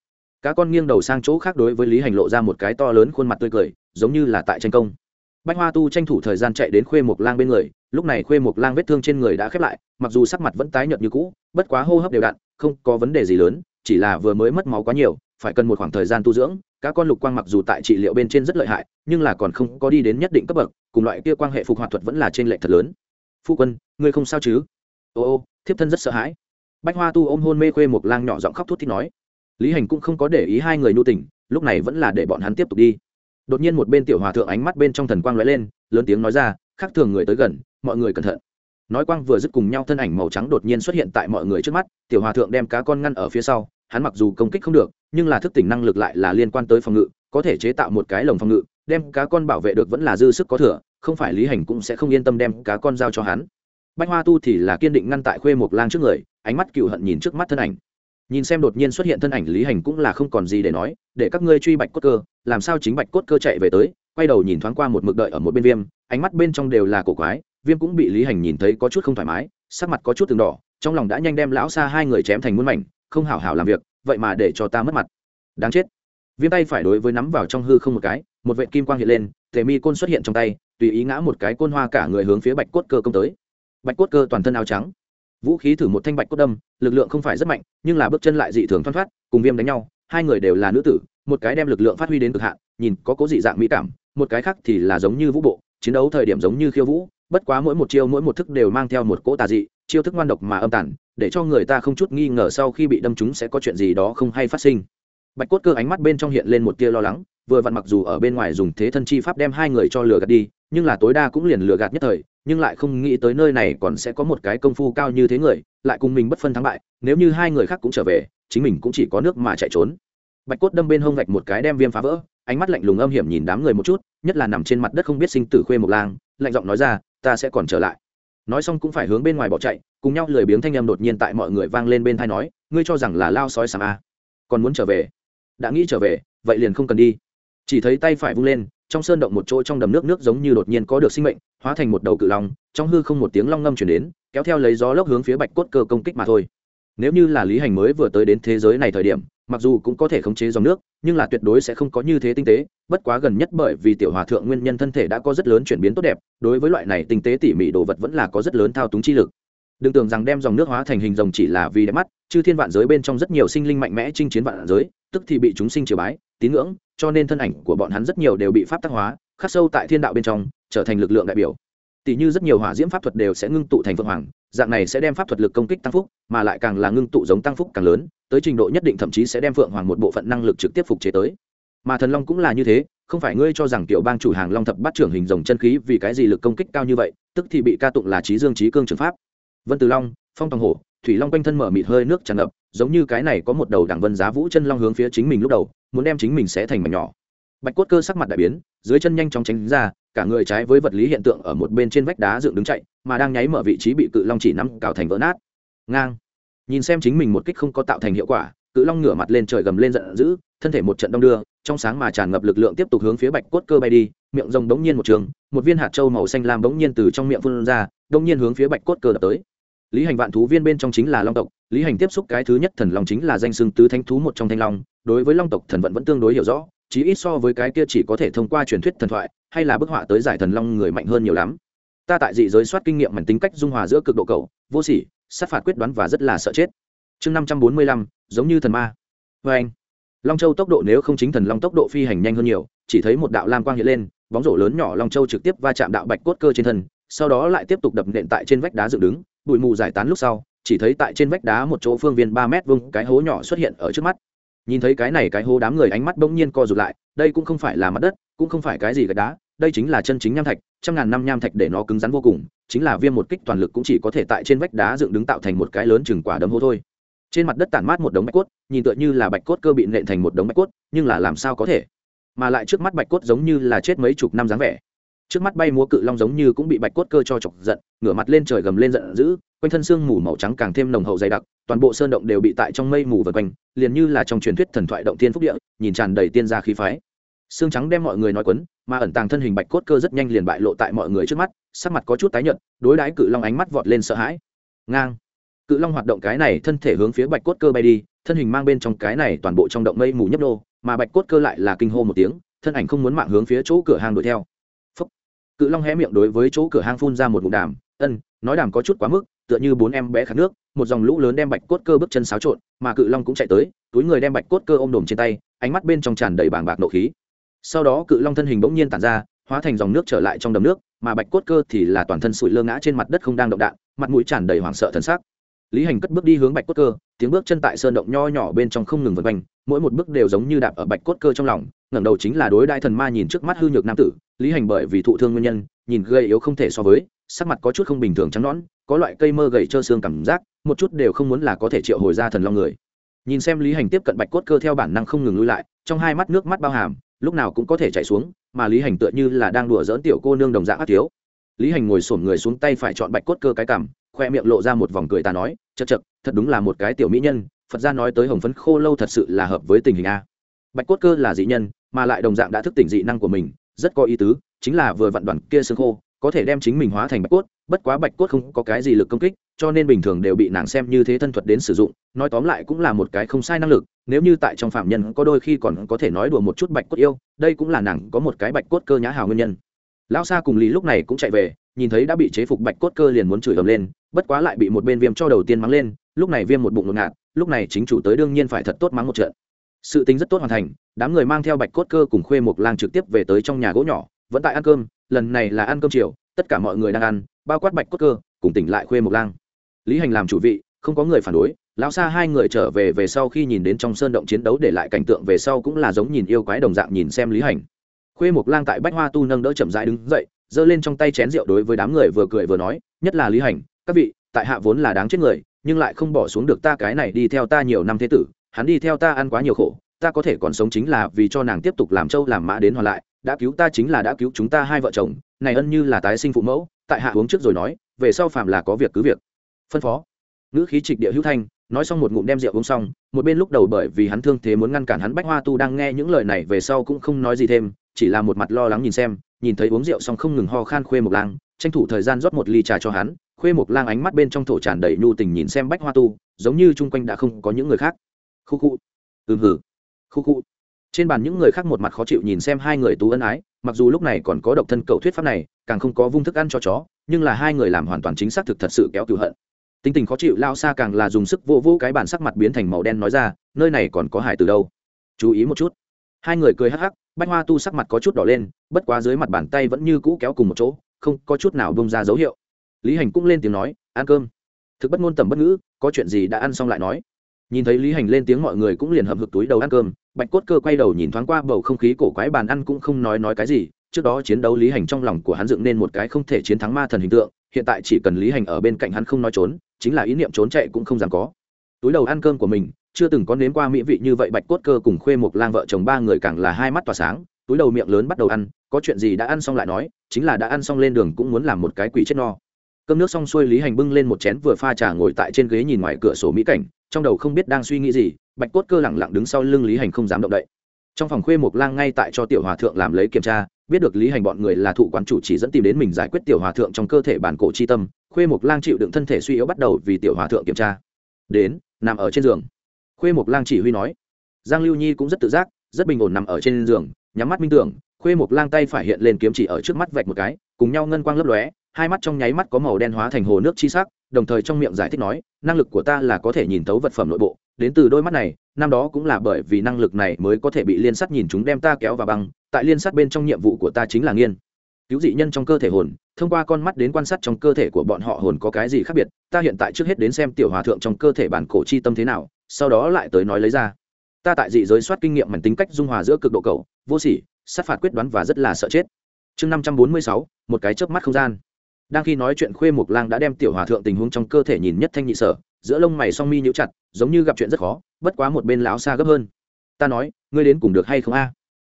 Cá con nghiêng đầu sang chỗ khác đối với lý hành lộ ra một cái to lớn khuôn mặt tươi cười, giống như là tại tranh công. Bách hoa tu tranh thủ thời gian chạy đến khuê mộc lang bên người, lúc này khuê mộc lang vết thương trên người đã khép lại, mặc dù sắc mặt vẫn tái nhợt như cũ, bất quá hô hấp đều đặn, không có vấn đề gì lớn chỉ là vừa mới mất máu quá nhiều, phải cần một khoảng thời gian tu dưỡng các con lục quang mặc dù tại trị liệu bên trên rất lợi hại, nhưng là còn không có đi đến nhất định cấp bậc, cùng loại kia quan hệ phục hoạt thuật vẫn là trên lệ thật lớn. Phu quân, ngươi không sao chứ? Ô ô, thiếp thân rất sợ hãi. Bách hoa tu ôm hôn mê khuê một lang nhỏ giọng khóc thút thít nói. Lý hành cũng không có để ý hai người nhu tình, lúc này vẫn là để bọn hắn tiếp tục đi. Đột nhiên một bên tiểu hòa thượng ánh mắt bên trong thần quang lóe lên, lớn tiếng nói ra, khác thường người tới gần, mọi người cẩn thận. Nói quang vừa dứt cùng nhau thân ảnh màu trắng đột nhiên xuất hiện tại mọi người trước mắt, tiểu hòa thượng đem cá con ngăn ở phía sau hắn mặc dù công kích không được, nhưng là thức tỉnh năng lực lại là liên quan tới phòng ngự, có thể chế tạo một cái lồng phòng ngự, đem cá con bảo vệ được vẫn là dư sức có thừa, không phải lý hành cũng sẽ không yên tâm đem cá con giao cho hắn. Bách hoa tu thì là kiên định ngăn tại khuê một lang trước người, ánh mắt cựu hận nhìn trước mắt thân ảnh. Nhìn xem đột nhiên xuất hiện thân ảnh, lý hành cũng là không còn gì để nói, để các ngươi truy bạch cốt cơ, làm sao chính bạch cốt cơ chạy về tới? Quay đầu nhìn thoáng qua một mực đợi ở một bên viêm, ánh mắt bên trong đều là cổ quái, viêm cũng bị lý hành nhìn thấy có chút không thoải mái, sắc mặt có chút từng đỏ, trong lòng đã nhanh đem lão xa hai người chém thành muôn mảnh không hảo hảo làm việc, vậy mà để cho ta mất mặt. Đáng chết. Viêm tay phải đối với nắm vào trong hư không một cái, một vệ kim quang hiện lên, tề mi côn xuất hiện trong tay, tùy ý ngã một cái côn hoa cả người hướng phía bạch cốt cơ công tới. Bạch cốt cơ toàn thân áo trắng. Vũ khí thử một thanh bạch cốt đâm, lực lượng không phải rất mạnh, nhưng là bước chân lại dị thường thoăn thoát, cùng viêm đánh nhau, hai người đều là nữ tử, một cái đem lực lượng phát huy đến cực hạn, nhìn có cố dị dạng mỹ cảm, một cái khác thì là giống như vũ bộ, chiến đấu thời điểm giống như khiêu vũ, bất quá mỗi một chiêu mỗi một thức đều mang theo một cỗ tà dị, chiêu thức ngoan độc mà âm tản để cho người ta không chút nghi ngờ sau khi bị đâm chúng sẽ có chuyện gì đó không hay phát sinh. Bạch cốt cơ ánh mắt bên trong hiện lên một tia lo lắng, vừa vặn mặc dù ở bên ngoài dùng thế thân chi pháp đem hai người cho lừa gạt đi, nhưng là tối đa cũng liền lừa gạt nhất thời, nhưng lại không nghĩ tới nơi này còn sẽ có một cái công phu cao như thế người, lại cùng mình bất phân thắng bại, nếu như hai người khác cũng trở về, chính mình cũng chỉ có nước mà chạy trốn. Bạch cốt đâm bên hông vạch một cái đem viêm phá vỡ, ánh mắt lạnh lùng âm hiểm nhìn đám người một chút, nhất là nằm trên mặt đất không biết sinh tử khuê một lang, lạnh giọng nói ra, ta sẽ còn trở lại nói xong cũng phải hướng bên ngoài bỏ chạy, cùng nhau lười biếng thanh âm đột nhiên tại mọi người vang lên bên thai nói, ngươi cho rằng là lao sói sàm a? Còn muốn trở về? Đã nghĩ trở về, vậy liền không cần đi. Chỉ thấy tay phải vung lên, trong sơn động một chỗ trong đầm nước nước giống như đột nhiên có được sinh mệnh, hóa thành một đầu cự long, trong hư không một tiếng long ngâm chuyển đến, kéo theo lấy gió lốc hướng phía bạch cốt cơ công kích mà thôi. Nếu như là lý hành mới vừa tới đến thế giới này thời điểm mặc dù cũng có thể khống chế dòng nước, nhưng là tuyệt đối sẽ không có như thế tinh tế, bất quá gần nhất bởi vì tiểu hòa thượng nguyên nhân thân thể đã có rất lớn chuyển biến tốt đẹp, đối với loại này tinh tế tỉ mỉ đồ vật vẫn là có rất lớn thao túng chi lực. Đừng tưởng rằng đem dòng nước hóa thành hình rồng chỉ là vì đẹp mắt chứ thiên vạn giới bên trong rất nhiều sinh linh mạnh mẽ chinh chiến vạn giới, tức thì bị chúng sinh triều bái, tín ngưỡng, cho nên thân ảnh của bọn hắn rất nhiều đều bị pháp tác hóa, khắc sâu tại thiên đạo bên trong, trở thành lực lượng đại biểu tỷ như rất nhiều hỏa diễm pháp thuật đều sẽ ngưng tụ thành phượng hoàng, dạng này sẽ đem pháp thuật lực công kích tăng phúc, mà lại càng là ngưng tụ giống tăng phúc càng lớn, tới trình độ nhất định thậm chí sẽ đem phượng hoàng một bộ phận năng lực trực tiếp phục chế tới. Mà thần long cũng là như thế, không phải ngươi cho rằng tiểu bang chủ hàng long thập bắt trưởng hình rồng chân khí vì cái gì lực công kích cao như vậy, tức thì bị ca tụng là trí dương trí cương trường pháp. Vân từ long, phong tòng hổ, thủy long quanh thân mở mịt hơi nước tràn ngập, giống như cái này có một đầu đảng vân giá vũ chân long hướng phía chính mình lúc đầu, muốn đem chính mình sẽ thành mảnh nhỏ. Bạch cốt cơ sắc mặt đại biến, dưới chân nhanh chóng tránh ra cả người trái với vật lý hiện tượng ở một bên trên vách đá dựng đứng chạy, mà đang nháy mở vị trí bị cự long chỉ nắm cào thành vỡ nát. Ngang. Nhìn xem chính mình một kích không có tạo thành hiệu quả, cự long ngửa mặt lên trời gầm lên giận dữ, thân thể một trận đông đưa, trong sáng mà tràn ngập lực lượng tiếp tục hướng phía bạch cốt cơ bay đi, miệng rồng đống nhiên một trường, một viên hạt trâu màu xanh lam đống nhiên từ trong miệng phun ra đống nhiên hướng phía bạch cốt cơ đập tới. Lý hành vạn thú viên bên trong chính là long tộc, lý hành tiếp xúc cái thứ nhất thần long chính là danh xưng tứ thanh thú một trong thanh long, đối với long tộc thần vận vẫn tương đối hiểu rõ chí ít so với cái kia chỉ có thể thông qua truyền thuyết thần thoại, hay là bức họa tới giải thần long người mạnh hơn nhiều lắm. Ta tại dị giới soát kinh nghiệm mảnh tính cách dung hòa giữa cực độ cầu vô sỉ, sát phạt quyết đoán và rất là sợ chết. Chương năm trăm bốn mươi lăm, giống như thần ma. Vê anh, long châu tốc độ nếu không chính thần long tốc độ phi hành nhanh hơn nhiều, chỉ thấy một đạo lam quang hiện lên, bóng rổ lớn nhỏ long châu trực tiếp va chạm đạo bạch cốt cơ trên thân, sau đó lại tiếp tục đập nện tại trên vách đá dựng đứng, bụi mù giải tán lúc sau, chỉ thấy tại trên vách đá một chỗ phương viên ba mét vuông cái hố nhỏ xuất hiện ở trước mắt nhìn thấy cái này cái hố đám người ánh mắt bỗng nhiên co rụt lại, đây cũng không phải là mặt đất, cũng không phải cái gì gạch đá, đây chính là chân chính nham thạch, trăm ngàn năm nham thạch để nó cứng rắn vô cùng, chính là viêm một kích toàn lực cũng chỉ có thể tại trên vách đá dựng đứng tạo thành một cái lớn chừng quả đấm hố thôi. Trên mặt đất tản mát một đống bạch cốt, nhìn tựa như là bạch cốt cơ bị nện thành một đống bạch cốt, nhưng là làm sao có thể? Mà lại trước mắt bạch cốt giống như là chết mấy chục năm dáng vẻ. Trước mắt bay múa cự long giống như cũng bị bạch cốt cơ cho chọc giận, ngửa mặt lên trời gầm lên giận dữ, quanh thân xương mù màu trắng càng thêm nồng hậu dày đặc toàn bộ sơn động đều bị tại trong mây mù vượt quanh, liền như là trong truyền thuyết thần thoại động tiên phúc địa, nhìn tràn đầy tiên gia khí phái. Xương trắng đem mọi người nói quấn, mà ẩn tàng thân hình bạch cốt cơ rất nhanh liền bại lộ tại mọi người trước mắt, sắc mặt có chút tái nhợt, đối đãi cự long ánh mắt vọt lên sợ hãi. Ngang. Cự long hoạt động cái này thân thể hướng phía bạch cốt cơ bay đi, thân hình mang bên trong cái này toàn bộ trong động mây mù nhấp đô mà bạch cốt cơ lại là kinh hô một tiếng, thân ảnh không muốn mạng hướng phía chỗ cửa hàng đuổi theo. Phúc. cự long hé miệng đối với chỗ cửa hang phun ra một ngụm đàm, ân, nói đàm có chút quá mức tựa như bốn em bé khát nước, một dòng lũ lớn đem bạch cốt cơ bước chân xáo trộn, mà cự long cũng chạy tới, túi người đem bạch cốt cơ ôm đồm trên tay, ánh mắt bên trong tràn đầy bàng bạc nộ khí. Sau đó cự long thân hình bỗng nhiên tản ra, hóa thành dòng nước trở lại trong đầm nước, mà bạch cốt cơ thì là toàn thân sụi lơ ngã trên mặt đất không đang động đạn, mặt mũi tràn đầy hoảng sợ thân xác lý hành cất bước đi hướng bạch cốt cơ, tiếng bước chân tại sơn động nho nhỏ bên trong không ngừng vượt quanh, mỗi một bước đều giống như đạp ở bạch cốt cơ trong lòng, ngẩng đầu chính là đối đại thần ma nhìn trước mắt hư nhược nam tử. Lý hành bởi vì thụ thương nguyên nhân, nhìn gây yếu không thể so với sắc mặt có chút không bình thường trắng nõn, có loại cây mơ gầy trơ xương cảm giác, một chút đều không muốn là có thể triệu hồi ra thần long người. Nhìn xem lý hành tiếp cận bạch cốt cơ theo bản năng không ngừng lui lại, trong hai mắt nước mắt bao hàm, lúc nào cũng có thể chạy xuống, mà lý hành tựa như là đang đùa dỡn tiểu cô nương đồng dạng ác thiếu. Lý hành ngồi sổm người xuống tay phải chọn bạch cốt cơ cái cằm, khoe miệng lộ ra một vòng cười ta nói chật chật thật đúng là một cái tiểu mỹ nhân, phật gia nói tới hồng phấn khô lâu thật sự là hợp với tình hình a. Bạch cốt cơ là dị nhân, mà lại đồng dạng đã thức tỉnh dị năng của mình, rất có ý tứ, chính là vừa vặn đoàn kia xương khô có thể đem chính mình hóa thành bạch cốt, bất quá bạch cốt không có cái gì lực công kích, cho nên bình thường đều bị nàng xem như thế thân thuật đến sử dụng, nói tóm lại cũng là một cái không sai năng lực, nếu như tại trong phạm nhân có đôi khi còn có thể nói đùa một chút bạch cốt yêu, đây cũng là nàng có một cái bạch cốt cơ nhã hào nguyên nhân. Lão sa cùng lý lúc này cũng chạy về, nhìn thấy đã bị chế phục bạch cốt cơ liền muốn chửi ầm lên, bất quá lại bị một bên viêm cho đầu tiên mắng lên, lúc này viêm một bụng ngột ngạt, lúc này chính chủ tới đương nhiên phải thật tốt mắng một trận. Sự tính rất tốt hoàn thành, đám người mang theo bạch cốt cơ cùng khuê một lang trực tiếp về tới trong nhà gỗ nhỏ, vẫn tại ăn cơm lần này là ăn cơm chiều, tất cả mọi người đang ăn, bao quát bạch cốt cơ, cùng tỉnh lại khuê mộc lang. Lý hành làm chủ vị, không có người phản đối, lão xa hai người trở về về sau khi nhìn đến trong sơn động chiến đấu để lại cảnh tượng về sau cũng là giống nhìn yêu quái đồng dạng nhìn xem lý hành. Khuê mộc lang tại bách hoa tu nâng đỡ chậm rãi đứng dậy, giơ lên trong tay chén rượu đối với đám người vừa cười vừa nói, nhất là lý hành, các vị, tại hạ vốn là đáng chết người, nhưng lại không bỏ xuống được ta cái này đi theo ta nhiều năm thế tử, hắn đi theo ta ăn quá nhiều khổ, ta có thể còn sống chính là vì cho nàng tiếp tục làm trâu làm mã đến hoàn lại đã cứu ta chính là đã cứu chúng ta hai vợ chồng, này ân như là tái sinh phụ mẫu, tại hạ uống trước rồi nói, về sau phàm là có việc cứ việc. Phân phó. Ngữ khí trịch địa hữu thanh, nói xong một ngụm đem rượu uống xong, một bên lúc đầu bởi vì hắn thương thế muốn ngăn cản hắn bách hoa tu đang nghe những lời này về sau cũng không nói gì thêm, chỉ là một mặt lo lắng nhìn xem, nhìn thấy uống rượu xong không ngừng ho khan khuê mộc lang, tranh thủ thời gian rót một ly trà cho hắn, khuê mộc lang ánh mắt bên trong thổ tràn đầy nhu tình nhìn xem bách hoa tu, giống như chung quanh đã không có những người khác. Khu khu. Ừm hử. Khu khu trên bàn những người khác một mặt khó chịu nhìn xem hai người tú ân ái, mặc dù lúc này còn có độc thân cầu thuyết pháp này, càng không có vung thức ăn cho chó, nhưng là hai người làm hoàn toàn chính xác thực thật sự kéo cựu hận. Tính tình khó chịu lao xa càng là dùng sức vô vô cái bản sắc mặt biến thành màu đen nói ra, nơi này còn có hải từ đâu? Chú ý một chút. Hai người cười hắc hắc, bách hoa tu sắc mặt có chút đỏ lên, bất quá dưới mặt bàn tay vẫn như cũ kéo cùng một chỗ, không có chút nào bông ra dấu hiệu. Lý hành cũng lên tiếng nói, ăn cơm. Thực bất ngôn tầm bất ngữ, có chuyện gì đã ăn xong lại nói nhìn thấy lý hành lên tiếng mọi người cũng liền hậm hực túi đầu ăn cơm, bạch cốt cơ quay đầu nhìn thoáng qua bầu không khí cổ quái bàn ăn cũng không nói nói cái gì, trước đó chiến đấu lý hành trong lòng của hắn dựng nên một cái không thể chiến thắng ma thần hình tượng, hiện tại chỉ cần lý hành ở bên cạnh hắn không nói trốn, chính là ý niệm trốn chạy cũng không dám có. Túi đầu ăn cơm của mình, chưa từng có nếm qua mỹ vị như vậy, bạch cốt cơ cùng khuê một lang vợ chồng ba người càng là hai mắt tỏa sáng, túi đầu miệng lớn bắt đầu ăn, có chuyện gì đã ăn xong lại nói, chính là đã ăn xong lên đường cũng muốn làm một cái quỷ chết no cơm nước xong xuôi lý hành bưng lên một chén vừa pha trà ngồi tại trên ghế nhìn ngoài cửa sổ mỹ cảnh, trong đầu không biết đang suy nghĩ gì, bạch cốt cơ lẳng lặng đứng sau lưng lý hành không dám động đậy. Trong phòng khuê mộc lang ngay tại cho tiểu hòa thượng làm lấy kiểm tra, biết được lý hành bọn người là thụ quán chủ chỉ dẫn tìm đến mình giải quyết tiểu hòa thượng trong cơ thể bản cổ chi tâm, khuê mộc lang chịu đựng thân thể suy yếu bắt đầu vì tiểu hòa thượng kiểm tra. Đến, nằm ở trên giường. Khuê mộc lang chỉ huy nói. Giang lưu nhi cũng rất tự giác, rất bình ổn nằm ở trên giường, nhắm mắt minh tưởng, khuê mộc lang tay phải hiện lên kiếm chỉ ở trước mắt vạch một cái, cùng nhau ngân quang lấp lóe hai mắt trong nháy mắt có màu đen hóa thành hồ nước chi sắc, đồng thời trong miệng giải thích nói, năng lực của ta là có thể nhìn thấu vật phẩm nội bộ. Đến từ đôi mắt này, năm đó cũng là bởi vì năng lực này mới có thể bị liên sắt nhìn chúng đem ta kéo vào băng. Tại liên sắt bên trong nhiệm vụ của ta chính là nghiên, cứu dị nhân trong cơ thể hồn. Thông qua con mắt đến quan sát trong cơ thể của bọn họ hồn có cái gì khác biệt, ta hiện tại trước hết đến xem tiểu hòa thượng trong cơ thể bản cổ chi tâm thế nào, sau đó lại tới nói lấy ra. Ta tại dị giới soát kinh nghiệm mảnh tính cách dung hòa giữa cực độ cầu vô sỉ, sát phạt quyết đoán và rất là sợ chết. Chương năm trăm bốn mươi sáu, một cái chớp mắt không gian đang khi nói chuyện khuê mục lang đã đem tiểu hòa thượng tình huống trong cơ thể nhìn nhất thanh nhị sở, giữa lông mày song mi nhíu chặt, giống như gặp chuyện rất khó, bất quá một bên lão xa gấp hơn. Ta nói, ngươi đến cùng được hay không a?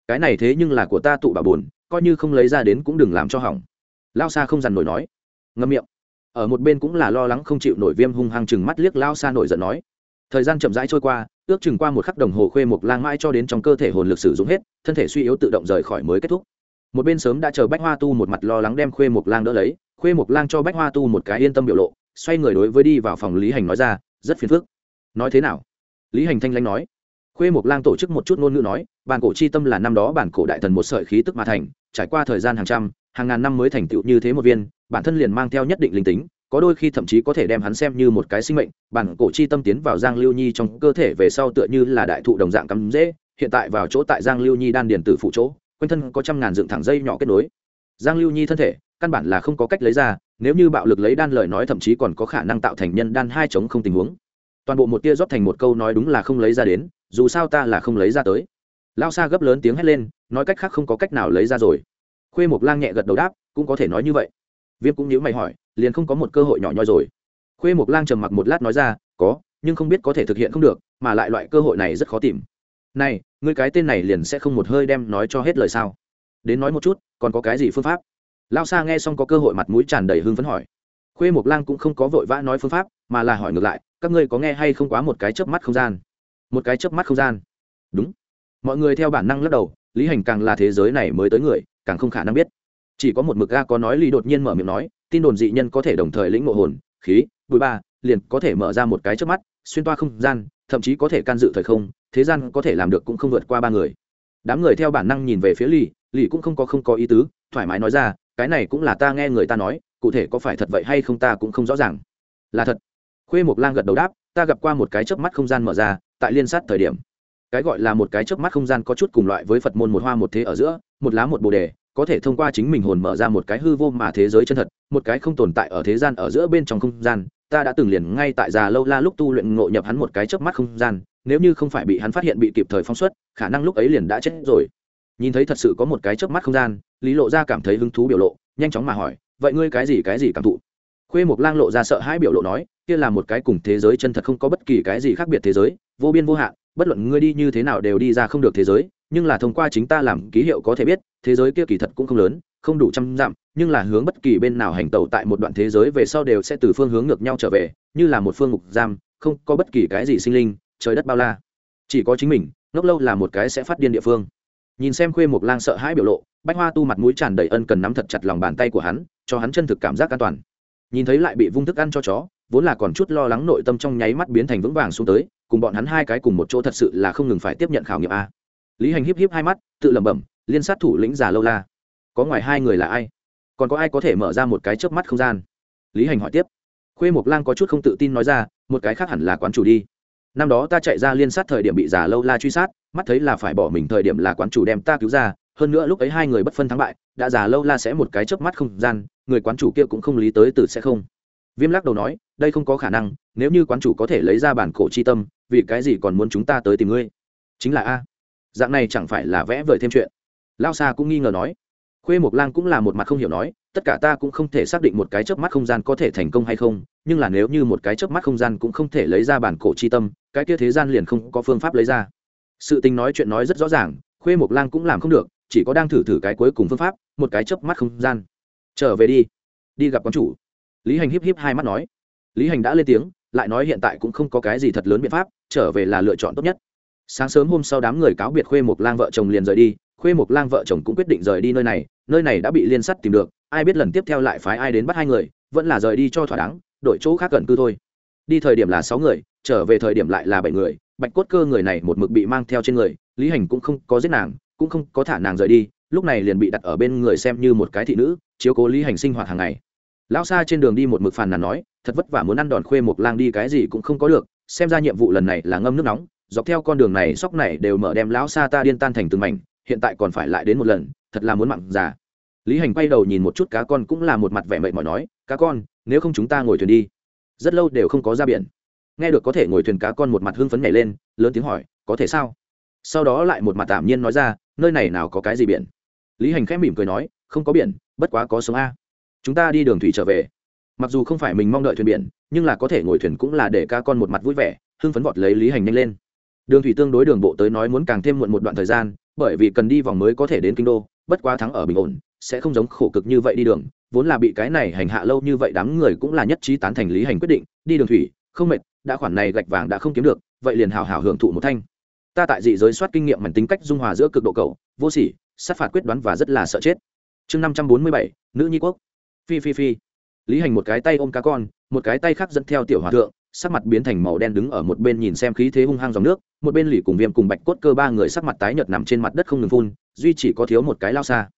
Cái này thế nhưng là của ta tụ bà buồn, coi như không lấy ra đến cũng đừng làm cho hỏng. Lao xa không dằn nổi nói. Ngâm miệng. Ở một bên cũng là lo lắng không chịu nổi viêm hung hăng chừng mắt liếc lao xa nổi giận nói. Thời gian chậm rãi trôi qua, ước chừng qua một khắc đồng hồ khuê mục lang mãi cho đến trong cơ thể hồn lực sử dụng hết, thân thể suy yếu tự động rời khỏi mới kết thúc. Một bên sớm đã chờ bách hoa tu một mặt lo lắng đem khuê mục lang đỡ lấy khuê Mộc lang cho bách hoa tu một cái yên tâm biểu lộ, xoay người đối với đi vào phòng lý hành nói ra, rất phiền phức. Nói thế nào? Lý hành thanh lãnh nói. Khuê Mộc lang tổ chức một chút ngôn ngữ nói, bản cổ chi tâm là năm đó bản cổ đại thần một sợi khí tức mà thành, trải qua thời gian hàng trăm, hàng ngàn năm mới thành tựu như thế một viên, bản thân liền mang theo nhất định linh tính, có đôi khi thậm chí có thể đem hắn xem như một cái sinh mệnh, bản cổ chi tâm tiến vào giang lưu nhi trong cơ thể về sau tựa như là đại thụ đồng dạng cắm dễ, hiện tại vào chỗ tại giang lưu nhi đan điền tử phụ chỗ, quanh thân có trăm ngàn dựng thẳng dây nhỏ kết nối. Giang lưu nhi thân thể căn bản là không có cách lấy ra, nếu như bạo lực lấy đan lời nói thậm chí còn có khả năng tạo thành nhân đan hai chống không tình huống. Toàn bộ một tia rót thành một câu nói đúng là không lấy ra đến, dù sao ta là không lấy ra tới. Lao xa gấp lớn tiếng hét lên, nói cách khác không có cách nào lấy ra rồi. Khuê mộc lang nhẹ gật đầu đáp, cũng có thể nói như vậy. Viêm cũng nhớ mày hỏi, liền không có một cơ hội nhỏ nhoi rồi. Khuê mộc lang trầm mặc một lát nói ra, có, nhưng không biết có thể thực hiện không được, mà lại loại cơ hội này rất khó tìm. Này, ngươi cái tên này liền sẽ không một hơi đem nói cho hết lời sao? Đến nói một chút, còn có cái gì phương pháp? Lao xa nghe xong có cơ hội mặt mũi tràn đầy hưng phấn hỏi. Khuê mộc lang cũng không có vội vã nói phương pháp, mà là hỏi ngược lại, các ngươi có nghe hay không quá một cái chớp mắt không gian? Một cái chớp mắt không gian? Đúng. Mọi người theo bản năng lắc đầu, lý hành càng là thế giới này mới tới người, càng không khả năng biết. Chỉ có một mực ga có nói lý đột nhiên mở miệng nói, tin đồn dị nhân có thể đồng thời lĩnh ngộ hồn, khí, bụi ba, liền có thể mở ra một cái chớp mắt, xuyên toa không gian, thậm chí có thể can dự thời không, thế gian có thể làm được cũng không vượt qua ba người. Đám người theo bản năng nhìn về phía lì lì cũng không có không có ý tứ, thoải mái nói ra cái này cũng là ta nghe người ta nói, cụ thể có phải thật vậy hay không ta cũng không rõ ràng. Là thật. Khuê mộc lang gật đầu đáp, ta gặp qua một cái chớp mắt không gian mở ra, tại liên sát thời điểm. Cái gọi là một cái chớp mắt không gian có chút cùng loại với phật môn một hoa một thế ở giữa, một lá một bồ đề, có thể thông qua chính mình hồn mở ra một cái hư vô mà thế giới chân thật, một cái không tồn tại ở thế gian ở giữa bên trong không gian. Ta đã từng liền ngay tại già lâu la lúc tu luyện ngộ nhập hắn một cái chớp mắt không gian, nếu như không phải bị hắn phát hiện bị kịp thời phóng xuất, khả năng lúc ấy liền đã chết rồi nhìn thấy thật sự có một cái chớp mắt không gian, lý lộ ra cảm thấy hứng thú biểu lộ, nhanh chóng mà hỏi, vậy ngươi cái gì cái gì cảm thụ? Khuê mộc lang lộ ra sợ hãi biểu lộ nói, kia là một cái cùng thế giới chân thật không có bất kỳ cái gì khác biệt thế giới, vô biên vô hạn, bất luận ngươi đi như thế nào đều đi ra không được thế giới, nhưng là thông qua chính ta làm ký hiệu có thể biết, thế giới kia kỳ thật cũng không lớn, không đủ trăm dặm, nhưng là hướng bất kỳ bên nào hành tẩu tại một đoạn thế giới về sau đều sẽ từ phương hướng ngược nhau trở về, như là một phương ngục giam, không có bất kỳ cái gì sinh linh, trời đất bao la. Chỉ có chính mình, ngốc lâu là một cái sẽ phát điên địa phương nhìn xem khuê mộc lang sợ hãi biểu lộ, bách hoa tu mặt mũi tràn đầy ân cần nắm thật chặt lòng bàn tay của hắn, cho hắn chân thực cảm giác an toàn. Nhìn thấy lại bị vung thức ăn cho chó, vốn là còn chút lo lắng nội tâm trong nháy mắt biến thành vững vàng xuống tới, cùng bọn hắn hai cái cùng một chỗ thật sự là không ngừng phải tiếp nhận khảo nghiệm a. Lý hành híp híp hai mắt, tự lẩm bẩm, liên sát thủ lĩnh già lâu la, có ngoài hai người là ai? Còn có ai có thể mở ra một cái chớp mắt không gian? Lý hành hỏi tiếp. Khuê mộc lang có chút không tự tin nói ra, một cái khác hẳn là quán chủ đi năm đó ta chạy ra liên sát thời điểm bị già lâu la truy sát, mắt thấy là phải bỏ mình thời điểm là quán chủ đem ta cứu ra, hơn nữa lúc ấy hai người bất phân thắng bại, đã già lâu la sẽ một cái chớp mắt không gian, người quán chủ kia cũng không lý tới từ sẽ không. Viêm lắc đầu nói, đây không có khả năng, nếu như quán chủ có thể lấy ra bản cổ chi tâm, vì cái gì còn muốn chúng ta tới tìm ngươi? Chính là a. Dạng này chẳng phải là vẽ vời thêm chuyện. Lao xa cũng nghi ngờ nói. Khuê mộc lang cũng là một mặt không hiểu nói tất cả ta cũng không thể xác định một cái chớp mắt không gian có thể thành công hay không, nhưng là nếu như một cái chớp mắt không gian cũng không thể lấy ra bản cổ chi tâm, cái kia thế gian liền không có phương pháp lấy ra. Sự tình nói chuyện nói rất rõ ràng, khuê mộc lang cũng làm không được, chỉ có đang thử thử cái cuối cùng phương pháp, một cái chớp mắt không gian. Trở về đi. Đi gặp quán chủ. Lý hành híp híp hai mắt nói. Lý hành đã lên tiếng, lại nói hiện tại cũng không có cái gì thật lớn biện pháp, trở về là lựa chọn tốt nhất. Sáng sớm hôm sau đám người cáo biệt khuê mộc lang vợ chồng liền rời đi khuê mộc lang vợ chồng cũng quyết định rời đi nơi này nơi này đã bị liên sắt tìm được, ai biết lần tiếp theo lại phái ai đến bắt hai người, vẫn là rời đi cho thỏa đáng, đổi chỗ khác gần cư thôi. Đi thời điểm là sáu người, trở về thời điểm lại là bảy người, bạch cốt cơ người này một mực bị mang theo trên người, lý hành cũng không có giết nàng, cũng không có thả nàng rời đi, lúc này liền bị đặt ở bên người xem như một cái thị nữ, chiếu cố lý hành sinh hoạt hàng ngày. Lão xa trên đường đi một mực phàn nàn nói, thật vất vả muốn ăn đòn khuê mộc lang đi cái gì cũng không có được, xem ra nhiệm vụ lần này là ngâm nước nóng, dọc theo con đường này sóc này đều mở đem lão xa ta điên tan thành từng mảnh hiện tại còn phải lại đến một lần, thật là muốn mặn già. Lý hành quay đầu nhìn một chút cá con cũng là một mặt vẻ mệt mỏi nói, cá con, nếu không chúng ta ngồi thuyền đi. Rất lâu đều không có ra biển. Nghe được có thể ngồi thuyền cá con một mặt hưng phấn nhảy lên, lớn tiếng hỏi, có thể sao? Sau đó lại một mặt tạm nhiên nói ra, nơi này nào có cái gì biển? Lý hành khẽ mỉm cười nói, không có biển, bất quá có sống a. Chúng ta đi đường thủy trở về. Mặc dù không phải mình mong đợi thuyền biển, nhưng là có thể ngồi thuyền cũng là để cá con một mặt vui vẻ, hưng phấn vọt lấy lý hành nhanh lên. Đường thủy tương đối đường bộ tới nói muốn càng thêm muộn một đoạn thời gian bởi vì cần đi vòng mới có thể đến kinh đô, bất quá thắng ở bình ổn, sẽ không giống khổ cực như vậy đi đường, vốn là bị cái này hành hạ lâu như vậy đám người cũng là nhất trí tán thành lý hành quyết định, đi đường thủy, không mệt, đã khoản này gạch vàng đã không kiếm được, vậy liền hào hào hưởng thụ một thanh. Ta tại dị giới soát kinh nghiệm mảnh tính cách dung hòa giữa cực độ cầu, vô sỉ, sát phạt quyết đoán và rất là sợ chết. Chương năm trăm bốn mươi bảy, nữ nhi quốc. Phi phi phi. Lý hành một cái tay ôm cá con, một cái tay khác dẫn theo tiểu hòa thượng sắc mặt biến thành màu đen đứng ở một bên nhìn xem khí thế hung hăng dòng nước, một bên lì cùng viêm cùng bạch cốt cơ ba người sắc mặt tái nhợt nằm trên mặt đất không ngừng phun, duy chỉ có thiếu một cái lao xa.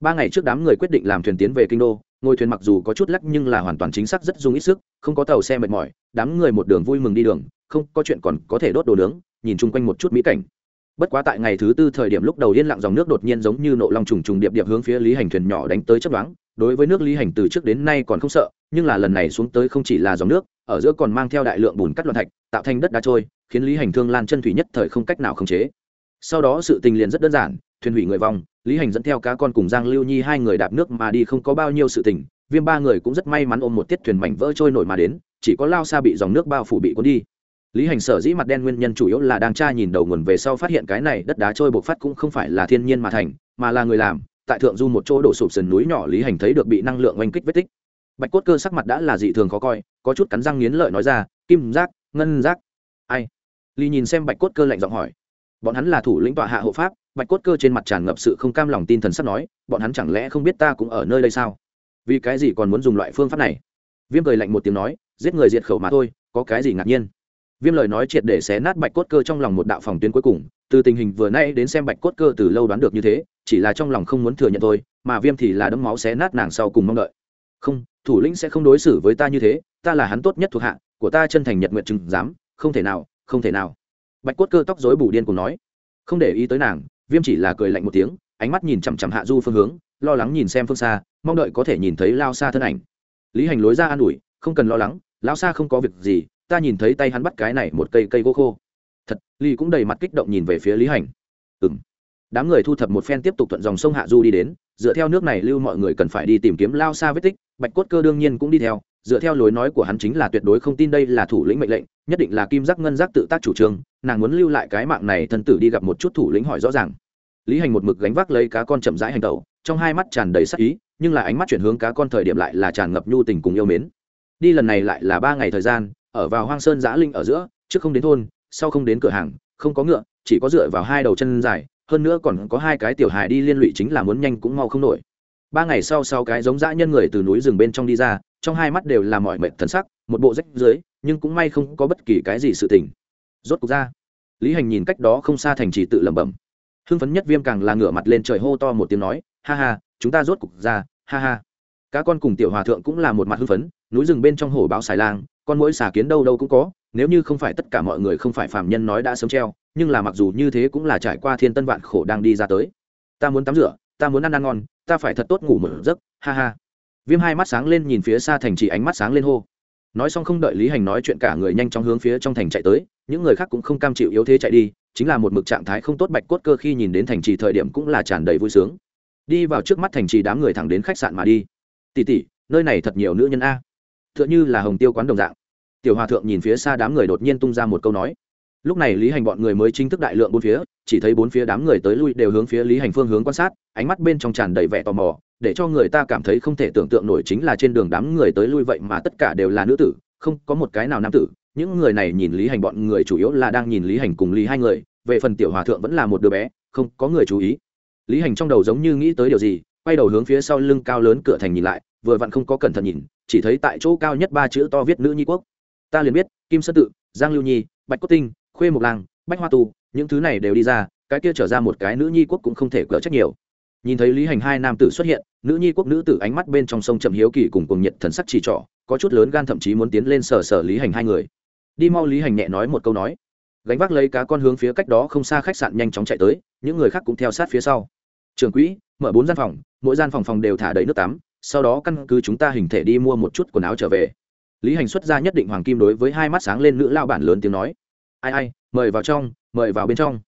Ba ngày trước đám người quyết định làm thuyền tiến về kinh đô ngôi thuyền mặc dù có chút lắc nhưng là hoàn toàn chính xác rất dùng ít sức, không có tàu xe mệt mỏi, đám người một đường vui mừng đi đường, không có chuyện còn có thể đốt đồ nướng, nhìn chung quanh một chút mỹ cảnh. Bất quá tại ngày thứ tư thời điểm lúc đầu yên lặng dòng nước đột nhiên giống như nộ long trùng trùng điệp điệp hướng phía lý hành thuyền nhỏ đánh tới chấp đoán đối với nước lý hành từ trước đến nay còn không sợ, nhưng là lần này xuống tới không chỉ là dòng nước, ở giữa còn mang theo đại lượng bùn cắt loạn thạch, tạo thành đất đá trôi, khiến lý hành thương lan chân thủy nhất thời không cách nào khống chế. Sau đó sự tình liền rất đơn giản, thuyền hủy người vong, lý hành dẫn theo cá con cùng giang lưu nhi hai người đạp nước mà đi không có bao nhiêu sự tình, viêm ba người cũng rất may mắn ôm một tiết thuyền mảnh vỡ trôi nổi mà đến, chỉ có lao xa bị dòng nước bao phủ bị cuốn đi. Lý hành sở dĩ mặt đen nguyên nhân chủ yếu là đang tra nhìn đầu nguồn về sau phát hiện cái này đất đá trôi bộc phát cũng không phải là thiên nhiên mà thành, mà là người làm tại thượng du một chỗ đổ sụp sườn núi nhỏ lý hành thấy được bị năng lượng oanh kích vết tích. Bạch cốt cơ sắc mặt đã là dị thường khó coi, có chút cắn răng nghiến lợi nói ra, kim giác, ngân giác. Ai? Lý nhìn xem bạch cốt cơ lạnh giọng hỏi. Bọn hắn là thủ lĩnh tọa hạ hộ pháp. Bạch cốt cơ trên mặt tràn ngập sự không cam lòng tin thần sắp nói, bọn hắn chẳng lẽ không biết ta cũng ở nơi đây sao? Vì cái gì còn muốn dùng loại phương pháp này? Viêm cười lạnh một tiếng nói, giết người diệt khẩu mà thôi, có cái gì ngạc nhiên? Viêm lời nói triệt để xé nát bạch cốt cơ trong lòng một đạo phòng tuyến cuối cùng từ tình hình vừa nay đến xem bạch cốt cơ từ lâu đoán được như thế, chỉ là trong lòng không muốn thừa nhận thôi, mà viêm thì là đấm máu xé nát nàng sau cùng mong đợi. Không, thủ lĩnh sẽ không đối xử với ta như thế, ta là hắn tốt nhất thuộc hạ, của ta chân thành nhật nguyện chừng dám không thể nào, không thể nào. Bạch cốt cơ tóc dối bù điên cùng nói. Không để ý tới nàng, viêm chỉ là cười lạnh một tiếng, ánh mắt nhìn chằm chằm hạ du phương hướng, lo lắng nhìn xem phương xa, mong đợi có thể nhìn thấy lao xa thân ảnh. Lý hành lối ra an ủi, không cần lo lắng, lao xa không có việc gì, ta nhìn thấy tay hắn bắt cái này một cây cây gỗ khô thật, ly cũng đầy mặt kích động nhìn về phía lý hành. Ừ m đám người thu thập một phen tiếp tục thuận dòng sông hạ du đi đến, dựa theo nước này lưu mọi người cần phải đi tìm kiếm lao xa vết tích, bạch cốt cơ đương nhiên cũng đi theo, dựa theo lối nói của hắn chính là tuyệt đối không tin đây là thủ lĩnh mệnh lệnh, nhất định là kim giác ngân giác tự tác chủ trương, nàng muốn lưu lại cái mạng này thân tử đi gặp một chút thủ lĩnh hỏi rõ ràng. Lý hành một mực gánh vác lấy cá con chậm rãi hành tẩu, trong hai mắt tràn đầy sắc ý, nhưng là ánh mắt chuyển hướng cá con thời điểm lại là tràn ngập nhu tình cùng yêu mến. Đi lần này lại là ba ngày thời gian, ở vào hoang sơn giã linh ở giữa, trước không đến thôn sau không đến cửa hàng, không có ngựa, chỉ có dựa vào hai đầu chân dài, hơn nữa còn có hai cái tiểu hài đi liên lụy chính là muốn nhanh cũng mau không nổi. Ba ngày sau sau cái giống dã nhân người từ núi rừng bên trong đi ra, trong hai mắt đều là mọi mệnh thần sắc, một bộ rách dưới, nhưng cũng may không có bất kỳ cái gì sự tình. Rốt cuộc ra, lý hành nhìn cách đó không xa thành trì tự lẩm bẩm. Hưng phấn nhất viêm càng là ngửa mặt lên trời hô to một tiếng nói, ha ha, chúng ta rốt cục ra, ha ha. Cá con cùng tiểu hòa thượng cũng là một mặt hưng phấn, núi rừng bên trong hổ báo xài lang, con mỗi xà kiến đâu đâu cũng có nếu như không phải tất cả mọi người không phải phạm nhân nói đã sớm treo, nhưng là mặc dù như thế cũng là trải qua thiên tân vạn khổ đang đi ra tới. Ta muốn tắm rửa, ta muốn ăn ăn ngon, ta phải thật tốt ngủ một giấc, ha ha. Viêm hai mắt sáng lên nhìn phía xa thành trì ánh mắt sáng lên hô. Nói xong không đợi lý hành nói chuyện cả người nhanh chóng hướng phía trong thành chạy tới, những người khác cũng không cam chịu yếu thế chạy đi, chính là một mực trạng thái không tốt bạch cốt cơ khi nhìn đến thành trì thời điểm cũng là tràn đầy vui sướng. Đi vào trước mắt thành trì đám người thẳng đến khách sạn mà đi. Tỉ tỉ nơi này thật nhiều nữ nhân a. T h ư ợ n h ư là hồng tiêu quán đồng dạng tiểu hòa thượng nhìn phía xa đám người đột nhiên tung ra một câu nói. Lúc này lý hành bọn người mới chính thức đại lượng bốn phía, chỉ thấy bốn phía đám người tới lui đều hướng phía lý hành phương hướng quan sát, ánh mắt bên trong tràn đầy vẻ tò mò, để cho người ta cảm thấy không thể tưởng tượng nổi chính là trên đường đám người tới lui vậy mà tất cả đều là nữ tử, không có một cái nào nam tử. Những người này nhìn lý hành bọn người chủ yếu là đang nhìn lý hành cùng lý hai người, về phần tiểu hòa thượng vẫn là một đứa bé, không có người chú ý. Lý hành trong đầu giống như nghĩ tới điều gì, quay đầu hướng phía sau lưng cao lớn cửa thành nhìn lại, vừa vặn không có cẩn thận nhìn, chỉ thấy tại chỗ cao nhất ba chữ to viết nữ nhi quốc ta liền biết, kim sơn tự, giang lưu nhi, bạch cốt tinh, khuê mộc lang bách hoa tu những thứ này đều đi ra, cái kia trở ra một cái nữ nhi quốc cũng không thể cỡ trách nhiều. Nhìn thấy lý hành hai nam tử xuất hiện, nữ nhi quốc nữ tử ánh mắt bên trong sông chậm hiếu kỳ cùng cùng nhiệt thần sắc chỉ trỏ, có chút lớn gan thậm chí muốn tiến lên sở sở lý hành hai người. Đi mau lý hành nhẹ nói một câu nói. Gánh vác lấy cá con hướng phía cách đó không xa khách sạn nhanh chóng chạy tới, những người khác cũng theo sát phía sau. Trường quỹ, mở bốn gian phòng, mỗi gian phòng phòng đều thả đầy nước tắm, sau đó căn cứ chúng ta hình thể đi mua một chút quần áo trở về lý hành xuất ra nhất định hoàng kim đối với hai mắt sáng lên nữ lao bản lớn tiếng nói. Ai ai, mời vào trong, mời vào bên trong.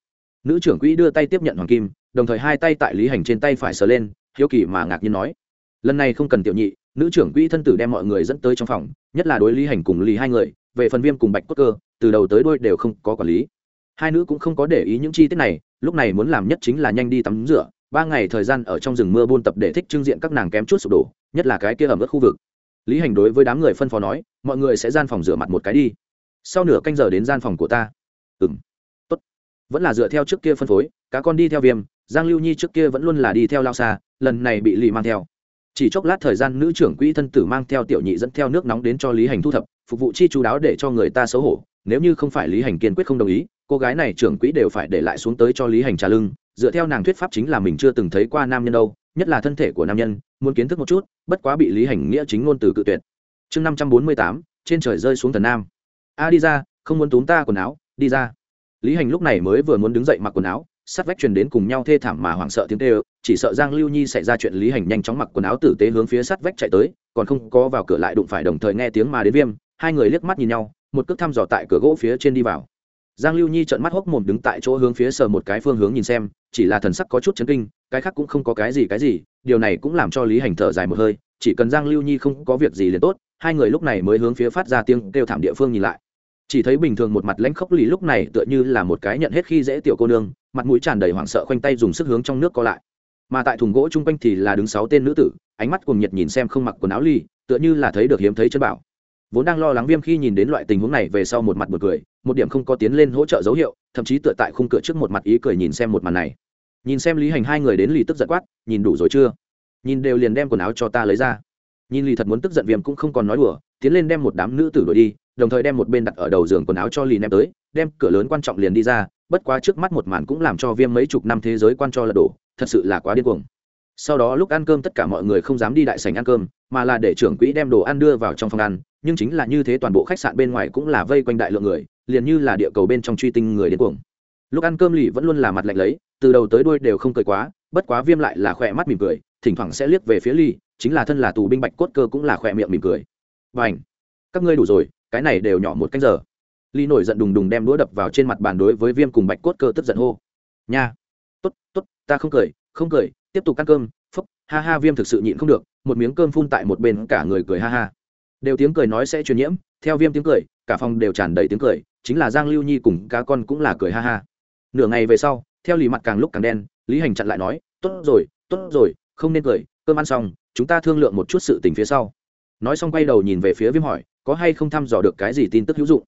Nữ trưởng quỹ đưa tay tiếp nhận hoàng kim, đồng thời hai tay tại lý hành trên tay phải sờ lên, hiếu kỳ mà ngạc nhiên nói. Lần này không cần tiểu nhị, nữ trưởng quỹ thân tử đem mọi người dẫn tới trong phòng, nhất là đối lý hành cùng lý hai người, về phần viêm cùng bạch cốt cơ, từ đầu tới đôi đều không có quản lý. Hai nữ cũng không có để ý những chi tiết này, lúc này muốn làm nhất chính là nhanh đi tắm rửa, ba ngày thời gian ở trong rừng mưa buôn tập để thích trưng diện các nàng kém chút sụp đổ, nhất là cái kia ẩm ướt khu vực lý hành đối với đám người phân phó nói, mọi người sẽ gian phòng rửa mặt một cái đi. Sau nửa canh giờ đến gian phòng của ta. Ừ m tốt. Vẫn là dựa theo trước kia phân phối, cá con đi theo viêm, giang lưu nhi trước kia vẫn luôn là đi theo lao xa, lần này bị lì mang theo. Chỉ chốc lát thời gian, nữ trưởng quỹ thân tử mang theo tiểu nhị dẫn theo nước nóng đến cho lý hành thu thập, phục vụ chi chú đáo để cho người ta xấu hổ. Nếu như không phải lý hành kiên quyết không đồng ý, cô gái này trưởng quỹ đều phải để lại xuống tới cho lý hành trả lưng. Dựa theo nàng thuyết pháp chính là mình chưa từng thấy qua nam nhân đâu nhất là thân thể của nam nhân, muốn kiến thức một chút, bất quá bị lý hành nghĩa chính ngôn từ cự tuyệt. Chương năm trăm bốn mươi tám, trên trời rơi xuống thần nam. A, đi ra, không muốn túm ta quần áo, đi ra. Lý hành lúc này mới vừa muốn đứng dậy mặc quần áo sát vách truyền đến cùng nhau thê thảm mà hoảng sợ tiếng tê ơ chỉ sợ giang lưu nhi xảy ra chuyện lý hành nhanh chóng mặc quần áo tử tế hướng phía sát vách chạy tới, còn không có vào cửa lại đụng phải đồng thời nghe tiếng mà đến viêm, hai người liếc mắt nhìn nhau, một cước thăm dò tại cửa gỗ phía trên đi vào giang lưu nhi trợn mắt hốc mồm đứng tại chỗ hướng phía sờ một cái phương hướng nhìn xem, chỉ là thần sắc có chút chấn kinh, cái khác cũng không có cái gì cái gì, điều này cũng làm cho lý hành thở dài một hơi, chỉ cần giang lưu nhi không có việc gì liền tốt, hai người lúc này mới hướng phía phát ra tiếng kêu thảm địa phương nhìn lại. Chỉ thấy bình thường một mặt lãnh khốc lý lúc này tựa như là một cái nhận hết khi dễ tiểu cô nương, mặt mũi tràn đầy hoảng sợ khoanh tay dùng sức hướng trong nước co lại. Mà tại thùng gỗ chung quanh thì là đứng sáu tên nữ tử, ánh mắt cùng nhiệt nhìn xem không mặc quần áo ly tựa như là thấy được hiếm thấy chân bảo vốn đang lo lắng viêm khi nhìn đến loại tình huống này về sau một mặt một cười, một điểm không có tiến lên hỗ trợ dấu hiệu, thậm chí tựa tại khung cửa trước một mặt ý cười nhìn xem một màn này. Nhìn xem lý hành hai người đến lì tức giận quát, nhìn đủ rồi chưa? Nhìn đều liền đem quần áo cho ta lấy ra. Nhìn lì thật muốn tức giận viêm cũng không còn nói đùa, tiến lên đem một đám nữ tử đuổi đi, đồng thời đem một bên đặt ở đầu giường quần áo cho lì ném tới, đem cửa lớn quan trọng liền đi ra, bất quá trước mắt một màn cũng làm cho viêm mấy chục năm thế giới quan cho lật đổ, thật sự là quá điên cuồng. Sau đó lúc ăn cơm tất cả mọi người không dám đi đại sành ăn cơm, mà là để trưởng quỹ đem đồ ăn đưa vào trong phòng ăn nhưng chính là như thế toàn bộ khách sạn bên ngoài cũng là vây quanh đại lượng người, liền như là địa cầu bên trong truy tinh người đến cuồng. Lúc ăn cơm lì vẫn luôn là mặt lạnh lấy, từ đầu tới đuôi đều không cười quá, bất quá viêm lại là khỏe mắt mỉm cười, thỉnh thoảng sẽ liếc về phía ly chính là thân là tù binh bạch cốt cơ cũng là khỏe miệng mỉm cười. Và ảnh các ngươi đủ rồi, cái này đều nhỏ một canh giờ. Ly nổi giận đùng đùng đem đũa đập vào trên mặt bàn đối với viêm cùng bạch cốt cơ tức giận hô. Nha! Tốt tốt, ta không cười không cười, tiếp tục ăn cơm, phúc, ha ha, viêm thực sự nhịn không được, một miếng cơm phun tại một bên, cả người cười ha ha đều tiếng cười nói sẽ truyền nhiễm, theo viêm tiếng cười, cả phòng đều tràn đầy tiếng cười, chính là giang lưu nhi cùng cá con cũng là cười ha ha. Nửa ngày về sau, theo lì mặt càng lúc càng đen, lý hành chặn lại nói, tốt rồi tốt rồi, không nên cười, cơm ăn xong, chúng ta thương lượng một chút sự tình phía sau. Nói xong quay đầu nhìn về phía viêm hỏi, có hay không thăm dò được cái gì tin tức hữu dụng?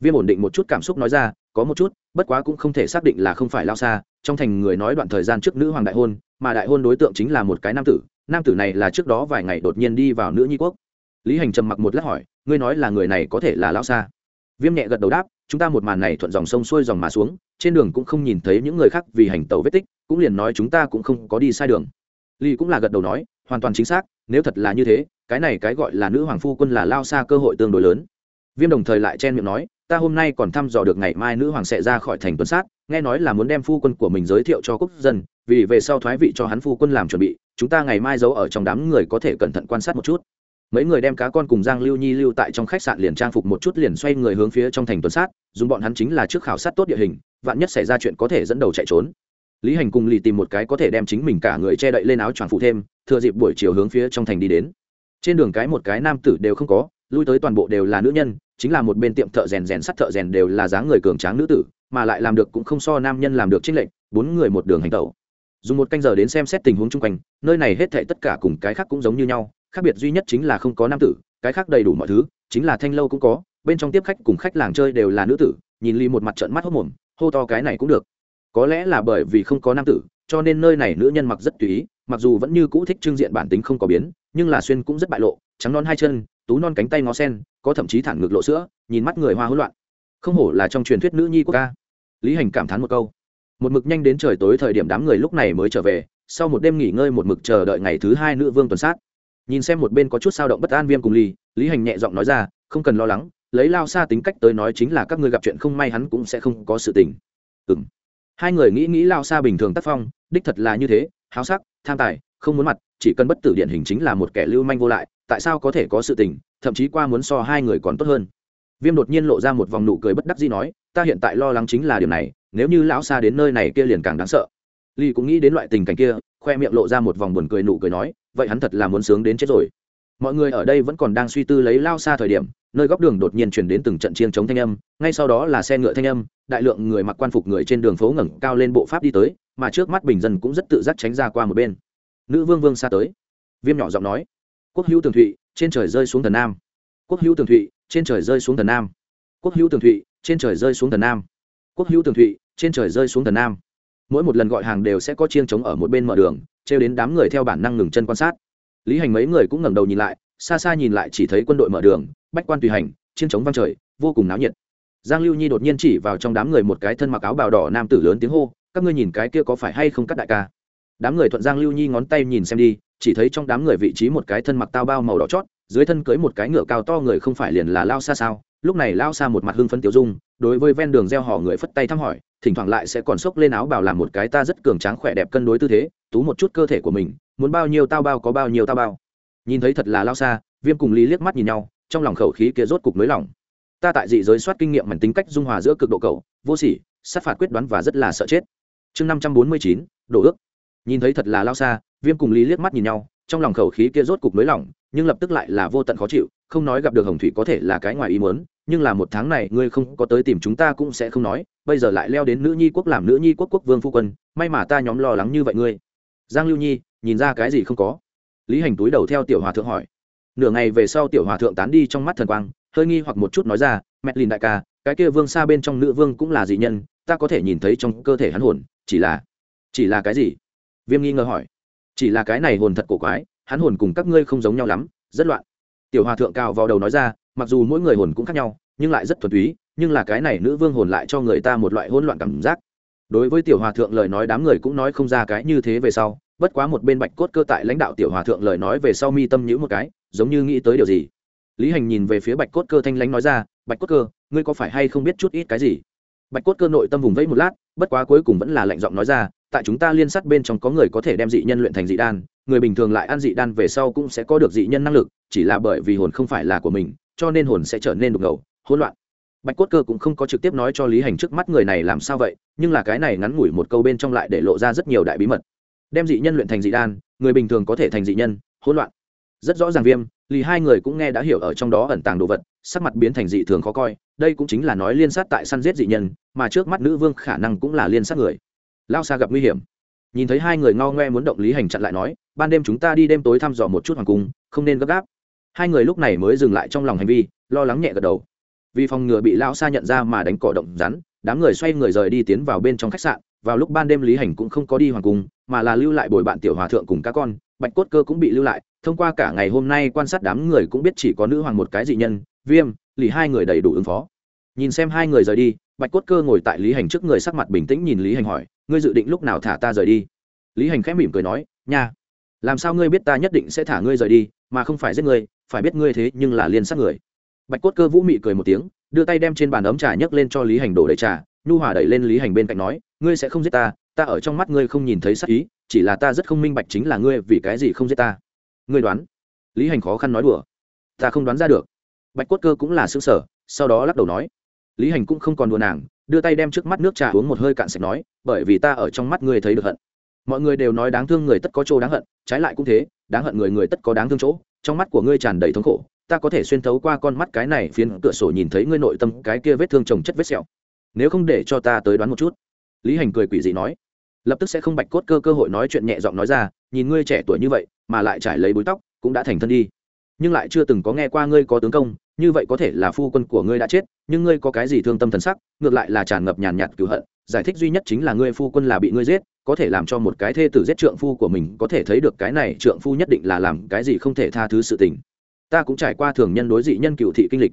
Viêm ổn định một chút cảm xúc nói ra, có một chút, bất quá cũng không thể xác định là không phải lao xa, trong thành người nói đoạn thời gian trước nữ hoàng đại hôn, mà đại hôn đối tượng chính là một cái nam tử nam tử này là trước đó vài ngày đột nhiên đi vào nữ nhi quốc lý hành trầm mặc một lát hỏi, ngươi nói là người này có thể là Lão xa viêm nhẹ gật đầu đáp, chúng ta một màn này thuận dòng sông xuôi dòng mà xuống, trên đường cũng không nhìn thấy những người khác vì hành tàu vết tích, cũng liền nói chúng ta cũng không có đi sai đường. Lý cũng là gật đầu nói, hoàn toàn chính xác, nếu thật là như thế, cái này cái gọi là nữ hoàng phu quân là lao xa cơ hội tương đối lớn. Viêm đồng thời lại chen miệng nói, ta hôm nay còn thăm dò được ngày mai nữ hoàng sẽ ra khỏi thành tuần sát, nghe nói là muốn đem phu quân của mình giới thiệu cho quốc dân, vì về sau thoái vị cho hắn phu quân làm chuẩn bị, chúng ta ngày mai giấu ở trong đám người có thể cẩn thận quan sát một chút mấy người đem cá con cùng giang lưu nhi lưu tại trong khách sạn liền trang phục một chút liền xoay người hướng phía trong thành tuần sát, dùng bọn hắn chính là trước khảo sát tốt địa hình, vạn nhất xảy ra chuyện có thể dẫn đầu chạy trốn. Lý hành cùng lì tìm một cái có thể đem chính mình cả người che đậy lên áo choàng phụ thêm, thừa dịp buổi chiều hướng phía trong thành đi đến. Trên đường cái một cái nam tử đều không có, lui tới toàn bộ đều là nữ nhân, chính là một bên tiệm thợ rèn rèn sắt thợ rèn đều là dáng người cường tráng nữ tử, mà lại làm được cũng không so nam nhân làm được trích lệnh bốn người một đường hành tẩu. Dùng một canh giờ đến xem xét tình huống chung quanh, nơi này hết thệ tất cả cùng cái khác cũng giống như nhau khác biệt duy nhất chính là không có nam tử, cái khác đầy đủ mọi thứ, chính là thanh lâu cũng có, bên trong tiếp khách cùng khách làng chơi đều là nữ tử, nhìn ly một mặt trận mắt hốc mồm, hô to cái này cũng được. Có lẽ là bởi vì không có nam tử, cho nên nơi này nữ nhân mặc rất tùy ý, mặc dù vẫn như cũ thích trưng diện bản tính không có biến, nhưng là xuyên cũng rất bại lộ, trắng non hai chân, tú non cánh tay ngó sen, có thậm chí thẳng ngực lộ sữa, nhìn mắt người hoa hỗn loạn. Không hổ là trong truyền thuyết nữ nhi quốc ca. Lý hành cảm thán một câu. Một mực nhanh đến trời tối thời điểm đám người lúc này mới trở về, sau một đêm nghỉ ngơi một mực chờ đợi ngày thứ hai nữ vương tuần sát nhìn xem một bên có chút sao động bất an viêm cùng ly, lý hành nhẹ giọng nói ra, không cần lo lắng, lấy lao xa tính cách tới nói chính là các ngươi gặp chuyện không may hắn cũng sẽ không có sự tình. Ừ m hai người nghĩ nghĩ lao xa bình thường tác phong, đích thật là như thế, háo sắc, tham tài, không muốn mặt, chỉ cần bất tử điển hình chính là một kẻ lưu manh vô lại, tại sao có thể có sự tình, thậm chí qua muốn so hai người còn tốt hơn. Viêm đột nhiên lộ ra một vòng nụ cười bất đắc dĩ nói, ta hiện tại lo lắng chính là điều này, nếu như lão xa đến nơi này kia liền càng đáng sợ ly cũng nghĩ đến loại tình cảnh kia, khoe miệng lộ ra một vòng buồn cười nụ cười nói, vậy hắn thật là muốn sướng đến chết rồi. Mọi người ở đây vẫn còn đang suy tư lấy lao xa thời điểm, nơi góc đường đột nhiên chuyển đến từng trận chiêng chống thanh âm, ngay sau đó là xe ngựa thanh âm, đại lượng người mặc quan phục người trên đường phố ngẩng cao lên bộ pháp đi tới, mà trước mắt bình dân cũng rất tự giác tránh ra qua một bên. Nữ vương vương xa tới. Viêm nhỏ giọng nói, quốc hữu tường thụy, trên trời rơi xuống thần nam. Quốc hữu tường thụy, trên trời rơi xuống thần nam. Quốc hữu tường thụy, trên trời rơi xuống thần nam. Quốc hữu tường thụy, trên trời rơi xuống thần nam mỗi một lần gọi hàng đều sẽ có chiêng trống ở một bên mở đường, trêu đến đám người theo bản năng ngừng chân quan sát. Lý hành mấy người cũng ngẩng đầu nhìn lại, xa xa nhìn lại chỉ thấy quân đội mở đường, bách quan tùy hành, chiêng trống vang trời, vô cùng náo nhiệt. Giang lưu nhi đột nhiên chỉ vào trong đám người một cái thân mặc áo bào đỏ nam tử lớn tiếng hô, các ngươi nhìn cái kia có phải hay không cắt đại ca? Đám người thuận giang lưu nhi ngón tay nhìn xem đi, chỉ thấy trong đám người vị trí một cái thân mặc tao bao màu đỏ chót, dưới thân cưới một cái ngựa cao to người không phải liền là lao xa sao? Lúc này lao xa một mặt hưng phấn tiêu dung, đối với ven đường gieo họ người phất tay thăm hỏi thỉnh thoảng lại sẽ còn xốc lên áo bảo làm một cái ta rất cường tráng khỏe đẹp cân đối tư thế, tú một chút cơ thể của mình, muốn bao nhiêu tao bao có bao nhiêu tao bao. Nhìn thấy thật là lao xa, viêm cùng lý liếc mắt nhìn nhau, trong lòng khẩu khí kia rốt cục nới lỏng. Ta tại dị giới soát kinh nghiệm mảnh tính cách dung hòa giữa cực độ cầu vô sỉ, sát phạt quyết đoán và rất là sợ chết. Chương năm trăm bốn mươi chín đổ ước. Nhìn thấy thật là lao xa, viêm cùng lý liếc mắt nhìn nhau trong lòng khẩu khí kia rốt cục nới lỏng, nhưng lập tức lại là vô tận khó chịu, không nói gặp được hồng thủy có thể là cái ngoài ý muốn, nhưng là một tháng này ngươi không có tới tìm chúng ta cũng sẽ không nói, bây giờ lại leo đến nữ nhi quốc làm nữ nhi quốc quốc vương phu quân, may mà ta nhóm lo lắng như vậy ngươi. Giang lưu nhi, nhìn ra cái gì không có? Lý hành túi đầu theo tiểu hòa thượng hỏi. Nửa ngày về sau tiểu hòa thượng tán đi trong mắt thần quang, hơi nghi hoặc một chút nói ra, mẹ lìn đại ca, cái kia vương xa bên trong nữ vương cũng là dị nhân, ta có thể nhìn thấy trong cơ thể hắn hồn, chỉ là chỉ là cái gì? Viêm nghi ngờ hỏi chỉ là cái này hồn thật cổ quái, hắn hồn cùng các ngươi không giống nhau lắm, rất loạn. Tiểu hòa thượng cao vào đầu nói ra, mặc dù mỗi người hồn cũng khác nhau, nhưng lại rất thuần túy, nhưng là cái này nữ vương hồn lại cho người ta một loại hỗn loạn cảm giác. Đối với tiểu hòa thượng lời nói đám người cũng nói không ra cái như thế về sau, bất quá một bên bạch cốt cơ tại lãnh đạo tiểu hòa thượng lời nói về sau mi tâm nhữ một cái, giống như nghĩ tới điều gì. Lý hành nhìn về phía bạch cốt cơ thanh lãnh nói ra, bạch cốt cơ, ngươi có phải hay không biết chút ít cái gì? Bạch cốt cơ nội tâm vùng vẫy một lát bất quá cuối cùng vẫn là lạnh giọng nói ra, tại chúng ta liên sát bên trong có người có thể đem dị nhân luyện thành dị đan, người bình thường lại ăn dị đan về sau cũng sẽ có được dị nhân năng lực, chỉ là bởi vì hồn không phải là của mình, cho nên hồn sẽ trở nên đục ngầu, hỗn loạn. Bạch cốt cơ cũng không có trực tiếp nói cho lý hành trước mắt người này làm sao vậy, nhưng là cái này ngắn ngủi một câu bên trong lại để lộ ra rất nhiều đại bí mật. Đem dị nhân luyện thành dị đan, người bình thường có thể thành dị nhân, hỗn loạn. Rất rõ ràng viêm lì hai người cũng nghe đã hiểu ở trong đó ẩn tàng đồ vật sắc mặt biến thành dị thường khó coi, đây cũng chính là nói liên sát tại săn giết dị nhân, mà trước mắt nữ vương khả năng cũng là liên sát người. Lao xa gặp nguy hiểm. Nhìn thấy hai người ngao ngoe muốn động lý hành chặn lại nói, ban đêm chúng ta đi đêm tối thăm dò một chút hoàng cung, không nên gấp gáp. Hai người lúc này mới dừng lại trong lòng hành vi, lo lắng nhẹ gật đầu. Vì phòng ngừa bị lão xa nhận ra mà đánh cỏ động rắn, đám người xoay người rời đi tiến vào bên trong khách sạn. Vào lúc ban đêm lý hành cũng không có đi hoàng cung, mà là lưu lại bồi bạn tiểu hòa thượng cùng các con, bạch cốt cơ cũng bị lưu lại. Thông qua cả ngày hôm nay quan sát đám người cũng biết chỉ có nữ hoàng một cái dị nhân viêm, lì hai người đầy đủ ứng phó. Nhìn xem hai người rời đi, bạch cốt cơ ngồi tại lý hành trước người sắc mặt bình tĩnh nhìn lý hành hỏi, ngươi dự định lúc nào thả ta rời đi? Lý hành khẽ mỉm cười nói, nha, làm sao ngươi biết ta nhất định sẽ thả ngươi rời đi, mà không phải giết ngươi, phải biết ngươi thế nhưng là liên sát người. Bạch cốt cơ vũ mị cười một tiếng, đưa tay đem trên bàn ấm trà nhấc lên cho lý hành đổ đầy trà, nhu hòa đẩy lên lý hành bên cạnh nói, ngươi sẽ không giết ta ta ở trong mắt ngươi không nhìn thấy sắc ý, chỉ là ta rất không minh bạch chính là ngươi vì cái gì không giết ta. Ngươi đoán? Lý hành khó khăn nói đùa. Ta không đoán ra được bạch cốt cơ cũng là xương sở sau đó lắc đầu nói, lý hành cũng không còn đùa nàng, đưa tay đem trước mắt nước trà uống một hơi cạn sạch nói, bởi vì ta ở trong mắt ngươi thấy được hận. Mọi người đều nói đáng thương người tất có chỗ đáng hận, trái lại cũng thế, đáng hận người người tất có đáng thương chỗ, trong mắt của ngươi tràn đầy thống khổ, ta có thể xuyên thấu qua con mắt cái này phiến cửa sổ nhìn thấy ngươi nội tâm cái kia vết thương trồng chất vết sẹo. Nếu không để cho ta tới đoán một chút. Lý hành cười quỷ dị nói. Lập tức sẽ không bạch cốt cơ cơ hội nói chuyện nhẹ giọng nói ra, nhìn ngươi trẻ tuổi như vậy, mà lại trải lấy búi tóc, cũng đã thành thân đi nhưng lại chưa từng có nghe qua ngươi có tướng công, như vậy có thể là phu quân của ngươi đã chết, nhưng ngươi có cái gì thương tâm thần sắc, ngược lại là tràn ngập nhàn nhạt cựu hận, giải thích duy nhất chính là ngươi phu quân là bị ngươi giết, có thể làm cho một cái thê tử giết trượng phu của mình, có thể thấy được cái này trượng phu nhất định là làm cái gì không thể tha thứ sự tình. Ta cũng trải qua thường nhân đối dị nhân cựu thị kinh lịch.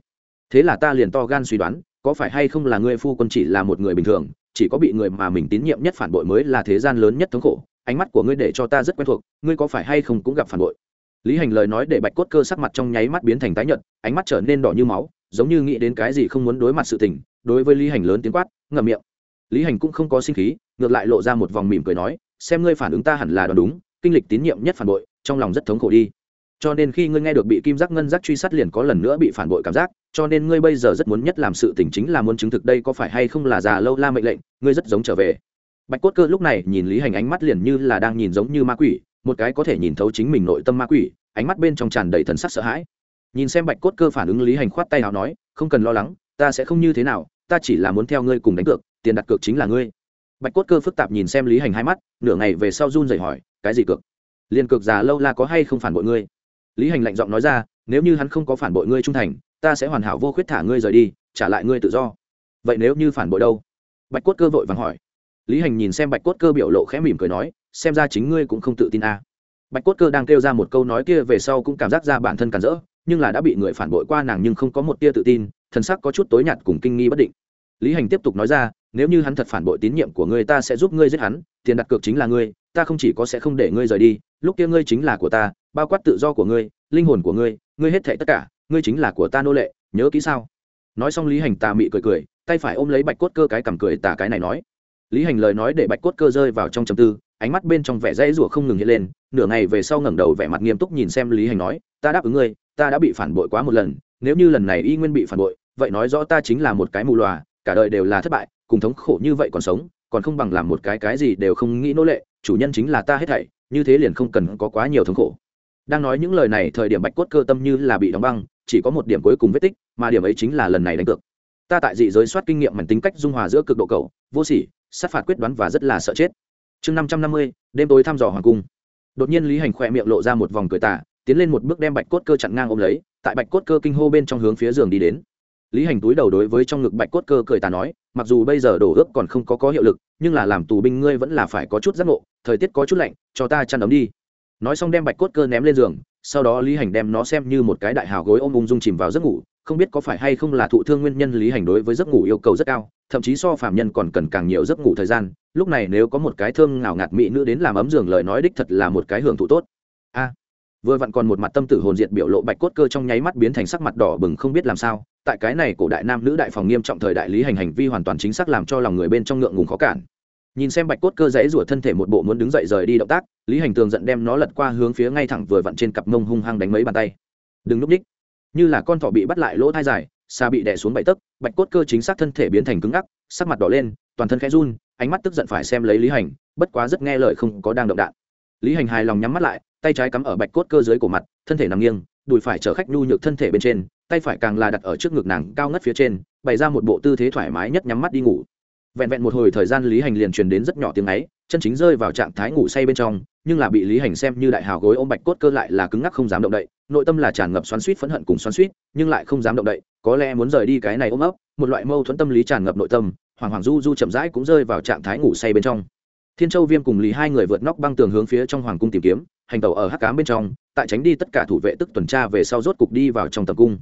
Thế là ta liền to gan suy đoán, có phải hay không là ngươi phu quân chỉ là một người bình thường, chỉ có bị người mà mình tín nhiệm nhất phản bội mới là thế gian lớn nhất thống khổ, ánh mắt của ngươi để cho ta rất quen thuộc, ngươi có phải hay không cũng gặp phản bội? Lý hành lời nói để bạch cốt cơ sắc mặt trong nháy mắt biến thành tái nhợt, ánh mắt trở nên đỏ như máu, giống như nghĩ đến cái gì không muốn đối mặt sự tình, đối với lý hành lớn tiếng quát, ngậm miệng. Lý hành cũng không có sinh khí, ngược lại lộ ra một vòng mỉm cười nói, xem ngươi phản ứng ta hẳn là đoán đúng, kinh lịch tín nhiệm nhất phản bội, trong lòng rất thống khổ đi. Cho nên khi ngươi nghe được bị kim giác ngân giác truy sát liền có lần nữa bị phản bội cảm giác, cho nên ngươi bây giờ rất muốn nhất làm sự tỉnh chính là muốn chứng thực đây có phải hay không là già lâu la mệnh lệnh, ngươi rất giống trở về. Bạch cốt cơ lúc này nhìn lý hành ánh mắt liền như là đang nhìn giống như ma quỷ một cái có thể nhìn thấu chính mình nội tâm ma quỷ, ánh mắt bên trong tràn đầy thần sắc sợ hãi. Nhìn xem bạch cốt cơ phản ứng lý hành khoát tay nào nói, không cần lo lắng, ta sẽ không như thế nào, ta chỉ là muốn theo ngươi cùng đánh cược, tiền đặt cược chính là ngươi. Bạch cốt cơ phức tạp nhìn xem lý hành hai mắt, nửa ngày về sau run dậy hỏi, cái gì cược? Liền cược già lâu la có hay không phản bội ngươi? Lý hành lạnh giọng nói ra, nếu như hắn không có phản bội ngươi trung thành, ta sẽ hoàn hảo vô khuyết thả ngươi rời đi, trả lại ngươi tự do. Vậy nếu như phản bội đâu? Bạch cốt cơ vội vàng hỏi. Lý hành nhìn xem bạch cốt cơ biểu lộ khẽ mỉm cười nói xem ra chính ngươi cũng không tự tin a à. bạch cốt cơ đang kêu ra một câu nói kia về sau cũng cảm giác ra bản thân cản rỡ, nhưng là đã bị người phản bội qua nàng nhưng không có một tia tự tin, thần sắc có chút tối nhạt cùng kinh nghi bất định. Lý hành tiếp tục nói ra, nếu như hắn thật phản bội tín nhiệm của ngươi ta sẽ giúp ngươi giết hắn, tiền đặt cược chính là ngươi, ta không chỉ có sẽ không để ngươi rời đi, lúc kia ngươi chính là của ta, bao quát tự do của ngươi, linh hồn của ngươi ngươi hết thệ tất cả, ngươi chính là của ta nô lệ, nhớ kỹ sao? Nói xong lý hành tà mị cười cười, tay phải ôm lấy bạch cốt cơ cái cầm cười tà cái này nói. Lý hành lời nói để bạch cốt cơ rơi vào trong trầm tư ánh mắt bên trong vẻ dãy rủa không ngừng hiện lên, nửa ngày về sau ngẩng đầu vẻ mặt nghiêm túc nhìn xem lý hành nói, ta đáp ứng ngươi, ta đã bị phản bội quá một lần, nếu như lần này y nguyên bị phản bội, vậy nói rõ ta chính là một cái mù loà, cả đời đều là thất bại, cùng thống khổ như vậy còn sống, còn không bằng làm một cái cái gì đều không nghĩ nô lệ, chủ nhân chính là ta hết thảy, như thế liền không cần có quá nhiều thống khổ. Đang nói những lời này, thời điểm bạch cốt cơ tâm như là bị đóng băng, chỉ có một điểm cuối cùng vết tích, mà điểm ấy chính là lần này đánh cược. Ta tại dị giới soát kinh nghiệm mảnh tính cách dung hòa giữa cực độ cầu vô sỉ, sát phạt quyết đoán và rất là sợ chết chương năm trăm năm mươi, đêm tối thăm dò hoàng cung. Đột nhiên lý hành khỏe miệng lộ ra một vòng cười tả tiến lên một bước đem bạch cốt cơ chặn ngang ôm lấy, tại bạch cốt cơ kinh hô bên trong hướng phía giường đi đến. Lý hành túi đầu đối với trong ngực bạch cốt cơ cười tà nói, mặc dù bây giờ đổ ước còn không có có hiệu lực, nhưng là làm tù binh ngươi vẫn là phải có chút giác ngộ, thời tiết có chút lạnh, cho ta chăn ấm đi. Nói xong đem bạch cốt cơ ném lên giường, sau đó lý hành đem nó xem như một cái đại hào gối ôm ung dung chìm vào giấc ngủ không biết có phải hay không là thụ thương nguyên nhân lý hành đối với giấc ngủ yêu cầu rất cao, thậm chí so phạm nhân còn cần càng nhiều giấc ngủ thời gian, lúc này nếu có một cái thương ngào ngạt mỹ nữ đến làm ấm giường lời nói đích thật là một cái hưởng thụ tốt. A, vừa vặn còn một mặt tâm tử hồn diệt biểu lộ bạch cốt cơ trong nháy mắt biến thành sắc mặt đỏ bừng không biết làm sao, tại cái này cổ đại nam nữ đại phòng nghiêm trọng thời đại lý hành hành vi hoàn toàn chính xác làm cho lòng người bên trong ngượng ngùng khó cản. Nhìn xem bạch cốt cơ dãy rủa thân thể một bộ muốn đứng dậy rời đi động tác, lý hành tường giận đem nó lật qua hướng phía ngay thẳng vừa vặn trên cặp mông hung hăng đánh mấy bàn tay. Đừng núp ních như là con thỏ bị bắt lại lỗ thai dài xa bị đè xuống bậy tấc, bạch cốt cơ chính xác thân thể biến thành cứng ngắc, sắc mặt đỏ lên, toàn thân khẽ run, ánh mắt tức giận phải xem lấy lý hành, bất quá rất nghe lời không có đang động đạn. Lý hành hài lòng nhắm mắt lại, tay trái cắm ở bạch cốt cơ dưới cổ mặt, thân thể nằm nghiêng, đùi phải chở khách nhu nhược thân thể bên trên, tay phải càng là đặt ở trước ngực nàng cao ngất phía trên, bày ra một bộ tư thế thoải mái nhất nhắm mắt đi ngủ. Vẹn vẹn một hồi thời gian lý hành liền truyền đến rất nhỏ tiếng ấy, chân chính rơi vào trạng thái ngủ say bên trong, nhưng là bị lý hành xem như đại hào gối ôm bạch cốt cơ lại là cứng ngắc không dám động đậy nội tâm là tràn ngập xoắn suýt phẫn hận cùng xoắn suýt, nhưng lại không dám động đậy, có lẽ muốn rời đi cái này ôm ấp, một loại mâu thuẫn tâm lý tràn ngập nội tâm hoàng hoàng du du chậm rãi cũng rơi vào trạng thái ngủ say bên trong. Thiên châu viêm cùng lý hai người vượt nóc băng tường hướng phía trong hoàng cung tìm kiếm, hành tàu ở hắc cám bên trong, tại tránh đi tất cả thủ vệ tức tuần tra về sau rốt cục đi vào trong tập cung.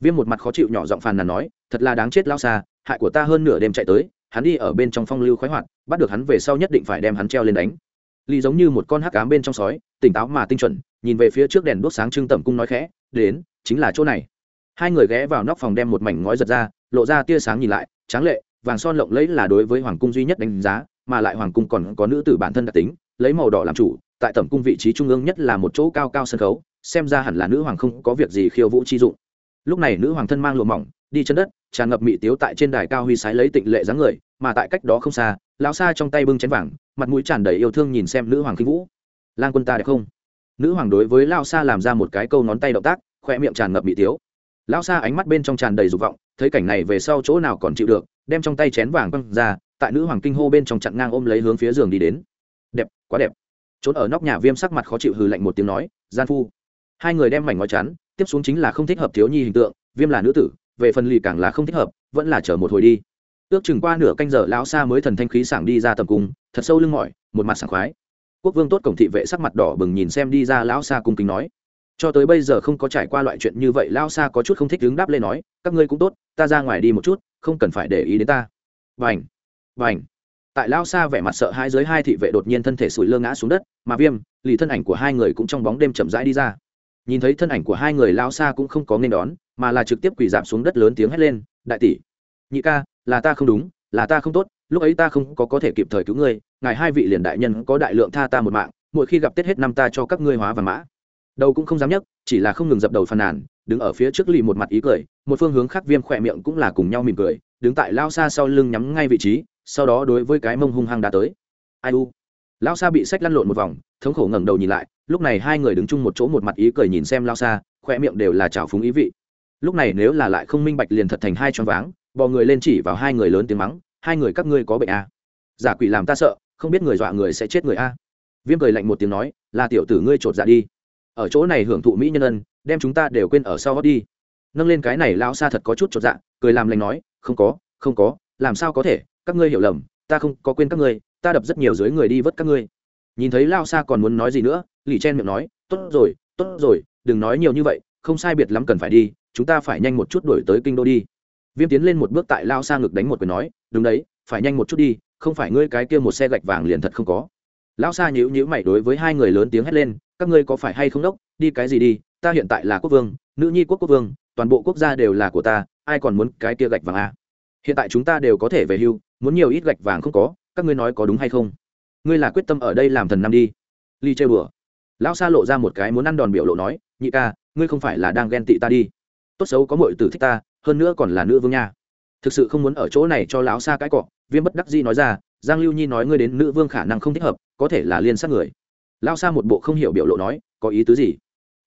Viêm một mặt khó chịu nhỏ giọng phàn nàn nói, thật là đáng chết lao xa, hại của ta hơn nửa đêm chạy tới, hắn đi ở bên trong phong lưu khoái hoạt, bắt được hắn về sau nhất định phải đem hắn treo lên đánh lý giống như một con hắc cám bên trong sói, tỉnh táo mà tinh chuẩn, nhìn về phía trước đèn đốt sáng trưng tẩm cung nói khẽ, đến, chính là chỗ này. Hai người ghé vào nóc phòng đem một mảnh ngói giật ra, lộ ra tia sáng nhìn lại, tráng lệ, vàng son lộng lẫy là đối với hoàng cung duy nhất đánh giá, mà lại hoàng cung còn có nữ tử bản thân đặc tính, lấy màu đỏ làm chủ, tại tẩm cung vị trí trung ương nhất là một chỗ cao cao sân khấu, xem ra hẳn là nữ hoàng không có việc gì khiêu vũ chi dụng. Lúc này nữ hoàng thân mang lụa mỏng, đi chân đất, tràn ngập mị tiếu tại trên đài cao huy sái lấy tịnh lệ dáng người, mà tại cách đó không xa, lão xa trong tay bưng chén vàng mặt mũi tràn đầy yêu thương nhìn xem nữ hoàng khinh vũ. Lan quân ta đẹp không? Nữ hoàng đối với lao sa làm ra một cái câu ngón tay động tác khoe miệng tràn ngập bị tiếu. Lão sa ánh mắt bên trong tràn đầy dục vọng, thấy cảnh này về sau chỗ nào còn chịu được, đem trong tay chén vàng quăng ra, tại nữ hoàng kinh hô bên trong chặn ngang ôm lấy hướng phía giường đi đến. Đẹp, quá đẹp. Trốn ở nóc nhà viêm sắc mặt khó chịu hừ lạnh một tiếng nói, gian phu. Hai người đem mảnh ngói chắn, tiếp xuống chính là không thích hợp thiếu nhi hình tượng, viêm là nữ tử, về phần lì càng là không thích hợp, vẫn là chờ một hồi đi. Ước chừng qua nửa canh giờ lão sa mới thần thanh khí sảng đi ra tầm cung thật sâu lưng mỏi, một mặt sảng khoái. Quốc vương tốt cổng thị vệ sắc mặt đỏ bừng nhìn xem đi ra lão xa cung kính nói. Cho tới bây giờ không có trải qua loại chuyện như vậy, lão xa có chút không thích đứng đáp lên nói, các ngươi cũng tốt, ta ra ngoài đi một chút, không cần phải để ý đến ta. Vành vành. Tại lão xa vẻ mặt sợ hai dưới hai thị vệ đột nhiên thân thể sủi lơ ngã xuống đất, mà viêm, lì thân ảnh của hai người cũng trong bóng đêm chậm rãi đi ra. Nhìn thấy thân ảnh của hai người, lão xa cũng không có nên đón, mà là trực tiếp quỳ giảm xuống đất lớn tiếng hét lên, đại tỷ, nhị ca, là ta không đúng, là ta không tốt lúc ấy ta không có có thể kịp thời cứu ngươi, ngài hai vị liền đại nhân có đại lượng tha ta một mạng, mỗi khi gặp tết hết năm ta cho các ngươi hóa và mã. Đầu cũng không dám nhấc, chỉ là không ngừng dập đầu phàn nàn, đứng ở phía trước lì một mặt ý cười, một phương hướng khác viêm khỏe miệng cũng là cùng nhau mỉm cười, đứng tại lao xa sau lưng nhắm ngay vị trí, sau đó đối với cái mông hung hăng đã tới. Ai u? Lao xa bị sách lăn lộn một vòng, thống khổ ngẩng đầu nhìn lại, lúc này hai người đứng chung một chỗ một mặt ý cười nhìn xem lao xa khoe miệng đều là trào phúng ý vị. Lúc này nếu là lại không minh bạch liền thật thành hai choáng váng, bò người lên chỉ vào hai người lớn tiếng mắng hai người các ngươi có bệnh à. giả quỷ làm ta sợ, không biết người dọa người sẽ chết người a viêm cười lạnh một tiếng nói, là tiểu tử ngươi chột dạ đi. Ở chỗ này hưởng thụ mỹ nhân ân, đem chúng ta đều quên ở sau đó đi. Nâng lên cái này lao xa thật có chút chột dạ cười làm lành nói, không có không có, làm sao có thể, các ngươi hiểu lầm, ta không có quên các ngươi, ta đập rất nhiều dưới người đi vớt các ngươi. Nhìn thấy lao xa còn muốn nói gì nữa, lì chen miệng nói, tốt rồi tốt rồi, đừng nói nhiều như vậy, không sai biệt lắm cần phải đi, chúng ta phải nhanh một chút đổi tới kinh đô đi viêm tiến lên một bước tại lao xa ngực đánh một quyền nói, đúng đấy, phải nhanh một chút đi, không phải ngươi cái kia một xe gạch vàng liền thật không có. Lão xa nhữ nhữ mày đối với hai người lớn tiếng hét lên, các ngươi có phải hay không đốc? Đi cái gì đi? Ta hiện tại là quốc vương, nữ nhi quốc quốc vương, toàn bộ quốc gia đều là của ta, ai còn muốn cái kia gạch vàng à? hiện tại chúng ta đều có thể về hưu, muốn nhiều ít gạch vàng không có, các ngươi nói có đúng hay không? Ngươi là quyết tâm ở đây làm thần năm đi. Ly chơi bừa. Lão sa lộ ra một cái muốn ăn đòn biểu lộ nói, nhị ca, ngươi không phải là đang ghen tị ta đi. Tốt xấu có mọi tử thích ta hơn nữa còn là nữ vương nha. Thực sự không muốn ở chỗ này cho lão sa cãi cọ, viêm bất đắc dĩ nói ra, giang lưu nhi nói ngươi đến nữ vương khả năng không thích hợp, có thể là liên sát người. Lao sa một bộ không hiểu biểu lộ nói, có ý tứ gì?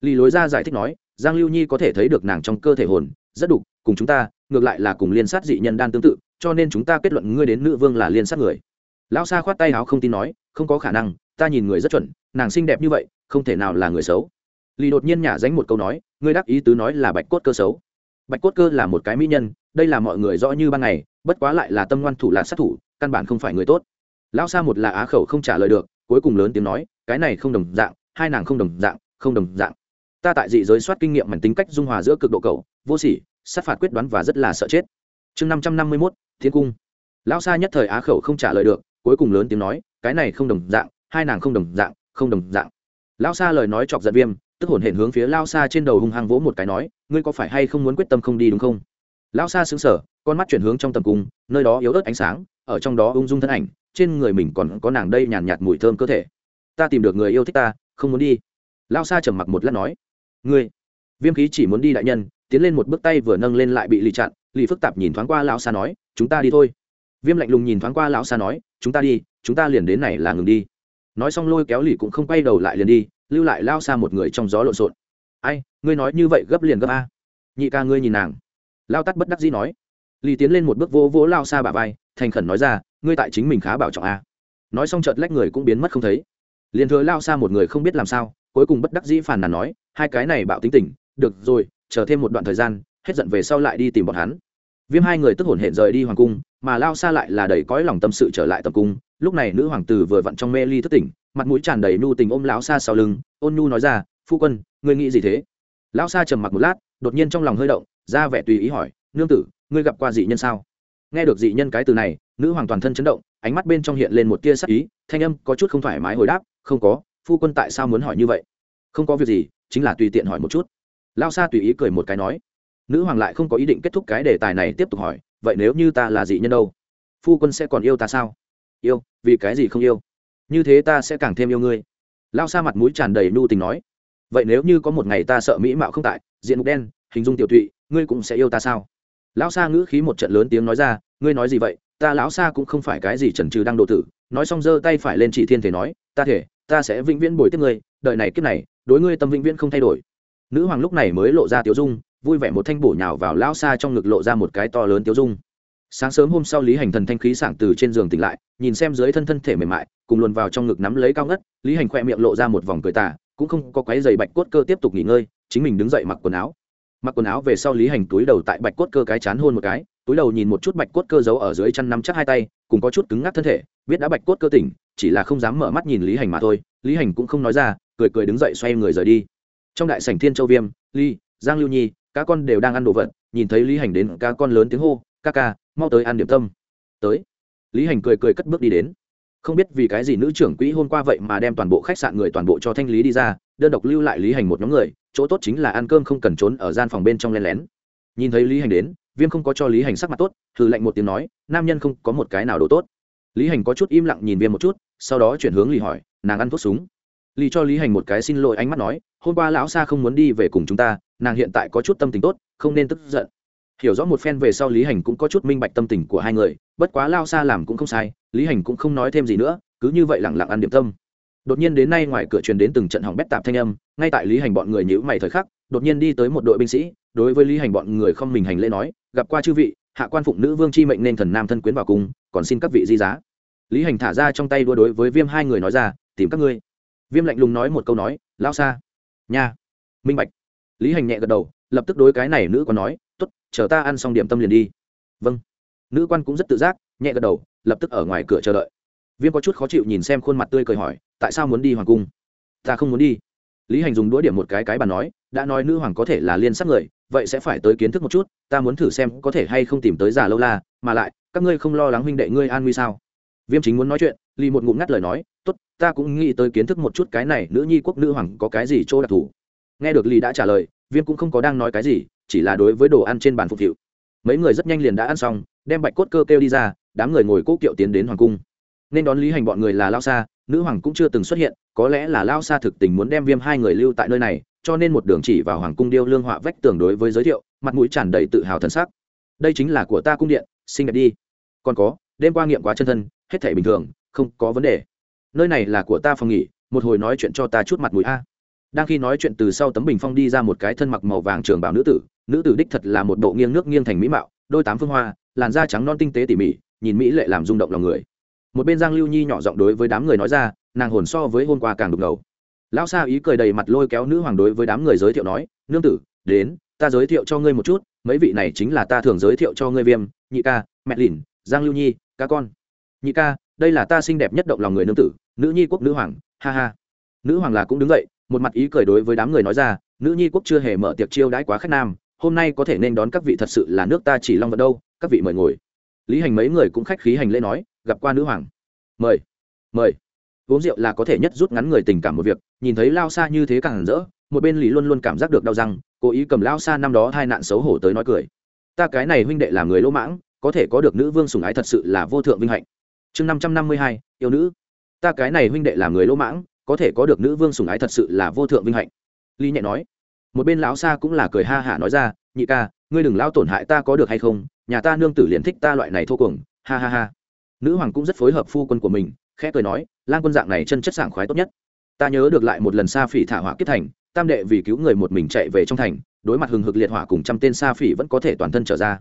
Lì lối ra giải thích nói, giang lưu nhi có thể thấy được nàng trong cơ thể hồn, rất đục, cùng chúng ta, ngược lại là cùng liên sát dị nhân đan tương tự, cho nên chúng ta kết luận ngươi đến nữ vương là liên sát người. Lão sa khoát tay áo không tin nói, không có khả năng, ta nhìn người rất chuẩn, nàng xinh đẹp như vậy, không thể nào là người xấu. Lì đột nhiên nhả dánh một câu nói, ngươi đắc ý tứ nói là bạch cốt cơ xấu bạch cốt cơ là một cái mỹ nhân, đây là mọi người rõ như ban ngày, bất quá lại là tâm ngoan thủ là sát thủ, căn bản không phải người tốt. Lão sa một là á khẩu không trả lời được, cuối cùng lớn tiếng nói, cái này không đồng dạng, hai nàng không đồng dạng, không đồng dạng. Ta tại dị giới soát kinh nghiệm mảnh tính cách dung hòa giữa cực độ cầu vô sỉ, sát phạt quyết đoán và rất là sợ chết. Chương năm trăm năm mươi mốt, thiên cung. Lão sa nhất thời á khẩu không trả lời được, cuối cùng lớn tiếng nói, cái này không đồng dạng, hai nàng không đồng dạng, không đồng dạng. Lão sa lời nói chọc giận viêm, tức hổn hển hướng phía lao sa trên đầu hung hăng vỗ một cái nói ngươi có phải hay không muốn quyết tâm không đi đúng không? Lão sa xứng sở con mắt chuyển hướng trong tầm cung, nơi đó yếu ớt ánh sáng, ở trong đó ung dung thân ảnh, trên người mình còn có nàng đây nhàn nhạt mùi thơm cơ thể. Ta tìm được người yêu thích ta, không muốn đi. Lao sa trầm mặc một lát nói, ngươi. Viêm khí chỉ muốn đi đại nhân, tiến lên một bước tay vừa nâng lên lại bị lì chặn, lì phức tạp nhìn thoáng qua lão sa nói, chúng ta đi thôi. Viêm lạnh lùng nhìn thoáng qua lão sa nói, chúng ta đi, chúng ta liền đến này là ngừng đi. Nói xong lôi kéo lì cũng không quay đầu lại liền đi, lưu lại lao xa một người trong gió lộn xộn ai, ngươi nói như vậy gấp liền gấp a. Nhị ca ngươi nhìn nàng. Lao tắt bất đắc dĩ nói. Lì tiến lên một bước vô vỗ lao xa bà vai, thành khẩn nói ra, ngươi tại chính mình khá bảo trọng a. Nói xong chợt lách người cũng biến mất không thấy. Liền thừa lao xa một người không biết làm sao, cuối cùng bất đắc dĩ phàn nàn nói, hai cái này bạo tính tình, được rồi, chờ thêm một đoạn thời gian, hết giận về sau lại đi tìm bọn hắn. Viêm hai người tức hổn hển rời đi hoàng cung, mà lao xa lại là đầy cõi lòng tâm sự trở lại tập cung. Lúc này nữ hoàng tử vừa vặn trong mê ly thất tỉnh, mặt mũi tràn đầy nhu tình ôm lão xa sau lưng, ôn nhu nói ra, phu quân ngươi nghĩ gì thế? Lão Sa trầm mặc một lát, đột nhiên trong lòng hơi động, ra vẻ tùy ý hỏi, nương tử, ngươi gặp qua dị nhân sao? Nghe được dị nhân cái từ này, nữ hoàng toàn thân chấn động, ánh mắt bên trong hiện lên một tia sắc ý, thanh âm có chút không thoải mái hồi đáp, không có, phu quân tại sao muốn hỏi như vậy? Không có việc gì, chính là tùy tiện hỏi một chút. Lao sa tùy ý cười một cái nói. Nữ hoàng lại không có ý định kết thúc cái đề tài này tiếp tục hỏi, vậy nếu như ta là dị nhân đâu, phu quân sẽ còn yêu ta sao? Yêu, vì cái gì không yêu? Như thế ta sẽ càng thêm yêu ngươi. Lao sa mặt mũi tràn đầy nhu tình nói vậy nếu như có một ngày ta sợ mỹ mạo không tại, diện mục đen, hình dung tiểu thụy ngươi cũng sẽ yêu ta sao? Lão sa ngữ khí một trận lớn tiếng nói ra, ngươi nói gì vậy? Ta lão sa cũng không phải cái gì trần trừ đang độ tử. Nói xong giơ tay phải lên chỉ thiên thể nói, ta thể, ta sẽ vĩnh viễn bồi tiếp ngươi, đợi này kiếp này, đối ngươi tâm vĩnh viễn không thay đổi. Nữ hoàng lúc này mới lộ ra tiểu dung, vui vẻ một thanh bổ nhào vào lão sa trong ngực lộ ra một cái to lớn tiểu dung. Sáng sớm hôm sau lý hành thần thanh khí sảng từ trên giường tỉnh lại, nhìn xem dưới thân thân thể mềm mại, cùng luồn vào trong ngực nắm lấy cao ngất, lý hành khoe miệng lộ ra một vòng cười tả cũng không có quái giày bạch cốt cơ tiếp tục nghỉ ngơi, chính mình đứng dậy mặc quần áo. Mặc quần áo về sau lý hành túi đầu tại bạch cốt cơ cái chán hôn một cái, túi đầu nhìn một chút bạch cốt cơ giấu ở dưới chăn nắm chắc hai tay, cùng có chút cứng ngắc thân thể, biết đã bạch cốt cơ tỉnh, chỉ là không dám mở mắt nhìn lý hành mà thôi. Lý hành cũng không nói ra, cười cười đứng dậy xoay người rời đi. Trong đại sảnh thiên châu viêm, ly, giang lưu nhi, các con đều đang ăn đồ vật, nhìn thấy lý hành đến ca con lớn tiếng hô, ca ca, mau tới ăn điểm tâm. Tới. Lý hành cười cười cất bước đi đến không biết vì cái gì nữ trưởng quỹ hôm qua vậy mà đem toàn bộ khách sạn người toàn bộ cho thanh lý đi ra, đơn độc lưu lại lý hành một nhóm người, chỗ tốt chính là ăn cơm không cần trốn ở gian phòng bên trong len lén. Nhìn thấy lý hành đến, viêm không có cho lý hành sắc mặt tốt thử lạnh một tiếng nói, nam nhân không có một cái nào đồ tốt. Lý hành có chút im lặng nhìn viêm một chút, sau đó chuyển hướng lì hỏi, nàng ăn thuốc súng. Lì cho lý hành một cái xin lỗi ánh mắt nói, hôm qua lão sa không muốn đi về cùng chúng ta, nàng hiện tại có chút tâm tình tốt, không nên tức giận hiểu rõ một phen về sau lý hành cũng có chút minh bạch tâm tình của hai người, bất quá lao sa làm cũng không sai, lý hành cũng không nói thêm gì nữa, cứ như vậy lẳng lặng ăn điểm tâm. Đột nhiên đến nay ngoài cửa truyền đến từng trận hỏng bét tạp thanh âm, ngay tại lý hành bọn người nhữ mày thời khắc, đột nhiên đi tới một đội binh sĩ, đối với lý hành bọn người không mình hành lễ nói, gặp qua chư vị, hạ quan phụng nữ vương chi mệnh nên thần nam thân quyến vào cung còn xin các vị di giá. Lý hành thả ra trong tay đua đối với viêm hai người nói ra, tìm các ngươi. Viêm lạnh lùng nói một câu nói, lao xa, nha. Minh bạch. Lý hành nhẹ gật đầu, lập tức đối cái này nữ còn nói chờ ta ăn xong điểm tâm liền đi. Vâng. Nữ quan cũng rất tự giác, nhẹ gật đầu, lập tức ở ngoài cửa chờ đợi. Viêm có chút khó chịu nhìn xem khuôn mặt tươi cười hỏi, tại sao muốn đi hoàng cung? Ta không muốn đi. Lý hành dùng đũa điểm một cái cái bàn nói, đã nói nữ hoàng có thể là liên sắc người, vậy sẽ phải tới kiến thức một chút, ta muốn thử xem có thể hay không tìm tới già lâu la, mà lại, các ngươi không lo lắng huynh đệ ngươi an nguy sao? Viêm chính muốn nói chuyện lì một ngụm ngắt lời nói, tốt, ta cũng nghĩ tới kiến thức một chút cái này, nữ nhi quốc nữ hoàng có cái gì chỗ đặc thù. Nghe được lì đã trả lời, viêm cũng không có đang nói cái gì chỉ là đối với đồ ăn trên bàn phục vụ. Mấy người rất nhanh liền đã ăn xong, đem bạch cốt cơ kêu đi ra, đám người ngồi cố kiệu tiến đến hoàng cung. Nên đón lý hành bọn người là lao xa nữ hoàng cũng chưa từng xuất hiện, có lẽ là lao xa thực tình muốn đem viêm hai người lưu tại nơi này, cho nên một đường chỉ vào hoàng cung điêu lương họa vách tường đối với giới thiệu, mặt mũi tràn đầy tự hào thân sắc. Đây chính là của ta cung điện, xinh đẹp đi. Còn có, đêm qua nghiệm quá chân thân, hết thể bình thường, không có vấn đề. Nơi này là của ta phòng nghỉ, một hồi nói chuyện cho ta chút mặt mũi a. Đang khi nói chuyện từ sau tấm bình phong đi ra một cái thân mặc màu vàng trường bảo nữ tử nữ tử đích thật là một bộ nghiêng nước nghiêng thành mỹ mạo, đôi tám phương hoa, làn da trắng non tinh tế tỉ mỉ, nhìn mỹ lệ làm rung động lòng người. Một bên giang lưu nhi nhỏ giọng đối với đám người nói ra, nàng hồn so với hôm qua càng đục ngầu. Lão sa ý cười đầy mặt lôi kéo nữ hoàng đối với đám người giới thiệu nói, nương tử, đến, ta giới thiệu cho ngươi một chút, mấy vị này chính là ta thường giới thiệu cho ngươi viêm, nhị ca, mẹ lìn, giang lưu nhi, ca con. Nhị ca, đây là ta xinh đẹp nhất động lòng người nương tử, nữ nhi quốc nữ hoàng, ha ha. Nữ hoàng là cũng đứng dậy, một mặt ý cười đối với đám người nói ra, nữ nhi quốc chưa hề mở tiệc chiêu đãi quá khách nam hôm nay có thể nên đón các vị thật sự là nước ta chỉ long vật đâu, các vị mời ngồi. Lý hành mấy người cũng khách khí hành lễ nói, gặp qua nữ hoàng. Mời mời. Uống rượu là có thể nhất rút ngắn người tình cảm một việc, nhìn thấy lao xa như thế càng rỡ, một bên lý luôn luôn cảm giác được đau răng, cố ý cầm lao xa năm đó hai nạn xấu hổ tới nói cười. Ta cái này huynh đệ là người lỗ mãng, có thể có được nữ vương sùng ái thật sự là vô thượng vinh hạnh. Chương năm trăm năm mươi hai, yêu nữ. Ta cái này huynh đệ là người lỗ mãng, có thể có được nữ vương sùng ái thật sự là vô thượng vinh hạnh. Lý nhẹ nói một bên lão xa cũng là cười ha hả nói ra, nhị ca, ngươi đừng lao tổn hại ta có được hay không? Nhà ta nương tử liền thích ta loại này thô cuồng. Ha ha ha. Nữ hoàng cũng rất phối hợp phu quân của mình, khẽ cười nói lan quân dạng này chân chất sảng khoái tốt nhất. Ta nhớ được lại một lần sa phỉ thả hỏa kết thành, tam đệ vì cứu người một mình chạy về trong thành, đối mặt hừng hực liệt hỏa cùng trăm tên sa phỉ vẫn có thể toàn thân trở ra.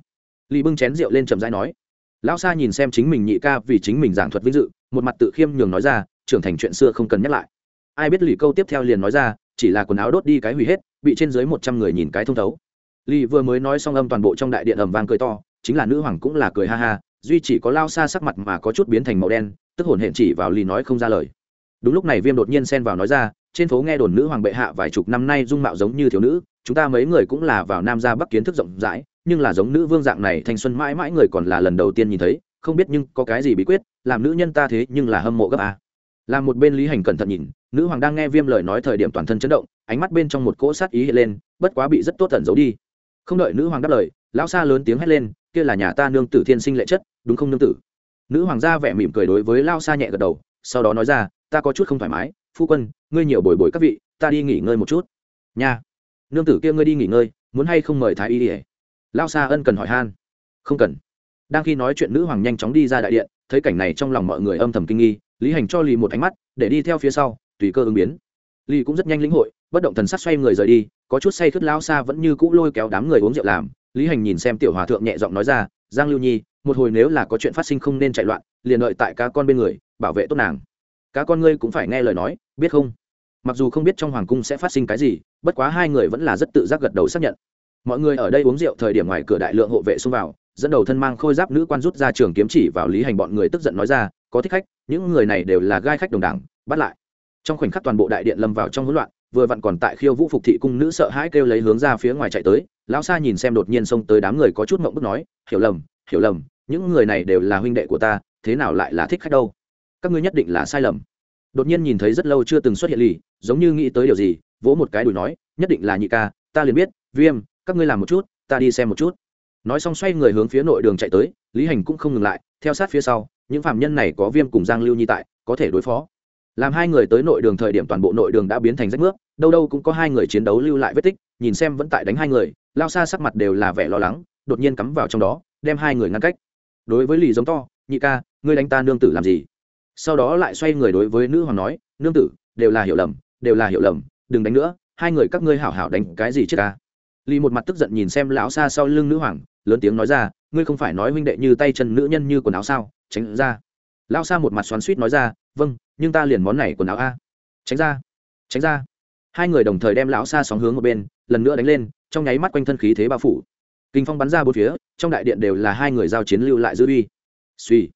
Lý bưng chén rượu lên trầm rãi nói, lão sa nhìn xem chính mình nhị ca vì chính mình giảng thuật vinh dự, một mặt tự khiêm nhường nói ra, trưởng thành chuyện xưa không cần nhắc lại. Ai biết lì câu tiếp theo liền nói ra, chỉ là quần áo đốt đi cái hủy hết bị trên dưới một trăm người nhìn cái thông thấu. Lì vừa mới nói xong âm toàn bộ trong đại điện ầm vang cười to, chính là nữ hoàng cũng là cười ha ha, duy chỉ có lao xa sắc mặt mà có chút biến thành màu đen, tức hồn hển chỉ vào lì nói không ra lời. Đúng lúc này viêm đột nhiên xen vào nói ra, trên phố nghe đồn nữ hoàng bệ hạ vài chục năm nay dung mạo giống như thiếu nữ, chúng ta mấy người cũng là vào nam ra bắc kiến thức rộng rãi, nhưng là giống nữ vương dạng này thanh xuân mãi mãi người còn là lần đầu tiên nhìn thấy, không biết nhưng có cái gì bí quyết, làm nữ nhân ta thế nhưng là hâm mộ gấp a. Làm một bên lý hành cẩn thận nhìn, nữ hoàng đang nghe viêm lời nói thời điểm toàn thân chấn động ánh mắt bên trong một cỗ sát ý hiện lên, bất quá bị rất tốt tẩn giấu đi. Không đợi nữ hoàng đáp lời, lão Sa lớn tiếng hét lên, kia là nhà ta nương tử thiên sinh lệ chất, đúng không nương tử? Nữ hoàng gia vẻ mỉm cười đối với lao Sa nhẹ gật đầu, sau đó nói ra, ta có chút không thoải mái, phu quân, ngươi nhiều bồi bồi các vị, ta đi nghỉ ngơi một chút. Nha, nương tử kia ngươi đi nghỉ ngơi, muốn hay không mời thái y ỉa lao Sa ân cần hỏi han. Không cần. Đang khi nói chuyện, nữ hoàng nhanh chóng đi ra đại điện, thấy cảnh này trong lòng mọi người âm thầm kinh nghi, lý hành cho lì một ánh mắt, để đi theo phía sau, tùy cơ ứng biến. Lì cũng rất nhanh lĩnh hội bất động thần sắc xoay người rời đi, có chút say khướt lao xa vẫn như cũ lôi kéo đám người uống rượu làm, lý hành nhìn xem tiểu hòa thượng nhẹ giọng nói ra, giang lưu nhi, một hồi nếu là có chuyện phát sinh không nên chạy loạn, liền đợi tại cá con bên người, bảo vệ tốt nàng. Cá con ngươi cũng phải nghe lời nói, biết không? Mặc dù không biết trong hoàng cung sẽ phát sinh cái gì, bất quá hai người vẫn là rất tự giác gật đầu xác nhận. Mọi người ở đây uống rượu thời điểm ngoài cửa đại lượng hộ vệ xông vào, dẫn đầu thân mang khôi giáp nữ quan rút ra trường kiếm chỉ vào lý hành bọn người tức giận nói ra, có thích khách, những người này đều là gai khách đồng đảng bắt lại. Trong khoảnh khắc toàn bộ đại điện lâm vào trong hỗn loạn vừa vặn còn tại khiêu vũ phục thị cung nữ sợ hãi kêu lấy hướng ra phía ngoài chạy tới, lão sa nhìn xem đột nhiên xông tới đám người có chút mộng bức nói, hiểu lầm hiểu lầm, những người này đều là huynh đệ của ta, thế nào lại là thích khách đâu? Các ngươi nhất định là sai lầm. Đột nhiên nhìn thấy rất lâu chưa từng xuất hiện lì, giống như nghĩ tới điều gì, vỗ một cái đùi nói, nhất định là nhị ca, ta liền biết, viêm, các ngươi làm một chút, ta đi xem một chút. Nói xong xoay người hướng phía nội đường chạy tới, lý hành cũng không ngừng lại, theo sát phía sau, những phạm nhân này có viêm cùng giang lưu nhi tại, có thể đối phó làm hai người tới nội đường thời điểm toàn bộ nội đường đã biến thành rách nước, đâu đâu cũng có hai người chiến đấu lưu lại vết tích, nhìn xem vẫn tại đánh hai người, lao xa sắc mặt đều là vẻ lo lắng, đột nhiên cắm vào trong đó, đem hai người ngăn cách. Đối với lì giống to, nhị ca, ngươi đánh ta nương tử làm gì? Sau đó lại xoay người đối với nữ hoàng nói, nương tử, đều là hiểu lầm, đều là hiểu lầm, đừng đánh nữa, hai người các ngươi hảo hảo đánh cái gì chứ ca lì một mặt tức giận nhìn xem lão xa sau lưng nữ hoàng, lớn tiếng nói ra, ngươi không phải nói huynh đệ như tay chân nữ nhân như quần áo sao, tránh ra. Lão xa một mặt xoắn suýt nói ra vâng nhưng ta liền món này quần áo a. Tránh ra tránh ra. Hai người đồng thời đem lão xa sóng hướng một bên, lần nữa đánh lên, trong nháy mắt quanh thân khí thế bao phủ. Kinh phong bắn ra bốn phía, trong đại điện đều là hai người giao chiến lưu lại dư uy. Suy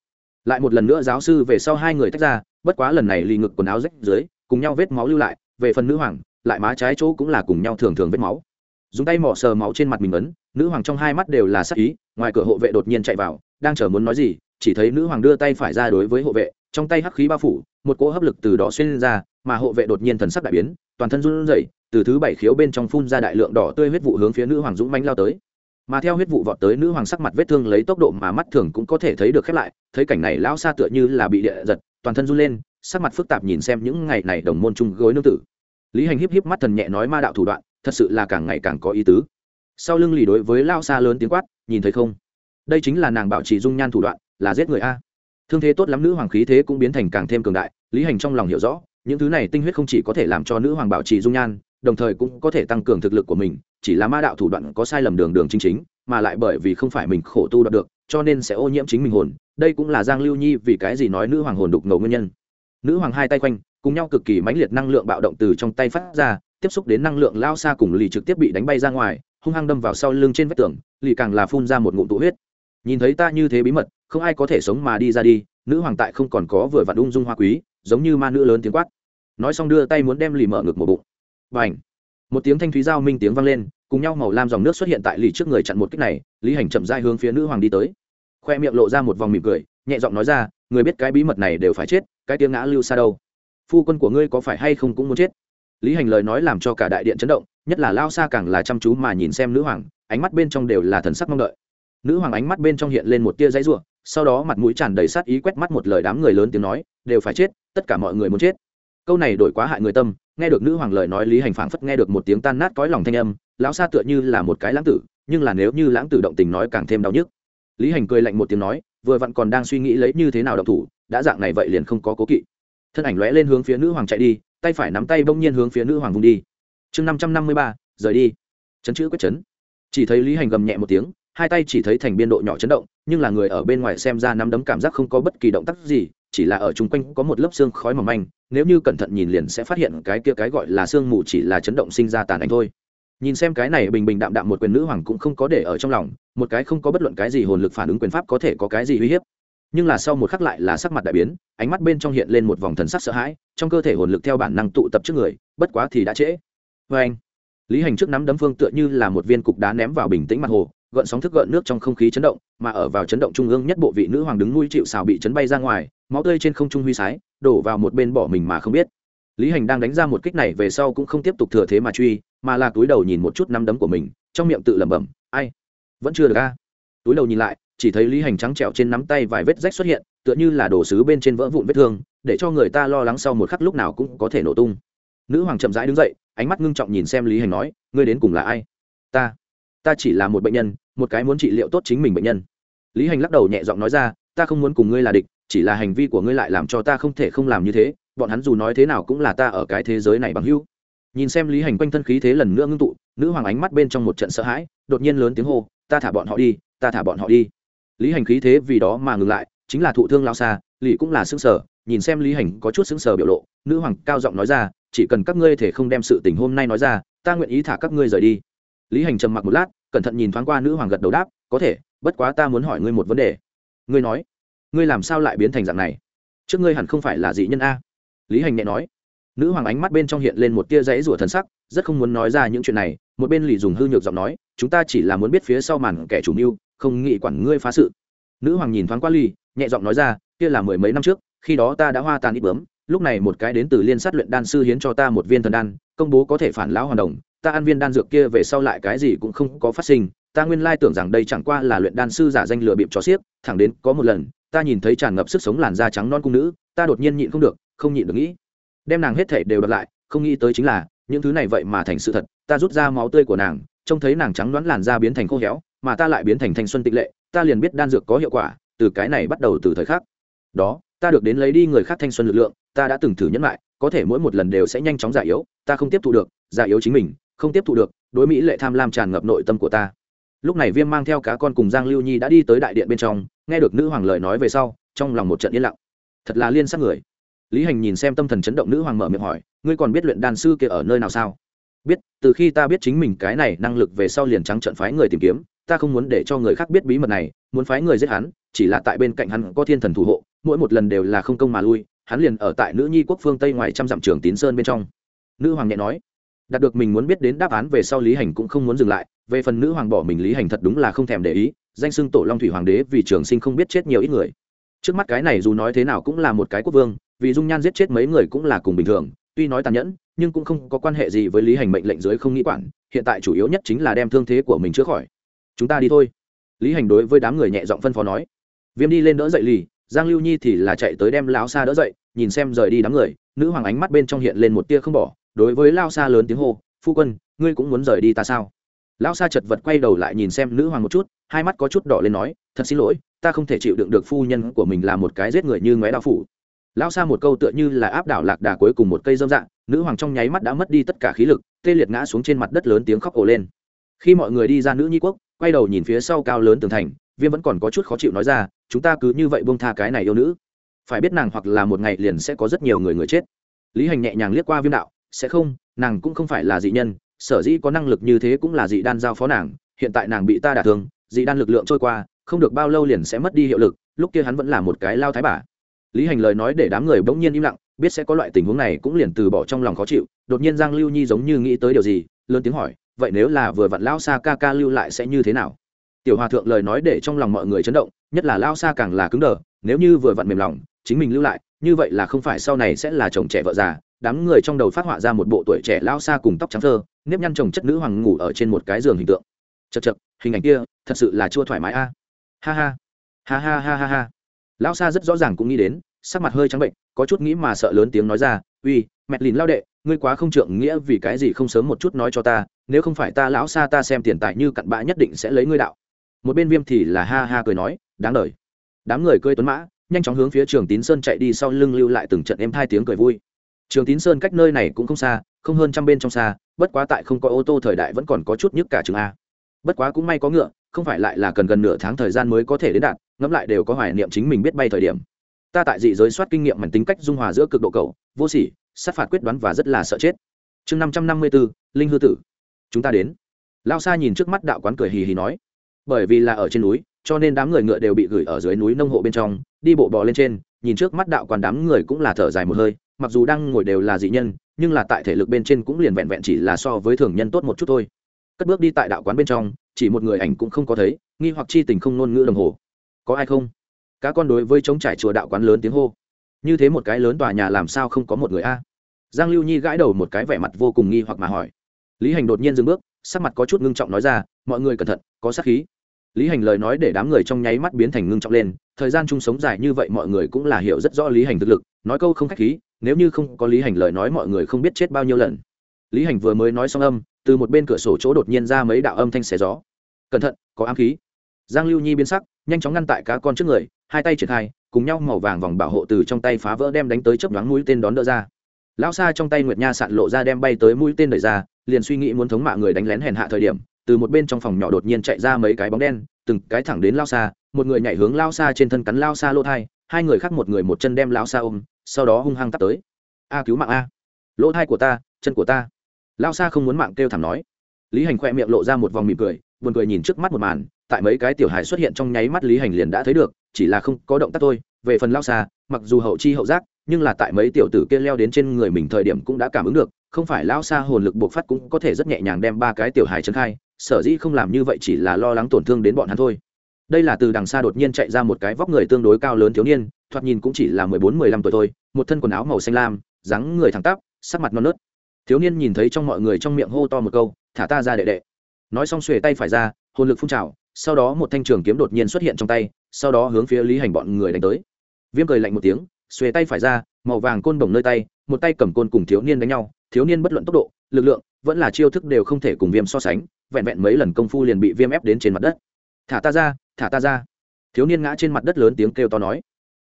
lại một lần nữa giáo sư về sau hai người tách ra, bất quá lần này lì ngực quần áo rách dưới, cùng nhau vết máu lưu lại, về phần nữ hoàng, lại má trái chỗ cũng là cùng nhau thường thường vết máu. Dùng tay mỏ sờ máu trên mặt mình ấn, nữ hoàng trong hai mắt đều là sắc ý, ngoài cửa hộ vệ đột nhiên chạy vào, đang chờ muốn nói gì, chỉ thấy nữ hoàng đưa tay phải ra đối với hộ vệ trong tay hắc khí bao phủ, một cỗ hấp lực từ đó xuyên ra, mà hộ vệ đột nhiên thần sắc đại biến, toàn thân run rẩy, từ thứ bảy khiếu bên trong phun ra đại lượng đỏ tươi huyết vụ hướng phía nữ hoàng dũng mãnh lao tới. Mà theo huyết vụ vọt tới, nữ hoàng sắc mặt vết thương lấy tốc độ mà mắt thường cũng có thể thấy được khép lại, thấy cảnh này lão xa tựa như là bị địa giật, toàn thân run lên, sắc mặt phức tạp nhìn xem những ngày này đồng môn chung gối nương tử. Lý hành híp híp mắt thần nhẹ nói ma đạo thủ đoạn, thật sự là càng ngày càng có ý tứ. Sau lưng lì đối với lao xa lớn tiếng quát, nhìn thấy không? Đây chính là nàng bảo trì dung nhan thủ đoạn, là giết người a thương thế tốt lắm, nữ hoàng khí thế cũng biến thành càng thêm cường đại, lý hành trong lòng hiểu rõ, những thứ này tinh huyết không chỉ có thể làm cho nữ hoàng bảo trì dung nhan, đồng thời cũng có thể tăng cường thực lực của mình, chỉ là ma đạo thủ đoạn có sai lầm đường đường chính chính, mà lại bởi vì không phải mình khổ tu đoạt được, cho nên sẽ ô nhiễm chính mình hồn. Đây cũng là giang lưu nhi vì cái gì nói nữ hoàng hồn đục ngầu nguyên nhân. Nữ hoàng hai tay quanh, cùng nhau cực kỳ mãnh liệt năng lượng bạo động từ trong tay phát ra, tiếp xúc đến năng lượng lao xa cùng lì trực tiếp bị đánh bay ra ngoài, hung hăng đâm vào sau lưng trên vách tường, lì càng là phun ra một ngụm tụ huyết. Nhìn thấy ta như thế bí mật không ai có thể sống mà đi ra đi, nữ hoàng tại không còn có vừa vặn ung dung hoa quý, giống như ma nữ lớn tiếng quát. Nói xong đưa tay muốn đem lì mở ngực một bụng. Và ảnh một tiếng thanh thúy giao minh tiếng vang lên, cùng nhau màu lam dòng nước xuất hiện tại lì trước người chặn một cách này, lý hành chậm dai hướng phía nữ hoàng đi tới. Khoe miệng lộ ra một vòng mỉm cười, nhẹ giọng nói ra, người biết cái bí mật này đều phải chết, cái tiếng ngã lưu xa đâu? Phu quân của ngươi có phải hay không cũng muốn chết? Lý hành lời nói làm cho cả đại điện chấn động, nhất là lao xa càng là chăm chú mà nhìn xem nữ hoàng, ánh mắt bên trong đều là thần sắc mong đợi. Nữ hoàng ánh mắt bên trong hiện lên một tia giấy ruộng sau đó mặt mũi tràn đầy sát ý quét mắt một lời đám người lớn tiếng nói, đều phải chết, tất cả mọi người muốn chết. Câu này đổi quá hại người tâm, nghe được nữ hoàng lời nói lý hành phảng phất nghe được một tiếng tan nát cõi lòng thanh âm, lão xa tựa như là một cái lãng tử, nhưng là nếu như lãng tử động tình nói càng thêm đau nhức. Lý hành cười lạnh một tiếng nói, vừa vặn còn đang suy nghĩ lấy như thế nào động thủ, đã dạng này vậy liền không có cố kỵ. Thân ảnh lóe lên hướng phía nữ hoàng chạy đi, tay phải nắm tay bỗng nhiên hướng phía nữ hoàng vùng đi. Chương năm trăm năm mươi ba, rời đi. Chấn chữ quyết chấn. Chỉ thấy lý hành gầm nhẹ một tiếng hai tay chỉ thấy thành biên độ nhỏ chấn động, nhưng là người ở bên ngoài xem ra nắm đấm cảm giác không có bất kỳ động tác gì, chỉ là ở chung quanh có một lớp xương khói mỏng manh, nếu như cẩn thận nhìn liền sẽ phát hiện cái kia cái gọi là xương mù chỉ là chấn động sinh ra tàn ảnh thôi. Nhìn xem cái này bình bình đạm đạm một quyền nữ hoàng cũng không có để ở trong lòng, một cái không có bất luận cái gì hồn lực phản ứng quyền pháp có thể có cái gì uy hiếp. Nhưng là sau một khắc lại là sắc mặt đại biến, ánh mắt bên trong hiện lên một vòng thần sắc sợ hãi, trong cơ thể hồn lực theo bản năng tụ tập trước người, bất quá thì đã trễ. Vê anh lý hành trước nắm đấm phương tựa như là một viên cục đá ném vào bình tĩnh mặt hồ gợn sóng thức gợn nước trong không khí chấn động, mà ở vào chấn động trung ương nhất bộ vị nữ hoàng đứng nuôi chịu xào bị chấn bay ra ngoài, máu tươi trên không trung huy sái, đổ vào một bên bỏ mình mà không biết. Lý hành đang đánh ra một kích này về sau cũng không tiếp tục thừa thế mà truy, mà là túi đầu nhìn một chút nắm đấm của mình, trong miệng tự lẩm bẩm, ai? Vẫn chưa được a. Túi đầu nhìn lại, chỉ thấy lý hành trắng trẹo trên nắm tay vài vết rách xuất hiện, tựa như là đồ sứ bên trên vỡ vụn vết thương, để cho người ta lo lắng sau một khắc lúc nào cũng có thể nổ tung. Nữ hoàng chậm rãi đứng dậy, ánh mắt ngưng trọng nhìn xem lý hành nói, ngươi đến cùng là ai? Ta ta chỉ là một bệnh nhân một cái muốn trị liệu tốt chính mình bệnh nhân. Lý hành lắc đầu nhẹ giọng nói ra, ta không muốn cùng ngươi là địch, chỉ là hành vi của ngươi lại làm cho ta không thể không làm như thế, bọn hắn dù nói thế nào cũng là ta ở cái thế giới này bằng hữu. Nhìn xem lý hành quanh thân khí thế lần nữa ngưng tụ, nữ hoàng ánh mắt bên trong một trận sợ hãi, đột nhiên lớn tiếng hô, ta thả bọn họ đi, ta thả bọn họ đi. Lý hành khí thế vì đó mà ngừng lại, chính là thụ thương lao xa lì cũng là xứng sở nhìn xem lý hành có chút xứng sở biểu lộ, nữ hoàng cao giọng nói ra, chỉ cần các ngươi thể không đem sự tình hôm nay nói ra, ta nguyện ý thả các ngươi rời đi. Lý hành trầm mặc một lát cẩn thận nhìn thoáng qua nữ hoàng gật đầu đáp, có thể, bất quá ta muốn hỏi ngươi một vấn đề. Ngươi nói. Ngươi làm sao lại biến thành dạng này? Trước ngươi hẳn không phải là dị nhân a? Lý hành nhẹ nói. Nữ hoàng ánh mắt bên trong hiện lên một tia rẫy rủa thần sắc, rất không muốn nói ra những chuyện này, một bên lì dùng hư nhược giọng nói, chúng ta chỉ là muốn biết phía sau màn kẻ chủ mưu, không nghĩ quản ngươi phá sự. Nữ hoàng nhìn thoáng qua ly nhẹ giọng nói ra, kia là mười mấy năm trước, khi đó ta đã hoa tàn ít bướm lúc này một cái đến từ liên sát luyện đan sư hiến cho ta một viên thần đan, công bố có thể phản lão hoàn đồng. Ta ăn viên đan dược kia về sau lại cái gì cũng không có phát sinh. Ta nguyên lai tưởng rằng đây chẳng qua là luyện đan sư giả danh lừa bịp cho xiếc, thẳng đến có một lần, ta nhìn thấy tràn ngập sức sống làn da trắng non cung nữ, ta đột nhiên nhịn không được, không nhịn được nghĩ. Đem nàng hết thể đều đặt lại, không nghĩ tới chính là, những thứ này vậy mà thành sự thật. Ta rút ra máu tươi của nàng, trông thấy nàng trắng đoán làn da biến thành khô héo, mà ta lại biến thành thanh xuân tịch lệ, ta liền biết đan dược có hiệu quả, từ cái này bắt đầu từ thời khắc đó, ta được đến lấy đi người khác thanh xuân lực lượng ta đã từng thử nhẫn lại có thể mỗi một lần đều sẽ nhanh chóng giải yếu, ta không tiếp thu được giải yếu chính mình, không tiếp thu được, đối mỹ lệ tham lam tràn ngập nội tâm của ta. Lúc này viêm mang theo cá con cùng giang lưu nhi đã đi tới đại điện bên trong, nghe được nữ hoàng lời nói về sau, trong lòng một trận yên lặng. Thật là liên sắc người. Lý hành nhìn xem tâm thần chấn động nữ hoàng mở miệng hỏi, ngươi còn biết luyện đan sư kia ở nơi nào sao? Biết, từ khi ta biết chính mình cái này năng lực về sau liền trắng trận phái người tìm kiếm, ta không muốn để cho người khác biết bí mật này, muốn phái người giết hắn, chỉ là tại bên cạnh hắn có thiên thần thủ hộ, mỗi một lần đều là không công mà lui hắn liền ở tại nữ nhi quốc phương tây ngoài trăm dặm trường tín sơn bên trong. Nữ hoàng nhẹ nói, đạt được mình muốn biết đến đáp án về sau lý hành cũng không muốn dừng lại. Về phần nữ hoàng bỏ mình lý hành thật đúng là không thèm để ý. Danh xưng tổ long thủy hoàng đế vì trường sinh không biết chết nhiều ít người. Trước mắt cái này dù nói thế nào cũng là một cái quốc vương, vì dung nhan giết chết mấy người cũng là cùng bình thường. Tuy nói tàn nhẫn, nhưng cũng không có quan hệ gì với lý hành mệnh lệnh dưới không nghĩ quản. Hiện tại chủ yếu nhất chính là đem thương thế của mình chữa khỏi. Chúng ta đi thôi. Lý hành đối với đám người nhẹ giọng phân phó nói. Viêm đi lên đỡ dậy lì giang lưu nhi thì là chạy tới đem lão Sa đỡ dậy, nhìn xem rời đi đám người, nữ hoàng ánh mắt bên trong hiện lên một tia không bỏ. Đối với lao Sa lớn tiếng hô, phu quân, ngươi cũng muốn rời đi ta sao? Lão Sa chật vật quay đầu lại nhìn xem nữ hoàng một chút, hai mắt có chút đỏ lên nói, thật xin lỗi, ta không thể chịu đựng được phu nhân của mình là một cái giết người như ngoé đạo phủ. Lão Sa một câu tựa như là áp đảo lạc đà cuối cùng một cây dâm dạng, nữ hoàng trong nháy mắt đã mất đi tất cả khí lực, tê liệt ngã xuống trên mặt đất lớn tiếng khóc ồ lên. Khi mọi người đi ra nữ nhi quốc, quay đầu nhìn phía sau cao lớn tường thành, viêm vẫn còn có chút khó chịu nói ra chúng ta cứ như vậy buông tha cái này yêu nữ. Phải biết nàng hoặc là một ngày liền sẽ có rất nhiều người người chết. Lý hành nhẹ nhàng liếc qua viêm đạo, sẽ không, nàng cũng không phải là dị nhân, sở dĩ có năng lực như thế cũng là dị đan giao phó nàng, hiện tại nàng bị ta đả thương, dị đan lực lượng trôi qua, không được bao lâu liền sẽ mất đi hiệu lực, lúc kia hắn vẫn là một cái lao thái bà. Lý hành lời nói để đám người bỗng nhiên im lặng, biết sẽ có loại tình huống này cũng liền từ bỏ trong lòng khó chịu, đột nhiên giang lưu nhi giống như nghĩ tới điều gì, lớn tiếng hỏi, vậy nếu là vừa vặn lao xa ca ca lưu lại sẽ như thế nào? Tiểu hòa thượng lời nói để trong lòng mọi người chấn động nhất là lao xa càng là cứng đờ, nếu như vừa vặn mềm lòng, chính mình lưu lại, như vậy là không phải sau này sẽ là chồng trẻ vợ già, đám người trong đầu phát họa ra một bộ tuổi trẻ lao xa cùng tóc trắng thơ, nếp nhăn chồng chất nữ hoàng ngủ ở trên một cái giường hình tượng. Chật chật hình ảnh kia, thật sự là chua thoải mái a. Ha ha ha ha ha ha ha. Lao xa rất rõ ràng cũng nghĩ đến, sắc mặt hơi trắng bệnh, có chút nghĩ mà sợ lớn tiếng nói ra, uy, mẹ lìn lao đệ, ngươi quá không trượng nghĩa vì cái gì không sớm một chút nói cho ta, nếu không phải ta lão xa ta xem tiền tài như cặn bã nhất định sẽ lấy ngươi đạo. Một bên viêm thì là ha ha cười nói đáng lời. đám người cơi tuấn mã, nhanh chóng hướng phía trường tín sơn chạy đi sau lưng lưu lại từng trận em hai tiếng cười vui. Trường tín sơn cách nơi này cũng không xa, không hơn trăm bên trong xa, bất quá tại không có ô tô thời đại vẫn còn có chút nhức cả trường a. Bất quá cũng may có ngựa, không phải lại là cần gần nửa tháng thời gian mới có thể đến đạt, ngẫm lại đều có hoài niệm chính mình biết bay thời điểm. Ta tại dị giới soát kinh nghiệm mảnh tính cách dung hòa giữa cực độ cầu vô sỉ, sát phạt quyết đoán và rất là sợ chết. Chương năm trăm năm mươi bốn linh hư tử. Chúng ta đến. Lao xa nhìn trước mắt đạo quán cười hì hì nói. Bởi vì là ở trên núi cho nên đám người ngựa đều bị gửi ở dưới núi nông hộ bên trong, đi bộ bò lên trên, nhìn trước mắt đạo quan đám người cũng là thở dài một hơi, mặc dù đang ngồi đều là dị nhân, nhưng là tại thể lực bên trên cũng liền vẹn vẹn chỉ là so với thường nhân tốt một chút thôi. Cất bước đi tại đạo quán bên trong, chỉ một người ảnh cũng không có thấy, nghi hoặc chi tình không ngôn ngữ đồng hồ. Có ai không? Cá con đối với chống trải chùa đạo quán lớn tiếng hô. Như thế một cái lớn tòa nhà làm sao không có một người a? Giang lưu nhi gãi đầu một cái vẻ mặt vô cùng nghi hoặc mà hỏi. Lý hành đột nhiên dừng bước, sắc mặt có chút ngưng trọng nói ra, mọi người cẩn thận, có sát khí lý hành lời nói để đám người trong nháy mắt biến thành ngưng trọng lên, thời gian chung sống dài như vậy mọi người cũng là hiểu rất rõ lý hành thực lực, nói câu không khách khí, nếu như không có lý hành lời nói mọi người không biết chết bao nhiêu lần. Lý hành vừa mới nói xong âm, từ một bên cửa sổ chỗ đột nhiên ra mấy đạo âm thanh xé gió. Cẩn thận, có ám khí. Giang lưu nhi biến sắc, nhanh chóng ngăn tại cá con trước người, hai tay triển khai, cùng nhau màu vàng vòng bảo hộ từ trong tay phá vỡ đem đánh tới chớp nhoáng mũi tên đón đỡ ra. Lão xa trong tay nguyệt nha sạn lộ ra đem bay tới mũi tên đẩy ra, liền suy nghĩ muốn thống mạ người đánh lén hèn hạ thời điểm từ một bên trong phòng nhỏ đột nhiên chạy ra mấy cái bóng đen, từng cái thẳng đến lao xa, một người nhảy hướng lao xa trên thân cắn lao xa lỗ thai, hai người khác một người một chân đem lao xa ôm, sau đó hung hăng tắt tới. A, cứu mạng a! Lỗ thai của ta, chân của ta! Lao xa không muốn mạng kêu thảm nói. Lý hành khoe miệng lộ ra một vòng mỉm cười, buồn cười nhìn trước mắt một màn, tại mấy cái tiểu hài xuất hiện trong nháy mắt lý hành liền đã thấy được, chỉ là không có động tác thôi. Về phần lao xa, mặc dù hậu chi hậu giác, nhưng là tại mấy tiểu tử kia leo đến trên người mình thời điểm cũng đã cảm ứng được không phải lao xa hồn lực bộc phát cũng có thể rất nhẹ nhàng đem ba cái tiểu hài trấn khai, sở dĩ không làm như vậy chỉ là lo lắng tổn thương đến bọn hắn thôi. Đây là từ đằng xa đột nhiên chạy ra một cái vóc người tương đối cao lớn thiếu niên, thoạt nhìn cũng chỉ là mười bốn, mười lăm tuổi thôi, một thân quần áo màu xanh lam, dáng người thẳng tắp, sắc mặt non nớt. Thiếu niên nhìn thấy trong mọi người trong miệng hô to một câu, thả ta ra đệ đệ. Nói xong xuề tay phải ra, hồn lực phun trào, sau đó một thanh trường kiếm đột nhiên xuất hiện trong tay, sau đó hướng phía lý hành bọn người đánh tới. Viêm cười lạnh một tiếng, xuề tay phải ra, màu vàng côn bổng nơi tay, một tay cầm côn cùng thiếu niên đánh nhau thiếu niên bất luận tốc độ, lực lượng, vẫn là chiêu thức đều không thể cùng viêm so sánh, vẹn vẹn mấy lần công phu liền bị viêm ép đến trên mặt đất. Thả ta ra, thả ta ra. Thiếu niên ngã trên mặt đất lớn tiếng kêu to nói.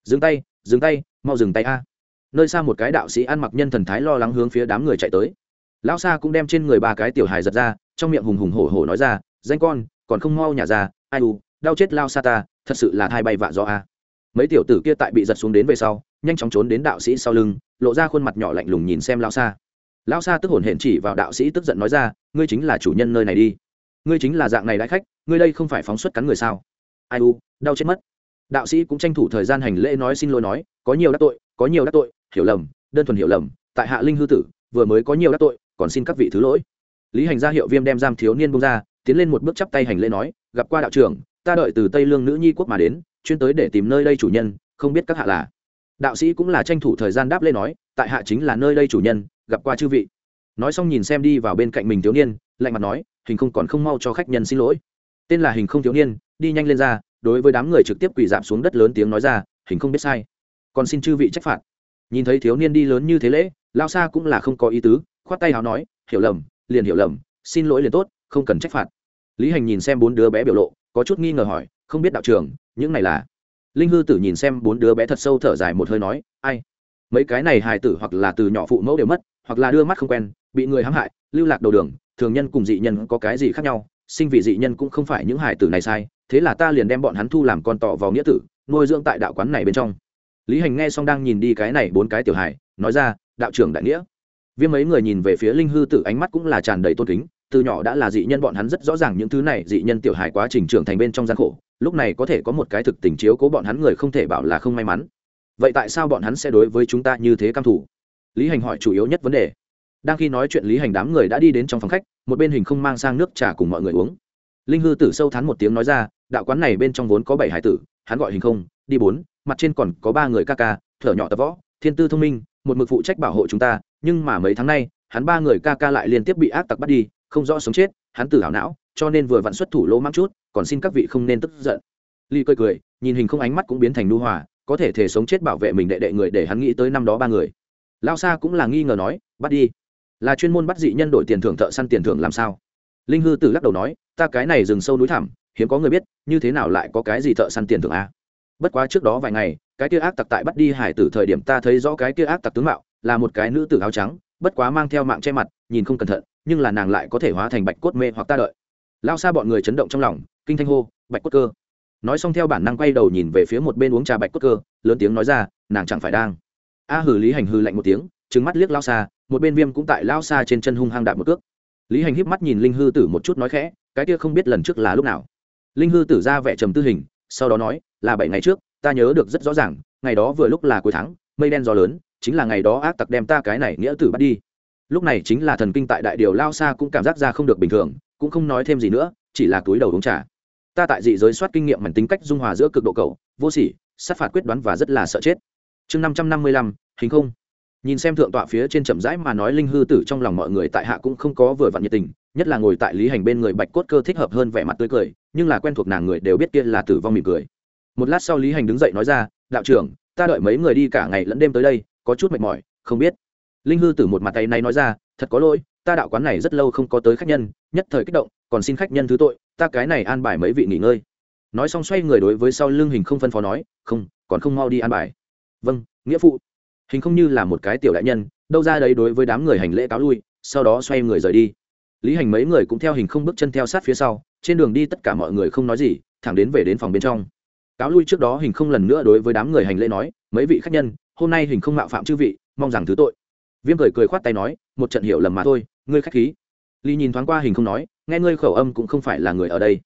Dừng tay dừng tay, mau dừng tay a. Nơi xa một cái đạo sĩ ăn mặc nhân thần thái lo lắng hướng phía đám người chạy tới. Lão sa cũng đem trên người ba cái tiểu hài giật ra, trong miệng hùng hùng hổ hổ nói ra, danh con, còn không mau nhả ra, ai u, đau chết lao sa ta, thật sự là thai bay vạ do a. Mấy tiểu tử kia tại bị giật xuống đến về sau, nhanh chóng trốn đến đạo sĩ sau lưng, lộ ra khuôn mặt nhỏ lạnh lùng nhìn xem lao sa. Lão sa tức hồn hển chỉ vào đạo sĩ tức giận nói ra, ngươi chính là chủ nhân nơi này đi. Ngươi chính là dạng này đại khách, ngươi đây không phải phóng xuất cắn người sao? Ai u, đau chết mất. Đạo sĩ cũng tranh thủ thời gian hành lễ nói xin lỗi nói, có nhiều đắc tội, có nhiều đắc tội, hiểu lầm, đơn thuần hiểu lầm, tại hạ linh hư tử, vừa mới có nhiều đắc tội, còn xin các vị thứ lỗi. Lý hành gia hiệu viêm đem giam thiếu niên bông ra, tiến lên một bước chắp tay hành lễ nói, gặp qua đạo trưởng, ta đợi từ tây lương nữ nhi quốc mà đến, chuyên tới để tìm nơi đây chủ nhân, không biết các hạ là. Đạo sĩ cũng là tranh thủ thời gian đáp lễ nói, tại hạ chính là nơi đây chủ nhân gặp qua chư vị. Nói xong nhìn xem đi vào bên cạnh mình thiếu niên, lạnh mặt nói, hình không còn không mau cho khách nhân xin lỗi. Tên là hình không thiếu niên, đi nhanh lên ra, đối với đám người trực tiếp quỳ giảm xuống đất lớn tiếng nói ra, hình không biết sai. Còn xin chư vị trách phạt. Nhìn thấy thiếu niên đi lớn như thế lễ, lao xa cũng là không có ý tứ, khoát tay hào nói, hiểu lầm, liền hiểu lầm, xin lỗi liền tốt, không cần trách phạt. Lý hành nhìn xem bốn đứa bé biểu lộ, có chút nghi ngờ hỏi, không biết đạo trường những này là? Linh hư tử nhìn xem bốn đứa bé thật sâu thở dài một hơi nói, ai? Mấy cái này hài tử hoặc là từ nhỏ phụ mẫu đều mất hoặc là đưa mắt không quen bị người hãm hại lưu lạc đầu đường thường nhân cùng dị nhân có cái gì khác nhau sinh vị dị nhân cũng không phải những hải tử này sai thế là ta liền đem bọn hắn thu làm con tọ vào nghĩa tử nuôi dưỡng tại đạo quán này bên trong. Lý hành nghe xong đang nhìn đi cái này bốn cái tiểu hải, nói ra đạo trưởng đại nghĩa. Viêm mấy người nhìn về phía linh hư tử ánh mắt cũng là tràn đầy tôn kính từ nhỏ đã là dị nhân bọn hắn rất rõ ràng những thứ này dị nhân tiểu hải quá trình trưởng thành bên trong gian khổ lúc này có thể có một cái thực tình chiếu cố bọn hắn người không thể bảo là không may mắn. Vậy tại sao bọn hắn sẽ đối với chúng ta như thế căm thủ lý hành hỏi chủ yếu nhất vấn đề. Đang khi nói chuyện lý hành đám người đã đi đến trong phòng khách, một bên hình không mang sang nước trà cùng mọi người uống. Linh hư tử sâu thắn một tiếng nói ra, đạo quán này bên trong vốn có bảy hải tử, hắn gọi hình không, đi bốn, mặt trên còn có ba người ca ca, thở nhỏ tập võ, thiên tư thông minh, một mực phụ trách bảo hộ chúng ta, nhưng mà mấy tháng nay, hắn ba người ca ca lại liên tiếp bị ác tặc bắt đi, không rõ sống chết, hắn tử hảo não, cho nên vừa vặn xuất thủ lỗ mắc chút, còn xin các vị không nên tức giận. Ly cười cười, nhìn hình không ánh mắt cũng biến thành nu hòa, có thể thể sống chết bảo vệ mình đệ đệ người để hắn nghĩ tới năm đó ba người lao sa cũng là nghi ngờ nói, bắt đi. Là chuyên môn bắt dị nhân đổi tiền thưởng thợ săn tiền thưởng làm sao? Linh hư tử lắc đầu nói, ta cái này rừng sâu núi thẳm, hiếm có người biết, như thế nào lại có cái gì thợ săn tiền thưởng a? Bất quá trước đó vài ngày, cái kia ác tặc tại bắt đi hải tử thời điểm ta thấy rõ cái kia ác tặc tướng mạo, là một cái nữ tử áo trắng, bất quá mang theo mạng che mặt, nhìn không cẩn thận, nhưng là nàng lại có thể hóa thành bạch cốt mê hoặc ta đợi. Lao xa bọn người chấn động trong lòng, kinh thanh hô, bạch cốt cơ. Nói xong theo bản năng quay đầu nhìn về phía một bên uống trà bạch cốt cơ, lớn tiếng nói ra, nàng chẳng phải đang a hử lý hành hư lạnh một tiếng trứng mắt liếc lao xa một bên viêm cũng tại lao xa trên chân hung hăng đạp một cước. Lý hành híp mắt nhìn linh hư tử một chút nói khẽ, cái kia không biết lần trước là lúc nào. Linh hư tử ra vẻ trầm tư hình, sau đó nói, là bảy ngày trước, ta nhớ được rất rõ ràng, ngày đó vừa lúc là cuối tháng, mây đen gió lớn, chính là ngày đó ác tặc đem ta cái này nghĩa tử bắt đi. Lúc này chính là thần kinh tại đại điều lao xa cũng cảm giác ra không được bình thường, cũng không nói thêm gì nữa, chỉ là túi đầu uống trà. Ta tại dị giới soát kinh nghiệm mảnh tính cách dung hòa giữa cực độ cầu vô sỉ, sát phạt quyết đoán và rất là sợ chết chương năm trăm năm mươi lăm, hình không. Nhìn xem thượng tọa phía trên chậm rãi mà nói linh hư tử trong lòng mọi người tại hạ cũng không có vừa vặn nhiệt tình, nhất là ngồi tại lý hành bên người bạch cốt cơ thích hợp hơn vẻ mặt tươi cười, nhưng là quen thuộc nàng người đều biết kia là tử vong mỉm cười. Một lát sau lý hành đứng dậy nói ra, đạo trưởng, ta đợi mấy người đi cả ngày lẫn đêm tới đây, có chút mệt mỏi, không biết. Linh hư tử một mặt tay này nói ra, thật có lỗi, ta đạo quán này rất lâu không có tới khách nhân, nhất thời kích động, còn xin khách nhân thứ tội, ta cái này an bài mấy vị nghỉ ngơi. Nói xong xoay người đối với sau lưng hình không phân phó nói, không, còn không mau đi an bài vâng nghĩa phụ. Hình không như là một cái tiểu đại nhân, đâu ra đấy đối với đám người hành lễ cáo lui, sau đó xoay người rời đi. Lý hành mấy người cũng theo hình không bước chân theo sát phía sau, trên đường đi tất cả mọi người không nói gì, thẳng đến về đến phòng bên trong. Cáo lui trước đó hình không lần nữa đối với đám người hành lễ nói, mấy vị khách nhân, hôm nay hình không mạo phạm chư vị, mong rằng thứ tội. Viêm cười cười khoát tay nói, một trận hiểu lầm mà thôi, ngươi khách khí. Lý nhìn thoáng qua hình không nói, nghe ngươi khẩu âm cũng không phải là người ở đây.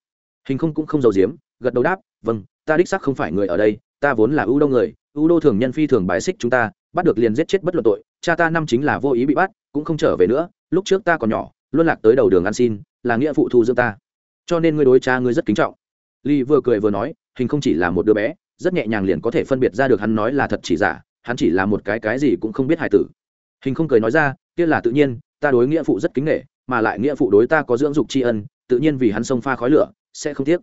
Hình không cũng không giấu giếm, gật đầu đáp vâng ta đích xác không phải người ở đây, ta vốn là ưu đông người u đô thường nhân phi thường bài xích chúng ta, bắt được liền giết chết bất luận tội, cha ta năm chính là vô ý bị bắt, cũng không trở về nữa, lúc trước ta còn nhỏ luôn lạc tới đầu đường ăn xin, là nghĩa phụ thu dưỡng ta. Cho nên ngươi đối cha ngươi rất kính trọng. Ly vừa cười vừa nói, hình không chỉ là một đứa bé, rất nhẹ nhàng liền có thể phân biệt ra được hắn nói là thật chỉ giả, hắn chỉ là một cái cái gì cũng không biết hài tử. Hình không cười nói ra, kia là tự nhiên, ta đối nghĩa phụ rất kính nghệ mà lại nghĩa phụ đối ta có dưỡng dục tri ân, tự nhiên vì hắn sông pha khói lửa, sẽ không tiếc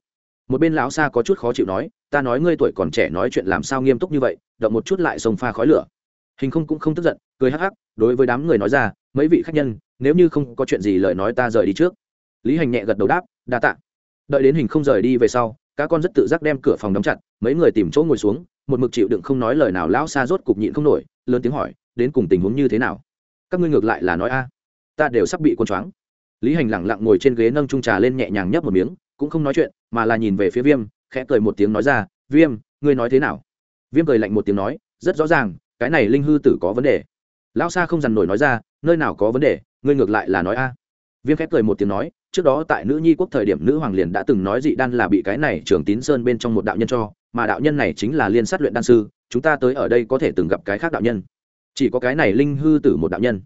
một bên lão xa có chút khó chịu nói, ta nói ngươi tuổi còn trẻ nói chuyện làm sao nghiêm túc như vậy, động một chút lại sông pha khói lửa. Hình không cũng không tức giận, cười hắc hắc, đối với đám người nói ra, mấy vị khách nhân, nếu như không có chuyện gì lời nói ta rời đi trước. Lý hành nhẹ gật đầu đáp, đa tạ. Đợi đến hình không rời đi về sau các con rất tự giác đem cửa phòng đóng chặt, mấy người tìm chỗ ngồi xuống, một mực chịu đựng không nói lời nào lão xa rốt cục nhịn không nổi, lớn tiếng hỏi, đến cùng tình huống như thế nào? Các ngươi ngược lại là nói a, ta đều sắp bị quân choáng. Lý hành lẳng lặng ngồi trên ghế nâng trung trà lên nhẹ nhàng nhấp một miếng cũng không nói chuyện, mà là nhìn về phía viêm, khẽ cười một tiếng nói ra, viêm, ngươi nói thế nào? Viêm cười lạnh một tiếng nói, rất rõ ràng, cái này linh hư tử có vấn đề. Lão sa không dằn nổi nói ra, nơi nào có vấn đề, ngươi ngược lại là nói a. Viêm khép cười một tiếng nói, trước đó tại nữ nhi quốc thời điểm nữ hoàng liền đã từng nói dị đan là bị cái này trưởng tín sơn bên trong một đạo nhân cho, mà đạo nhân này chính là liên sát luyện đan sư, chúng ta tới ở đây có thể từng gặp cái khác đạo nhân. Chỉ có cái này linh hư tử một đạo nhân,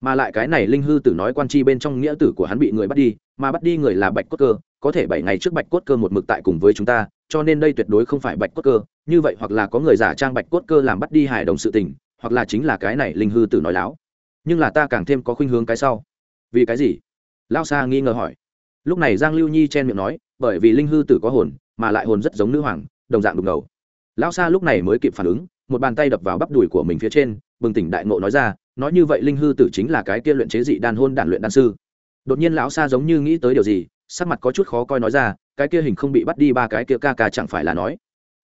mà lại cái này linh hư tử nói quan chi bên trong nghĩa tử của hắn bị người bắt đi mà bắt đi người là bạch cốt cơ, có thể bảy ngày trước bạch cốt cơ một mực tại cùng với chúng ta, cho nên đây tuyệt đối không phải bạch cốt cơ. Như vậy hoặc là có người giả trang bạch cốt cơ làm bắt đi hài đồng sự tình, hoặc là chính là cái này linh hư tử nói láo. Nhưng là ta càng thêm có khuynh hướng cái sau. Vì cái gì? Lao sa nghi ngờ hỏi. Lúc này giang lưu nhi chen miệng nói, bởi vì linh hư tử có hồn, mà lại hồn rất giống nữ hoàng, đồng dạng đục ngầu. Lão sa lúc này mới kịp phản ứng, một bàn tay đập vào bắp đùi của mình phía trên, bừng tỉnh đại ngộ nói ra, nói như vậy linh hư tử chính là cái kia luyện chế dị đan hôn đản luyện đan sư đột nhiên lão sa giống như nghĩ tới điều gì, sắc mặt có chút khó coi nói ra, cái kia hình không bị bắt đi ba cái kia ca ca chẳng phải là nói.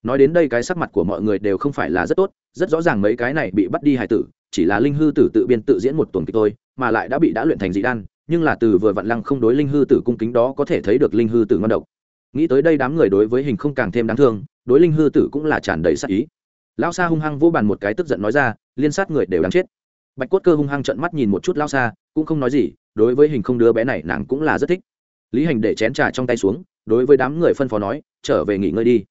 Nói đến đây cái sắc mặt của mọi người đều không phải là rất tốt, rất rõ ràng mấy cái này bị bắt đi hải tử, chỉ là linh hư tử tự biên tự diễn một tuần kịch thôi, mà lại đã bị đã luyện thành dị đan, nhưng là từ vừa vặn lăng không đối linh hư tử cung kính đó có thể thấy được linh hư tử ngon độc. Nghĩ tới đây đám người đối với hình không càng thêm đáng thương, đối linh hư tử cũng là tràn đầy sắc ý. Lão sa hung hăng vô bàn một cái tức giận nói ra, liên sát người đều đáng chết bạch cốt cơ hung hăng trận mắt nhìn một chút lão xa, cũng không nói gì đối với hình không đứa bé này nàng cũng là rất thích. Lý hành để chén trà trong tay xuống đối với đám người phân phó nói trở về nghỉ ngơi đi.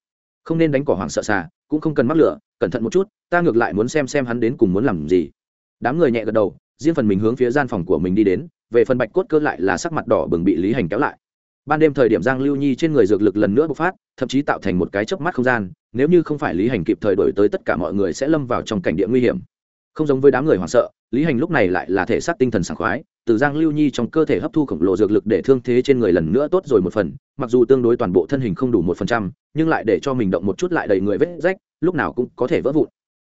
Không nên đánh cỏ hoàng sợ xà cũng không cần mắc lửa cẩn thận một chút ta ngược lại muốn xem xem hắn đến cùng muốn làm gì. Đám người nhẹ gật đầu riêng phần mình hướng phía gian phòng của mình đi đến về phần bạch cốt cơ lại là sắc mặt đỏ bừng bị lý hành kéo lại. Ban đêm thời điểm giang lưu nhi trên người dược lực lần nữa bộc phát thậm chí tạo thành một cái chớp mắt không gian nếu như không phải lý hành kịp thời đổi tới tất cả mọi người sẽ lâm vào trong cảnh địa nguy hiểm không giống với đám người hoảng sợ, lý hành lúc này lại là thể xác tinh thần sảng khoái, từ giang lưu nhi trong cơ thể hấp thu khổng lồ dược lực để thương thế trên người lần nữa tốt rồi một phần, mặc dù tương đối toàn bộ thân hình không đủ một phần trăm, nhưng lại để cho mình động một chút lại đầy người vết rách, lúc nào cũng có thể vỡ vụn.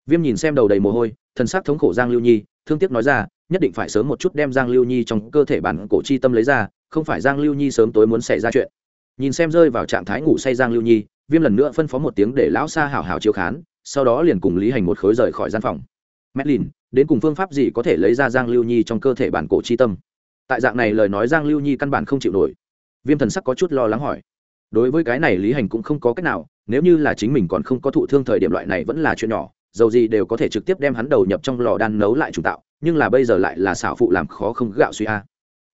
Viêm nhìn xem đầu đầy mồ hôi thân xác thống khổ giang lưu nhi, thương tiếc nói ra, nhất định phải sớm một chút đem giang lưu nhi trong cơ thể bản cổ chi tâm lấy ra, không phải giang lưu nhi sớm tối muốn xảy ra chuyện. Nhìn xem rơi vào trạng thái ngủ say giang lưu nhi, viêm lần nữa phân phó một tiếng để lão sa hảo hảo chiếu khán, sau đó liền cùng lý hành một khối rời khỏi gian phòng medlin đến cùng phương pháp gì có thể lấy ra giang lưu nhi trong cơ thể bản cổ chi tâm? Tại dạng này lời nói giang lưu nhi căn bản không chịu nổi. Viêm thần sắc có chút lo lắng hỏi. Đối với cái này lý hành cũng không có cách nào, nếu như là chính mình còn không có thụ thương thời điểm loại này vẫn là chuyện nhỏ, dầu gì đều có thể trực tiếp đem hắn đầu nhập trong lò đan nấu lại trùng tạo, nhưng là bây giờ lại là xảo phụ làm khó không gạo suy a.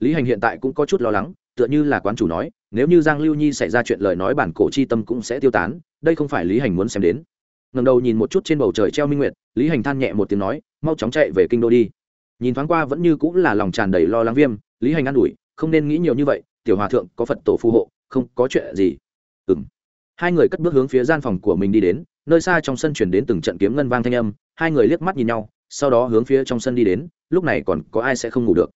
Lý hành hiện tại cũng có chút lo lắng, tựa như là quán chủ nói, nếu như giang lưu nhi xảy ra chuyện lời nói bản cổ chi tâm cũng sẽ tiêu tán, đây không phải lý hành muốn xem đến ngầm đầu nhìn một chút trên bầu trời treo minh nguyệt, lý hành than nhẹ một tiếng nói, mau chóng chạy về kinh đô đi. Nhìn thoáng qua vẫn như cũng là lòng tràn đầy lo lắng viêm, lý hành an ủi, không nên nghĩ nhiều như vậy, tiểu hòa thượng, có phật tổ phù hộ, không có chuyện gì. Ừng hai người cất bước hướng phía gian phòng của mình đi đến, nơi xa trong sân chuyển đến từng trận kiếm ngân vang thanh âm, hai người liếc mắt nhìn nhau, sau đó hướng phía trong sân đi đến, lúc này còn có ai sẽ không ngủ được.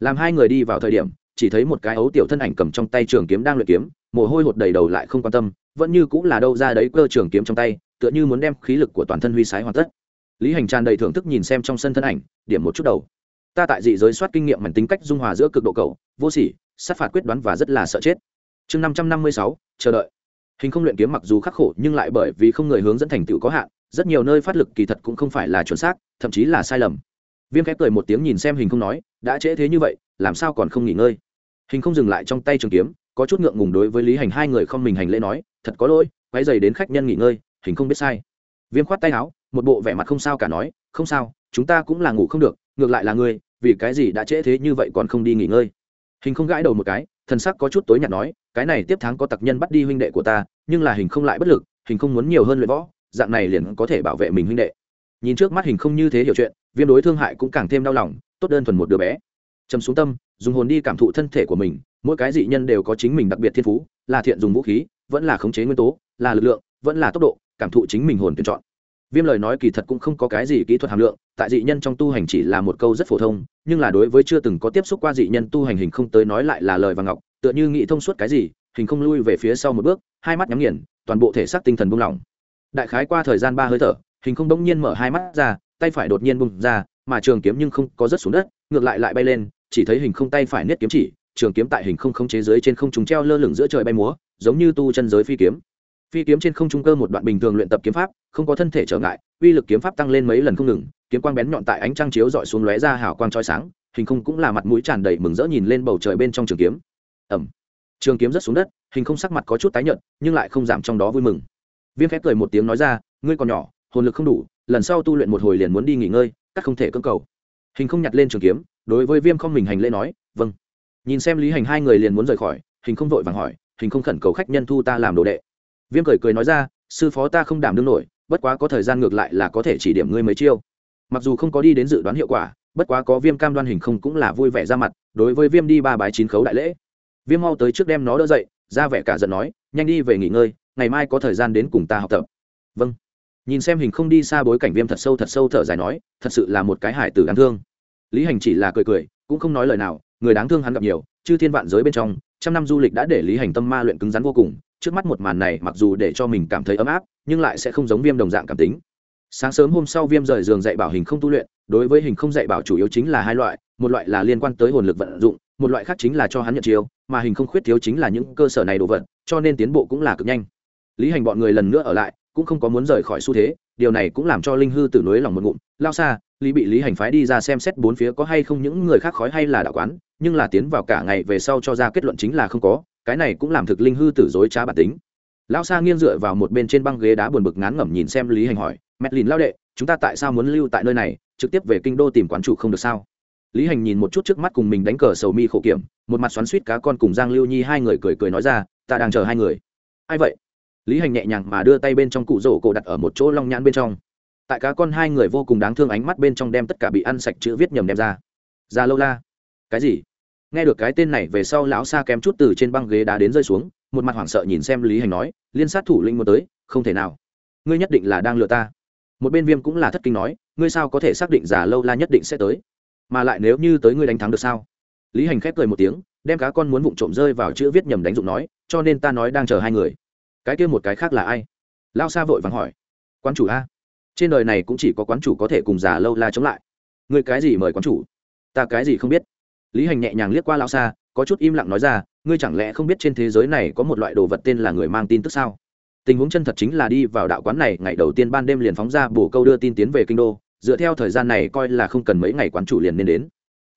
Làm hai người đi vào thời điểm, chỉ thấy một cái ấu tiểu thân ảnh cầm trong tay trường kiếm đang luyện kiếm, mồ hôi hột đầy đầu lại không quan tâm vẫn như cũng là đâu ra đấy cơ trường kiếm trong tay, tựa như muốn đem khí lực của toàn thân huy sái hoàn tất. Lý hành tràn đầy thưởng thức nhìn xem trong sân thân ảnh, điểm một chút đầu. Ta tại dị giới soát kinh nghiệm mảnh tính cách dung hòa giữa cực độ cầu vô sỉ, sát phạt quyết đoán và rất là sợ chết. Chương năm trăm năm mươi sáu, chờ đợi. Hình không luyện kiếm mặc dù khắc khổ nhưng lại bởi vì không người hướng dẫn thành tựu có hạn, rất nhiều nơi phát lực kỳ thật cũng không phải là chuẩn xác, thậm chí là sai lầm. Viêm khép cười một tiếng nhìn xem hình không nói, đã trễ thế như vậy, làm sao còn không nghỉ ngơi? Hình không dừng lại trong tay trường kiếm, có chút ngượng ngùng đối với lý hành hai người không mình hành lễ nói thật có lỗi quay dày đến khách nhân nghỉ ngơi, hình không biết sai. Viêm khoát tay áo, một bộ vẻ mặt không sao cả nói, không sao, chúng ta cũng là ngủ không được, ngược lại là ngươi, vì cái gì đã trễ thế như vậy còn không đi nghỉ ngơi? Hình không gãi đầu một cái, thần sắc có chút tối nhạt nói, cái này tiếp tháng có tặc nhân bắt đi huynh đệ của ta, nhưng là hình không lại bất lực, hình không muốn nhiều hơn luyện võ, dạng này liền có thể bảo vệ mình huynh đệ. Nhìn trước mắt hình không như thế hiểu chuyện, viêm đối thương hại cũng càng thêm đau lòng, tốt đơn thuần một đứa bé. Trầm xuống tâm, dùng hồn đi cảm thụ thân thể của mình, mỗi cái dị nhân đều có chính mình đặc biệt thiên phú là thiện dùng vũ khí, vẫn là khống chế nguyên tố, là lực lượng, vẫn là tốc độ, cảm thụ chính mình hồn tuyển chọn. Viêm lời nói kỳ thật cũng không có cái gì kỹ thuật hàm lượng, tại dị nhân trong tu hành chỉ là một câu rất phổ thông, nhưng là đối với chưa từng có tiếp xúc qua dị nhân tu hành hình không tới nói lại là lời và ngọc, tựa như nghĩ thông suốt cái gì, hình không lui về phía sau một bước, hai mắt nhắm nghiền, toàn bộ thể xác tinh thần buông lỏng. Đại khái qua thời gian ba hơi thở, hình không bỗng nhiên mở hai mắt ra, tay phải đột nhiên bung ra, mà trường kiếm nhưng không có rớt xuống đất, ngược lại lại bay lên, chỉ thấy hình không tay phải niết kiếm chỉ trường kiếm tại hình không khống chế dưới trên không trung treo lơ lửng giữa trời bay múa, giống như tu chân giới phi kiếm. Phi kiếm trên không trung cơ một đoạn bình thường luyện tập kiếm pháp, không có thân thể trở ngại, uy lực kiếm pháp tăng lên mấy lần không ngừng, kiếm quang bén nhọn tại ánh trăng chiếu dọi xuống lóe ra hào quang trói sáng, hình không cũng là mặt mũi tràn đầy mừng rỡ nhìn lên bầu trời bên trong trường kiếm. Ẩm trường kiếm rất xuống đất, hình không sắc mặt có chút tái nhợt, nhưng lại không giảm trong đó vui mừng. Viêm khép cười một tiếng nói ra, ngươi còn nhỏ, hồn lực không đủ, lần sau tu luyện một hồi liền muốn đi nghỉ ngơi các không thể cưỡng cầu. Hình không nhặt lên trường kiếm, đối với viêm không mình hành lễ nói vâng nhìn xem lý hành hai người liền muốn rời khỏi, hình không vội vàng hỏi, hình không khẩn cầu khách nhân thu ta làm đồ đệ? Viêm cười cười nói ra, sư phó ta không đảm đương nổi, bất quá có thời gian ngược lại là có thể chỉ điểm ngươi mấy chiêu. Mặc dù không có đi đến dự đoán hiệu quả, bất quá có viêm cam đoan hình không cũng là vui vẻ ra mặt, đối với viêm đi ba bài chín khấu đại lễ. Viêm mau tới trước đem nó đỡ dậy, ra vẻ cả giận nói, nhanh đi về nghỉ ngơi, ngày mai có thời gian đến cùng ta học tập. Vâng. Nhìn xem hình không đi xa bối cảnh viêm thật sâu thật sâu thở dài nói, thật sự là một cái hải tử đáng thương. Lý hành chỉ là cười cười, cũng không nói lời nào người đáng thương hắn gặp nhiều, chư thiên vạn giới bên trong, trăm năm du lịch đã để lý hành tâm ma luyện cứng rắn vô cùng, trước mắt một màn này mặc dù để cho mình cảm thấy ấm áp, nhưng lại sẽ không giống viêm đồng dạng cảm tính. Sáng sớm hôm sau viêm rời giường dạy bảo hình không tu luyện, đối với hình không dạy bảo chủ yếu chính là hai loại, một loại là liên quan tới hồn lực vận dụng, một loại khác chính là cho hắn nhận chiêu, mà hình không khuyết thiếu chính là những cơ sở này đồ vật, cho nên tiến bộ cũng là cực nhanh. Lý hành bọn người lần nữa ở lại, cũng không có muốn rời khỏi xu thế, điều này cũng làm cho linh hư tử nối lòng một ngụm, lao xa, lý bị lý hành phái đi ra xem xét bốn phía có hay không những người khác khói hay là đạo quán nhưng là tiến vào cả ngày về sau cho ra kết luận chính là không có, cái này cũng làm thực linh hư tử dối trá bản tính. Lão sa nghiêng dựa vào một bên trên băng ghế đá buồn bực ngán ngẩm nhìn xem lý hành hỏi mẹt lìn lao đệ, chúng ta tại sao muốn lưu tại nơi này, trực tiếp về kinh đô tìm quán chủ không được sao? Lý hành nhìn một chút trước mắt cùng mình đánh cờ sầu mi khổ kiểm, một mặt xoắn suýt cá con cùng giang lưu nhi hai người cười cười nói ra, ta đang chờ hai người. Ai vậy? Lý hành nhẹ nhàng mà đưa tay bên trong cụ rổ cổ đặt ở một chỗ long nhãn bên trong. Tại cá con hai người vô cùng đáng thương ánh mắt bên trong đem tất cả bị ăn sạch chữ viết nhầm đem ra. Ra lâu la cái gì? Nghe được cái tên này về sau lão xa kém chút từ trên băng ghế đá đến rơi xuống, một mặt hoảng sợ nhìn xem lý hành nói, liên sát thủ linh muốn tới, không thể nào. Ngươi nhất định là đang lừa ta. Một bên viêm cũng là thất kinh nói, ngươi sao có thể xác định giả lâu la nhất định sẽ tới? Mà lại nếu như tới ngươi đánh thắng được sao? Lý hành khép cười một tiếng, đem cá con muốn vụng trộm rơi vào chữ viết nhầm đánh dụng nói, cho nên ta nói đang chờ hai người. Cái kia một cái khác là ai? Lao xa vội vàng hỏi. Quán chủ a. Trên đời này cũng chỉ có quán chủ có thể cùng giả lâu la chống lại. Người cái gì mời quán chủ? Ta cái gì không biết lý hành nhẹ nhàng liếc qua lao xa, có chút im lặng nói ra, ngươi chẳng lẽ không biết trên thế giới này có một loại đồ vật tên là người mang tin tức sao? Tình huống chân thật chính là đi vào đạo quán này, ngày đầu tiên ban đêm liền phóng ra bổ câu đưa tin tiến về kinh đô, dựa theo thời gian này coi là không cần mấy ngày quán chủ liền nên đến.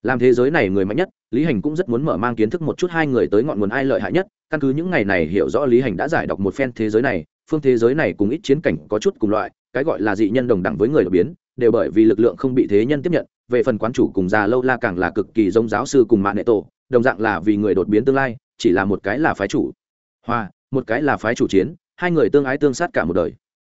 Làm thế giới này người mạnh nhất, lý hành cũng rất muốn mở mang kiến thức một chút hai người tới ngọn nguồn ai lợi hại nhất, căn cứ những ngày này hiểu rõ lý hành đã giải đọc một phen thế giới này, phương thế giới này cùng ít chiến cảnh có chút cùng loại, cái gọi là dị nhân đồng đẳng với người đột biến, đều bởi vì lực lượng không bị thế nhân tiếp nhận về phần quán chủ cùng già lâu la càng là cực kỳ giống giáo sư cùng mạng nệ tổ, đồng dạng là vì người đột biến tương lai, chỉ là một cái là phái chủ. Hoa, một cái là phái chủ chiến, hai người tương ái tương sát cả một đời.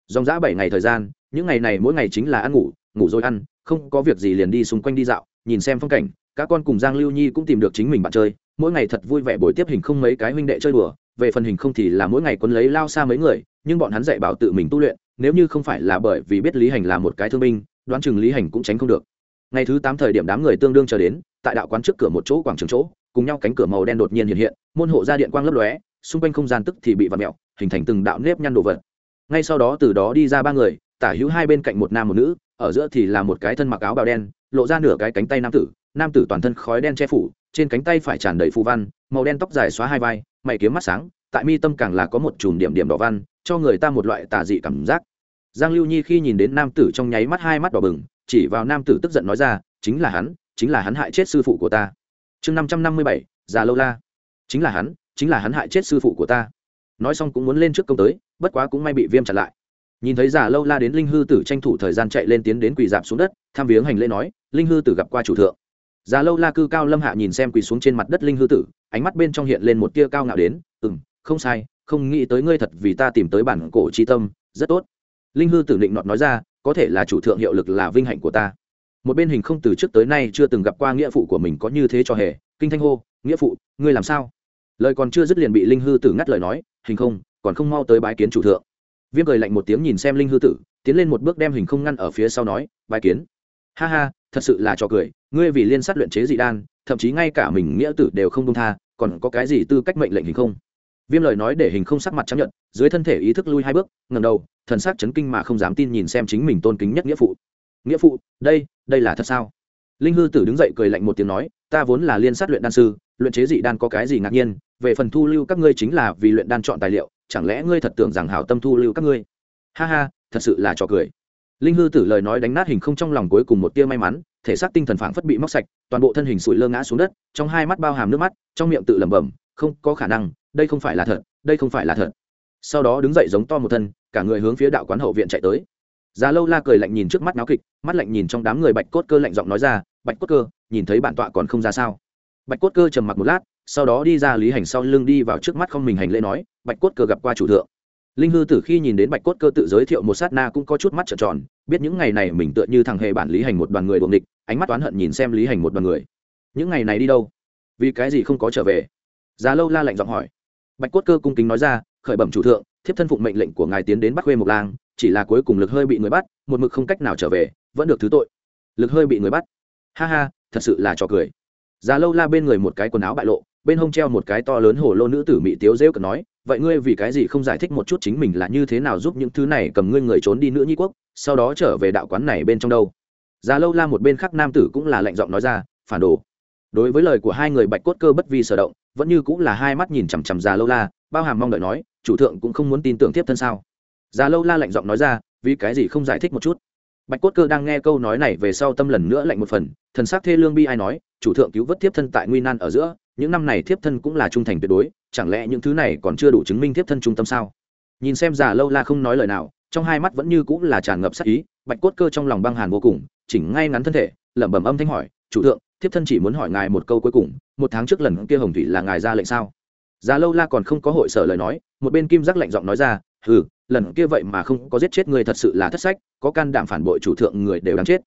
Dòng dã bảy ngày thời gian, những ngày này mỗi ngày chính là ăn ngủ ngủ rồi ăn, không có việc gì liền đi xung quanh đi dạo, nhìn xem phong cảnh, các con cùng giang lưu nhi cũng tìm được chính mình bạn chơi, mỗi ngày thật vui vẻ buổi tiếp hình không mấy cái huynh đệ chơi đùa, về phần hình không thì là mỗi ngày quấn lấy lao xa mấy người, nhưng bọn hắn dạy bảo tự mình tu luyện, nếu như không phải là bởi vì biết lý hành là một cái thương binh, đoán chừng lý hành cũng tránh không được ngày thứ tám thời điểm đám người tương đương chờ đến, tại đạo quán trước cửa một chỗ quảng trường chỗ, cùng nhau cánh cửa màu đen đột nhiên hiện hiện, môn hộ ra điện quang lấp lóe, xung quanh không gian tức thì bị vặt mẹo hình thành từng đạo nếp nhăn đồ vật. Ngay sau đó từ đó đi ra ba người, tả hữu hai bên cạnh một nam một nữ, ở giữa thì là một cái thân mặc áo bào đen, lộ ra nửa cái cánh tay nam tử nam tử toàn thân khói đen che phủ, trên cánh tay phải tràn đầy phù văn, màu đen tóc dài xóa hai vai, mày kiếm mắt sáng, tại mi tâm càng là có một chùm điểm điểm đỏ văn, cho người ta một loại tà dị cảm giác giang lưu nhi khi nhìn đến nam tử trong nháy mắt hai mắt đỏ bừng, chỉ vào nam tử tức giận nói ra, chính là hắn, chính là hắn hại chết sư phụ của ta. Chương năm trăm năm mươi bảy, già lâu la. Chính là hắn, chính là hắn hại chết sư phụ của ta. Nói xong cũng muốn lên trước công tới, bất quá cũng may bị viêm chặn lại. Nhìn thấy già lâu la đến linh hư tử tranh thủ thời gian chạy lên tiến đến quỳ dạp xuống đất, tham viếng hành lễ nói, linh hư tử gặp qua chủ thượng. Già lâu la cư cao lâm hạ nhìn xem quỳ xuống trên mặt đất linh hư tử, ánh mắt bên trong hiện lên một tia cao ngạo đến ừ m không sai, không nghĩ tới ngươi thật vì ta tìm tới bản cổ tri tâm, rất tốt linh hư tử định nọt nói ra, có thể là chủ thượng hiệu lực là vinh hạnh của ta. Một bên hình không từ trước tới nay chưa từng gặp qua nghĩa phụ của mình có như thế cho hề, kinh thanh hô, nghĩa phụ, ngươi làm sao? Lời còn chưa dứt liền bị linh hư tử ngắt lời nói, hình không, còn không mau tới bái kiến chủ thượng. Viêm cười lạnh một tiếng nhìn xem linh hư tử, tiến lên một bước đem hình không ngăn ở phía sau nói, bái kiến. Ha ha, thật sự là trò cười, ngươi vì liên sát luyện chế dị đan, thậm chí ngay cả mình nghĩa tử đều không công tha, còn có cái gì tư cách mệnh lệnh hình không? Viêm lời nói để hình không sắc mặt chấp nhận dưới thân thể ý thức lui hai bước ngầm đầu, thần sắc chấn kinh mà không dám tin nhìn xem chính mình tôn kính nhất nghĩa phụ. Nghĩa phụ, đây đây là thật sao? Linh hư tử đứng dậy cười lạnh một tiếng nói, ta vốn là liên sát luyện đan sư, luyện chế dị đan có cái gì ngạc nhiên, về phần thu lưu các ngươi chính là vì luyện đan chọn tài liệu, chẳng lẽ ngươi thật tưởng rằng hảo tâm thu lưu các ngươi? Ha ha, thật sự là trò cười. Linh hư tử lời nói đánh nát hình không trong lòng cuối cùng một tia may mắn, thể xác tinh thần phảng phất bị móc sạch, toàn bộ thân hình sụi lơ ngã xuống đất, trong hai mắt bao hàm nước mắt, trong miệng tự lẩm bẩm, không có khả năng đây không phải là thật, đây không phải là thật. Sau đó đứng dậy giống to một thân, cả người hướng phía đạo quán hậu viện chạy tới. Già lâu la cười lạnh nhìn trước mắt náo kịch, mắt lạnh nhìn trong đám người bạch cốt cơ lạnh giọng nói ra, bạch cốt cơ, nhìn thấy bản tọa còn không ra sao? Bạch cốt cơ trầm mặc một lát, sau đó đi ra lý hành sau lưng đi vào trước mắt không mình hành lễ nói, bạch cốt cơ gặp qua chủ thượng. Linh hư tử khi nhìn đến bạch cốt cơ tự giới thiệu một sát na cũng có chút mắt trợn tròn, biết những ngày này mình tựa như thằng hề bản lý hành một đoàn người đuồng địch ánh mắt oán hận nhìn xem lý hành một đoàn người. Những ngày này đi đâu? Vì cái gì không có trở về? Già lâu la lạnh giọng hỏi bạch cốt cơ cung kính nói ra, khởi bẩm chủ thượng, thiếp thân phụng mệnh lệnh của ngài tiến đến bắt khuê mộc lang, chỉ là cuối cùng lực hơi bị người bắt, một mực không cách nào trở về, vẫn được thứ tội. Lực hơi bị người bắt. Ha ha, thật sự là trò cười. Già lâu la bên người một cái quần áo bại lộ, bên hông treo một cái to lớn hồ lô nữ tử mỹ tiếu rêu cần nói, vậy ngươi vì cái gì không giải thích một chút chính mình là như thế nào giúp những thứ này cầm ngươi người trốn đi nữa nhi quốc, sau đó trở về đạo quán này bên trong đâu? Già lâu la một bên khác nam tử cũng là lạnh giọng nói ra, phản đồ. Đối với lời của hai người bạch cốt cơ bất vi sở động vẫn như cũng là hai mắt nhìn chằm chằm già lâu la, bao hàm mong đợi nói, chủ thượng cũng không muốn tin tưởng tiếp thân sao? Già lâu la lạnh giọng nói ra, vì cái gì không giải thích một chút? Bạch cốt cơ đang nghe câu nói này về sau tâm lần nữa lạnh một phần, thần s ắ c thê lương bi ai nói, chủ thượng cứu vớt thiếp thân tại nguy nan ở giữa, những năm này thiếp thân cũng là trung thành tuyệt đối, chẳng lẽ những thứ này còn chưa đủ chứng minh thiếp thân trung tâm sao? Nhìn xem già lâu la không nói lời nào, trong hai mắt vẫn như cũng là tràn ngập sắc ý, bạch cốt cơ trong lòng băng hàn vô cùng, chỉnh ngay ngắn thân thể, lẩm bẩm âm thanh hỏi, chủ thượng thiếp thân chỉ muốn hỏi ngài một câu cuối cùng, một tháng trước lần kia hồng thủy là ngài ra lệnh sao? Già lâu la còn không có hội sở lời nói, một bên kim giác lạnh giọng nói ra ừ lần kia vậy mà không có giết chết người thật sự là thất sách, có can đảm phản bội chủ thượng người đều đáng chết.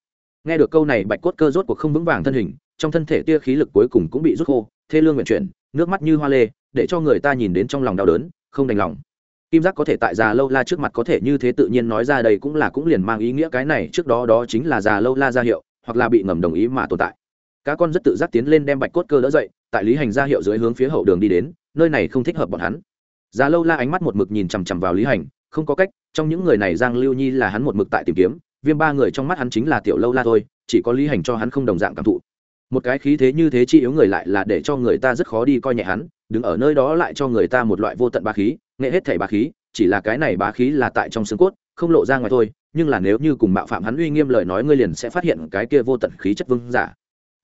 Nghe được câu này, bạch cốt cơ rốt cuộc không vững vàng thân hình, trong thân thể tia khí lực cuối cùng cũng bị rút khô, thê lương nguyện chuyển, nước mắt như hoa lê, để cho người ta nhìn đến trong lòng đau đớn, không đành lòng. Kim giác có thể tại già lâu la trước mặt có thể như thế tự nhiên nói ra đây cũng là cũng liền mang ý nghĩa cái này, trước đó đó chính là già lâu la ra hiệu, hoặc là bị ngầm đồng ý mà tồn tại cá con rất tự giác tiến lên đem bạch cốt cơ đỡ dậy, tại lý hành ra hiệu dưới hướng phía hậu đường đi đến, nơi này không thích hợp bọn hắn. Già lâu la ánh mắt một mực nhìn chằm chằm vào lý hành, không có cách, trong những người này giang lưu nhi là hắn một mực tại tìm kiếm, viêm ba người trong mắt hắn chính là tiểu lâu la thôi, chỉ có lý hành cho hắn không đồng dạng cảm thụ. Một cái khí thế như thế chi yếu người lại là để cho người ta rất khó đi coi nhẹ hắn, đứng ở nơi đó lại cho người ta một loại vô tận bá khí, nghệ hết thảy bá khí, chỉ là cái này bá khí là tại trong xương cốt, không lộ ra ngoài thôi, nhưng là nếu như cùng mạo phạm hắn uy nghiêm lời nói ngươi liền sẽ phát hiện cái kia vô tận khí chất vương giả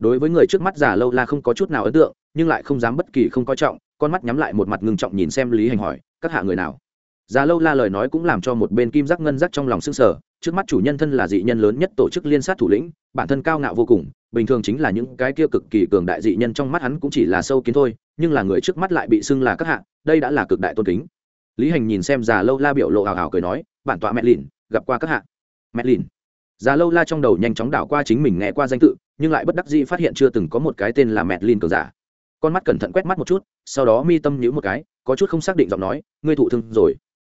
đối với người trước mắt giả lâu la không có chút nào ấn tượng, nhưng lại không dám bất kỳ không coi trọng, con mắt nhắm lại một mặt ngưng trọng nhìn xem lý hành hỏi, các hạ người nào? Già lâu la lời nói cũng làm cho một bên kim giác ngân giác trong lòng sưng sở trước mắt chủ nhân thân là dị nhân lớn nhất tổ chức liên sát thủ lĩnh, bản thân cao ngạo vô cùng, bình thường chính là những cái kia cực kỳ cường đại dị nhân trong mắt hắn cũng chỉ là sâu kiến thôi, nhưng là người trước mắt lại bị xưng là các hạ, đây đã là cực đại tôn kính. Lý hành nhìn xem già lâu la biểu lộ hào hào cười nói, bản tọa mẹ lìn, gặp qua các hạ. Mẹ lìn già lâu la trong đầu nhanh chóng đảo qua chính mình nghe qua danh tự, nhưng lại bất đắc dĩ phát hiện chưa từng có một cái tên là mẹ lin cường giả. Con mắt cẩn thận quét mắt một chút, sau đó mi tâm nhữ một cái, có chút không xác định giọng nói, ngươi thụ thương rồi.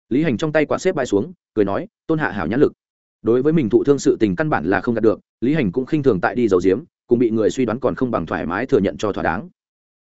Lý hành trong tay quả xếp bay xuống, cười nói, tôn hạ hảo nhãn lực. Đối với mình thụ thương sự tình căn bản là không đạt được, lý hành cũng khinh thường tại đi dầu diếm, cùng bị người suy đoán còn không bằng thoải mái thừa nhận cho thỏa đáng.